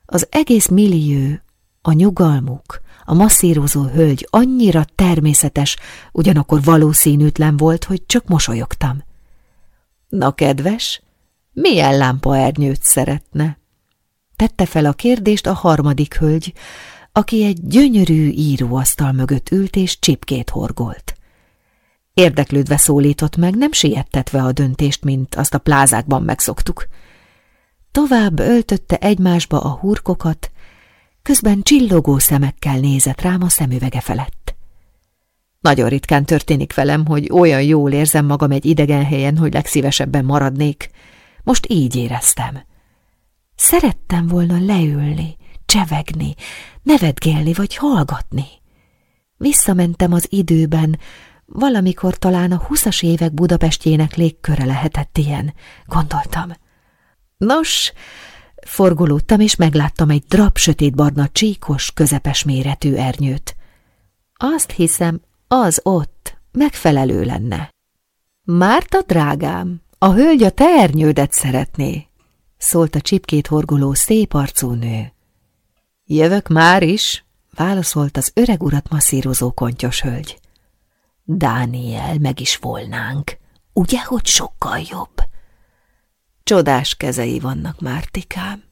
Az egész millió, a nyugalmuk, a masszírozó hölgy annyira természetes, ugyanakkor valószínűtlen volt, hogy csak mosolyogtam. Na, kedves, milyen lámpaernyőt szeretne? Tette fel a kérdést a harmadik hölgy, aki egy gyönyörű íróasztal mögött ült és csipkét horgolt. Érdeklődve szólított meg, nem siettetve a döntést, mint azt a plázákban megszoktuk. Tovább öltötte egymásba a hurkokat, közben csillogó szemekkel nézett rám a szemüvege felett. Nagyon ritkán történik velem, hogy olyan jól érzem magam egy idegen helyen, hogy legszívesebben maradnék. Most így éreztem. Szerettem volna leülni, csevegni, nevetgélni vagy hallgatni. Visszamentem az időben, valamikor talán a huszas évek Budapestjének légköre lehetett ilyen, gondoltam. Nos, forgolódtam, és megláttam egy drap sötétbarna csíkos, közepes méretű ernyőt. Azt hiszem, az ott megfelelő lenne. Márta, drágám, a hölgy a te ernyődet szeretné, szólt a csipkét horgoló szép arcú nő. Jövök már is, válaszolt az öreg urat masszírozó kontyos hölgy. Dániel, meg is volnánk, ugye, hogy sokkal jobb? Csodás kezei vannak, Mártikám.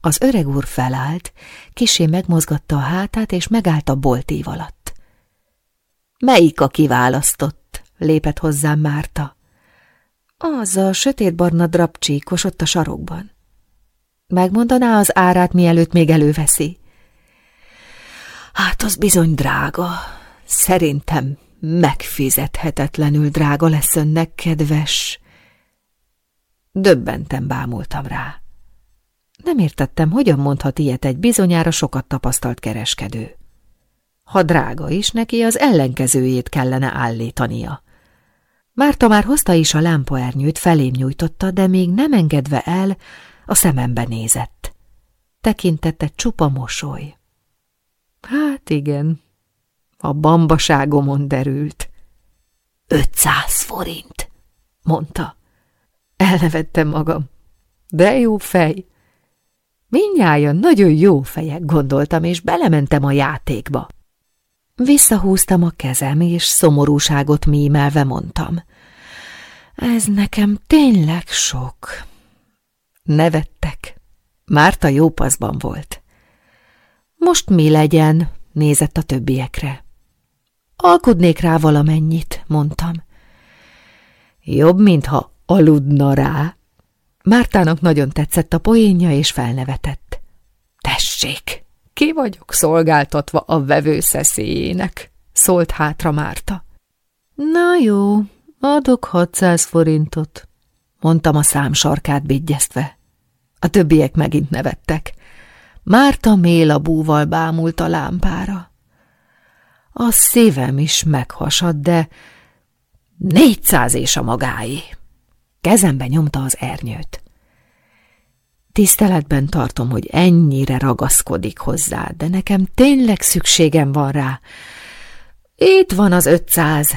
Az öreg úr felállt, kisé megmozgatta a hátát, és megállt a boltív alatt. Melyik a kiválasztott? lépett hozzám Márta. Az a sötétbarna drapcsíkos ott a sarokban. Megmondaná az árát, mielőtt még előveszi? Hát az bizony drága. Szerintem megfizethetetlenül drága lesz önnek, kedves. Döbbenten bámultam rá. Nem értettem, hogyan mondhat ilyet egy bizonyára sokat tapasztalt kereskedő. Ha drága is, neki az ellenkezőjét kellene állítania. Márta már hozta is a lámpaernyőt, felém nyújtotta, de még nem engedve el, a szemembe nézett. Tekintette csupa mosoly. Hát igen, a bambaságomon derült. Ötszáz forint, mondta. Elnevettem magam. De jó fej. Mindnyájan nagyon jó fejek, gondoltam, és belementem a játékba. Visszahúztam a kezem, és szomorúságot mímelve mondtam. Ez nekem tényleg sok. Nevettek. Márta jó paszban volt. Most mi legyen? nézett a többiekre. Alkudnék rá valamennyit, mondtam. Jobb, mintha aludna rá. Mártának nagyon tetszett a poénja, és felnevetett. Tessék, ki vagyok szolgáltatva a vevő szeszélyének, szólt hátra Márta. Na jó, Adok 600 forintot, mondtam a szám sarkát bigyeztve. A többiek megint nevettek. Márta mélabúval bámult a lámpára. A szívem is meghasad, de négyszáz és a magáé. Kezembe nyomta az ernyőt. Tiszteletben tartom, hogy ennyire ragaszkodik hozzá, de nekem tényleg szükségem van rá. Itt van az ötszáz.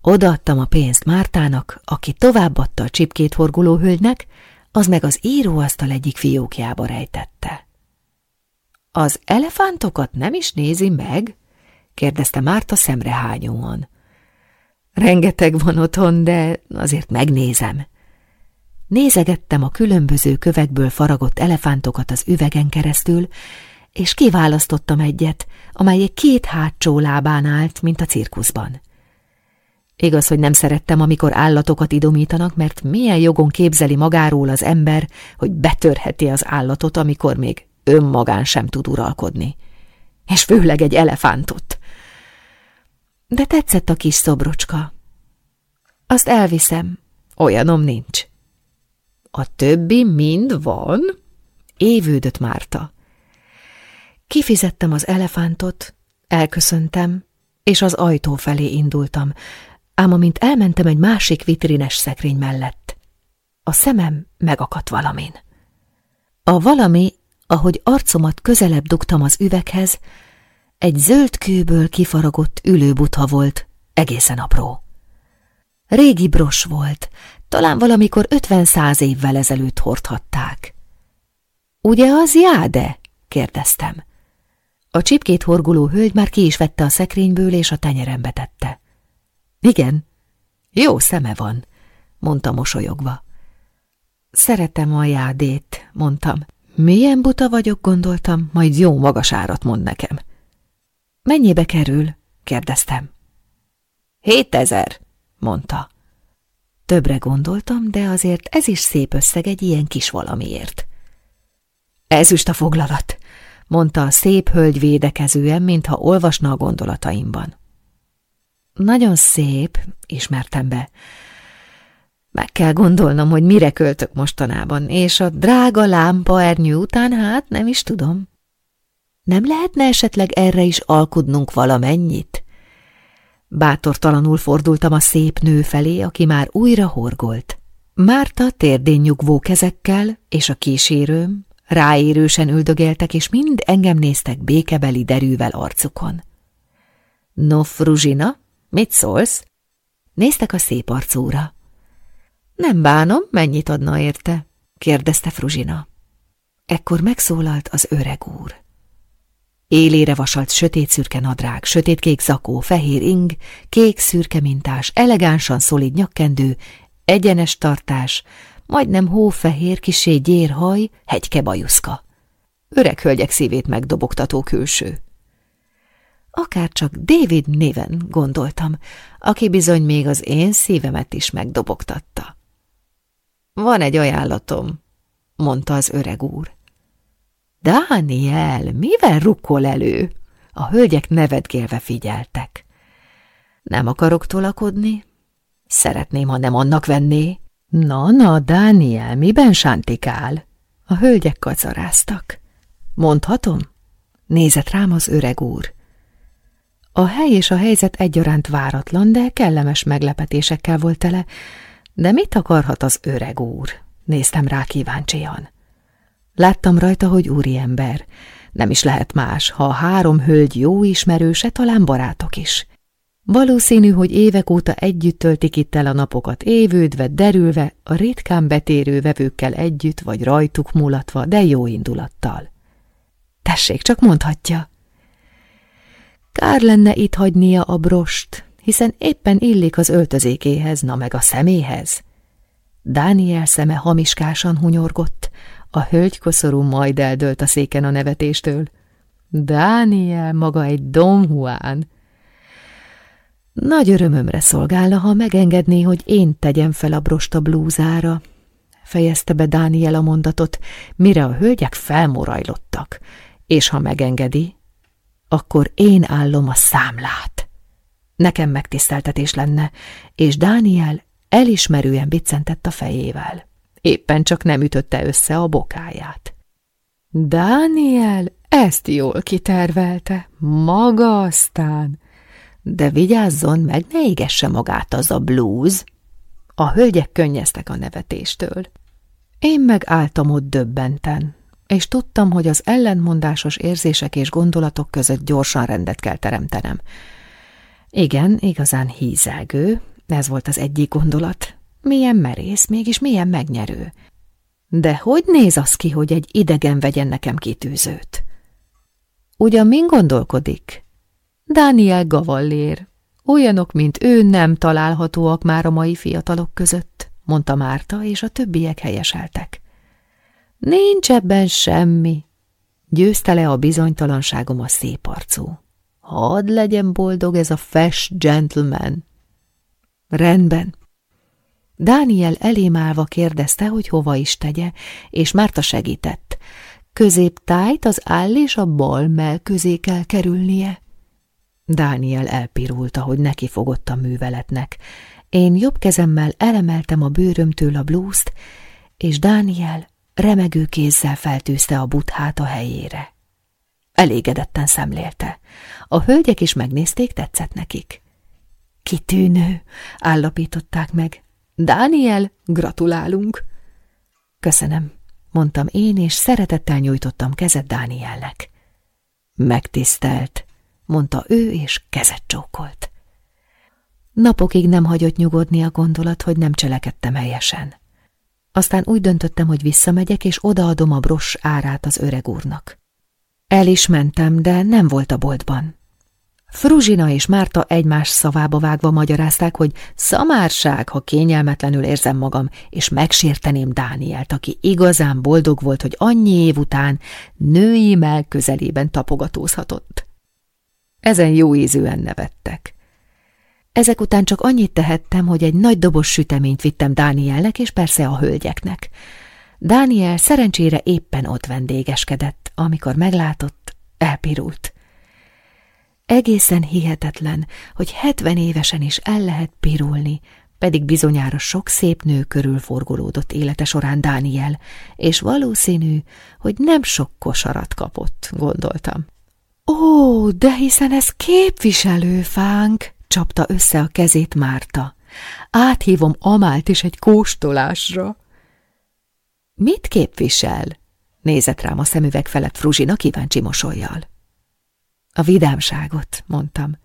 Odaadtam a pénzt Mártának, aki továbbadta a csipkét horguló hölgynek, az meg az íróasztal egyik fiókjába rejtette. Az elefántokat nem is nézi meg? kérdezte Márta szemrehányóan. Rengeteg van otthon, de azért megnézem. Nézegettem a különböző kövekből faragott elefántokat az üvegen keresztül, és kiválasztottam egyet, amely egy két hátsó lábán állt, mint a cirkuszban. Igaz, hogy nem szerettem, amikor állatokat idomítanak, mert milyen jogon képzeli magáról az ember, hogy betörheti az állatot, amikor még önmagán sem tud uralkodni. És főleg egy elefántot. De tetszett a kis szobrocska. Azt elviszem, olyanom nincs. A többi mind van? Évődött Márta. Kifizettem az elefántot, elköszöntem, és az ajtó felé indultam, ám amint elmentem egy másik vitrines szekrény mellett, a szemem megakadt valamin. A valami, ahogy arcomat közelebb dugtam az üveghez, egy zöld kőből kifaragott ülőbutha volt, egészen apró. Régi bros volt, talán valamikor ötven-száz évvel ezelőtt hordhatták. Ugye az jáde? kérdeztem. A csipkét horguló hölgy már ki is vette a szekrényből, és a tenyerembe tette. Igen, jó szeme van, mondta mosolyogva. Szeretem a jádét, mondtam. Milyen buta vagyok, gondoltam, majd jó magas árat mond nekem. Mennyibe kerül? kérdeztem. Hétezer, mondta. Többre gondoltam, de azért ez is szép összeg egy ilyen kis valamiért. Ezüst a foglalat, mondta a szép hölgy védekezően, mintha olvasna a gondolataimban. Nagyon szép, ismertem be. Meg kell gondolnom, hogy mire költök mostanában, és a drága lámpa ernyő után hát nem is tudom. Nem lehetne esetleg erre is alkudnunk valamennyit? Bátortalanul fordultam a szép nő felé, aki már újra horgolt. Márta térdén nyugvó kezekkel, és a kísérőm ráérősen üldögéltek, és mind engem néztek békebeli derűvel arcukon. No, Fruzsina, mit szólsz? Néztek a szép arcúra. Nem bánom, mennyit adna érte? kérdezte Fruzsina. Ekkor megszólalt az öreg úr. Élére vasalt sötét-szürke nadrág, sötétkék zakó, fehér ing, kék-szürke mintás, elegánsan szolid nyakkendő, egyenes tartás, majdnem hófehér, kisé gyérhaj, hegyke bajuszka. Öreg hölgyek szívét megdobogtató külső. Akárcsak David néven gondoltam, aki bizony még az én szívemet is megdobogtatta. Van egy ajánlatom, mondta az öreg úr. Dániel, mivel rukkol elő? A hölgyek nevetgélve figyeltek. Nem akarok tolakodni? Szeretném, ha nem annak venné. Na, na, Dániel, miben sántikál? A hölgyek kacaráztak. Mondhatom? Nézett rám az öreg úr. A hely és a helyzet egyaránt váratlan, de kellemes meglepetésekkel volt tele. De mit akarhat az öreg úr? Néztem rá kíváncsian. Láttam rajta, hogy úriember. Nem is lehet más, ha a három hölgy jó ismerőse, talán barátok is. Valószínű, hogy évek óta együtt töltik itt el a napokat, évődve, derülve, a ritkán betérő vevőkkel együtt, vagy rajtuk mulatva, de jó indulattal. Tessék, csak mondhatja. Kár lenne itt hagynia a brost, hiszen éppen illik az öltözékéhez, na meg a szeméhez. Dániel szeme hamiskásan hunyorgott, a hölgy koszorú majd eldőlt a széken a nevetéstől. Dániel maga egy Don Juan. Nagy örömömre szolgálna, ha megengedné, hogy én tegyem fel a brosta blúzára, fejezte be Dániel a mondatot, mire a hölgyek felmorajlottak, és ha megengedi, akkor én állom a számlát. Nekem megtiszteltetés lenne, és Dániel elismerően biccentett a fejével. Éppen csak nem ütötte össze a bokáját. Dániel ezt jól kitervelte, maga aztán. De vigyázzon meg, ne égesse magát az a blues. A hölgyek könnyeztek a nevetéstől. Én meg álltam ott döbbenten, és tudtam, hogy az ellentmondásos érzések és gondolatok között gyorsan rendet kell teremtenem. Igen, igazán hízelgő, ez volt az egyik gondolat. Milyen merész, mégis milyen megnyerő. De hogy néz az ki, hogy egy idegen vegyen nekem kitűzőt? Ugyan min gondolkodik? Dániel Gavallér. Olyanok, mint ő nem találhatóak már a mai fiatalok között, mondta Márta, és a többiek helyeseltek. Nincs ebben semmi, győzte le a bizonytalanságom a szép arcú. Hadd legyen boldog ez a fes gentleman. Rendben. Dániel elémálva kérdezte, hogy hova is tegye, és Márta segített. Középtájt az áll és a bal mell közé kell kerülnie. Dániel elpirult, ahogy neki fogott a műveletnek. Én jobb kezemmel elemeltem a bőrömtől a blúzt, és Dániel remegő kézzel feltűzte a buthát a helyére. Elégedetten szemlélte. A hölgyek is megnézték, tetszett nekik. Kitűnő, állapították meg. Dániel, gratulálunk! Köszönöm, mondtam én, és szeretettel nyújtottam kezet Dánielnek. Megtisztelt, mondta ő, és kezet csókolt. Napokig nem hagyott nyugodni a gondolat, hogy nem cselekedtem helyesen. Aztán úgy döntöttem, hogy visszamegyek, és odaadom a bros árát az öreg úrnak. El is mentem, de nem volt a boltban. Fruzsina és Márta egymás szavába vágva magyarázták, hogy szamárság, ha kényelmetlenül érzem magam, és megsérteném Dánielt, aki igazán boldog volt, hogy annyi év után női mell közelében tapogatózhatott. Ezen jó ízűen nevettek. Ezek után csak annyit tehettem, hogy egy nagy dobos süteményt vittem Dánielnek és persze a hölgyeknek. Dániel szerencsére éppen ott vendégeskedett, amikor meglátott, elpirult. Egészen hihetetlen, hogy hetven évesen is el lehet pirulni, pedig bizonyára sok szép nő körül forgolódott élete során Dániel, és valószínű, hogy nem sok kosarat kapott, gondoltam. Ó, de hiszen ez képviselőfánk, csapta össze a kezét Márta. Áthívom Amált is egy kóstolásra. Mit képvisel? Nézett rám a szemüveg felett Fruzsina kíváncsi mosolyjal. A vidámságot, mondtam.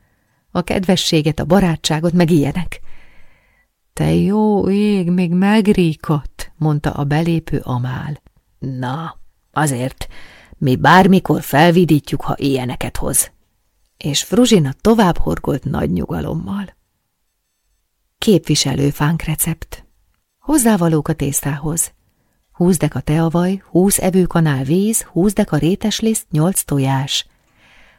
A kedvességet, a barátságot, meg ilyenek. Te jó ég, még megríkott, mondta a belépő Amál. Na, azért, mi bármikor felvidítjuk, ha ilyeneket hoz. És Fruzsina tovább horgolt nagy nyugalommal. Képviselőfánk recept. Hozzávalók a tésztához. 20 deka teavaj, 20 evőkanál víz, 20 deka rétesliszt, 8 tojás.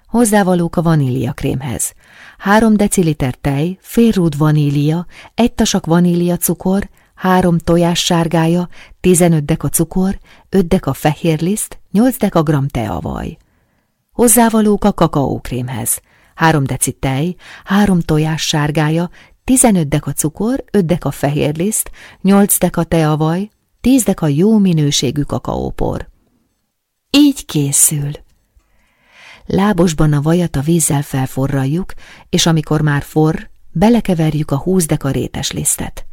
Hozzávalók a vaníliakrémhez. 3 deciliter tej, fél rúd vanília, egy tasak vanília 3 tojás sárgája, 15 deka cukor, 5 deka fehérliszt, 8 deka gram teavaj. Hozzávalók a kakaókrémhez. 3 deci tej, 3 tojás sárgája, 15 deka cukor, 5 deka fehérliszt, 8 deka teavaj, 10 deka jó minőségű kakaópor. Így készül. Lábosban a vajat a vízzel felforraljuk, és amikor már forr, belekeverjük a 20 deka rétes lisztet.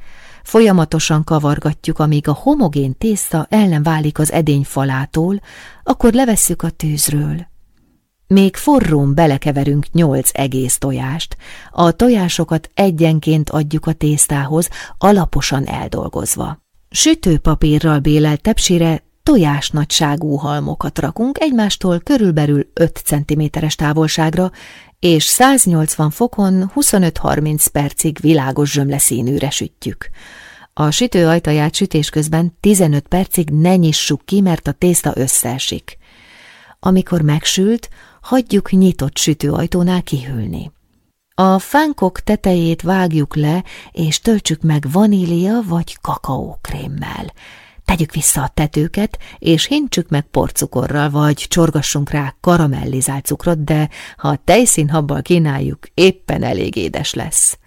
Folyamatosan kavargatjuk, amíg a homogén tészta nem válik az edény falától, akkor levesszük a tűzről. Még forrón belekeverünk nyolc egész tojást, a tojásokat egyenként adjuk a tésztához, alaposan eldolgozva. Sütőpapírral bélelt tepsire tojás nagyságú halmokat rakunk egymástól körülbelül 5 cm-es távolságra, és 180 fokon 25-30 percig világos zsömleszínűre sütjük. A sütő ajtaját sütés közben 15 percig ne nyissuk ki, mert a tészta összeesik. Amikor megsült, hagyjuk nyitott sütőajtónál kihűlni. A fánkok tetejét vágjuk le, és töltsük meg vanília vagy kakaókrémmel. Tegyük vissza a tetőket, és hintsük meg porcukorral, vagy csorgassunk rá karamellizált cukrot, de ha a tejszínhabbal kínáljuk, éppen elég édes lesz.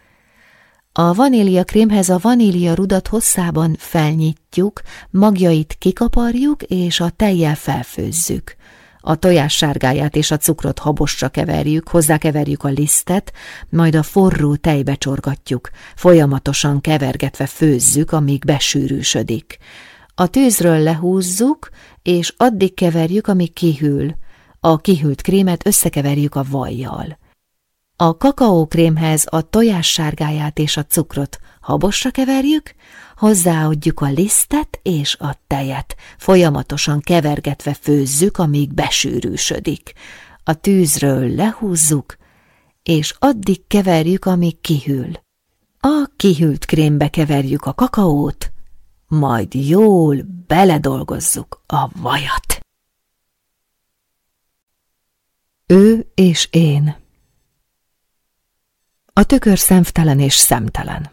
A vanília krémhez a vanília rudat hosszában felnyitjuk, magjait kikaparjuk, és a tejjel felfőzzük. A tojás sárgáját és a cukrot habosra keverjük, hozzákeverjük a lisztet, majd a forró tejbe csorgatjuk, folyamatosan kevergetve főzzük, amíg besűrűsödik. A tűzről lehúzzuk, és addig keverjük, amíg kihűl. A kihűlt krémet összekeverjük a vajjal. A kakaókrémhez a tojás sárgáját és a cukrot habosra keverjük, hozzáadjuk a lisztet és a tejet, folyamatosan kevergetve főzzük, amíg besűrűsödik. A tűzről lehúzzuk, és addig keverjük, amíg kihűl. A kihűlt krémbe keverjük a kakaót, majd jól beledolgozzuk a vajat. Ő és én A tükör szemtelen és szemtelen.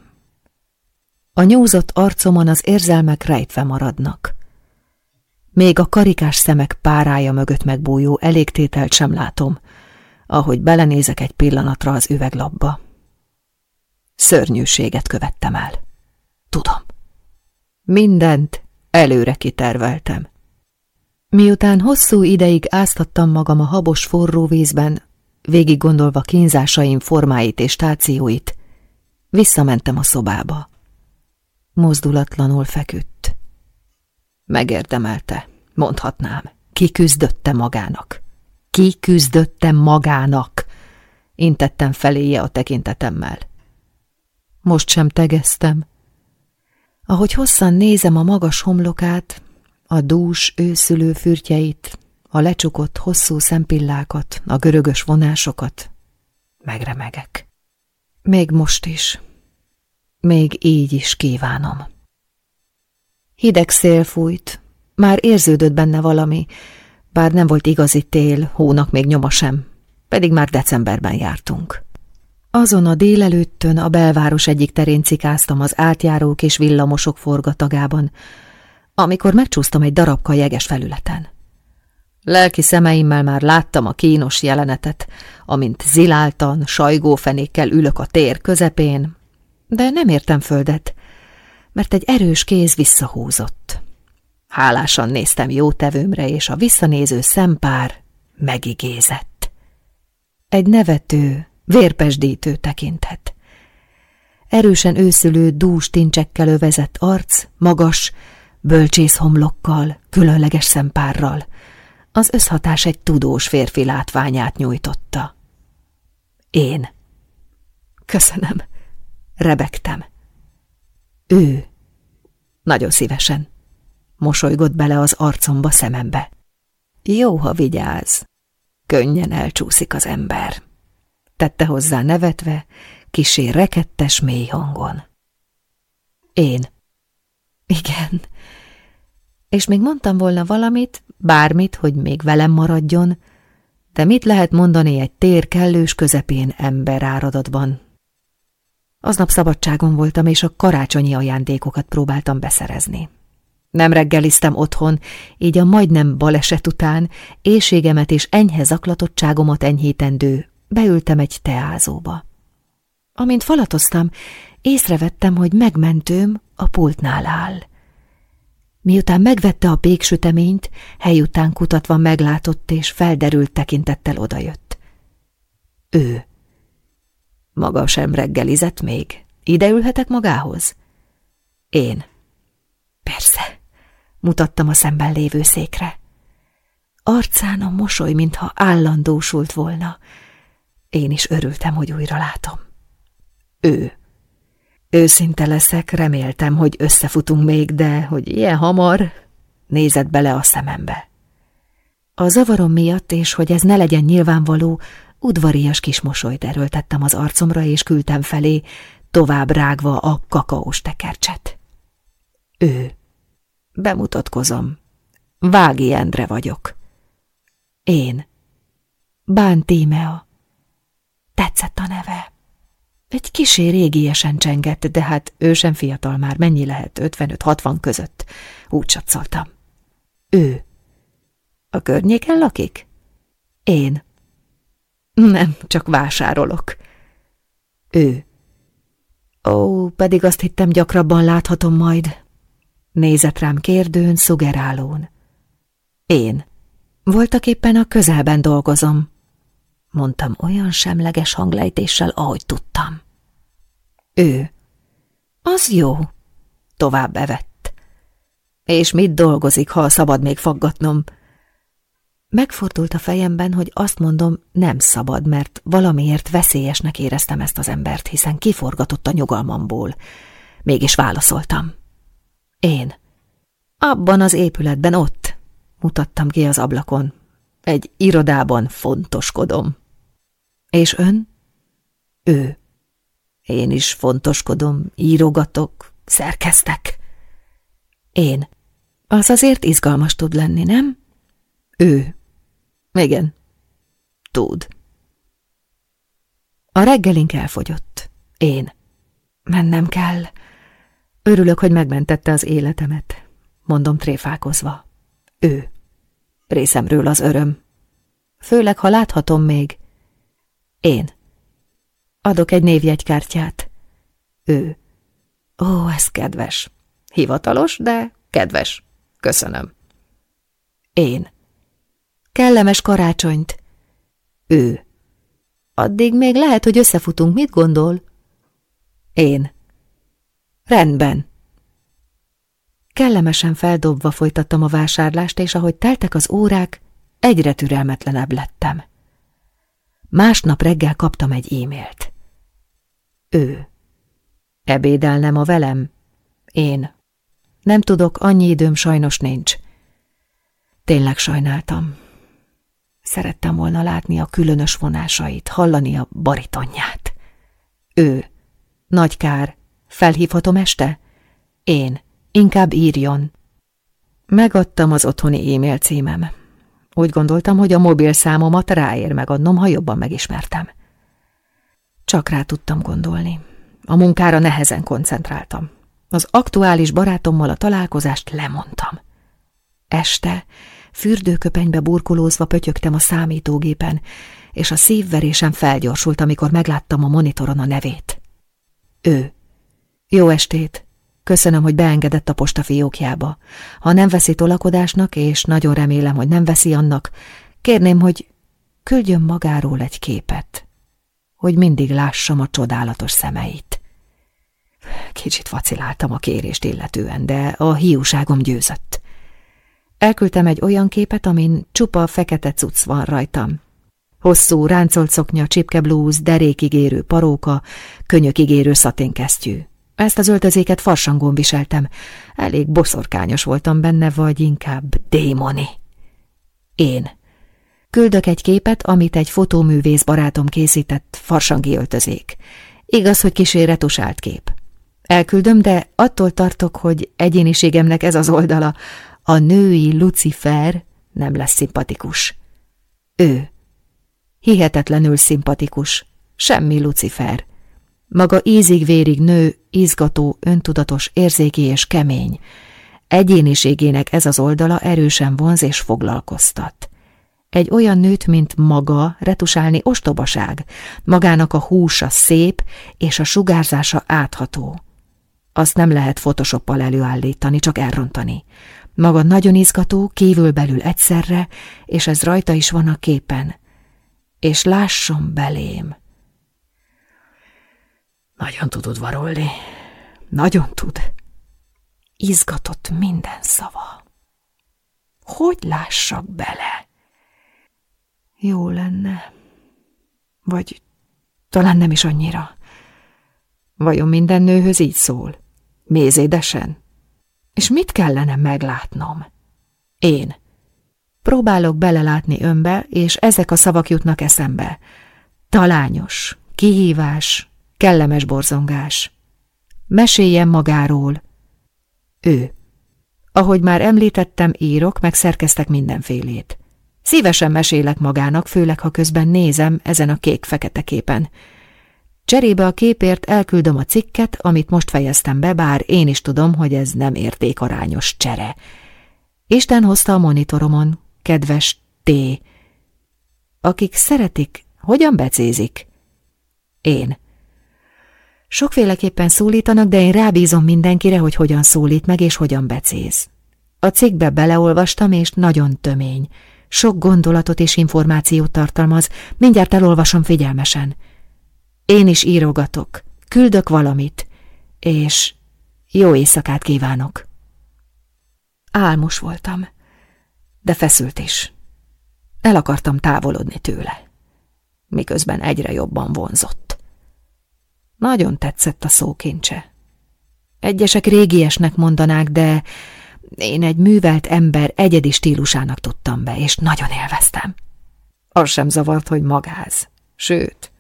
A nyúzott arcomon az érzelmek rejtve maradnak. Még a karikás szemek párája mögött megbújó elégtételt sem látom, ahogy belenézek egy pillanatra az üveglapba. Szörnyűséget követtem el. Tudom. Mindent előre kiterveltem. Miután hosszú ideig áztattam magam a habos forró vízben, végig gondolva kínzásaim formáit és stációit, visszamentem a szobába. Mozdulatlanul feküdt. Megérdemelte, mondhatnám. Ki küzdötte magának? Ki küzdötte magának? Intettem feléje a tekintetemmel. Most sem tegeztem, ahogy hosszan nézem a magas homlokát, a dús őszülő fürtjeit, a lecsukott hosszú szempillákat, a görögös vonásokat, megremegek. Még most is, még így is kívánom. Hideg szél fújt, már érződött benne valami, bár nem volt igazi tél, hónak még nyoma sem, pedig már decemberben jártunk. Azon a délelőttön a belváros egyik terén cikáztam az átjárók és villamosok forgatagában, amikor megcsúsztam egy darabka jeges felületen. Lelki szemeimmel már láttam a kínos jelenetet, amint ziláltan, sajgófenékkel ülök a tér közepén, de nem értem földet, mert egy erős kéz visszahúzott. Hálásan néztem jó tevőmre, és a visszanéző szempár megigézett. Egy nevető, vérpesdítő tekintet. Erősen őszülő dús tincsekkel övezett arc, magas, bölcsész homlokkal, különleges szempárral. Az összhatás egy tudós férfi látványát nyújtotta. Én. Köszönöm. Rebegtem. Ő. Nagyon szívesen. Mosolygott bele az arcomba szemembe. Jó, ha vigyáz. Könnyen elcsúszik az ember tette hozzá nevetve, kisé rekettes mély hangon. Én. Igen. És még mondtam volna valamit, bármit, hogy még velem maradjon, de mit lehet mondani egy tér kellős közepén ember áradatban? Aznap szabadságon voltam, és a karácsonyi ajándékokat próbáltam beszerezni. Nem reggeliztem otthon, így a majdnem baleset után éjségemet és enyhe zaklatottságomat enyhítendő beültem egy teázóba. Amint falatoztam, észrevettem, hogy megmentőm a pultnál áll. Miután megvette a péksüteményt, hely után kutatva meglátott és felderült tekintettel odajött. Ő. Maga sem reggelizett még. Ide ülhetek magához? Én. Persze, mutattam a szemben lévő székre. Arcán a mosoly, mintha állandósult volna, én is örültem, hogy újra látom. Ő. Őszinte leszek, reméltem, hogy összefutunk még, de hogy ilyen hamar, nézett bele a szemembe. A zavarom miatt, és hogy ez ne legyen nyilvánvaló, udvarias kis mosolyt erőltettem az arcomra, és küldtem felé, tovább rágva a kakaós tekercset. Ő. Bemutatkozom. Vági Endre vagyok. Én. Bán Tímea. Tetszett a neve. Egy kisé régiesen csengett, de hát ő sem fiatal már, mennyi lehet, 55-60 között. Úgy csatszoltam. Ő. A környéken lakik? Én. Nem, csak vásárolok. Ő. Ó, pedig azt hittem gyakrabban láthatom majd. Nézett rám kérdőn, szugerálón. Én. Voltak éppen a közelben dolgozom. Mondtam olyan semleges hanglejtéssel, ahogy tudtam. Ő. Az jó. Tovább evett. És mit dolgozik, ha szabad még faggatnom? Megfordult a fejemben, hogy azt mondom, nem szabad, mert valamiért veszélyesnek éreztem ezt az embert, hiszen kiforgatott a nyugalmamból. Mégis válaszoltam. Én. Abban az épületben ott, mutattam ki az ablakon. Egy irodában fontoskodom. És ön? Ő. Én is fontoskodom, írogatok, szerkeztek. Én. Az azért izgalmas tud lenni, nem? Ő. Igen. Tud. A reggelink elfogyott. Én. Mennem kell. Örülök, hogy megmentette az életemet. Mondom tréfálkozva. Ő. Részemről az öröm. Főleg, ha láthatom még. Én. Adok egy névjegykártyát. Ő. Ó, ez kedves. Hivatalos, de kedves. Köszönöm. Én. Kellemes karácsonyt. Ő. Addig még lehet, hogy összefutunk. Mit gondol? Én. Rendben. Kellemesen feldobva folytattam a vásárlást, és ahogy teltek az órák, egyre türelmetlenebb lettem. Másnap reggel kaptam egy e-mailt. Ő. Ebédelnem a velem? Én. Nem tudok, annyi időm sajnos nincs. Tényleg sajnáltam. Szerettem volna látni a különös vonásait, hallani a baritonját. Ő. Nagy kár. Felhívhatom este? Én. Inkább írjon. Megadtam az otthoni e-mail címem. Úgy gondoltam, hogy a mobil számomat ráér megadnom, ha jobban megismertem. Csak rá tudtam gondolni. A munkára nehezen koncentráltam. Az aktuális barátommal a találkozást lemondtam. Este fürdőköpenybe burkolózva pötyögtem a számítógépen, és a szívverésem felgyorsult, amikor megláttam a monitoron a nevét. Ő. Jó estét! Köszönöm, hogy beengedett a postafiókjába. Ha nem veszi tolakodásnak, és nagyon remélem, hogy nem veszi annak, kérném, hogy küldjön magáról egy képet, hogy mindig lássam a csodálatos szemeit. Kicsit vaciláltam a kérést illetően, de a hiúságom győzött. Elküldtem egy olyan képet, amin csupa fekete cucc van rajtam. Hosszú, ráncolt szoknya, csipkeblúz, derékigérő paróka, könyökigérő szaténkesztyű. Ezt az öltözéket farsangón viseltem. Elég boszorkányos voltam benne, vagy inkább démoni. Én. Küldök egy képet, amit egy fotóművész barátom készített, farsangi öltözék. Igaz, hogy kisé retusált kép. Elküldöm, de attól tartok, hogy egyéniségemnek ez az oldala, a női Lucifer nem lesz szimpatikus. Ő. Hihetetlenül szimpatikus. Semmi Lucifer. Maga ízig-vérig nő, izgató, öntudatos, érzéki és kemény. Egyéniségének ez az oldala erősen vonz és foglalkoztat. Egy olyan nőt, mint maga, retusálni ostobaság, magának a húsa szép, és a sugárzása átható. Azt nem lehet photoshoppal előállítani, csak elrontani. Maga nagyon izgató, kívülbelül egyszerre, és ez rajta is van a képen. És lásson belém. Nagyon tudod varolni. Nagyon tud. Izgatott minden szava. Hogy lássak bele? Jó lenne. Vagy talán nem is annyira. Vajon minden nőhöz így szól? Mézédesen? És mit kellene meglátnom? Én. Próbálok belelátni önbe, és ezek a szavak jutnak eszembe. Talányos, kihívás, kellemes borzongás. Meséljen magáról. Ő. Ahogy már említettem, írok, meg szerkeztek mindenfélét. Szívesen mesélek magának, főleg ha közben nézem ezen a kék-fekete képen. Cserébe a képért elküldöm a cikket, amit most fejeztem be, bár én is tudom, hogy ez nem értékarányos csere. Isten hozta a monitoromon, kedves T. Akik szeretik, hogyan becézik? Én. Sokféleképpen szólítanak, de én rábízom mindenkire, hogy hogyan szólít meg és hogyan becéz. A cikkbe beleolvastam, és nagyon tömény. Sok gondolatot és információt tartalmaz, mindjárt elolvasom figyelmesen. Én is írogatok, küldök valamit, és jó éjszakát kívánok. Álmos voltam, de feszült is. El akartam távolodni tőle, miközben egyre jobban vonzott. Nagyon tetszett a szókincse. Egyesek régiesnek mondanák, de én egy művelt ember egyedi stílusának tudtam be, és nagyon élveztem. Az sem zavart, hogy magáz. Sőt,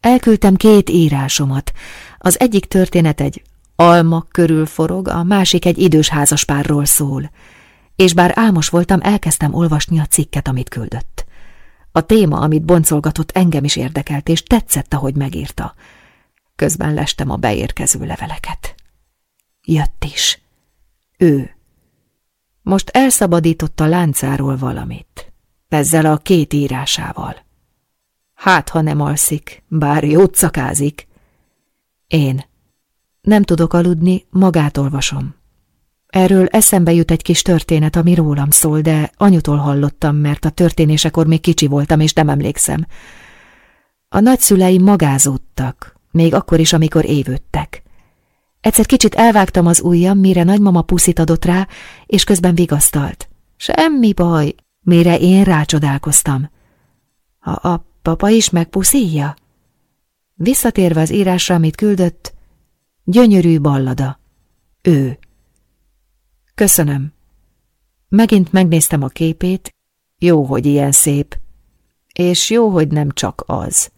elküldtem két írásomat. Az egyik történet egy alma körül forog, a másik egy idős házaspárról szól. És bár álmos voltam, elkezdtem olvasni a cikket, amit küldött. A téma, amit boncolgatott, engem is érdekelt, és tetszett, ahogy megírta. Közben lestem a beérkező leveleket. Jött is. Ő. Most elszabadította láncáról valamit. Ezzel a két írásával. Hát, ha nem alszik, bár jót szakázik. Én. Nem tudok aludni, magát olvasom. Erről eszembe jut egy kis történet, ami rólam szól, de anyutól hallottam, mert a történésekor még kicsi voltam, és nem emlékszem. A nagyszüleim magázódtak, még akkor is, amikor évődtek. Egyszer kicsit elvágtam az ujjam, mire nagymama puszit adott rá, és közben vigasztalt. Semmi baj, mire én rácsodálkoztam. A, a papa is megpuszíja? Visszatérve az írásra, amit küldött, gyönyörű ballada. Ő. Köszönöm. Megint megnéztem a képét, jó, hogy ilyen szép, és jó, hogy nem csak az.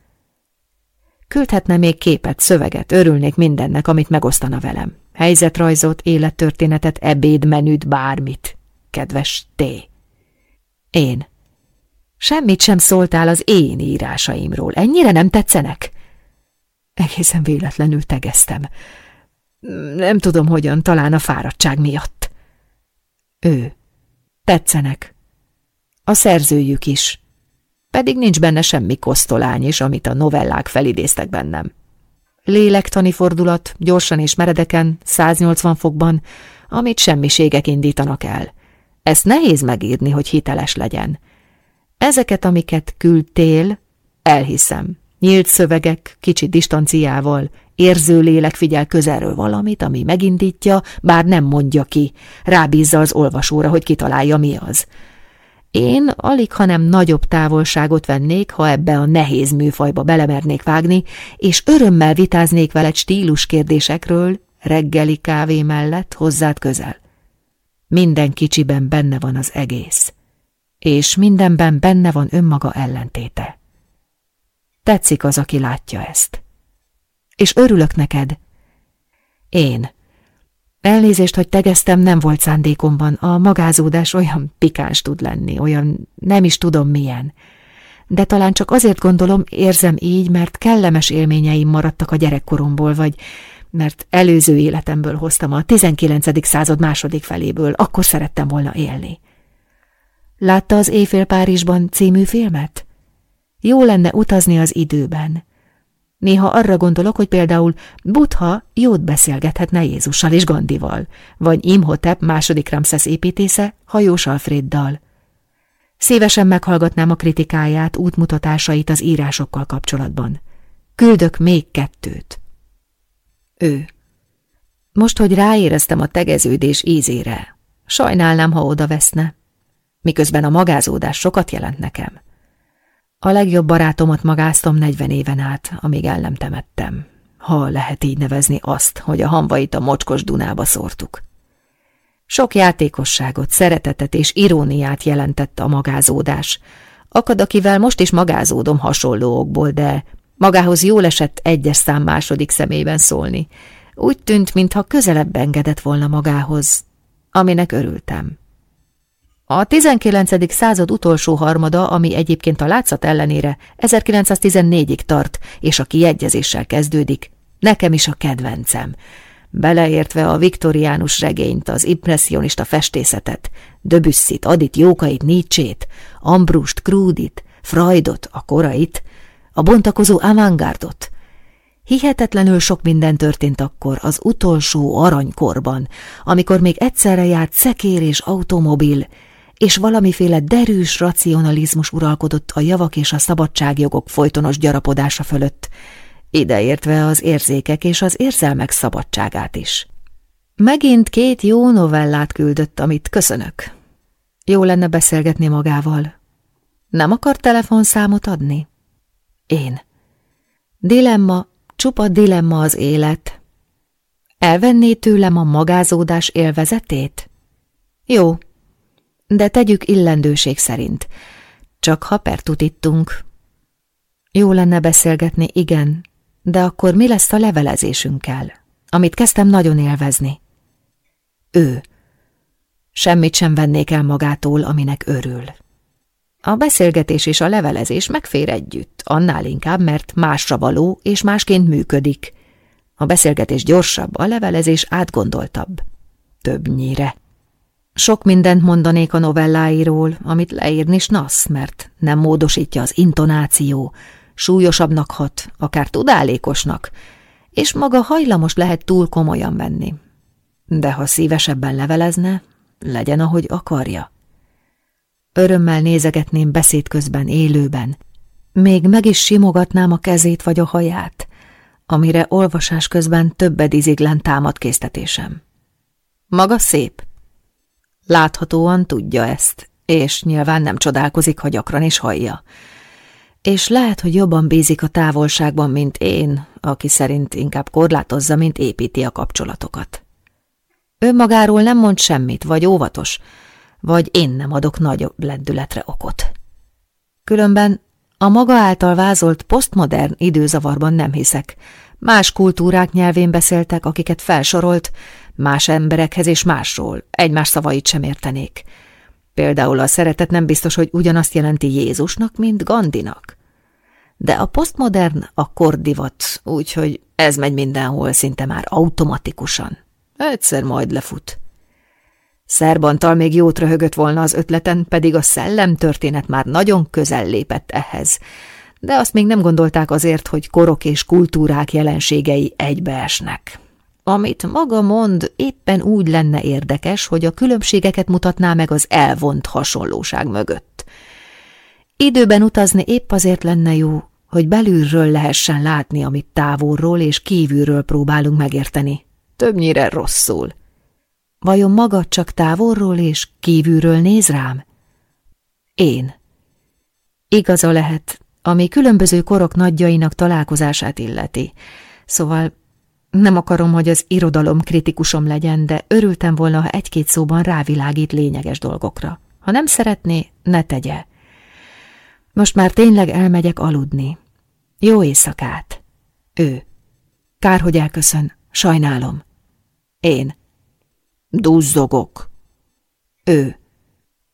Küldhetne még képet, szöveget, örülnék mindennek, amit megosztana velem. Helyzetrajzot, élettörténetet, ebédmenüt, bármit. Kedves T. Én. Semmit sem szóltál az én írásaimról. Ennyire nem tetszenek? Egészen véletlenül tegeztem. Nem tudom hogyan, talán a fáradtság miatt. Ő. Tetszenek. A szerzőjük is pedig nincs benne semmi kosztolány is, amit a novellák felidéztek bennem. Lélektani fordulat, gyorsan és meredeken, 180 fokban, amit semmiségek indítanak el. Ezt nehéz megírni, hogy hiteles legyen. Ezeket, amiket küldtél, elhiszem. Nyílt szövegek, kicsi distanciával, érző lélek figyel közelről valamit, ami megindítja, bár nem mondja ki, rábízza az olvasóra, hogy kitalálja mi az. Én alig, hanem nagyobb távolságot vennék, ha ebbe a nehéz műfajba belemernék vágni, és örömmel vitáznék veled stílus kérdésekről, reggeli kávé mellett hozzád közel. Minden kicsiben benne van az egész, és mindenben benne van önmaga ellentéte. Tetszik az, aki látja ezt. És örülök neked. Én Elnézést, hogy tegeztem, nem volt szándékomban. A magázódás olyan pikáns tud lenni, olyan nem is tudom milyen. De talán csak azért gondolom, érzem így, mert kellemes élményeim maradtak a gyerekkoromból, vagy mert előző életemből hoztam a 19. század második feléből, akkor szerettem volna élni. Látta az Éjfél Párizsban című filmet? Jó lenne utazni az időben. Néha arra gondolok, hogy például Butha jót beszélgethetne Jézussal és Gandival, vagy Imhotep második Ramszesz építésze hajós Alfreddal. Szívesen meghallgatnám a kritikáját, útmutatásait az írásokkal kapcsolatban. Küldök még kettőt. Ő. Most, hogy ráéreztem a tegeződés ízére, sajnálnám, ha oda veszne, miközben a magázódás sokat jelent nekem. A legjobb barátomat magáztam negyven éven át, amíg el nem temettem, ha lehet így nevezni azt, hogy a hamvait a mocskos Dunába szórtuk. Sok játékosságot, szeretetet és iróniát jelentett a magázódás. Akad, akivel most is magázódom hasonló okból, de magához jól esett egyes szám második szemében szólni. Úgy tűnt, mintha közelebb engedett volna magához, aminek örültem. A 19. század utolsó harmada, ami egyébként a látszat ellenére 1914-ig tart, és a kiegyezéssel kezdődik, nekem is a kedvencem. Beleértve a viktoriánus regényt, az impressionista festészetet, Döbüsszit, Adit, Jókait, Nietzsét, Ambrust, Krúdit, Freudot, a korait, a bontakozó avantgárdot. Hihetetlenül sok minden történt akkor, az utolsó aranykorban, amikor még egyszerre járt szekér és automobil, és valamiféle derűs racionalizmus uralkodott a javak és a szabadságjogok folytonos gyarapodása fölött, ideértve az érzékek és az érzelmek szabadságát is. Megint két jó novellát küldött, amit köszönök. Jó lenne beszélgetni magával. Nem akar telefonszámot adni? Én. Dilemma, csupa dilemma az élet. Elvenné tőlem a magázódás élvezetét? Jó, de tegyük illendőség szerint. Csak ha pertutittunk. Jó lenne beszélgetni, igen, de akkor mi lesz a levelezésünkkel, amit kezdtem nagyon élvezni? Ő. Semmit sem vennék el magától, aminek örül. A beszélgetés és a levelezés megfér együtt, annál inkább, mert másra való és másként működik. A beszélgetés gyorsabb, a levelezés átgondoltabb. Többnyire. Sok mindent mondanék a novelláiról, amit leírni is nasz, mert nem módosítja az intonáció, súlyosabbnak hat, akár tudálékosnak, és maga hajlamos lehet túl komolyan venni. De ha szívesebben levelezne, legyen, ahogy akarja. Örömmel nézegetném beszéd közben, élőben. Még meg is simogatnám a kezét vagy a haját, amire olvasás közben többed iziglen támad késztetésem. Maga szép. Láthatóan tudja ezt, és nyilván nem csodálkozik, ha gyakran is hallja. És lehet, hogy jobban bízik a távolságban, mint én, aki szerint inkább korlátozza, mint építi a kapcsolatokat. Önmagáról nem mond semmit, vagy óvatos, vagy én nem adok nagyobb lendületre okot. Különben a maga által vázolt posztmodern időzavarban nem hiszek. Más kultúrák nyelvén beszéltek, akiket felsorolt, más emberekhez és másról, egymás szavait sem értenék. Például a szeretet nem biztos, hogy ugyanazt jelenti Jézusnak, mint Gandinak. De a posztmodern a kordivat, úgyhogy ez megy mindenhol szinte már automatikusan. Egyszer majd lefut. Szerbantal még jót röhögött volna az ötleten, pedig a szellemtörténet már nagyon közel lépett ehhez. De azt még nem gondolták azért, hogy korok és kultúrák jelenségei egybeesnek. Amit maga mond, éppen úgy lenne érdekes, hogy a különbségeket mutatná meg az elvont hasonlóság mögött. Időben utazni épp azért lenne jó, hogy belülről lehessen látni, amit távolról és kívülről próbálunk megérteni. Többnyire rosszul. Vajon maga csak távolról és kívülről néz rám? Én. Igaza lehet, ami különböző korok nagyjainak találkozását illeti. Szóval nem akarom, hogy az irodalom kritikusom legyen, de örültem volna, ha egy-két szóban rávilágít lényeges dolgokra. Ha nem szeretné, ne tegye. Most már tényleg elmegyek aludni. Jó éjszakát. Ő. Kár, hogy elköszön. Sajnálom. Én. Duzzogok. Ő.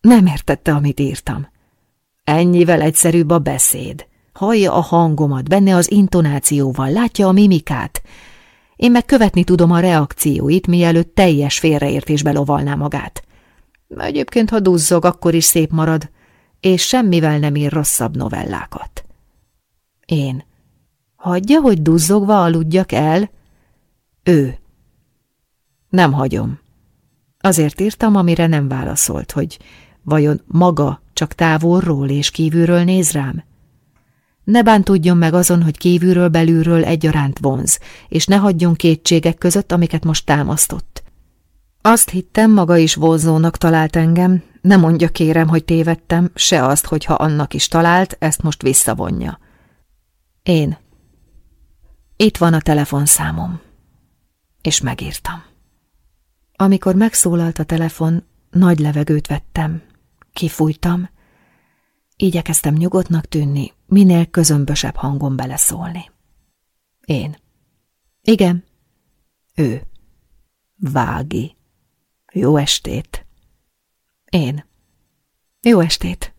Nem értette, amit írtam. Ennyivel egyszerűbb a beszéd. Hallja a hangomat, benne az intonációval, látja a mimikát. Én meg követni tudom a reakcióit, mielőtt teljes félreértésbe lovalná magát. Egyébként, ha duzzog, akkor is szép marad, és semmivel nem ír rosszabb novellákat. Én. Hagyja, hogy duzzogva aludjak el? Ő. Nem hagyom. Azért írtam, amire nem válaszolt, hogy vajon maga csak távolról és kívülről néz rám? Ne bántudjon meg azon, hogy kívülről belülről egyaránt vonz, és ne hagyjon kétségek között, amiket most támasztott. Azt hittem, maga is vonzónak talált engem, ne mondja kérem, hogy tévedtem, se azt, hogyha annak is talált, ezt most visszavonja. Én. Itt van a telefonszámom. És megírtam. Amikor megszólalt a telefon, nagy levegőt vettem. Kifújtam. Igyekeztem nyugodtnak tűnni, minél közömbösebb hangon beleszólni. Én. Igen. Ő. Vági. Jó estét. Én. Jó estét,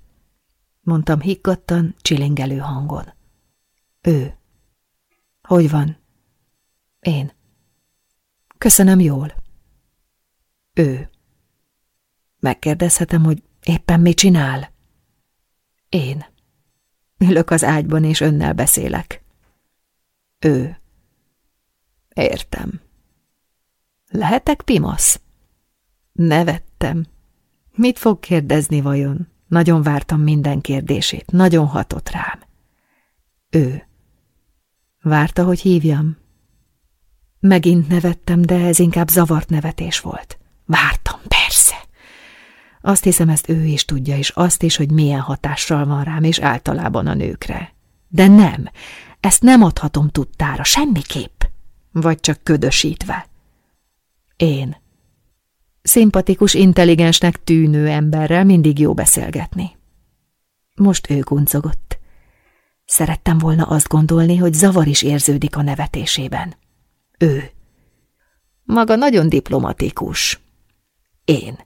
mondtam higgadtan, csilingelő hangon. Ő. Hogy van? Én. Köszönöm jól. Ő. Megkérdezhetem, hogy éppen mit csinál? Én. Ülök az ágyban, és önnel beszélek. Ő. Értem. Lehetek pimasz? Nevettem. Mit fog kérdezni vajon? Nagyon vártam minden kérdését, nagyon hatott rám. Ő. Várta, hogy hívjam? Megint nevettem, de ez inkább zavart nevetés volt. Vártam, persze. Azt hiszem, ezt ő is tudja, és azt is, hogy milyen hatással van rám, és általában a nőkre. De nem, ezt nem adhatom tudtára, semmiképp. Vagy csak ködösítve. Én. Szimpatikus, intelligensnek tűnő emberrel mindig jó beszélgetni. Most ő kuncogott. Szerettem volna azt gondolni, hogy zavar is érződik a nevetésében. Ő. Maga nagyon diplomatikus. Én.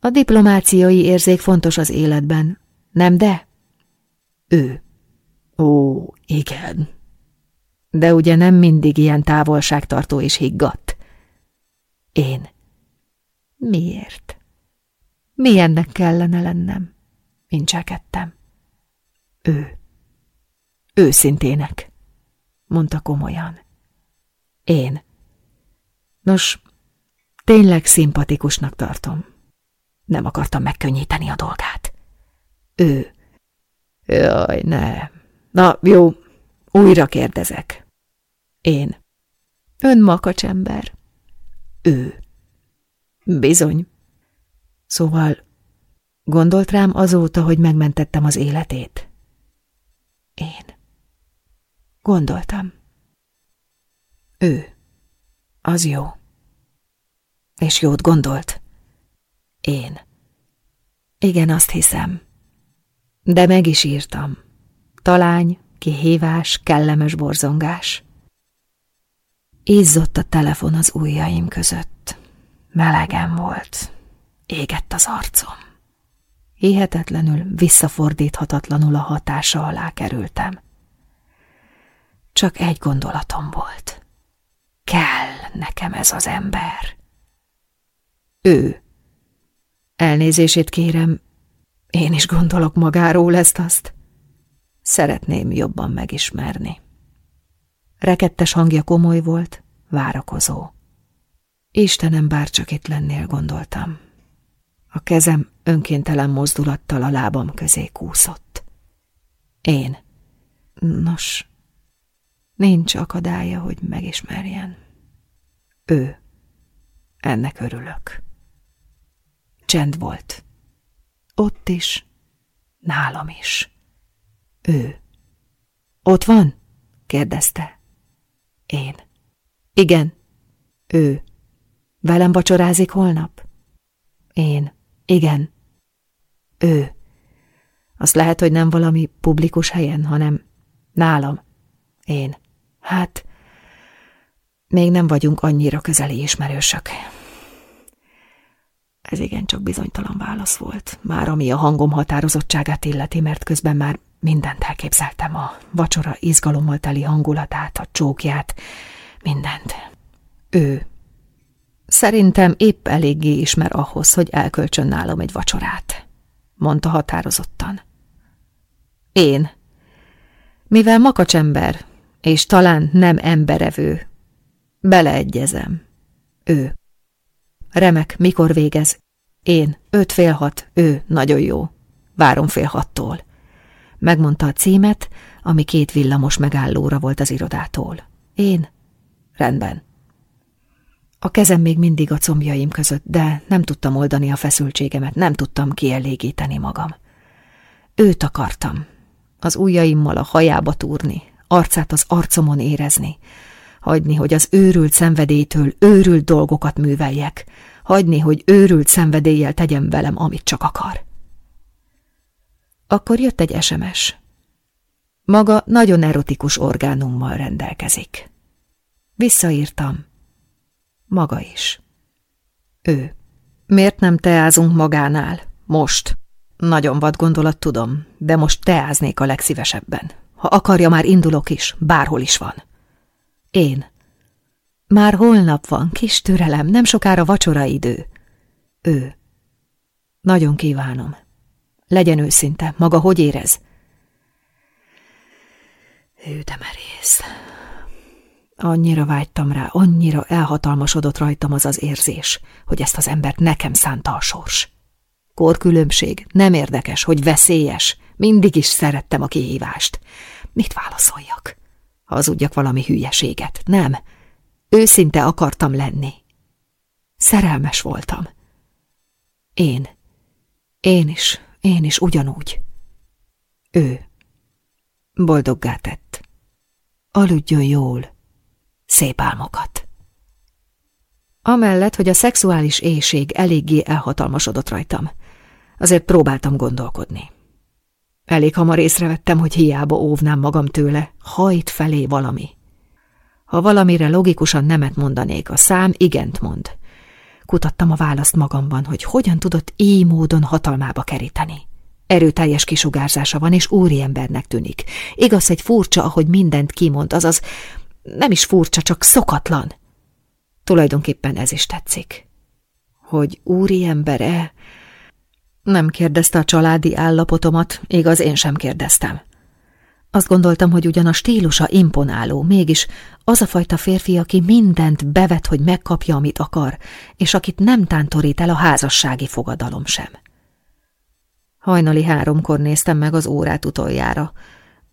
A diplomáciai érzék fontos az életben, nem de? Ő. Ó, igen. De ugye nem mindig ilyen távolságtartó és higgadt. Én. Miért? Milyennek kellene lennem? Incselkedtem. Ő. Őszintének, mondta komolyan. Én. Nos, tényleg szimpatikusnak tartom. Nem akartam megkönnyíteni a dolgát. Ő. Jaj, ne. Na, jó, újra kérdezek. Én. Ön makacsember. Ő. Bizony. Szóval gondolt rám azóta, hogy megmentettem az életét? Én. Gondoltam. Ő. Az jó. És jót gondolt. Én. Igen, azt hiszem. De meg is írtam. Talány, kihívás, kellemes borzongás. Izzott a telefon az ujjaim között. Melegen volt. Égett az arcom. Hihetetlenül, visszafordíthatatlanul a hatása alá kerültem. Csak egy gondolatom volt. Kell nekem ez az ember. Ő. Elnézését kérem, én is gondolok magáról ezt-azt. Szeretném jobban megismerni. Rekettes hangja komoly volt, várakozó. Istenem, bárcsak itt lennél, gondoltam. A kezem önkéntelen mozdulattal a lábam közé kúszott. Én. Nos, nincs akadálya, hogy megismerjen. Ő. Ennek örülök. Csend volt. Ott is, nálam is. Ő. Ott van? kérdezte. Én. Igen. Ő. Velem vacsorázik holnap? Én. Igen. Ő. Azt lehet, hogy nem valami publikus helyen, hanem nálam. Én. Hát, még nem vagyunk annyira közeli ismerősök. Ez igen csak bizonytalan válasz volt, már ami a hangom határozottságát illeti, mert közben már mindent elképzeltem, a vacsora izgalommal teli hangulatát, a csókját, mindent. Ő. Szerintem épp eléggé ismer ahhoz, hogy elkölcsön nálam egy vacsorát, mondta határozottan. Én. Mivel makacsember, és talán nem emberevő, beleegyezem. Ő. Remek, mikor végez? Én, öt fél hat, ő, nagyon jó. Várom fél hattól. Megmondta a címet, ami két villamos megállóra volt az irodától. Én? Rendben. A kezem még mindig a combjaim között, de nem tudtam oldani a feszültségemet, nem tudtam kielégíteni magam. Őt akartam. Az ujjaimmal a hajába túrni, arcát az arcomon érezni, hagyni, hogy az őrült szenvedélytől őrült dolgokat műveljek, hagyni, hogy őrült szenvedéllyel tegyen velem, amit csak akar. Akkor jött egy SMS. Maga nagyon erotikus orgánummal rendelkezik. Visszaírtam. Maga is. Ő. Miért nem teázunk magánál? Most. Nagyon vad gondolat, tudom, de most teáznék a legszívesebben. Ha akarja, már indulok is, bárhol is van. Én. Már holnap van, kis türelem, nem sokára vacsora idő. Ő. Nagyon kívánom. Legyen őszinte, maga hogy érez? Ő de merész. Annyira vágytam rá, annyira elhatalmasodott rajtam az az érzés, hogy ezt az embert nekem szánta a sors. Korkülönbség, nem érdekes, hogy veszélyes, mindig is szerettem a kihívást. Mit válaszoljak? Hazudjak valami hülyeséget, nem. Őszinte akartam lenni. Szerelmes voltam. Én. Én is, én is ugyanúgy. Ő. Boldoggá tett. Aludjon jól. Szép álmokat. Amellett, hogy a szexuális éjség eléggé elhatalmasodott rajtam, azért próbáltam gondolkodni. Elég hamar észrevettem, hogy hiába óvnám magam tőle, hajt felé valami. Ha valamire logikusan nemet mondanék, a szám igent mond. Kutattam a választ magamban, hogy hogyan tudott így módon hatalmába keríteni. Erőteljes kisugárzása van, és úriembernek tűnik. Igaz, egy furcsa, ahogy mindent kimond, azaz nem is furcsa, csak szokatlan. Tulajdonképpen ez is tetszik. Hogy úriember-e? Nem kérdezte a családi állapotomat, igaz, én sem kérdeztem. Azt gondoltam, hogy ugyan a stílusa imponáló, mégis az a fajta férfi, aki mindent bevet, hogy megkapja, amit akar, és akit nem tántorít el a házassági fogadalom sem. Hajnali háromkor néztem meg az órát utoljára,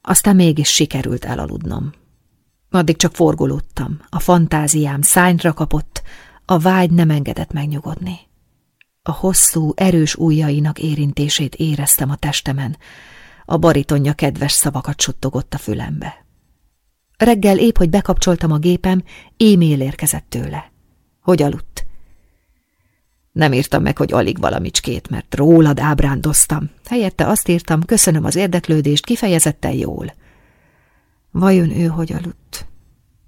aztán mégis sikerült elaludnom. Addig csak forgolódtam, a fantáziám szányra kapott, a vágy nem engedett megnyugodni. A hosszú, erős ujjainak érintését éreztem a testemen, a baritonja kedves szavakat suttogott a fülembe. Reggel épp, hogy bekapcsoltam a gépem, e-mail érkezett tőle. Hogy aludt? Nem írtam meg, hogy alig valamicskét, mert rólad ábrándoztam. Helyette azt írtam, köszönöm az érdeklődést, kifejezetten jól. Vajon ő hogy aludt?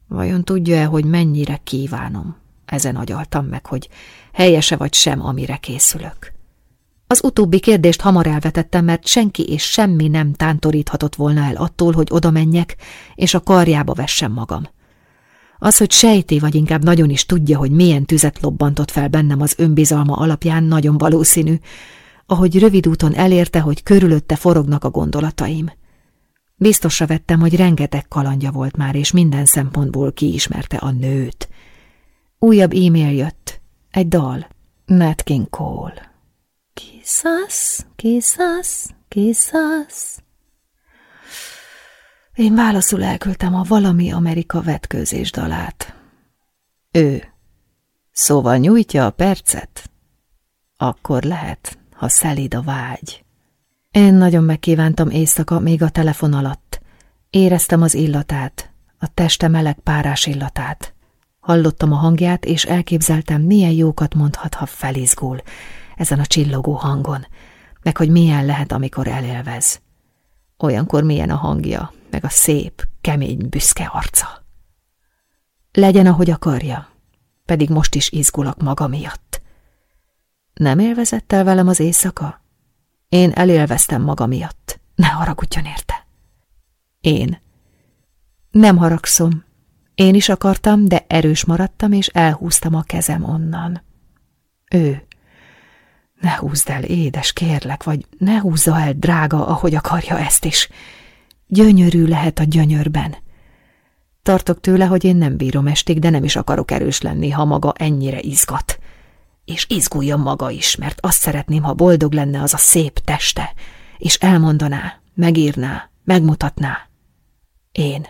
Vajon tudja-e, hogy mennyire kívánom? Ezen agyaltam meg, hogy helyese vagy sem, amire készülök. Az utóbbi kérdést hamar elvetettem, mert senki és semmi nem tántoríthatott volna el attól, hogy oda menjek, és a karjába vessem magam. Az, hogy sejti, vagy inkább nagyon is tudja, hogy milyen tüzet lobbantott fel bennem az önbizalma alapján, nagyon valószínű, ahogy rövid úton elérte, hogy körülötte forognak a gondolataim. Biztosra vettem, hogy rengeteg kalandja volt már, és minden szempontból kiismerte a nőt. Újabb e-mail jött. Egy dal. Nat King Cole. Kiszász, kiszász, kiszász. Én válaszul elküldtem a valami Amerika vetkőzés dalát. Ő. Szóval nyújtja a percet? Akkor lehet, ha szelid a vágy. Én nagyon megkívántam éjszaka, még a telefon alatt. Éreztem az illatát, a teste meleg párás illatát. Hallottam a hangját, és elképzeltem, milyen jókat mondhat, ha felizgul, ezen a csillogó hangon, meg hogy milyen lehet, amikor elélvez. Olyankor milyen a hangja, meg a szép, kemény, büszke arca. Legyen, ahogy akarja, pedig most is izgulok maga miatt. Nem élvezett el velem az éjszaka? Én elélveztem maga miatt. Ne haragudjon érte. Én. Nem haragszom. Én is akartam, de erős maradtam, és elhúztam a kezem onnan. Ő. Ne húzd el, édes, kérlek, vagy ne húzza el, drága, ahogy akarja ezt is. Gyönyörű lehet a gyönyörben. Tartok tőle, hogy én nem bírom estig, de nem is akarok erős lenni, ha maga ennyire izgat és izguljon maga is, mert azt szeretném, ha boldog lenne az a szép teste, és elmondaná, megírná, megmutatná. Én.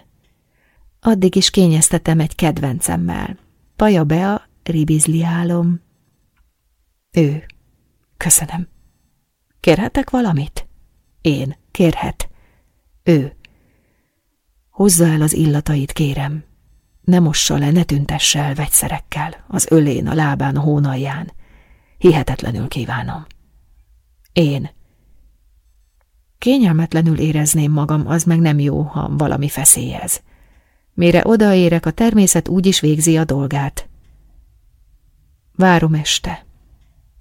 Addig is kényeztetem egy kedvencemmel. Paja Bea, ribizliálom. Ő. Köszönöm. Kérhetek valamit? Én. Kérhet. Ő. Hozza el az illatait, kérem. Ne mossa le, ne tüntesse el vegyszerekkel, az ölén, a lábán, a hónalján. Hihetetlenül kívánom. Én. Kényelmetlenül érezném magam, az meg nem jó, ha valami feszélyez. Mire odaérek, a természet úgy is végzi a dolgát. Várom este.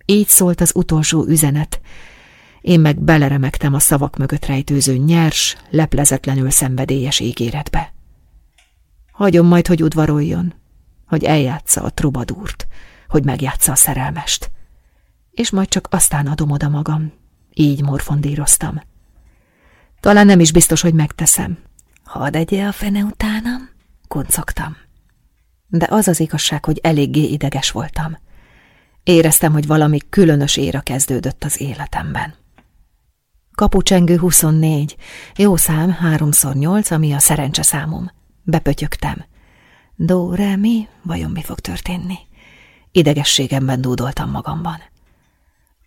Így szólt az utolsó üzenet, én meg beleremegtem a szavak mögött rejtőző nyers, leplezetlenül szenvedélyes ígéretbe. Hagyom majd, hogy udvaroljon, hogy eljátsza a trubadúrt, hogy megjátsza a szerelmest. És majd csak aztán adom oda magam. Így morfondíroztam. Talán nem is biztos, hogy megteszem. Hadd egye a fene utánam, kuncogtam. De az az igazság, hogy eléggé ideges voltam. Éreztem, hogy valami különös éra kezdődött az életemben. Kapucsengő 24, jó szám, háromszor nyolc, ami a szerencse számom. Bepötyögtem. Do, re, mi? Vajon mi fog történni? Idegességemben dúdoltam magamban.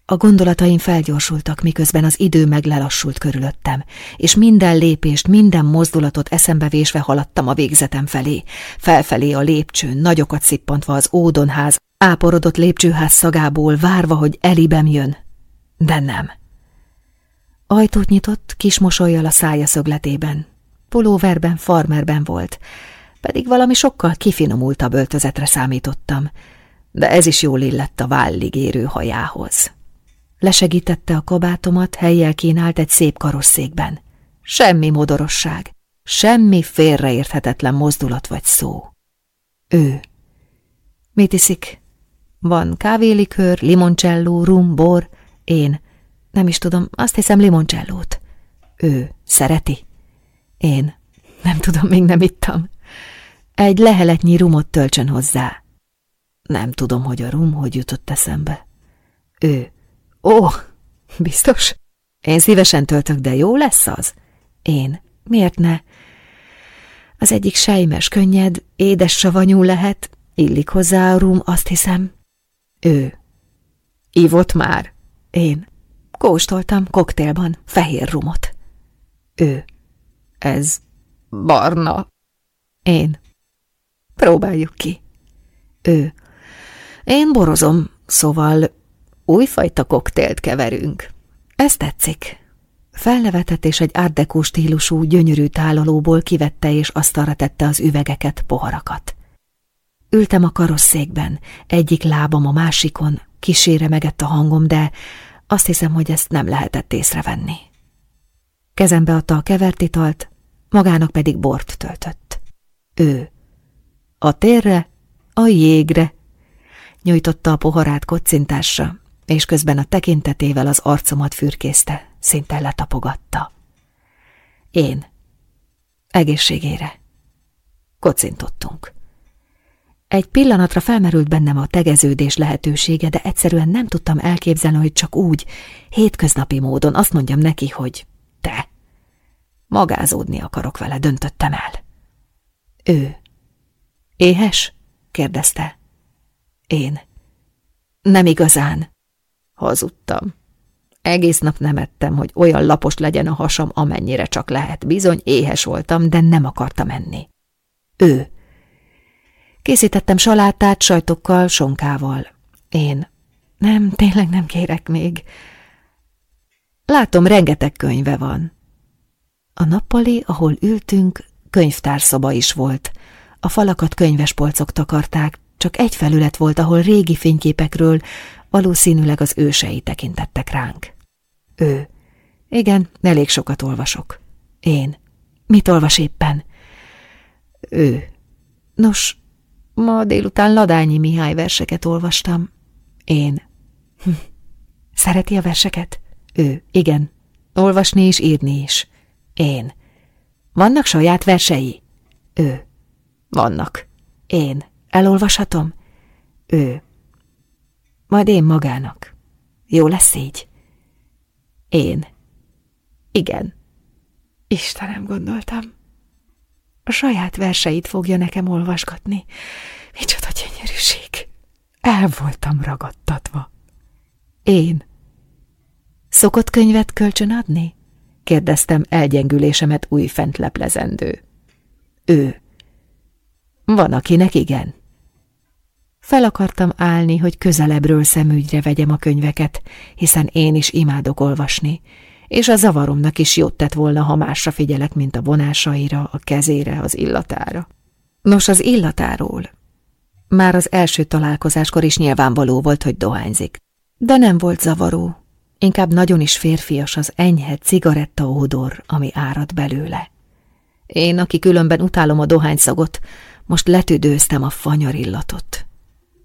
A gondolataim felgyorsultak, miközben az idő meglelassult körülöttem, és minden lépést, minden mozdulatot eszembe vésve haladtam a végzetem felé, felfelé a lépcsőn, nagyokat szippantva az ódonház, áporodott lépcsőház szagából, várva, hogy elibem jön. De nem. Ajtót nyitott, kis mosolyjal a szája szögletében. Pulóverben, farmerben volt, pedig valami sokkal kifinomultabb öltözetre számítottam, de ez is jól illett a vállig érő hajához. Lesegítette a kabátomat, helyjel kínált egy szép karosszékben. Semmi modorosság, semmi félreérthetetlen mozdulat vagy szó. Ő. Mit iszik? Van kávélikör, limoncello, rum, bor. Én. Nem is tudom, azt hiszem limoncellót. Ő. Szereti? Én. Nem tudom, még nem ittam. Egy leheletnyi rumot töltsön hozzá. Nem tudom, hogy a rum hogy jutott eszembe. Ő. Ó, biztos? Én szívesen töltök, de jó lesz az? Én. Miért ne? Az egyik sejmes, könnyed, édes savanyú lehet, illik hozzá a rum, azt hiszem. Ő. Ivott már? Én. Kóstoltam koktélban fehér rumot. Ő. Ez barna. Én. Próbáljuk ki. Ő. Én borozom, szóval újfajta koktélt keverünk. Ez tetszik. Felnevetett és egy árdekó stílusú, gyönyörű tálalóból kivette és asztalra tette az üvegeket, poharakat. Ültem a karosszékben, egyik lábam a másikon, kisére megett a hangom, de azt hiszem, hogy ezt nem lehetett észrevenni. Kezembe adta a kevert italt, magának pedig bort töltött. Ő. A térre, a jégre. Nyújtotta a poharát kocintásra, és közben a tekintetével az arcomat fürkészte, szinte letapogatta. Én. Egészségére. Kocintottunk. Egy pillanatra felmerült bennem a tegeződés lehetősége, de egyszerűen nem tudtam elképzelni, hogy csak úgy, hétköznapi módon azt mondjam neki, hogy te. Magázódni akarok vele, döntöttem el. Ő. Éhes? kérdezte. Én. Nem igazán. Hazudtam. Egész nap nem ettem, hogy olyan lapos legyen a hasam, amennyire csak lehet. Bizony éhes voltam, de nem akartam enni. Ő. Készítettem salátát sajtokkal, sonkával. Én. Nem, tényleg nem kérek még. Látom, rengeteg könyve van. A nappali, ahol ültünk, könyvtárszoba is volt. A falakat könyvespolcok takarták, csak egy felület volt, ahol régi fényképekről valószínűleg az ősei tekintettek ránk. Ő. Igen, elég sokat olvasok. Én. Mit olvas éppen? Ő. Nos, Ma délután Ladányi Mihály verseket olvastam. Én. Hm. Szereti a verseket? Ő. Igen. Olvasni és írni is. Én. Vannak saját versei? Ő. Vannak. Én. Elolvashatom? Ő. Majd én magának. Jó lesz így? Én. Igen. Istenem, gondoltam. A saját verseit fogja nekem olvasgatni. Micsoda gyönyörűség! El voltam ragadtatva. Én. Szokott könyvet kölcsön adni? kérdeztem elgyengülésemet újfent leplezendő. Ő. Van, akinek igen. Fel akartam állni, hogy közelebbről szemügyre vegyem a könyveket, hiszen én is imádok olvasni, és a zavaromnak is jót tett volna, ha másra figyelek, mint a vonásaira, a kezére, az illatára. Nos, az illatáról. Már az első találkozáskor is nyilvánvaló volt, hogy dohányzik. De nem volt zavaró. inkább nagyon is férfias az enyhe cigaretta ódor, ami árad belőle. Én, aki különben utálom a dohányszagot, most letüdőztem a fanyarillatot.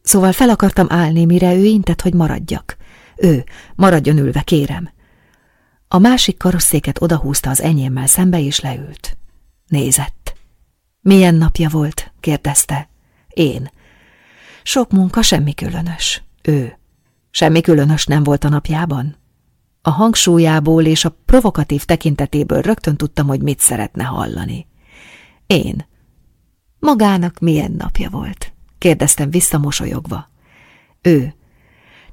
Szóval fel akartam állni, mire ő intett, hogy maradjak. Ő, maradjon ülve, kérem. A másik karosszéket odahúzta az enyémmel szembe, és leült. Nézett. Milyen napja volt? kérdezte. Én. Sok munka, semmi különös. Ő. Semmi különös nem volt a napjában? A hangsúlyából és a provokatív tekintetéből rögtön tudtam, hogy mit szeretne hallani. Én. Magának milyen napja volt? Kérdeztem visszamosolyogva. Ő.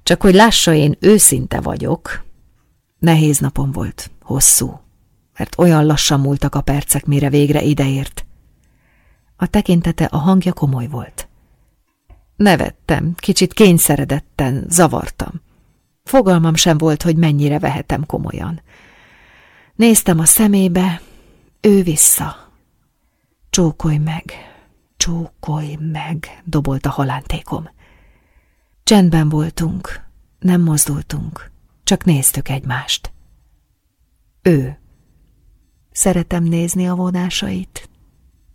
Csak hogy lássa, én őszinte vagyok. Nehéz napom volt, hosszú, mert olyan lassan múltak a percek, mire végre ideért. A tekintete, a hangja komoly volt. Nevettem, kicsit kényszeredetten, zavartam. Fogalmam sem volt, hogy mennyire vehetem komolyan. Néztem a szemébe, ő vissza. Csókolj meg, csókolj meg, dobolt a halántékom. Csendben voltunk, nem mozdultunk, csak néztük egymást. Ő. Szeretem nézni a vonásait,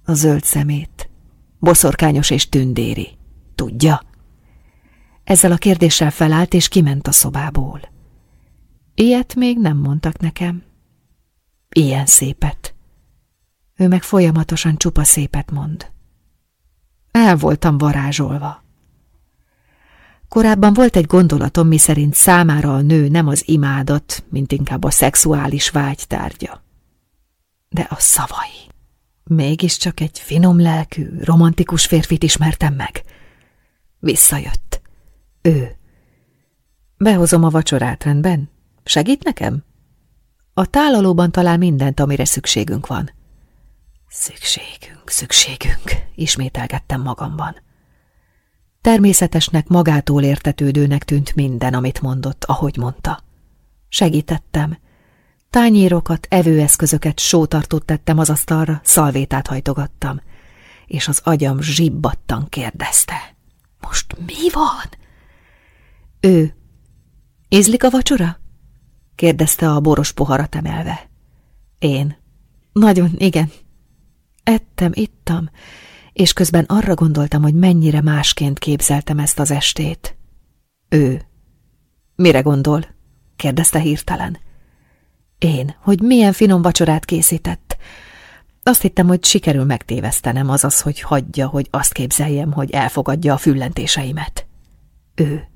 a zöld szemét, boszorkányos és tündéri. Tudja? Ezzel a kérdéssel felállt, és kiment a szobából. Ilyet még nem mondtak nekem. Ilyen szépet. Ő meg folyamatosan csupa szépet mond. El voltam varázsolva. Korábban volt egy gondolatom, miszerint számára a nő nem az imádat, mint inkább a szexuális vágy tárgya. De a szavai. Mégiscsak egy finom lelkű, romantikus férfit ismertem meg. Visszajött. Ő. Behozom a vacsorát, rendben? Segít nekem? A tálalóban talál mindent, amire szükségünk van. Szükségünk, szükségünk, ismételgettem magamban. Természetesnek, magától értetődőnek tűnt minden, amit mondott, ahogy mondta. Segítettem. Tányérokat, evőeszközöket, sótartót tettem az asztalra, szalvétát hajtogattam, és az agyam zsibbattan kérdezte. Most mi van? Ő. Ízlik a vacsora? kérdezte a boros poharat emelve. Én. Nagyon, igen. Ettem, ittam, és közben arra gondoltam, hogy mennyire másként képzeltem ezt az estét. Ő. Mire gondol? kérdezte hirtelen. Én, hogy milyen finom vacsorát készített. Azt hittem, hogy sikerül megtévesztenem, azaz, hogy hagyja, hogy azt képzeljem, hogy elfogadja a füllentéseimet. Ő.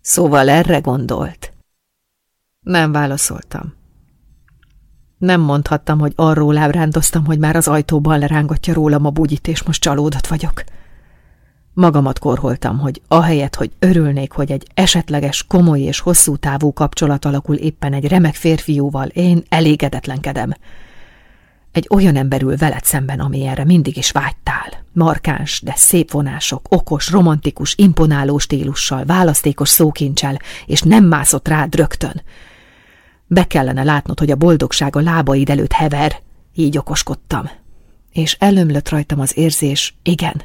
Szóval erre gondolt. Nem válaszoltam. Nem mondhattam, hogy arról ábrándoztam, hogy már az ajtóban lerángatja rólam a bugyit, és most csalódott vagyok. Magamat korholtam, hogy ahelyett, hogy örülnék, hogy egy esetleges, komoly és hosszú távú kapcsolat alakul éppen egy remek férfiúval, én elégedetlenkedem. Egy olyan emberül veled szemben, ami erre mindig is vágytál. Markáns, de szép vonások, okos, romantikus, imponáló stílussal, választékos szókincsel, és nem mászott rád rögtön. Be kellene látnod, hogy a boldogság a lábaid előtt hever. Így okoskodtam. És elömlött rajtam az érzés, igen,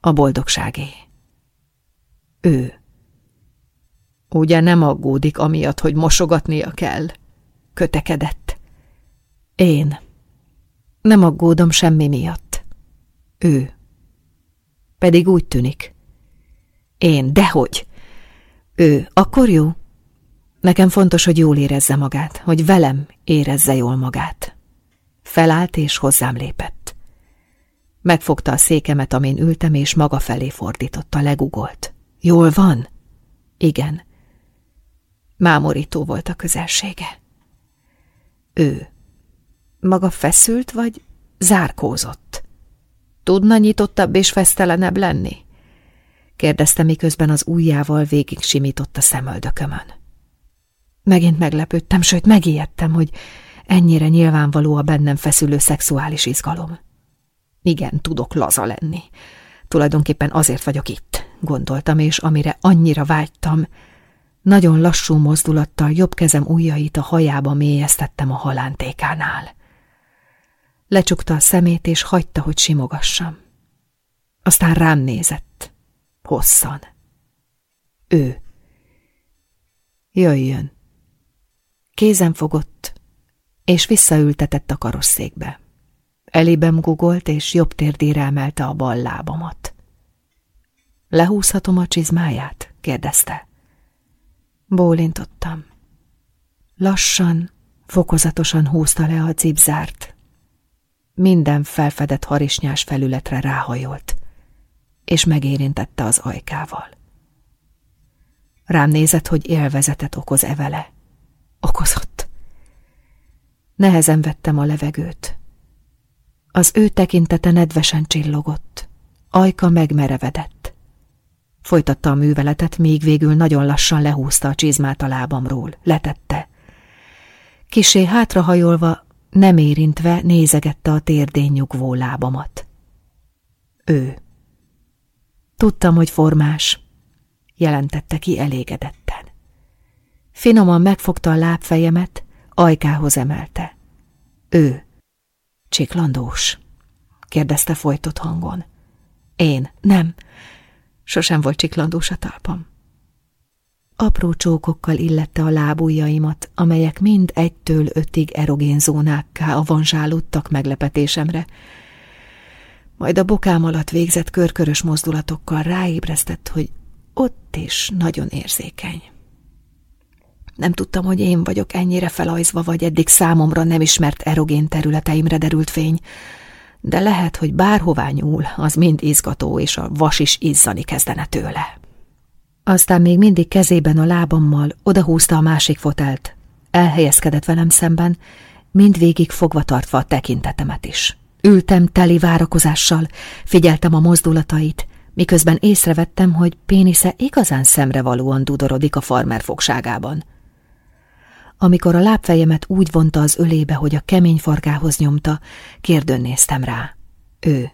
a boldogságé. Ő. Ugye nem aggódik amiatt, hogy mosogatnia kell? Kötekedett. Én. Nem aggódom semmi miatt. Ő. Pedig úgy tűnik. Én, dehogy. Ő, akkor jó? Nekem fontos, hogy jól érezze magát, hogy velem érezze jól magát. Felállt és hozzám lépett. Megfogta a székemet, amin ültem, és maga felé fordította, legugolt. Jól van? Igen. Mámorító volt a közelsége. Ő. Maga feszült, vagy zárkózott? Tudna nyitottabb és fesztelenebb lenni? Kérdezte, miközben az ujjával végig simított a szemöldökömön. Megint meglepődtem, sőt megijedtem, hogy ennyire nyilvánvaló a bennem feszülő szexuális izgalom. Igen, tudok laza lenni. Tulajdonképpen azért vagyok itt, gondoltam, és amire annyira vágytam, nagyon lassú mozdulattal jobb kezem ujjait a hajába mélyeztettem a halántékánál. Lecsukta a szemét, és hagyta, hogy simogassam. Aztán rám nézett. Hosszan. Ő. Jöjjön. Kézen fogott, és visszaültetett a karosszékbe. Elébem gugolt, és jobb térdére emelte a bal lábamat. Lehúzhatom a csizmáját? kérdezte. Bólintottam. Lassan, fokozatosan húzta le a cipzárt. Minden felfedett harisnyás felületre ráhajolt, és megérintette az ajkával. Rám nézett, hogy élvezetet okoz evele. Okozott. Nehezen vettem a levegőt. Az ő tekintete nedvesen csillogott. Ajka megmerevedett. Folytatta a műveletet, még végül nagyon lassan lehúzta a csizmát a lábamról. Letette. Kisé hátrahajolva, nem érintve nézegette a térdén nyugvó lábamat. Ő. Tudtam, hogy formás, jelentette ki elégedetten. Finoman megfogta a lábfejemet, ajkához emelte. Ő. Csiklandós? kérdezte folytott hangon. Én, nem. Sosem volt csiklandós a talpam. Apró csókokkal illette a lábujjaimat, amelyek mind egytől ötig erogén zónákká avanzsálódtak meglepetésemre. Majd a bokám alatt végzett körkörös mozdulatokkal ráébresztett, hogy ott is nagyon érzékeny. Nem tudtam, hogy én vagyok ennyire felajzva, vagy eddig számomra nem ismert erogén területeimre derült fény, de lehet, hogy bárhová nyúl, az mind izgató, és a vas is izzani kezdene tőle. Aztán még mindig kezében a lábammal odahúzta a másik fotelt, elhelyezkedett velem szemben, mindvégig fogva tartva a tekintetemet is. Ültem teli várakozással, figyeltem a mozdulatait, miközben észrevettem, hogy pénisze igazán szemrevalóan dudorodik a farmer fogságában. Amikor a lábfejemet úgy vonta az ölébe, hogy a kemény farkához nyomta, kérdőn néztem rá. Ő.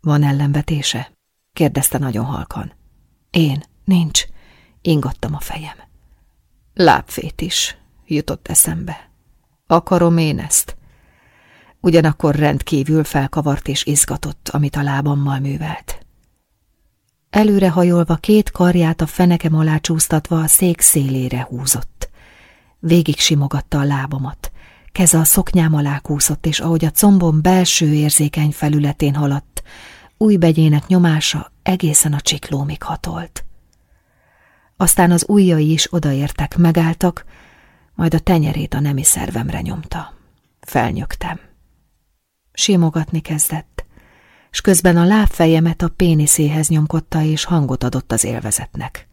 Van ellenvetése? kérdezte nagyon halkan. Én. Nincs. Ingattam a fejem. Lábfét is, jutott eszembe. Akarom én ezt. Ugyanakkor rendkívül felkavart és izgatott, amit a lábammal művelt. Előrehajolva két karját a fenekem alá csúsztatva a szék szélére húzott. Végig simogatta a lábamat. Keze a szoknyám alá kúszott, és ahogy a combom belső érzékeny felületén haladt, új begyének nyomása egészen a csiklómig hatolt. Aztán az ujjai is odaértek, megálltak, majd a tenyerét a nemi szervemre nyomta. Felnyögtem. Simogatni kezdett, s közben a lábfejemet a péniszéhez nyomkodta, és hangot adott az élvezetnek.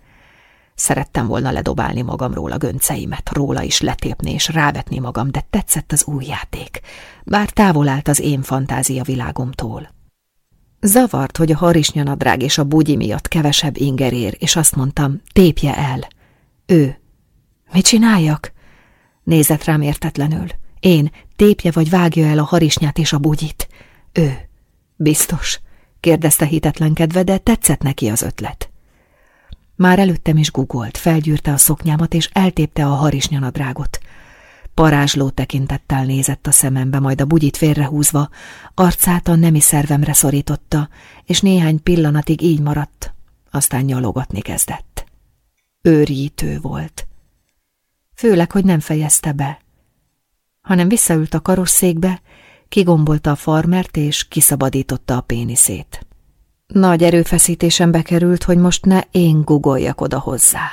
Szerettem volna ledobálni magamról a gönceimet, róla is letépni és rávetni magam, de tetszett az új játék, bár távol állt az én fantázia világomtól. Zavart, hogy a harisnyanadrág és a bugyi miatt kevesebb inger ér, és azt mondtam, tépje el. Ő. Mit csináljak? Nézett rám értetlenül. Én, tépje vagy vágja el a harisnyát és a bugyit. Ő. Biztos? kérdezte hitetlenkedve, de tetszett neki az ötlet. Már előttem is gugolt, felgyűrte a szoknyámat, és eltépte a harisnyanadrágot. Parázsló tekintettel nézett a szemembe, majd a bugyit félrehúzva, arcát a nemi szervemre szorította, és néhány pillanatig így maradt, aztán nyalogatni kezdett. Őrjítő volt. Főleg, hogy nem fejezte be, hanem visszaült a karosszékbe, kigombolta a farmert, és kiszabadította a péniszét. Nagy erőfeszítésembe került, hogy most ne én gugoljak oda hozzá.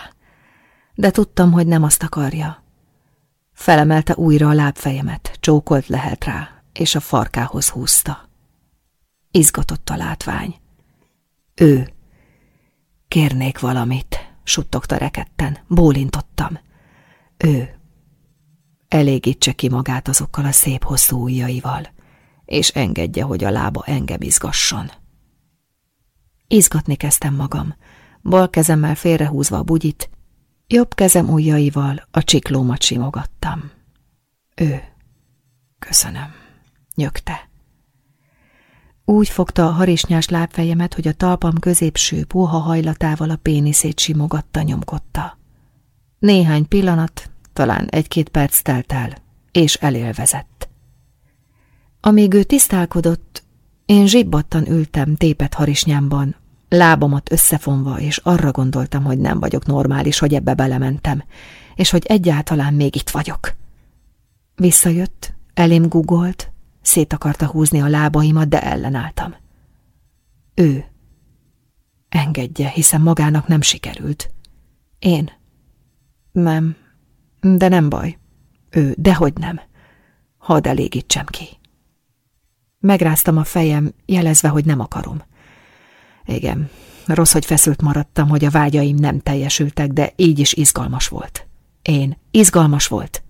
De tudtam, hogy nem azt akarja. Felemelte újra a lábfejemet, csókolt lehet rá, és a farkához húzta. Izgatott a látvány. Ő. Kérnék valamit, suttogta reketten, bólintottam. Ő. Elégítse ki magát azokkal a szép hosszú ujjaival, és engedje, hogy a lába engem izgasson. Izgatni kezdtem magam, bal kezemmel félrehúzva a bugyit, jobb kezem ujjaival a csiklómat simogattam. Ő. Köszönöm. Nyögte. Úgy fogta a harisnyás lábfejemet, hogy a talpam középső puha hajlatával a péniszét simogatta, nyomkodta. Néhány pillanat, talán egy-két perc telt el, és elélvezett. Amíg ő tisztálkodott, én zsibbattan ültem tépet harisnyámban, lábamat összefonva, és arra gondoltam, hogy nem vagyok normális, hogy ebbe belementem, és hogy egyáltalán még itt vagyok. Visszajött, elém gugolt, szét akarta húzni a lábaimat, de ellenálltam. Ő. Engedje, hiszen magának nem sikerült. Én. Nem. De nem baj. Ő, dehogy nem. Hadd elégítsem ki. Megráztam a fejem, jelezve, hogy nem akarom. Igen, rossz, hogy feszült maradtam, hogy a vágyaim nem teljesültek, de így is izgalmas volt. Én, izgalmas volt.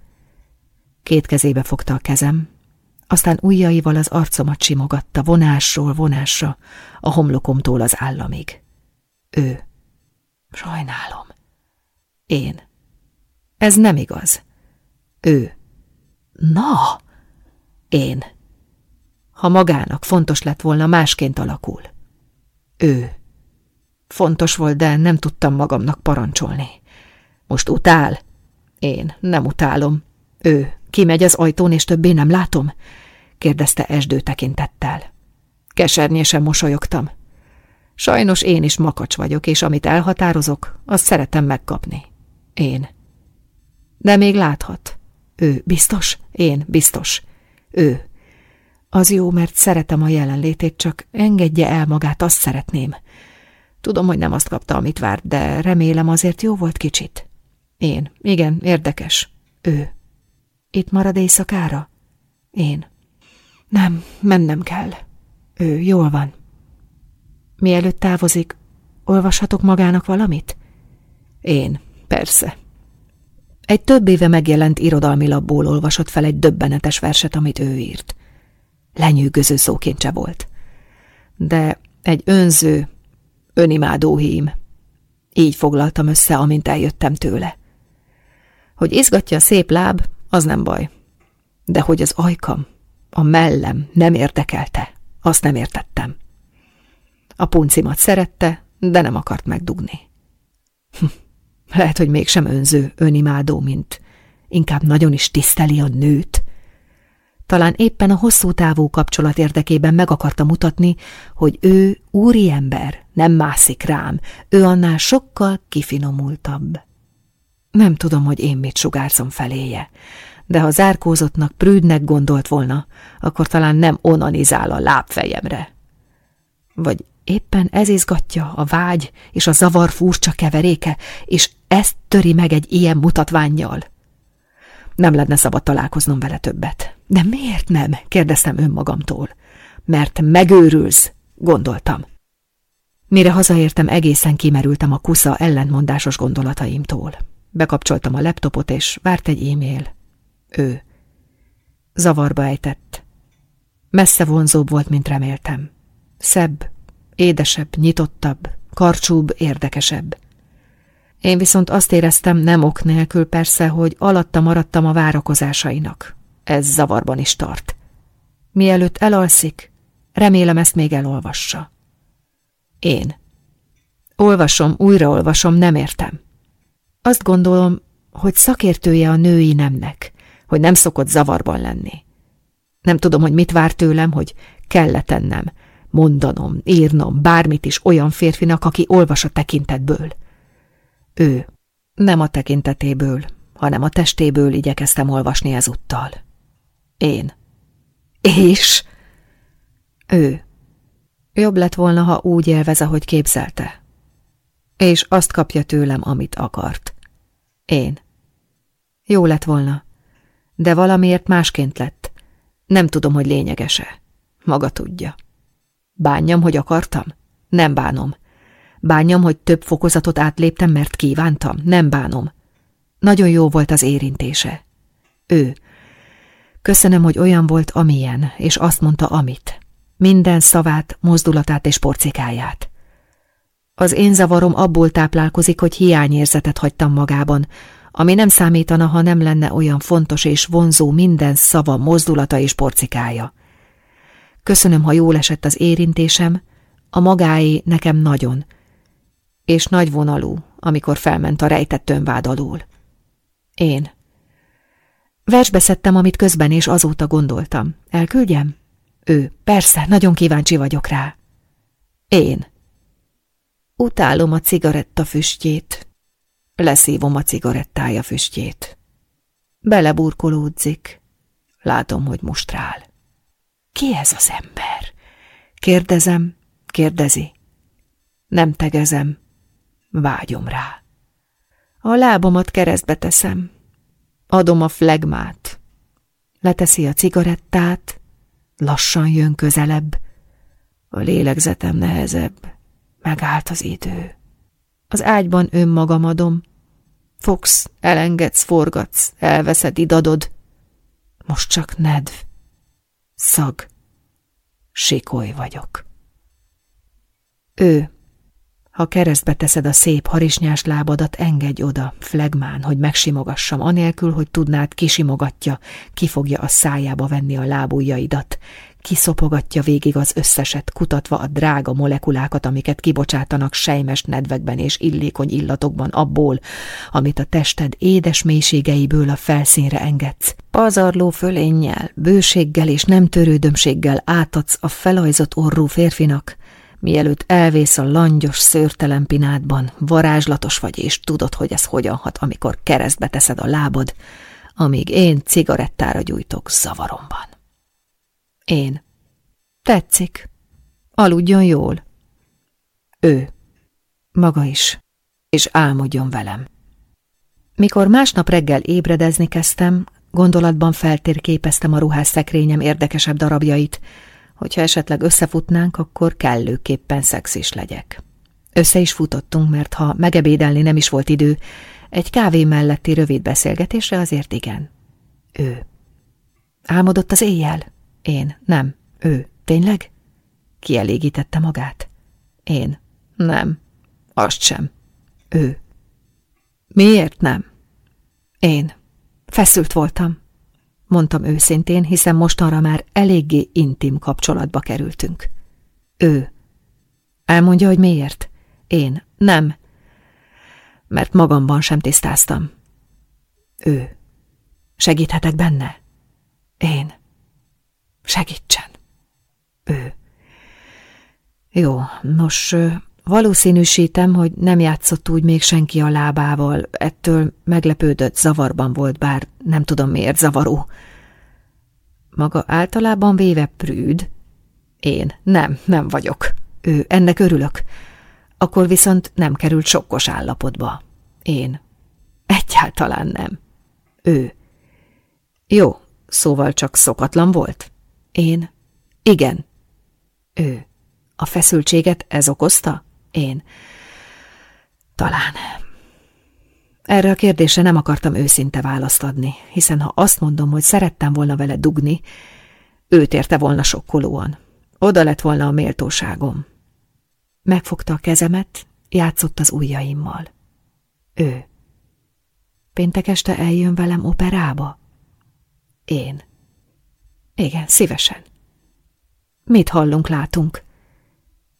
Két kezébe fogta a kezem, aztán ujjaival az arcomat simogatta vonásról vonásra, a homlokomtól az államig. Ő. Sajnálom. Én. Ez nem igaz. Ő. Na! Én. Ha magának fontos lett volna, másként alakul. Ő. Fontos volt, de nem tudtam magamnak parancsolni. Most utál? Én nem utálom. Ő. Kimegy az ajtón, és többé nem látom? kérdezte esdő tekintettel. Kesernyésen mosolyogtam. Sajnos én is makacs vagyok, és amit elhatározok, azt szeretem megkapni. Én. De még láthat. Ő biztos? Én biztos. Ő. Az jó, mert szeretem a jelenlétét, csak engedje el magát, azt szeretném. Tudom, hogy nem azt kapta, amit várt, de remélem azért jó volt kicsit. Én. Igen, érdekes. Ő. Itt marad éjszakára? Én. Nem, mennem kell. Ő, jól van. Mielőtt távozik, olvashatok magának valamit? Én, persze. Egy több éve megjelent irodalmi labból olvasott fel egy döbbenetes verset, amit ő írt. Lenyűgöző szókincse volt. De egy önző, önimádó hím. Így foglaltam össze, amint eljöttem tőle. Hogy izgatja a szép láb, az nem baj. De hogy az ajkam, a mellem nem érdekelte, azt nem értettem. A puncimat szerette, de nem akart megdugni. Hm, lehet, hogy mégsem önző, önimádó, mint inkább nagyon is tiszteli a nőt. Talán éppen a hosszú távú kapcsolat érdekében meg akarta mutatni, hogy ő úriember, nem mászik rám, ő annál sokkal kifinomultabb. Nem tudom, hogy én mit sugárzom feléje, de ha zárkózottnak, prűdnek gondolt volna, akkor talán nem onanizál a lábfejemre. Vagy éppen ez izgatja a vágy és a zavar furcsa keveréke, és ezt töri meg egy ilyen mutatványjal. Nem lenne szabad találkoznom vele többet. De miért nem? kérdeztem önmagamtól. Mert megőrülsz, gondoltam. Mire hazaértem, egészen kimerültem a kusza ellentmondásos gondolataimtól. Bekapcsoltam a laptopot, és várt egy e-mail. Ő. Zavarba ejtett. Messze vonzóbb volt, mint reméltem. Szebb, édesebb, nyitottabb, karcsúbb, érdekesebb. Én viszont azt éreztem, nem ok nélkül persze, hogy alatta maradtam a várakozásainak. Ez zavarban is tart. Mielőtt elalszik, remélem ezt még elolvassa. Én. Olvasom, újraolvasom, nem értem. Azt gondolom, hogy szakértője a női nemnek, hogy nem szokott zavarban lenni. Nem tudom, hogy mit vár tőlem, hogy kell tennem, mondanom, írnom, bármit is olyan férfinak, aki olvas a tekintetből. Ő. Nem a tekintetéből, hanem a testéből igyekeztem olvasni ezúttal. Én. És? Ő. Jobb lett volna, ha úgy élvez, ahogy képzelte. És azt kapja tőlem, amit akart. Én. Jó lett volna, de valamiért másként lett. Nem tudom, hogy lényegese. Maga tudja. Bánjam, hogy akartam? Nem bánom. Bánjam, hogy több fokozatot átléptem, mert kívántam? Nem bánom. Nagyon jó volt az érintése. Ő. Köszönöm, hogy olyan volt, amilyen, és azt mondta, amit. Minden szavát, mozdulatát és porcikáját. Az én zavarom abból táplálkozik, hogy hiányérzetet hagytam magában, ami nem számítana, ha nem lenne olyan fontos és vonzó minden szava, mozdulata és porcikája. Köszönöm, ha jól esett az érintésem, a magáé nekem nagyon, és nagy vonalú, amikor felment a rejtett önvád alól. Én. Versbe szedtem, amit közben és azóta gondoltam. Elküldjem? Ő. Persze, nagyon kíváncsi vagyok rá. Én. Utálom a cigaretta füstjét. Leszívom a cigarettája füstjét. Beleburkolódzik. Látom, hogy mustrál. Ki ez az ember? Kérdezem, kérdezi. Nem tegezem, vágyom rá. A lábamat keresztbe teszem. Adom a flegmát. Leteszi a cigarettát, lassan jön közelebb. A lélegzetem nehezebb, megállt az idő. Az ágyban önmagam adom. Fogsz, elengedsz, forgatsz, elveszed, idadod. Most csak nedv. Szag. Sikoly vagyok. Ő ha keresztbe teszed a szép harisnyás lábadat, engedj oda, flegmán, hogy megsimogassam, anélkül, hogy tudnád, kisimogatja, kifogja a szájába venni a lábujjaidat, kiszopogatja végig az összeset, kutatva a drága molekulákat, amiket kibocsátanak sejmes nedvekben és illékony illatokban abból, amit a tested édes mélységeiből a felszínre engedsz. Pazarló fölénnyel, bőséggel és nem törődömséggel átadsz a felajzott orrú férfinak, mielőtt elvész a langyos, szőrtelen pinádban, varázslatos vagy, és tudod, hogy ez hogyan hat, amikor keresztbe teszed a lábad, amíg én cigarettára gyújtok zavaromban. Én. Tetszik. Aludjon jól. Ő. Maga is. És álmodjon velem. Mikor másnap reggel ébredezni kezdtem, gondolatban feltérképeztem a ruhás szekrényem érdekesebb darabjait, Hogyha esetleg összefutnánk, akkor kellőképpen szexis legyek. Össze is futottunk, mert ha megebédelni nem is volt idő, egy kávé melletti rövid beszélgetésre azért igen. Ő. Álmodott az éjjel? Én. Nem. Ő. Tényleg? Kielégítette magát? Én. Nem. Azt sem. Ő. Miért nem? Én. Feszült voltam mondtam őszintén, hiszen mostanra már eléggé intim kapcsolatba kerültünk. Ő. Elmondja, hogy miért? Én. Nem. Mert magamban sem tisztáztam. Ő. Segíthetek benne? Én. Segítsen. Ő. Jó, nos, valószínűsítem, hogy nem játszott úgy még senki a lábával, ettől meglepődött, zavarban volt, bár nem tudom miért zavaró. Maga általában véve prűd? Én nem, nem vagyok. Ő, ennek örülök. Akkor viszont nem került sokkos állapotba. Én. Egyáltalán nem. Ő. Jó, szóval csak szokatlan volt? Én. Igen. Ő. A feszültséget ez okozta? Én. Talán. Erre a kérdésre nem akartam őszinte választ adni, hiszen ha azt mondom, hogy szerettem volna vele dugni, őt érte volna sokkolóan. Oda lett volna a méltóságom. Megfogta a kezemet, játszott az ujjaimmal. Ő. Péntek este eljön velem operába? Én. Igen, szívesen. Mit hallunk, látunk?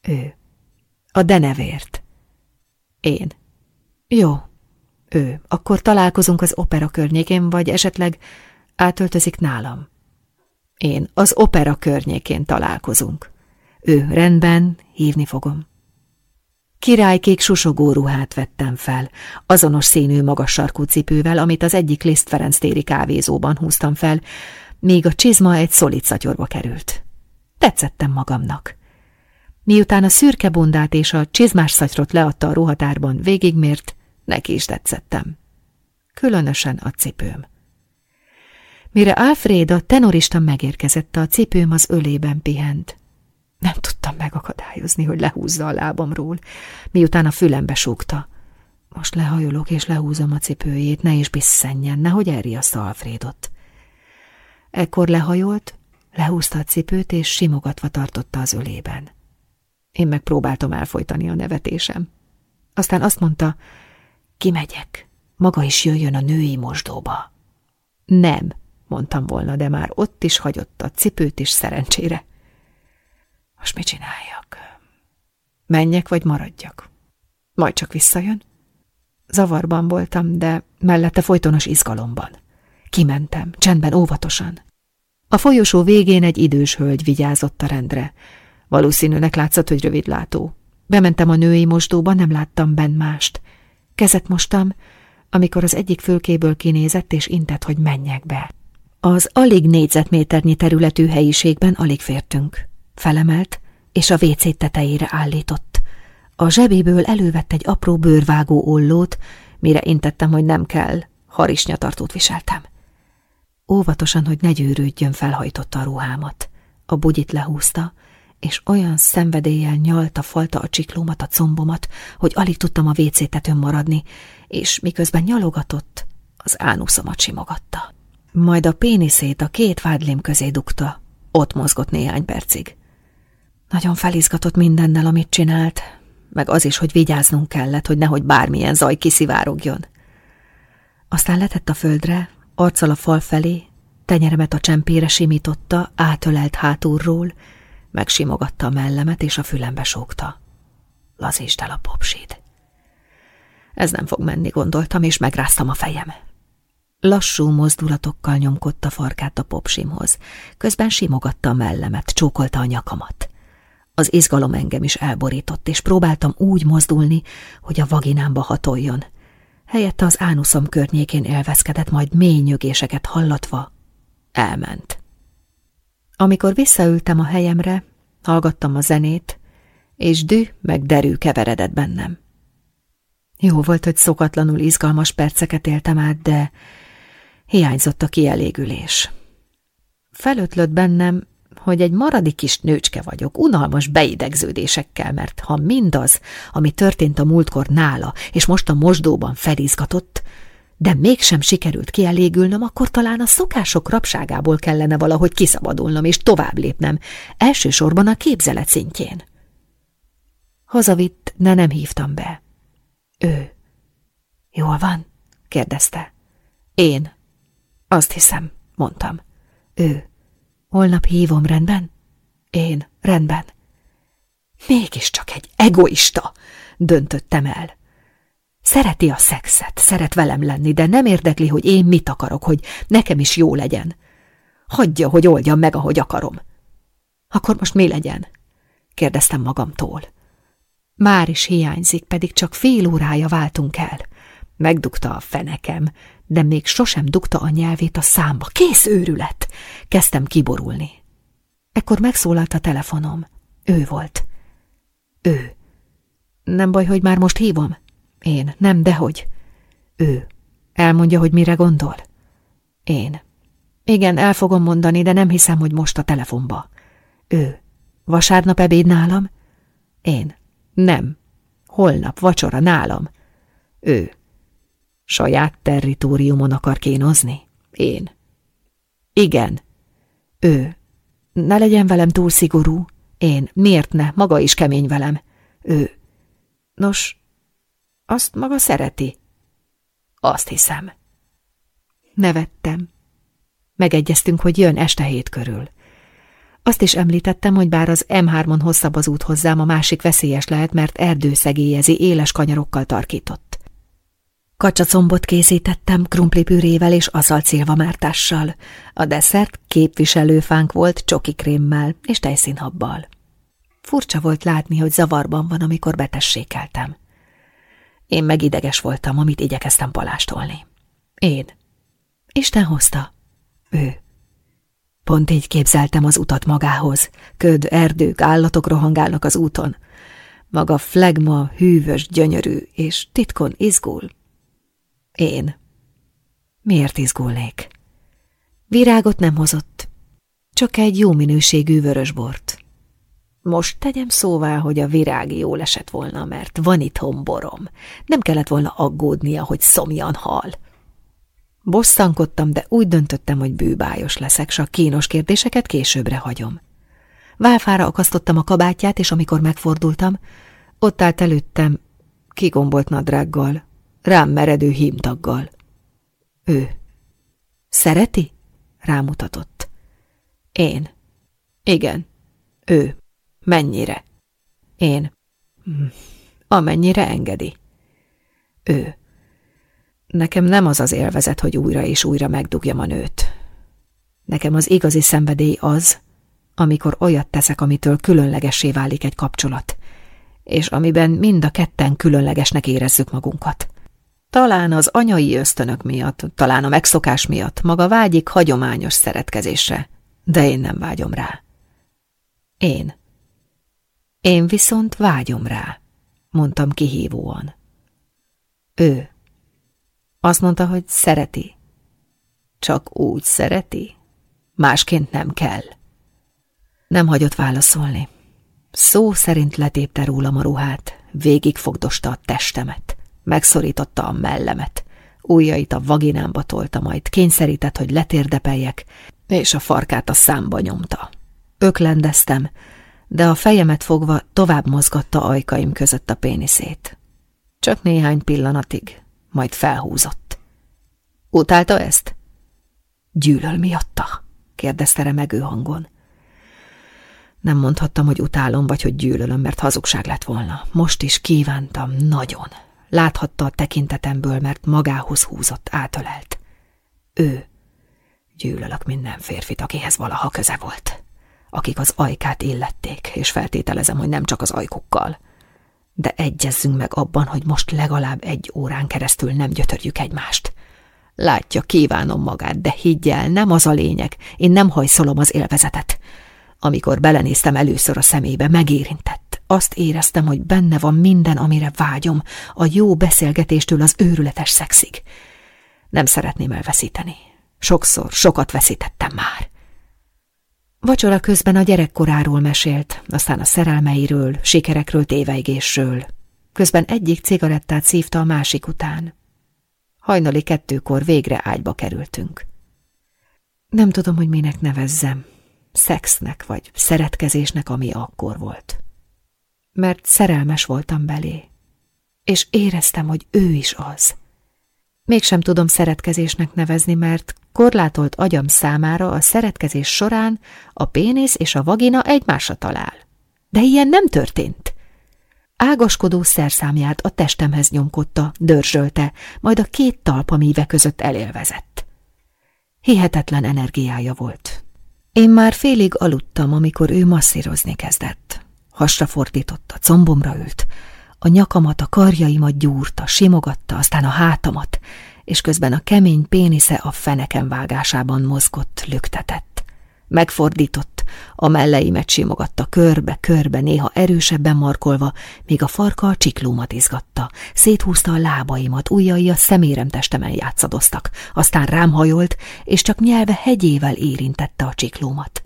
Ő. A denevért. Én. Jó. Ő. Akkor találkozunk az opera környékén, vagy esetleg átöltözik nálam. Én. Az opera környékén találkozunk. Ő. Rendben, hívni fogom. Királykék susogó ruhát vettem fel, azonos színű magas sarkú cipővel, amit az egyik Liszt Ferenc téri kávézóban húztam fel, míg a csizma egy szolid szatyorba került. Tetszettem magamnak. Miután a szürke bundát és a csizmás szatyrot leadta a ruhatárban, végigmért, neki is tetszettem. Különösen a cipőm. Mire Alfred a tenorista megérkezett, a cipőm az ölében pihent. Nem tudtam megakadályozni, hogy lehúzza a lábamról, miután a fülembe súgta. Most lehajolok és lehúzom a cipőjét, ne is bisszenjen, nehogy elriaszta Alfredot. Ekkor lehajolt, lehúzta a cipőt, és simogatva tartotta az ölében. Én megpróbáltam elfolytani a nevetésem. Aztán azt mondta, kimegyek, maga is jöjjön a női mosdóba. Nem, mondtam volna, de már ott is hagyott a cipőt is szerencsére. Most mit csináljak? Menjek vagy maradjak? Majd csak visszajön? Zavarban voltam, de mellette folytonos izgalomban. Kimentem, csendben, óvatosan. A folyosó végén egy idős hölgy vigyázott a rendre, Valószínűnek látszott, hogy rövidlátó. Bementem a női mosdóba, nem láttam benn mást. Kezet mostam, amikor az egyik fülkéből kinézett, és intett, hogy menjek be. Az alig négyzetméternyi területű helyiségben alig fértünk. Felemelt, és a WC tetejére állított. A zsebéből elővett egy apró bőrvágó ollót, mire intettem, hogy nem kell, harisnyatartót viseltem. Óvatosan, hogy ne gyűrődjön, felhajtotta a ruhámat. A bugyit lehúzta, és olyan szenvedéllyel nyalta falta a csiklómat, a combomat, hogy alig tudtam a vécétetőn maradni, és miközben nyalogatott, az ánuszomat simogatta. Majd a péniszét a két vádlim közé dugta, ott mozgott néhány percig. Nagyon felizgatott mindennel, amit csinált, meg az is, hogy vigyáznunk kellett, hogy nehogy bármilyen zaj kiszivárogjon. Aztán letett a földre, arccal a fal felé, tenyeremet a csempére simította, átölelt hátulról, megsimogatta a mellemet, és a fülembe sógta. Lazítsd el a popsid. Ez nem fog menni, gondoltam, és megráztam a fejem. Lassú mozdulatokkal nyomkodta farkát a popsimhoz, közben simogatta a mellemet, csókolta a nyakamat. Az izgalom engem is elborított, és próbáltam úgy mozdulni, hogy a vaginámba hatoljon. Helyette az ánuszom környékén elveszkedett, majd mély nyögéseket hallatva elment. Amikor visszaültem a helyemre, hallgattam a zenét, és dű meg derű keveredett bennem. Jó volt, hogy szokatlanul izgalmas perceket éltem át, de hiányzott a kielégülés. Felötlött bennem, hogy egy maradi kis nőcske vagyok, unalmas beidegződésekkel, mert ha mindaz, ami történt a múltkor nála, és most a mosdóban felizgatott, de mégsem sikerült kielégülnöm, akkor talán a szokások rapságából kellene valahogy kiszabadulnom és tovább lépnem, elsősorban a képzelet szintjén. Hazavitt, de nem hívtam be. Ő. Jól van? kérdezte. Én. Azt hiszem, mondtam. Ő. Holnap hívom, rendben? Én, rendben. Mégiscsak egy egoista, döntöttem el. Szereti a szexet, szeret velem lenni, de nem érdekli, hogy én mit akarok, hogy nekem is jó legyen. Hagyja, hogy oldjam meg, ahogy akarom. Akkor most mi legyen? kérdeztem magamtól. Már is hiányzik, pedig csak fél órája váltunk el. Megdugta a fenekem, de még sosem dugta a nyelvét a számba. Kész őrület! Kezdtem kiborulni. Ekkor megszólalt a telefonom. Ő volt. Ő. Nem baj, hogy már most hívom? Én. Nem, dehogy. Ő. Elmondja, hogy mire gondol? Én. Igen, el fogom mondani, de nem hiszem, hogy most a telefonba. Ő. Vasárnap ebéd nálam? Én. Nem. Holnap vacsora nálam. Ő. Saját territóriumon akar kénozni? Én. Igen. Ő. Ne legyen velem túl szigorú. Én. Miért ne? Maga is kemény velem. Ő. Nos, azt maga szereti? Azt hiszem. Nevettem. Megegyeztünk, hogy jön este hét körül. Azt is említettem, hogy bár az M3-on hosszabb az út hozzám, a másik veszélyes lehet, mert erdő éles kanyarokkal tarkított. Kacsacombot készítettem krumplipürével és aszalcélvamártással. A desszert képviselőfánk volt csokikrémmel és tejszínhabbal. Furcsa volt látni, hogy zavarban van, amikor betessékeltem. Én meg ideges voltam, amit igyekeztem palástolni. Én. Isten hozta. Ő. Pont így képzeltem az utat magához. Köd, erdők, állatok rohangálnak az úton. Maga flegma, hűvös, gyönyörű, és titkon izgul. Én. Miért izgulnék? Virágot nem hozott, csak egy jó minőségű vörösbort. Most tegyem szóvá, hogy a virág jól esett volna, mert van itthon borom. Nem kellett volna aggódnia, hogy szomjan hal. Bosszankodtam, de úgy döntöttem, hogy bűbájos leszek, s a kínos kérdéseket későbbre hagyom. Válfára akasztottam a kabátját, és amikor megfordultam, ott állt előttem kigombolt nadrággal, rám meredő hímtaggal. Ő. Szereti? Rámutatott. Én. Igen. Ő. Mennyire? Én. Amennyire engedi. Ő. Nekem nem az az élvezet, hogy újra és újra megdugjam a nőt. Nekem az igazi szenvedély az, amikor olyat teszek, amitől különlegessé válik egy kapcsolat, és amiben mind a ketten különlegesnek érezzük magunkat. Talán az anyai ösztönök miatt, talán a megszokás miatt maga vágyik hagyományos szeretkezésre, de én nem vágyom rá. Én. Én viszont vágyom rá, mondtam kihívóan. Ő. Azt mondta, hogy szereti. Csak úgy szereti. Másként nem kell. Nem hagyott válaszolni. Szó szerint letépte rólam a ruhát, végigfogdosta a testemet, megszorította a mellemet, ujjait a vaginámba tolta, majd kényszerített, hogy letérdepeljek, és a farkát a számba nyomta. Öklendeztem, de a fejemet fogva tovább mozgatta ajkaim között a péniszét. Csak néhány pillanatig, majd felhúzott. Utálta ezt? Gyűlöl miatta? kérdezte remegő hangon. Nem mondhattam, hogy utálom, vagy hogy gyűlölöm, mert hazugság lett volna. Most is kívántam, nagyon. Láthatta a tekintetemből, mert magához húzott, átölelt. Ő. Gyűlölök minden férfit, akihez valaha köze volt. Akik az ajkát illették, és feltételezem, hogy nem csak az ajkukkal. De egyezzünk meg abban, hogy most legalább egy órán keresztül nem gyötörjük egymást. Látja, kívánom magát, de higgyel, nem az a lényeg. Én nem hajszolom az élvezetet. Amikor belenéztem először a szemébe, megérintett. Azt éreztem, hogy benne van minden, amire vágyom, a jó beszélgetéstől az őrületes szexig. Nem szeretném elveszíteni. Sokszor, sokat veszítettem már. Vacsora közben a gyerekkoráról mesélt, aztán a szerelmeiről, sikerekről, téveigésről. Közben egyik cigarettát szívta a másik után. Hajnali kettőkor végre ágyba kerültünk. Nem tudom, hogy minek nevezzem szexnek vagy szeretkezésnek, ami akkor volt. Mert szerelmes voltam belé, és éreztem, hogy ő is az. Mégsem tudom szeretkezésnek nevezni, mert korlátolt agyam számára a szeretkezés során a pénisz és a vagina egymásra talál. De ilyen nem történt. Ágaskodó szerszámját a testemhez nyomkodta, dörzsölte, majd a két talpa míve között elélvezett. Hihetetlen energiája volt, én már félig aludtam, amikor ő masszírozni kezdett. Hasra fordította, combomra ült, a nyakamat, a karjaimat gyúrta, simogatta, aztán a hátamat, és közben a kemény pénisze a feneken vágásában mozgott, lüktetett. Megfordított, a melleimet simogatta körbe-körbe, néha erősebben markolva, míg a farka a csiklómat izgatta. Széthúzta a lábaimat, ujjai a szemérem testemen játszadoztak, aztán rám hajolt, és csak nyelve hegyével érintette a csiklómat.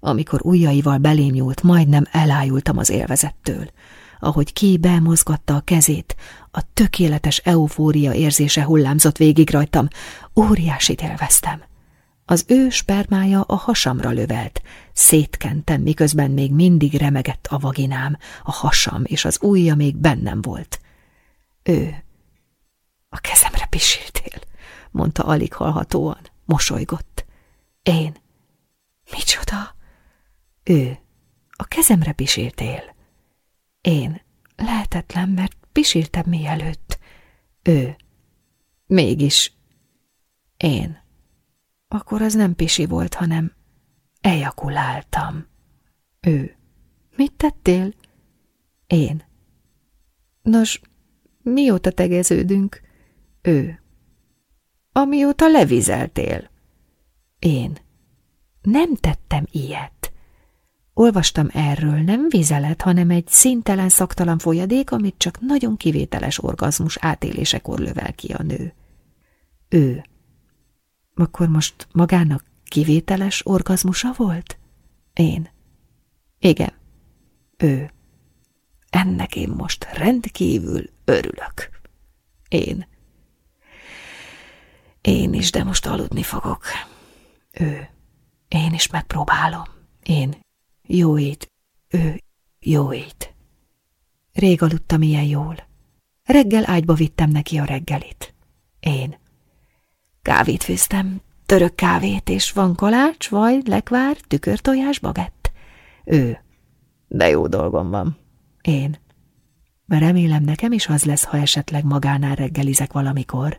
Amikor ujjaival belém nyúlt, majdnem elájultam az élvezettől. Ahogy ki bemozgatta a kezét, a tökéletes eufória érzése hullámzott végig rajtam, óriásit élveztem. Az ő spermája a hasamra lövelt. Szétkentem, miközben még mindig remegett a vaginám, a hasam és az ujja még bennem volt. Ő. A kezemre pisiltél, mondta alig hallhatóan. Mosolygott. Én. Micsoda? Ő. A kezemre pisiltél. Én. Lehetetlen, mert pisiltem mielőtt. Ő. Mégis. Én. Akkor az nem pisi volt, hanem ejakuláltam. Ő. Mit tettél? Én. Nos, mióta tegeződünk? Ő. Amióta levizeltél. Én. Nem tettem ilyet. Olvastam erről, nem vizelet, hanem egy szintelen, szaktalan folyadék, amit csak nagyon kivételes orgazmus átélésekor lövel ki a nő. Ő. Akkor most magának kivételes orgazmusa volt? Én. Igen. Ő. Ennek én most rendkívül örülök. Én. Én is, de most aludni fogok. Ő. Én is megpróbálom. Én. Jó ét. Ő. Jó ét. Rég aludtam ilyen jól. Reggel ágyba vittem neki a reggelit. Én. Kávét főztem, török kávét, és van kalács, vaj, lekvár, tükörtojás, bagett. Ő. De jó dolgom van. Én. Remélem nekem is az lesz, ha esetleg magánál reggelizek valamikor.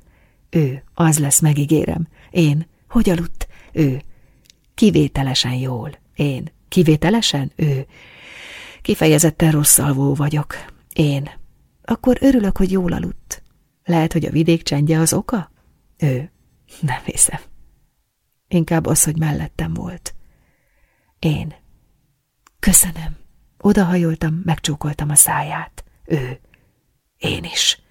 Ő. Az lesz, megígérem. Én. Hogy aludt? Ő. Kivételesen jól. Én. Kivételesen? Ő. Kifejezetten rosszalvó vagyok. Én. Akkor örülök, hogy jól aludt. Lehet, hogy a vidék csendje az oka? Ő. Nem hiszem. Inkább az, hogy mellettem volt. Én. Köszönöm. Odahajoltam, megcsókoltam a száját. Ő. Én is.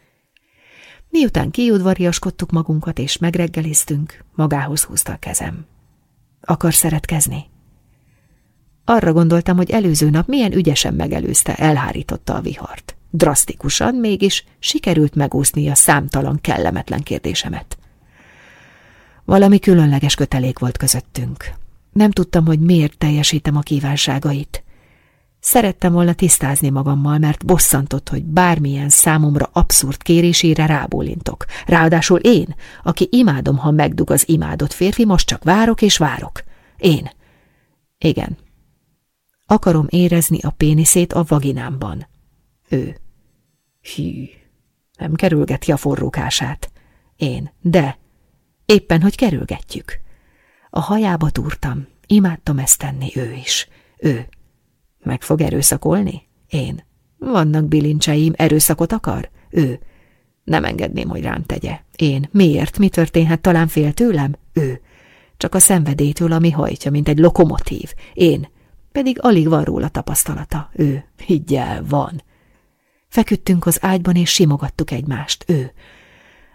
Miután kiudvariaskodtuk magunkat és megreggeliztünk, magához húzta a kezem. Akar szeretkezni? Arra gondoltam, hogy előző nap milyen ügyesen megelőzte, elhárította a vihart. Drasztikusan, mégis sikerült megúszni a számtalan kellemetlen kérdésemet. Valami különleges kötelék volt közöttünk. Nem tudtam, hogy miért teljesítem a kívánságait. Szerettem volna tisztázni magammal, mert bosszantott, hogy bármilyen számomra abszurd kérésére rábólintok. Ráadásul én, aki imádom, ha megdug az imádott férfi, most csak várok és várok. Én. Igen. Akarom érezni a péniszét a vaginámban. Ő. Hű. Nem kerülgeti a forrókását. Én. De. Éppen, hogy kerülgetjük. A hajába túrtam. Imádtam ezt tenni, ő is. Ő. Meg fog erőszakolni? Én. Vannak bilincseim, erőszakot akar? Ő. Nem engedném, hogy rám tegye. Én. Miért? Mi történhet? Talán fél tőlem? Ő. Csak a szenvedétől, ami hajtja, mint egy lokomotív. Én. Pedig alig van róla tapasztalata. Ő. Higgyel, van. Feküdtünk az ágyban, és simogattuk egymást. Ő.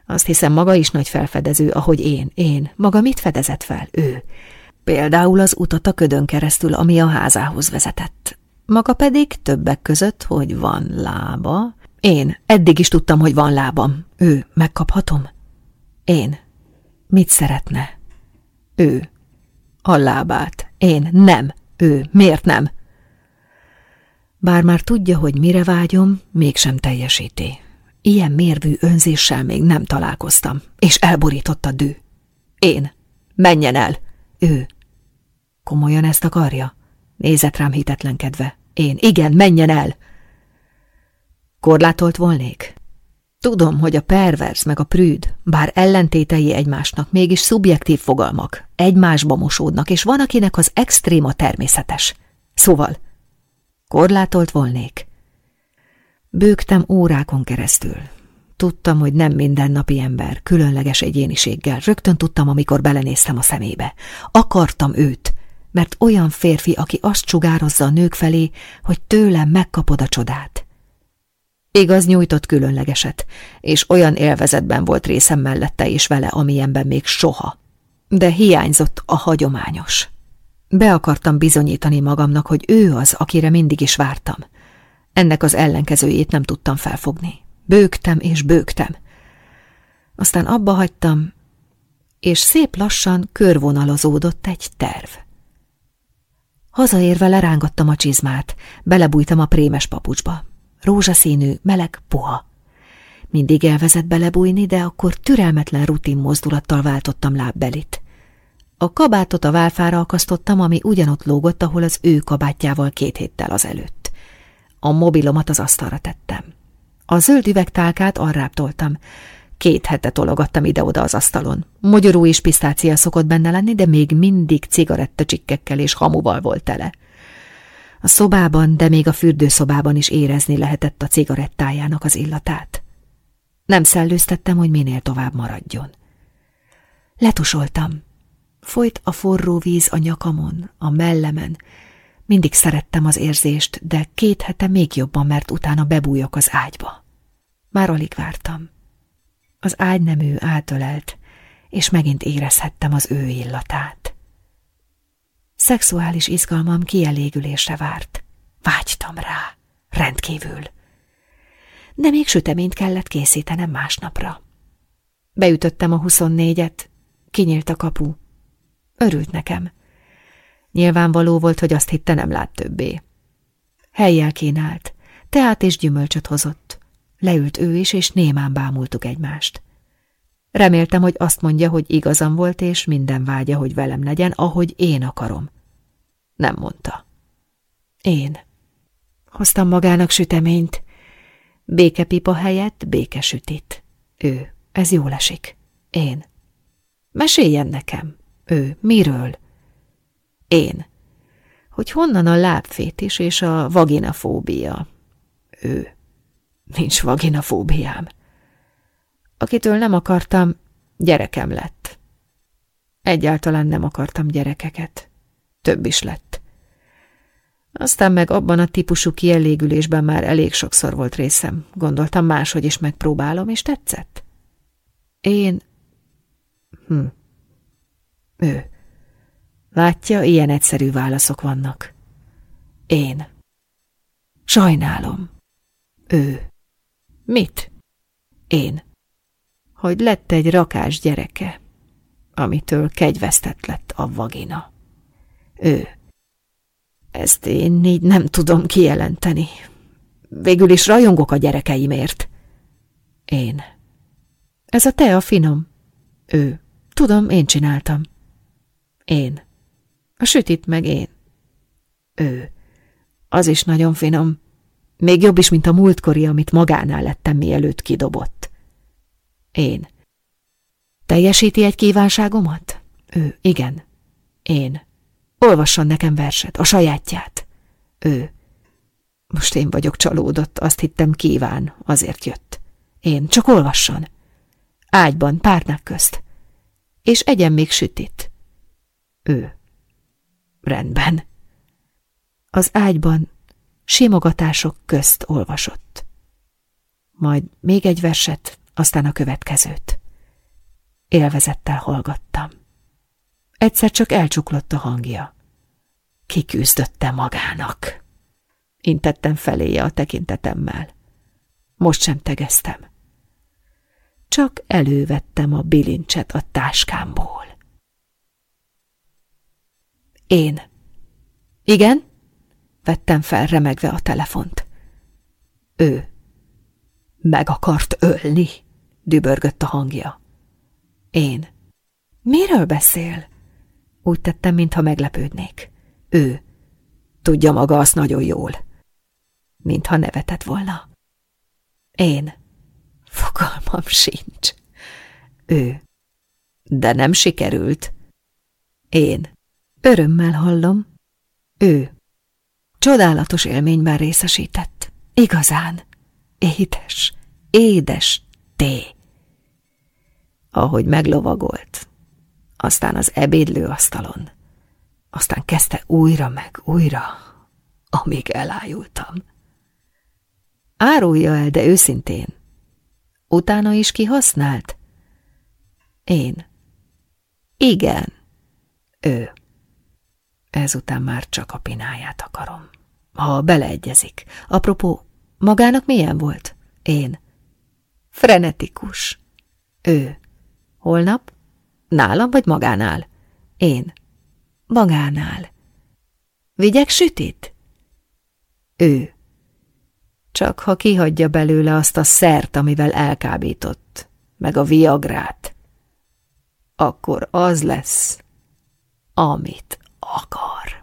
Azt hiszem, maga is nagy felfedező, ahogy én. Én. Maga mit fedezett fel? Ő. Például az utat a ködön keresztül, ami a házához vezetett. Maga pedig többek között, hogy van lába. Én eddig is tudtam, hogy van lábam. Ő, megkaphatom? Én. Mit szeretne? Ő. A lábát. Én. Nem. Ő. Miért nem? Bár már tudja, hogy mire vágyom, mégsem teljesíti. Ilyen mérvű önzéssel még nem találkoztam, és elborított a dű. Én. Menjen el! Ő. Komolyan ezt akarja? Nézett rám hitetlenkedve. Én. Igen, menjen el! Korlátolt volnék? Tudom, hogy a pervers meg a prűd, bár ellentétei egymásnak, mégis szubjektív fogalmak, egymásba mosódnak, és van, akinek az extréma természetes. Szóval, korlátolt volnék. Bőgtem órákon keresztül. Tudtam, hogy nem mindennapi ember, különleges egyéniséggel. Rögtön tudtam, amikor belenéztem a szemébe. Akartam őt, mert olyan férfi, aki azt sugározza a nők felé, hogy tőlem megkapod a csodát. Igaz, nyújtott különlegeset, és olyan élvezetben volt részem mellette és vele, amilyenben még soha. De hiányzott a hagyományos. Be akartam bizonyítani magamnak, hogy ő az, akire mindig is vártam. Ennek az ellenkezőjét nem tudtam felfogni. Bőgtem és bőgtem. Aztán abba hagytam, és szép lassan körvonalazódott egy terv. Hazaérve lerángattam a csizmát, belebújtam a prémes papucsba. Rózsaszínű, meleg, puha. Mindig elvezett belebújni, de akkor türelmetlen rutin mozdulattal váltottam lábbelit. A kabátot a válfára akasztottam, ami ugyanott lógott, ahol az ő kabátjával két héttel azelőtt. A mobilomat az asztalra tettem. A zöld üvegtálkát arrább toltam. Két hete tologattam ide-oda az asztalon. Mogyoró és pisztácia szokott benne lenni, de még mindig cigarettacsikkekkel és hamuval volt tele. A szobában, de még a fürdőszobában is érezni lehetett a cigarettájának az illatát. Nem szellőztettem, hogy minél tovább maradjon. Letusoltam. Folyt a forró víz a nyakamon, a mellemen. Mindig szerettem az érzést, de két hete még jobban, mert utána bebújok az ágyba. Már alig vártam. Az ágynemű átölelt, és megint érezhettem az ő illatát. Szexuális izgalmam kielégülésre várt. Vágytam rá, rendkívül. De még süteményt kellett készítenem másnapra. Beütöttem a huszonnégyet, kinyílt a kapu. Örült nekem. Nyilvánvaló volt, hogy azt hitte nem lát többé. Helyjel kínált, teát és gyümölcsöt hozott. Leült ő is, és némán bámultuk egymást. Reméltem, hogy azt mondja, hogy igazam volt, és minden vágya, hogy velem legyen, ahogy én akarom. Nem mondta. Én. Hoztam magának süteményt. Békepipa helyett békesütit. Ő. Ez jól esik. Én. Meséljen nekem. Ő. Miről? Én. Hogy honnan a lábfétis és a vaginafóbia. Ő. Nincs vaginafóbiám. Akitől nem akartam, gyerekem lett. Egyáltalán nem akartam gyerekeket. Több is lett. Aztán meg abban a típusú kielégülésben már elég sokszor volt részem. Gondoltam máshogy is megpróbálom, és tetszett. Én... Hm. Ő. Látja, ilyen egyszerű válaszok vannak. Én. Sajnálom. Ő. Mit? Én. Hogy lett egy rakás gyereke, amitől kegyvesztett lett a vagina. Ő. Ezt én így nem tudom kijelenteni. Végül is rajongok a gyerekeimért. Én. Ez a te a finom. Ő. Tudom, én csináltam. Én. A sütit meg én. Ő. Az is nagyon finom. Még jobb is, mint a múltkori, amit magánál lettem, mielőtt kidobott. Én. Teljesíti egy kívánságomat? Ő. Igen. Én. Olvasson nekem verset, a sajátját. Ő. Most én vagyok csalódott, azt hittem kíván, azért jött. Én. Csak olvasson. Ágyban, párnák közt. És egyen még sütit. Ő. Rendben. Az ágyban simogatások közt olvasott. Majd még egy verset, aztán a következőt. Élvezettel hallgattam. Egyszer csak elcsuklott a hangja. Kiküzdötte magának. Intettem feléje a tekintetemmel. Most sem tegeztem. Csak elővettem a bilincset a táskámból. Én. Igen? Vettem fel remegve a telefont. Ő. Meg akart ölni, dübörgött a hangja. Én. Miről beszél? Úgy tettem, mintha meglepődnék. Ő. Tudja maga azt nagyon jól. Mintha nevetett volna. Én. Fogalmam sincs. Ő. De nem sikerült. Én. Örömmel hallom. Ő. Csodálatos élményben részesített. Igazán. Édes, édes té. Ahogy meglovagolt, aztán az ebédlőasztalon, aztán kezdte újra meg újra, amíg elájultam. Árulja el, de őszintén. Utána is kihasznált? Én. Igen. Ő. Ezután már csak a pináját akarom. Ha beleegyezik. Apropó, magának milyen volt? Én. Frenetikus. Ő. Holnap? Nálam vagy magánál? Én. Magánál. Vigyek sütit? Ő. Csak ha kihagyja belőle azt a szert, amivel elkábított, meg a viagrát, akkor az lesz, amit akar.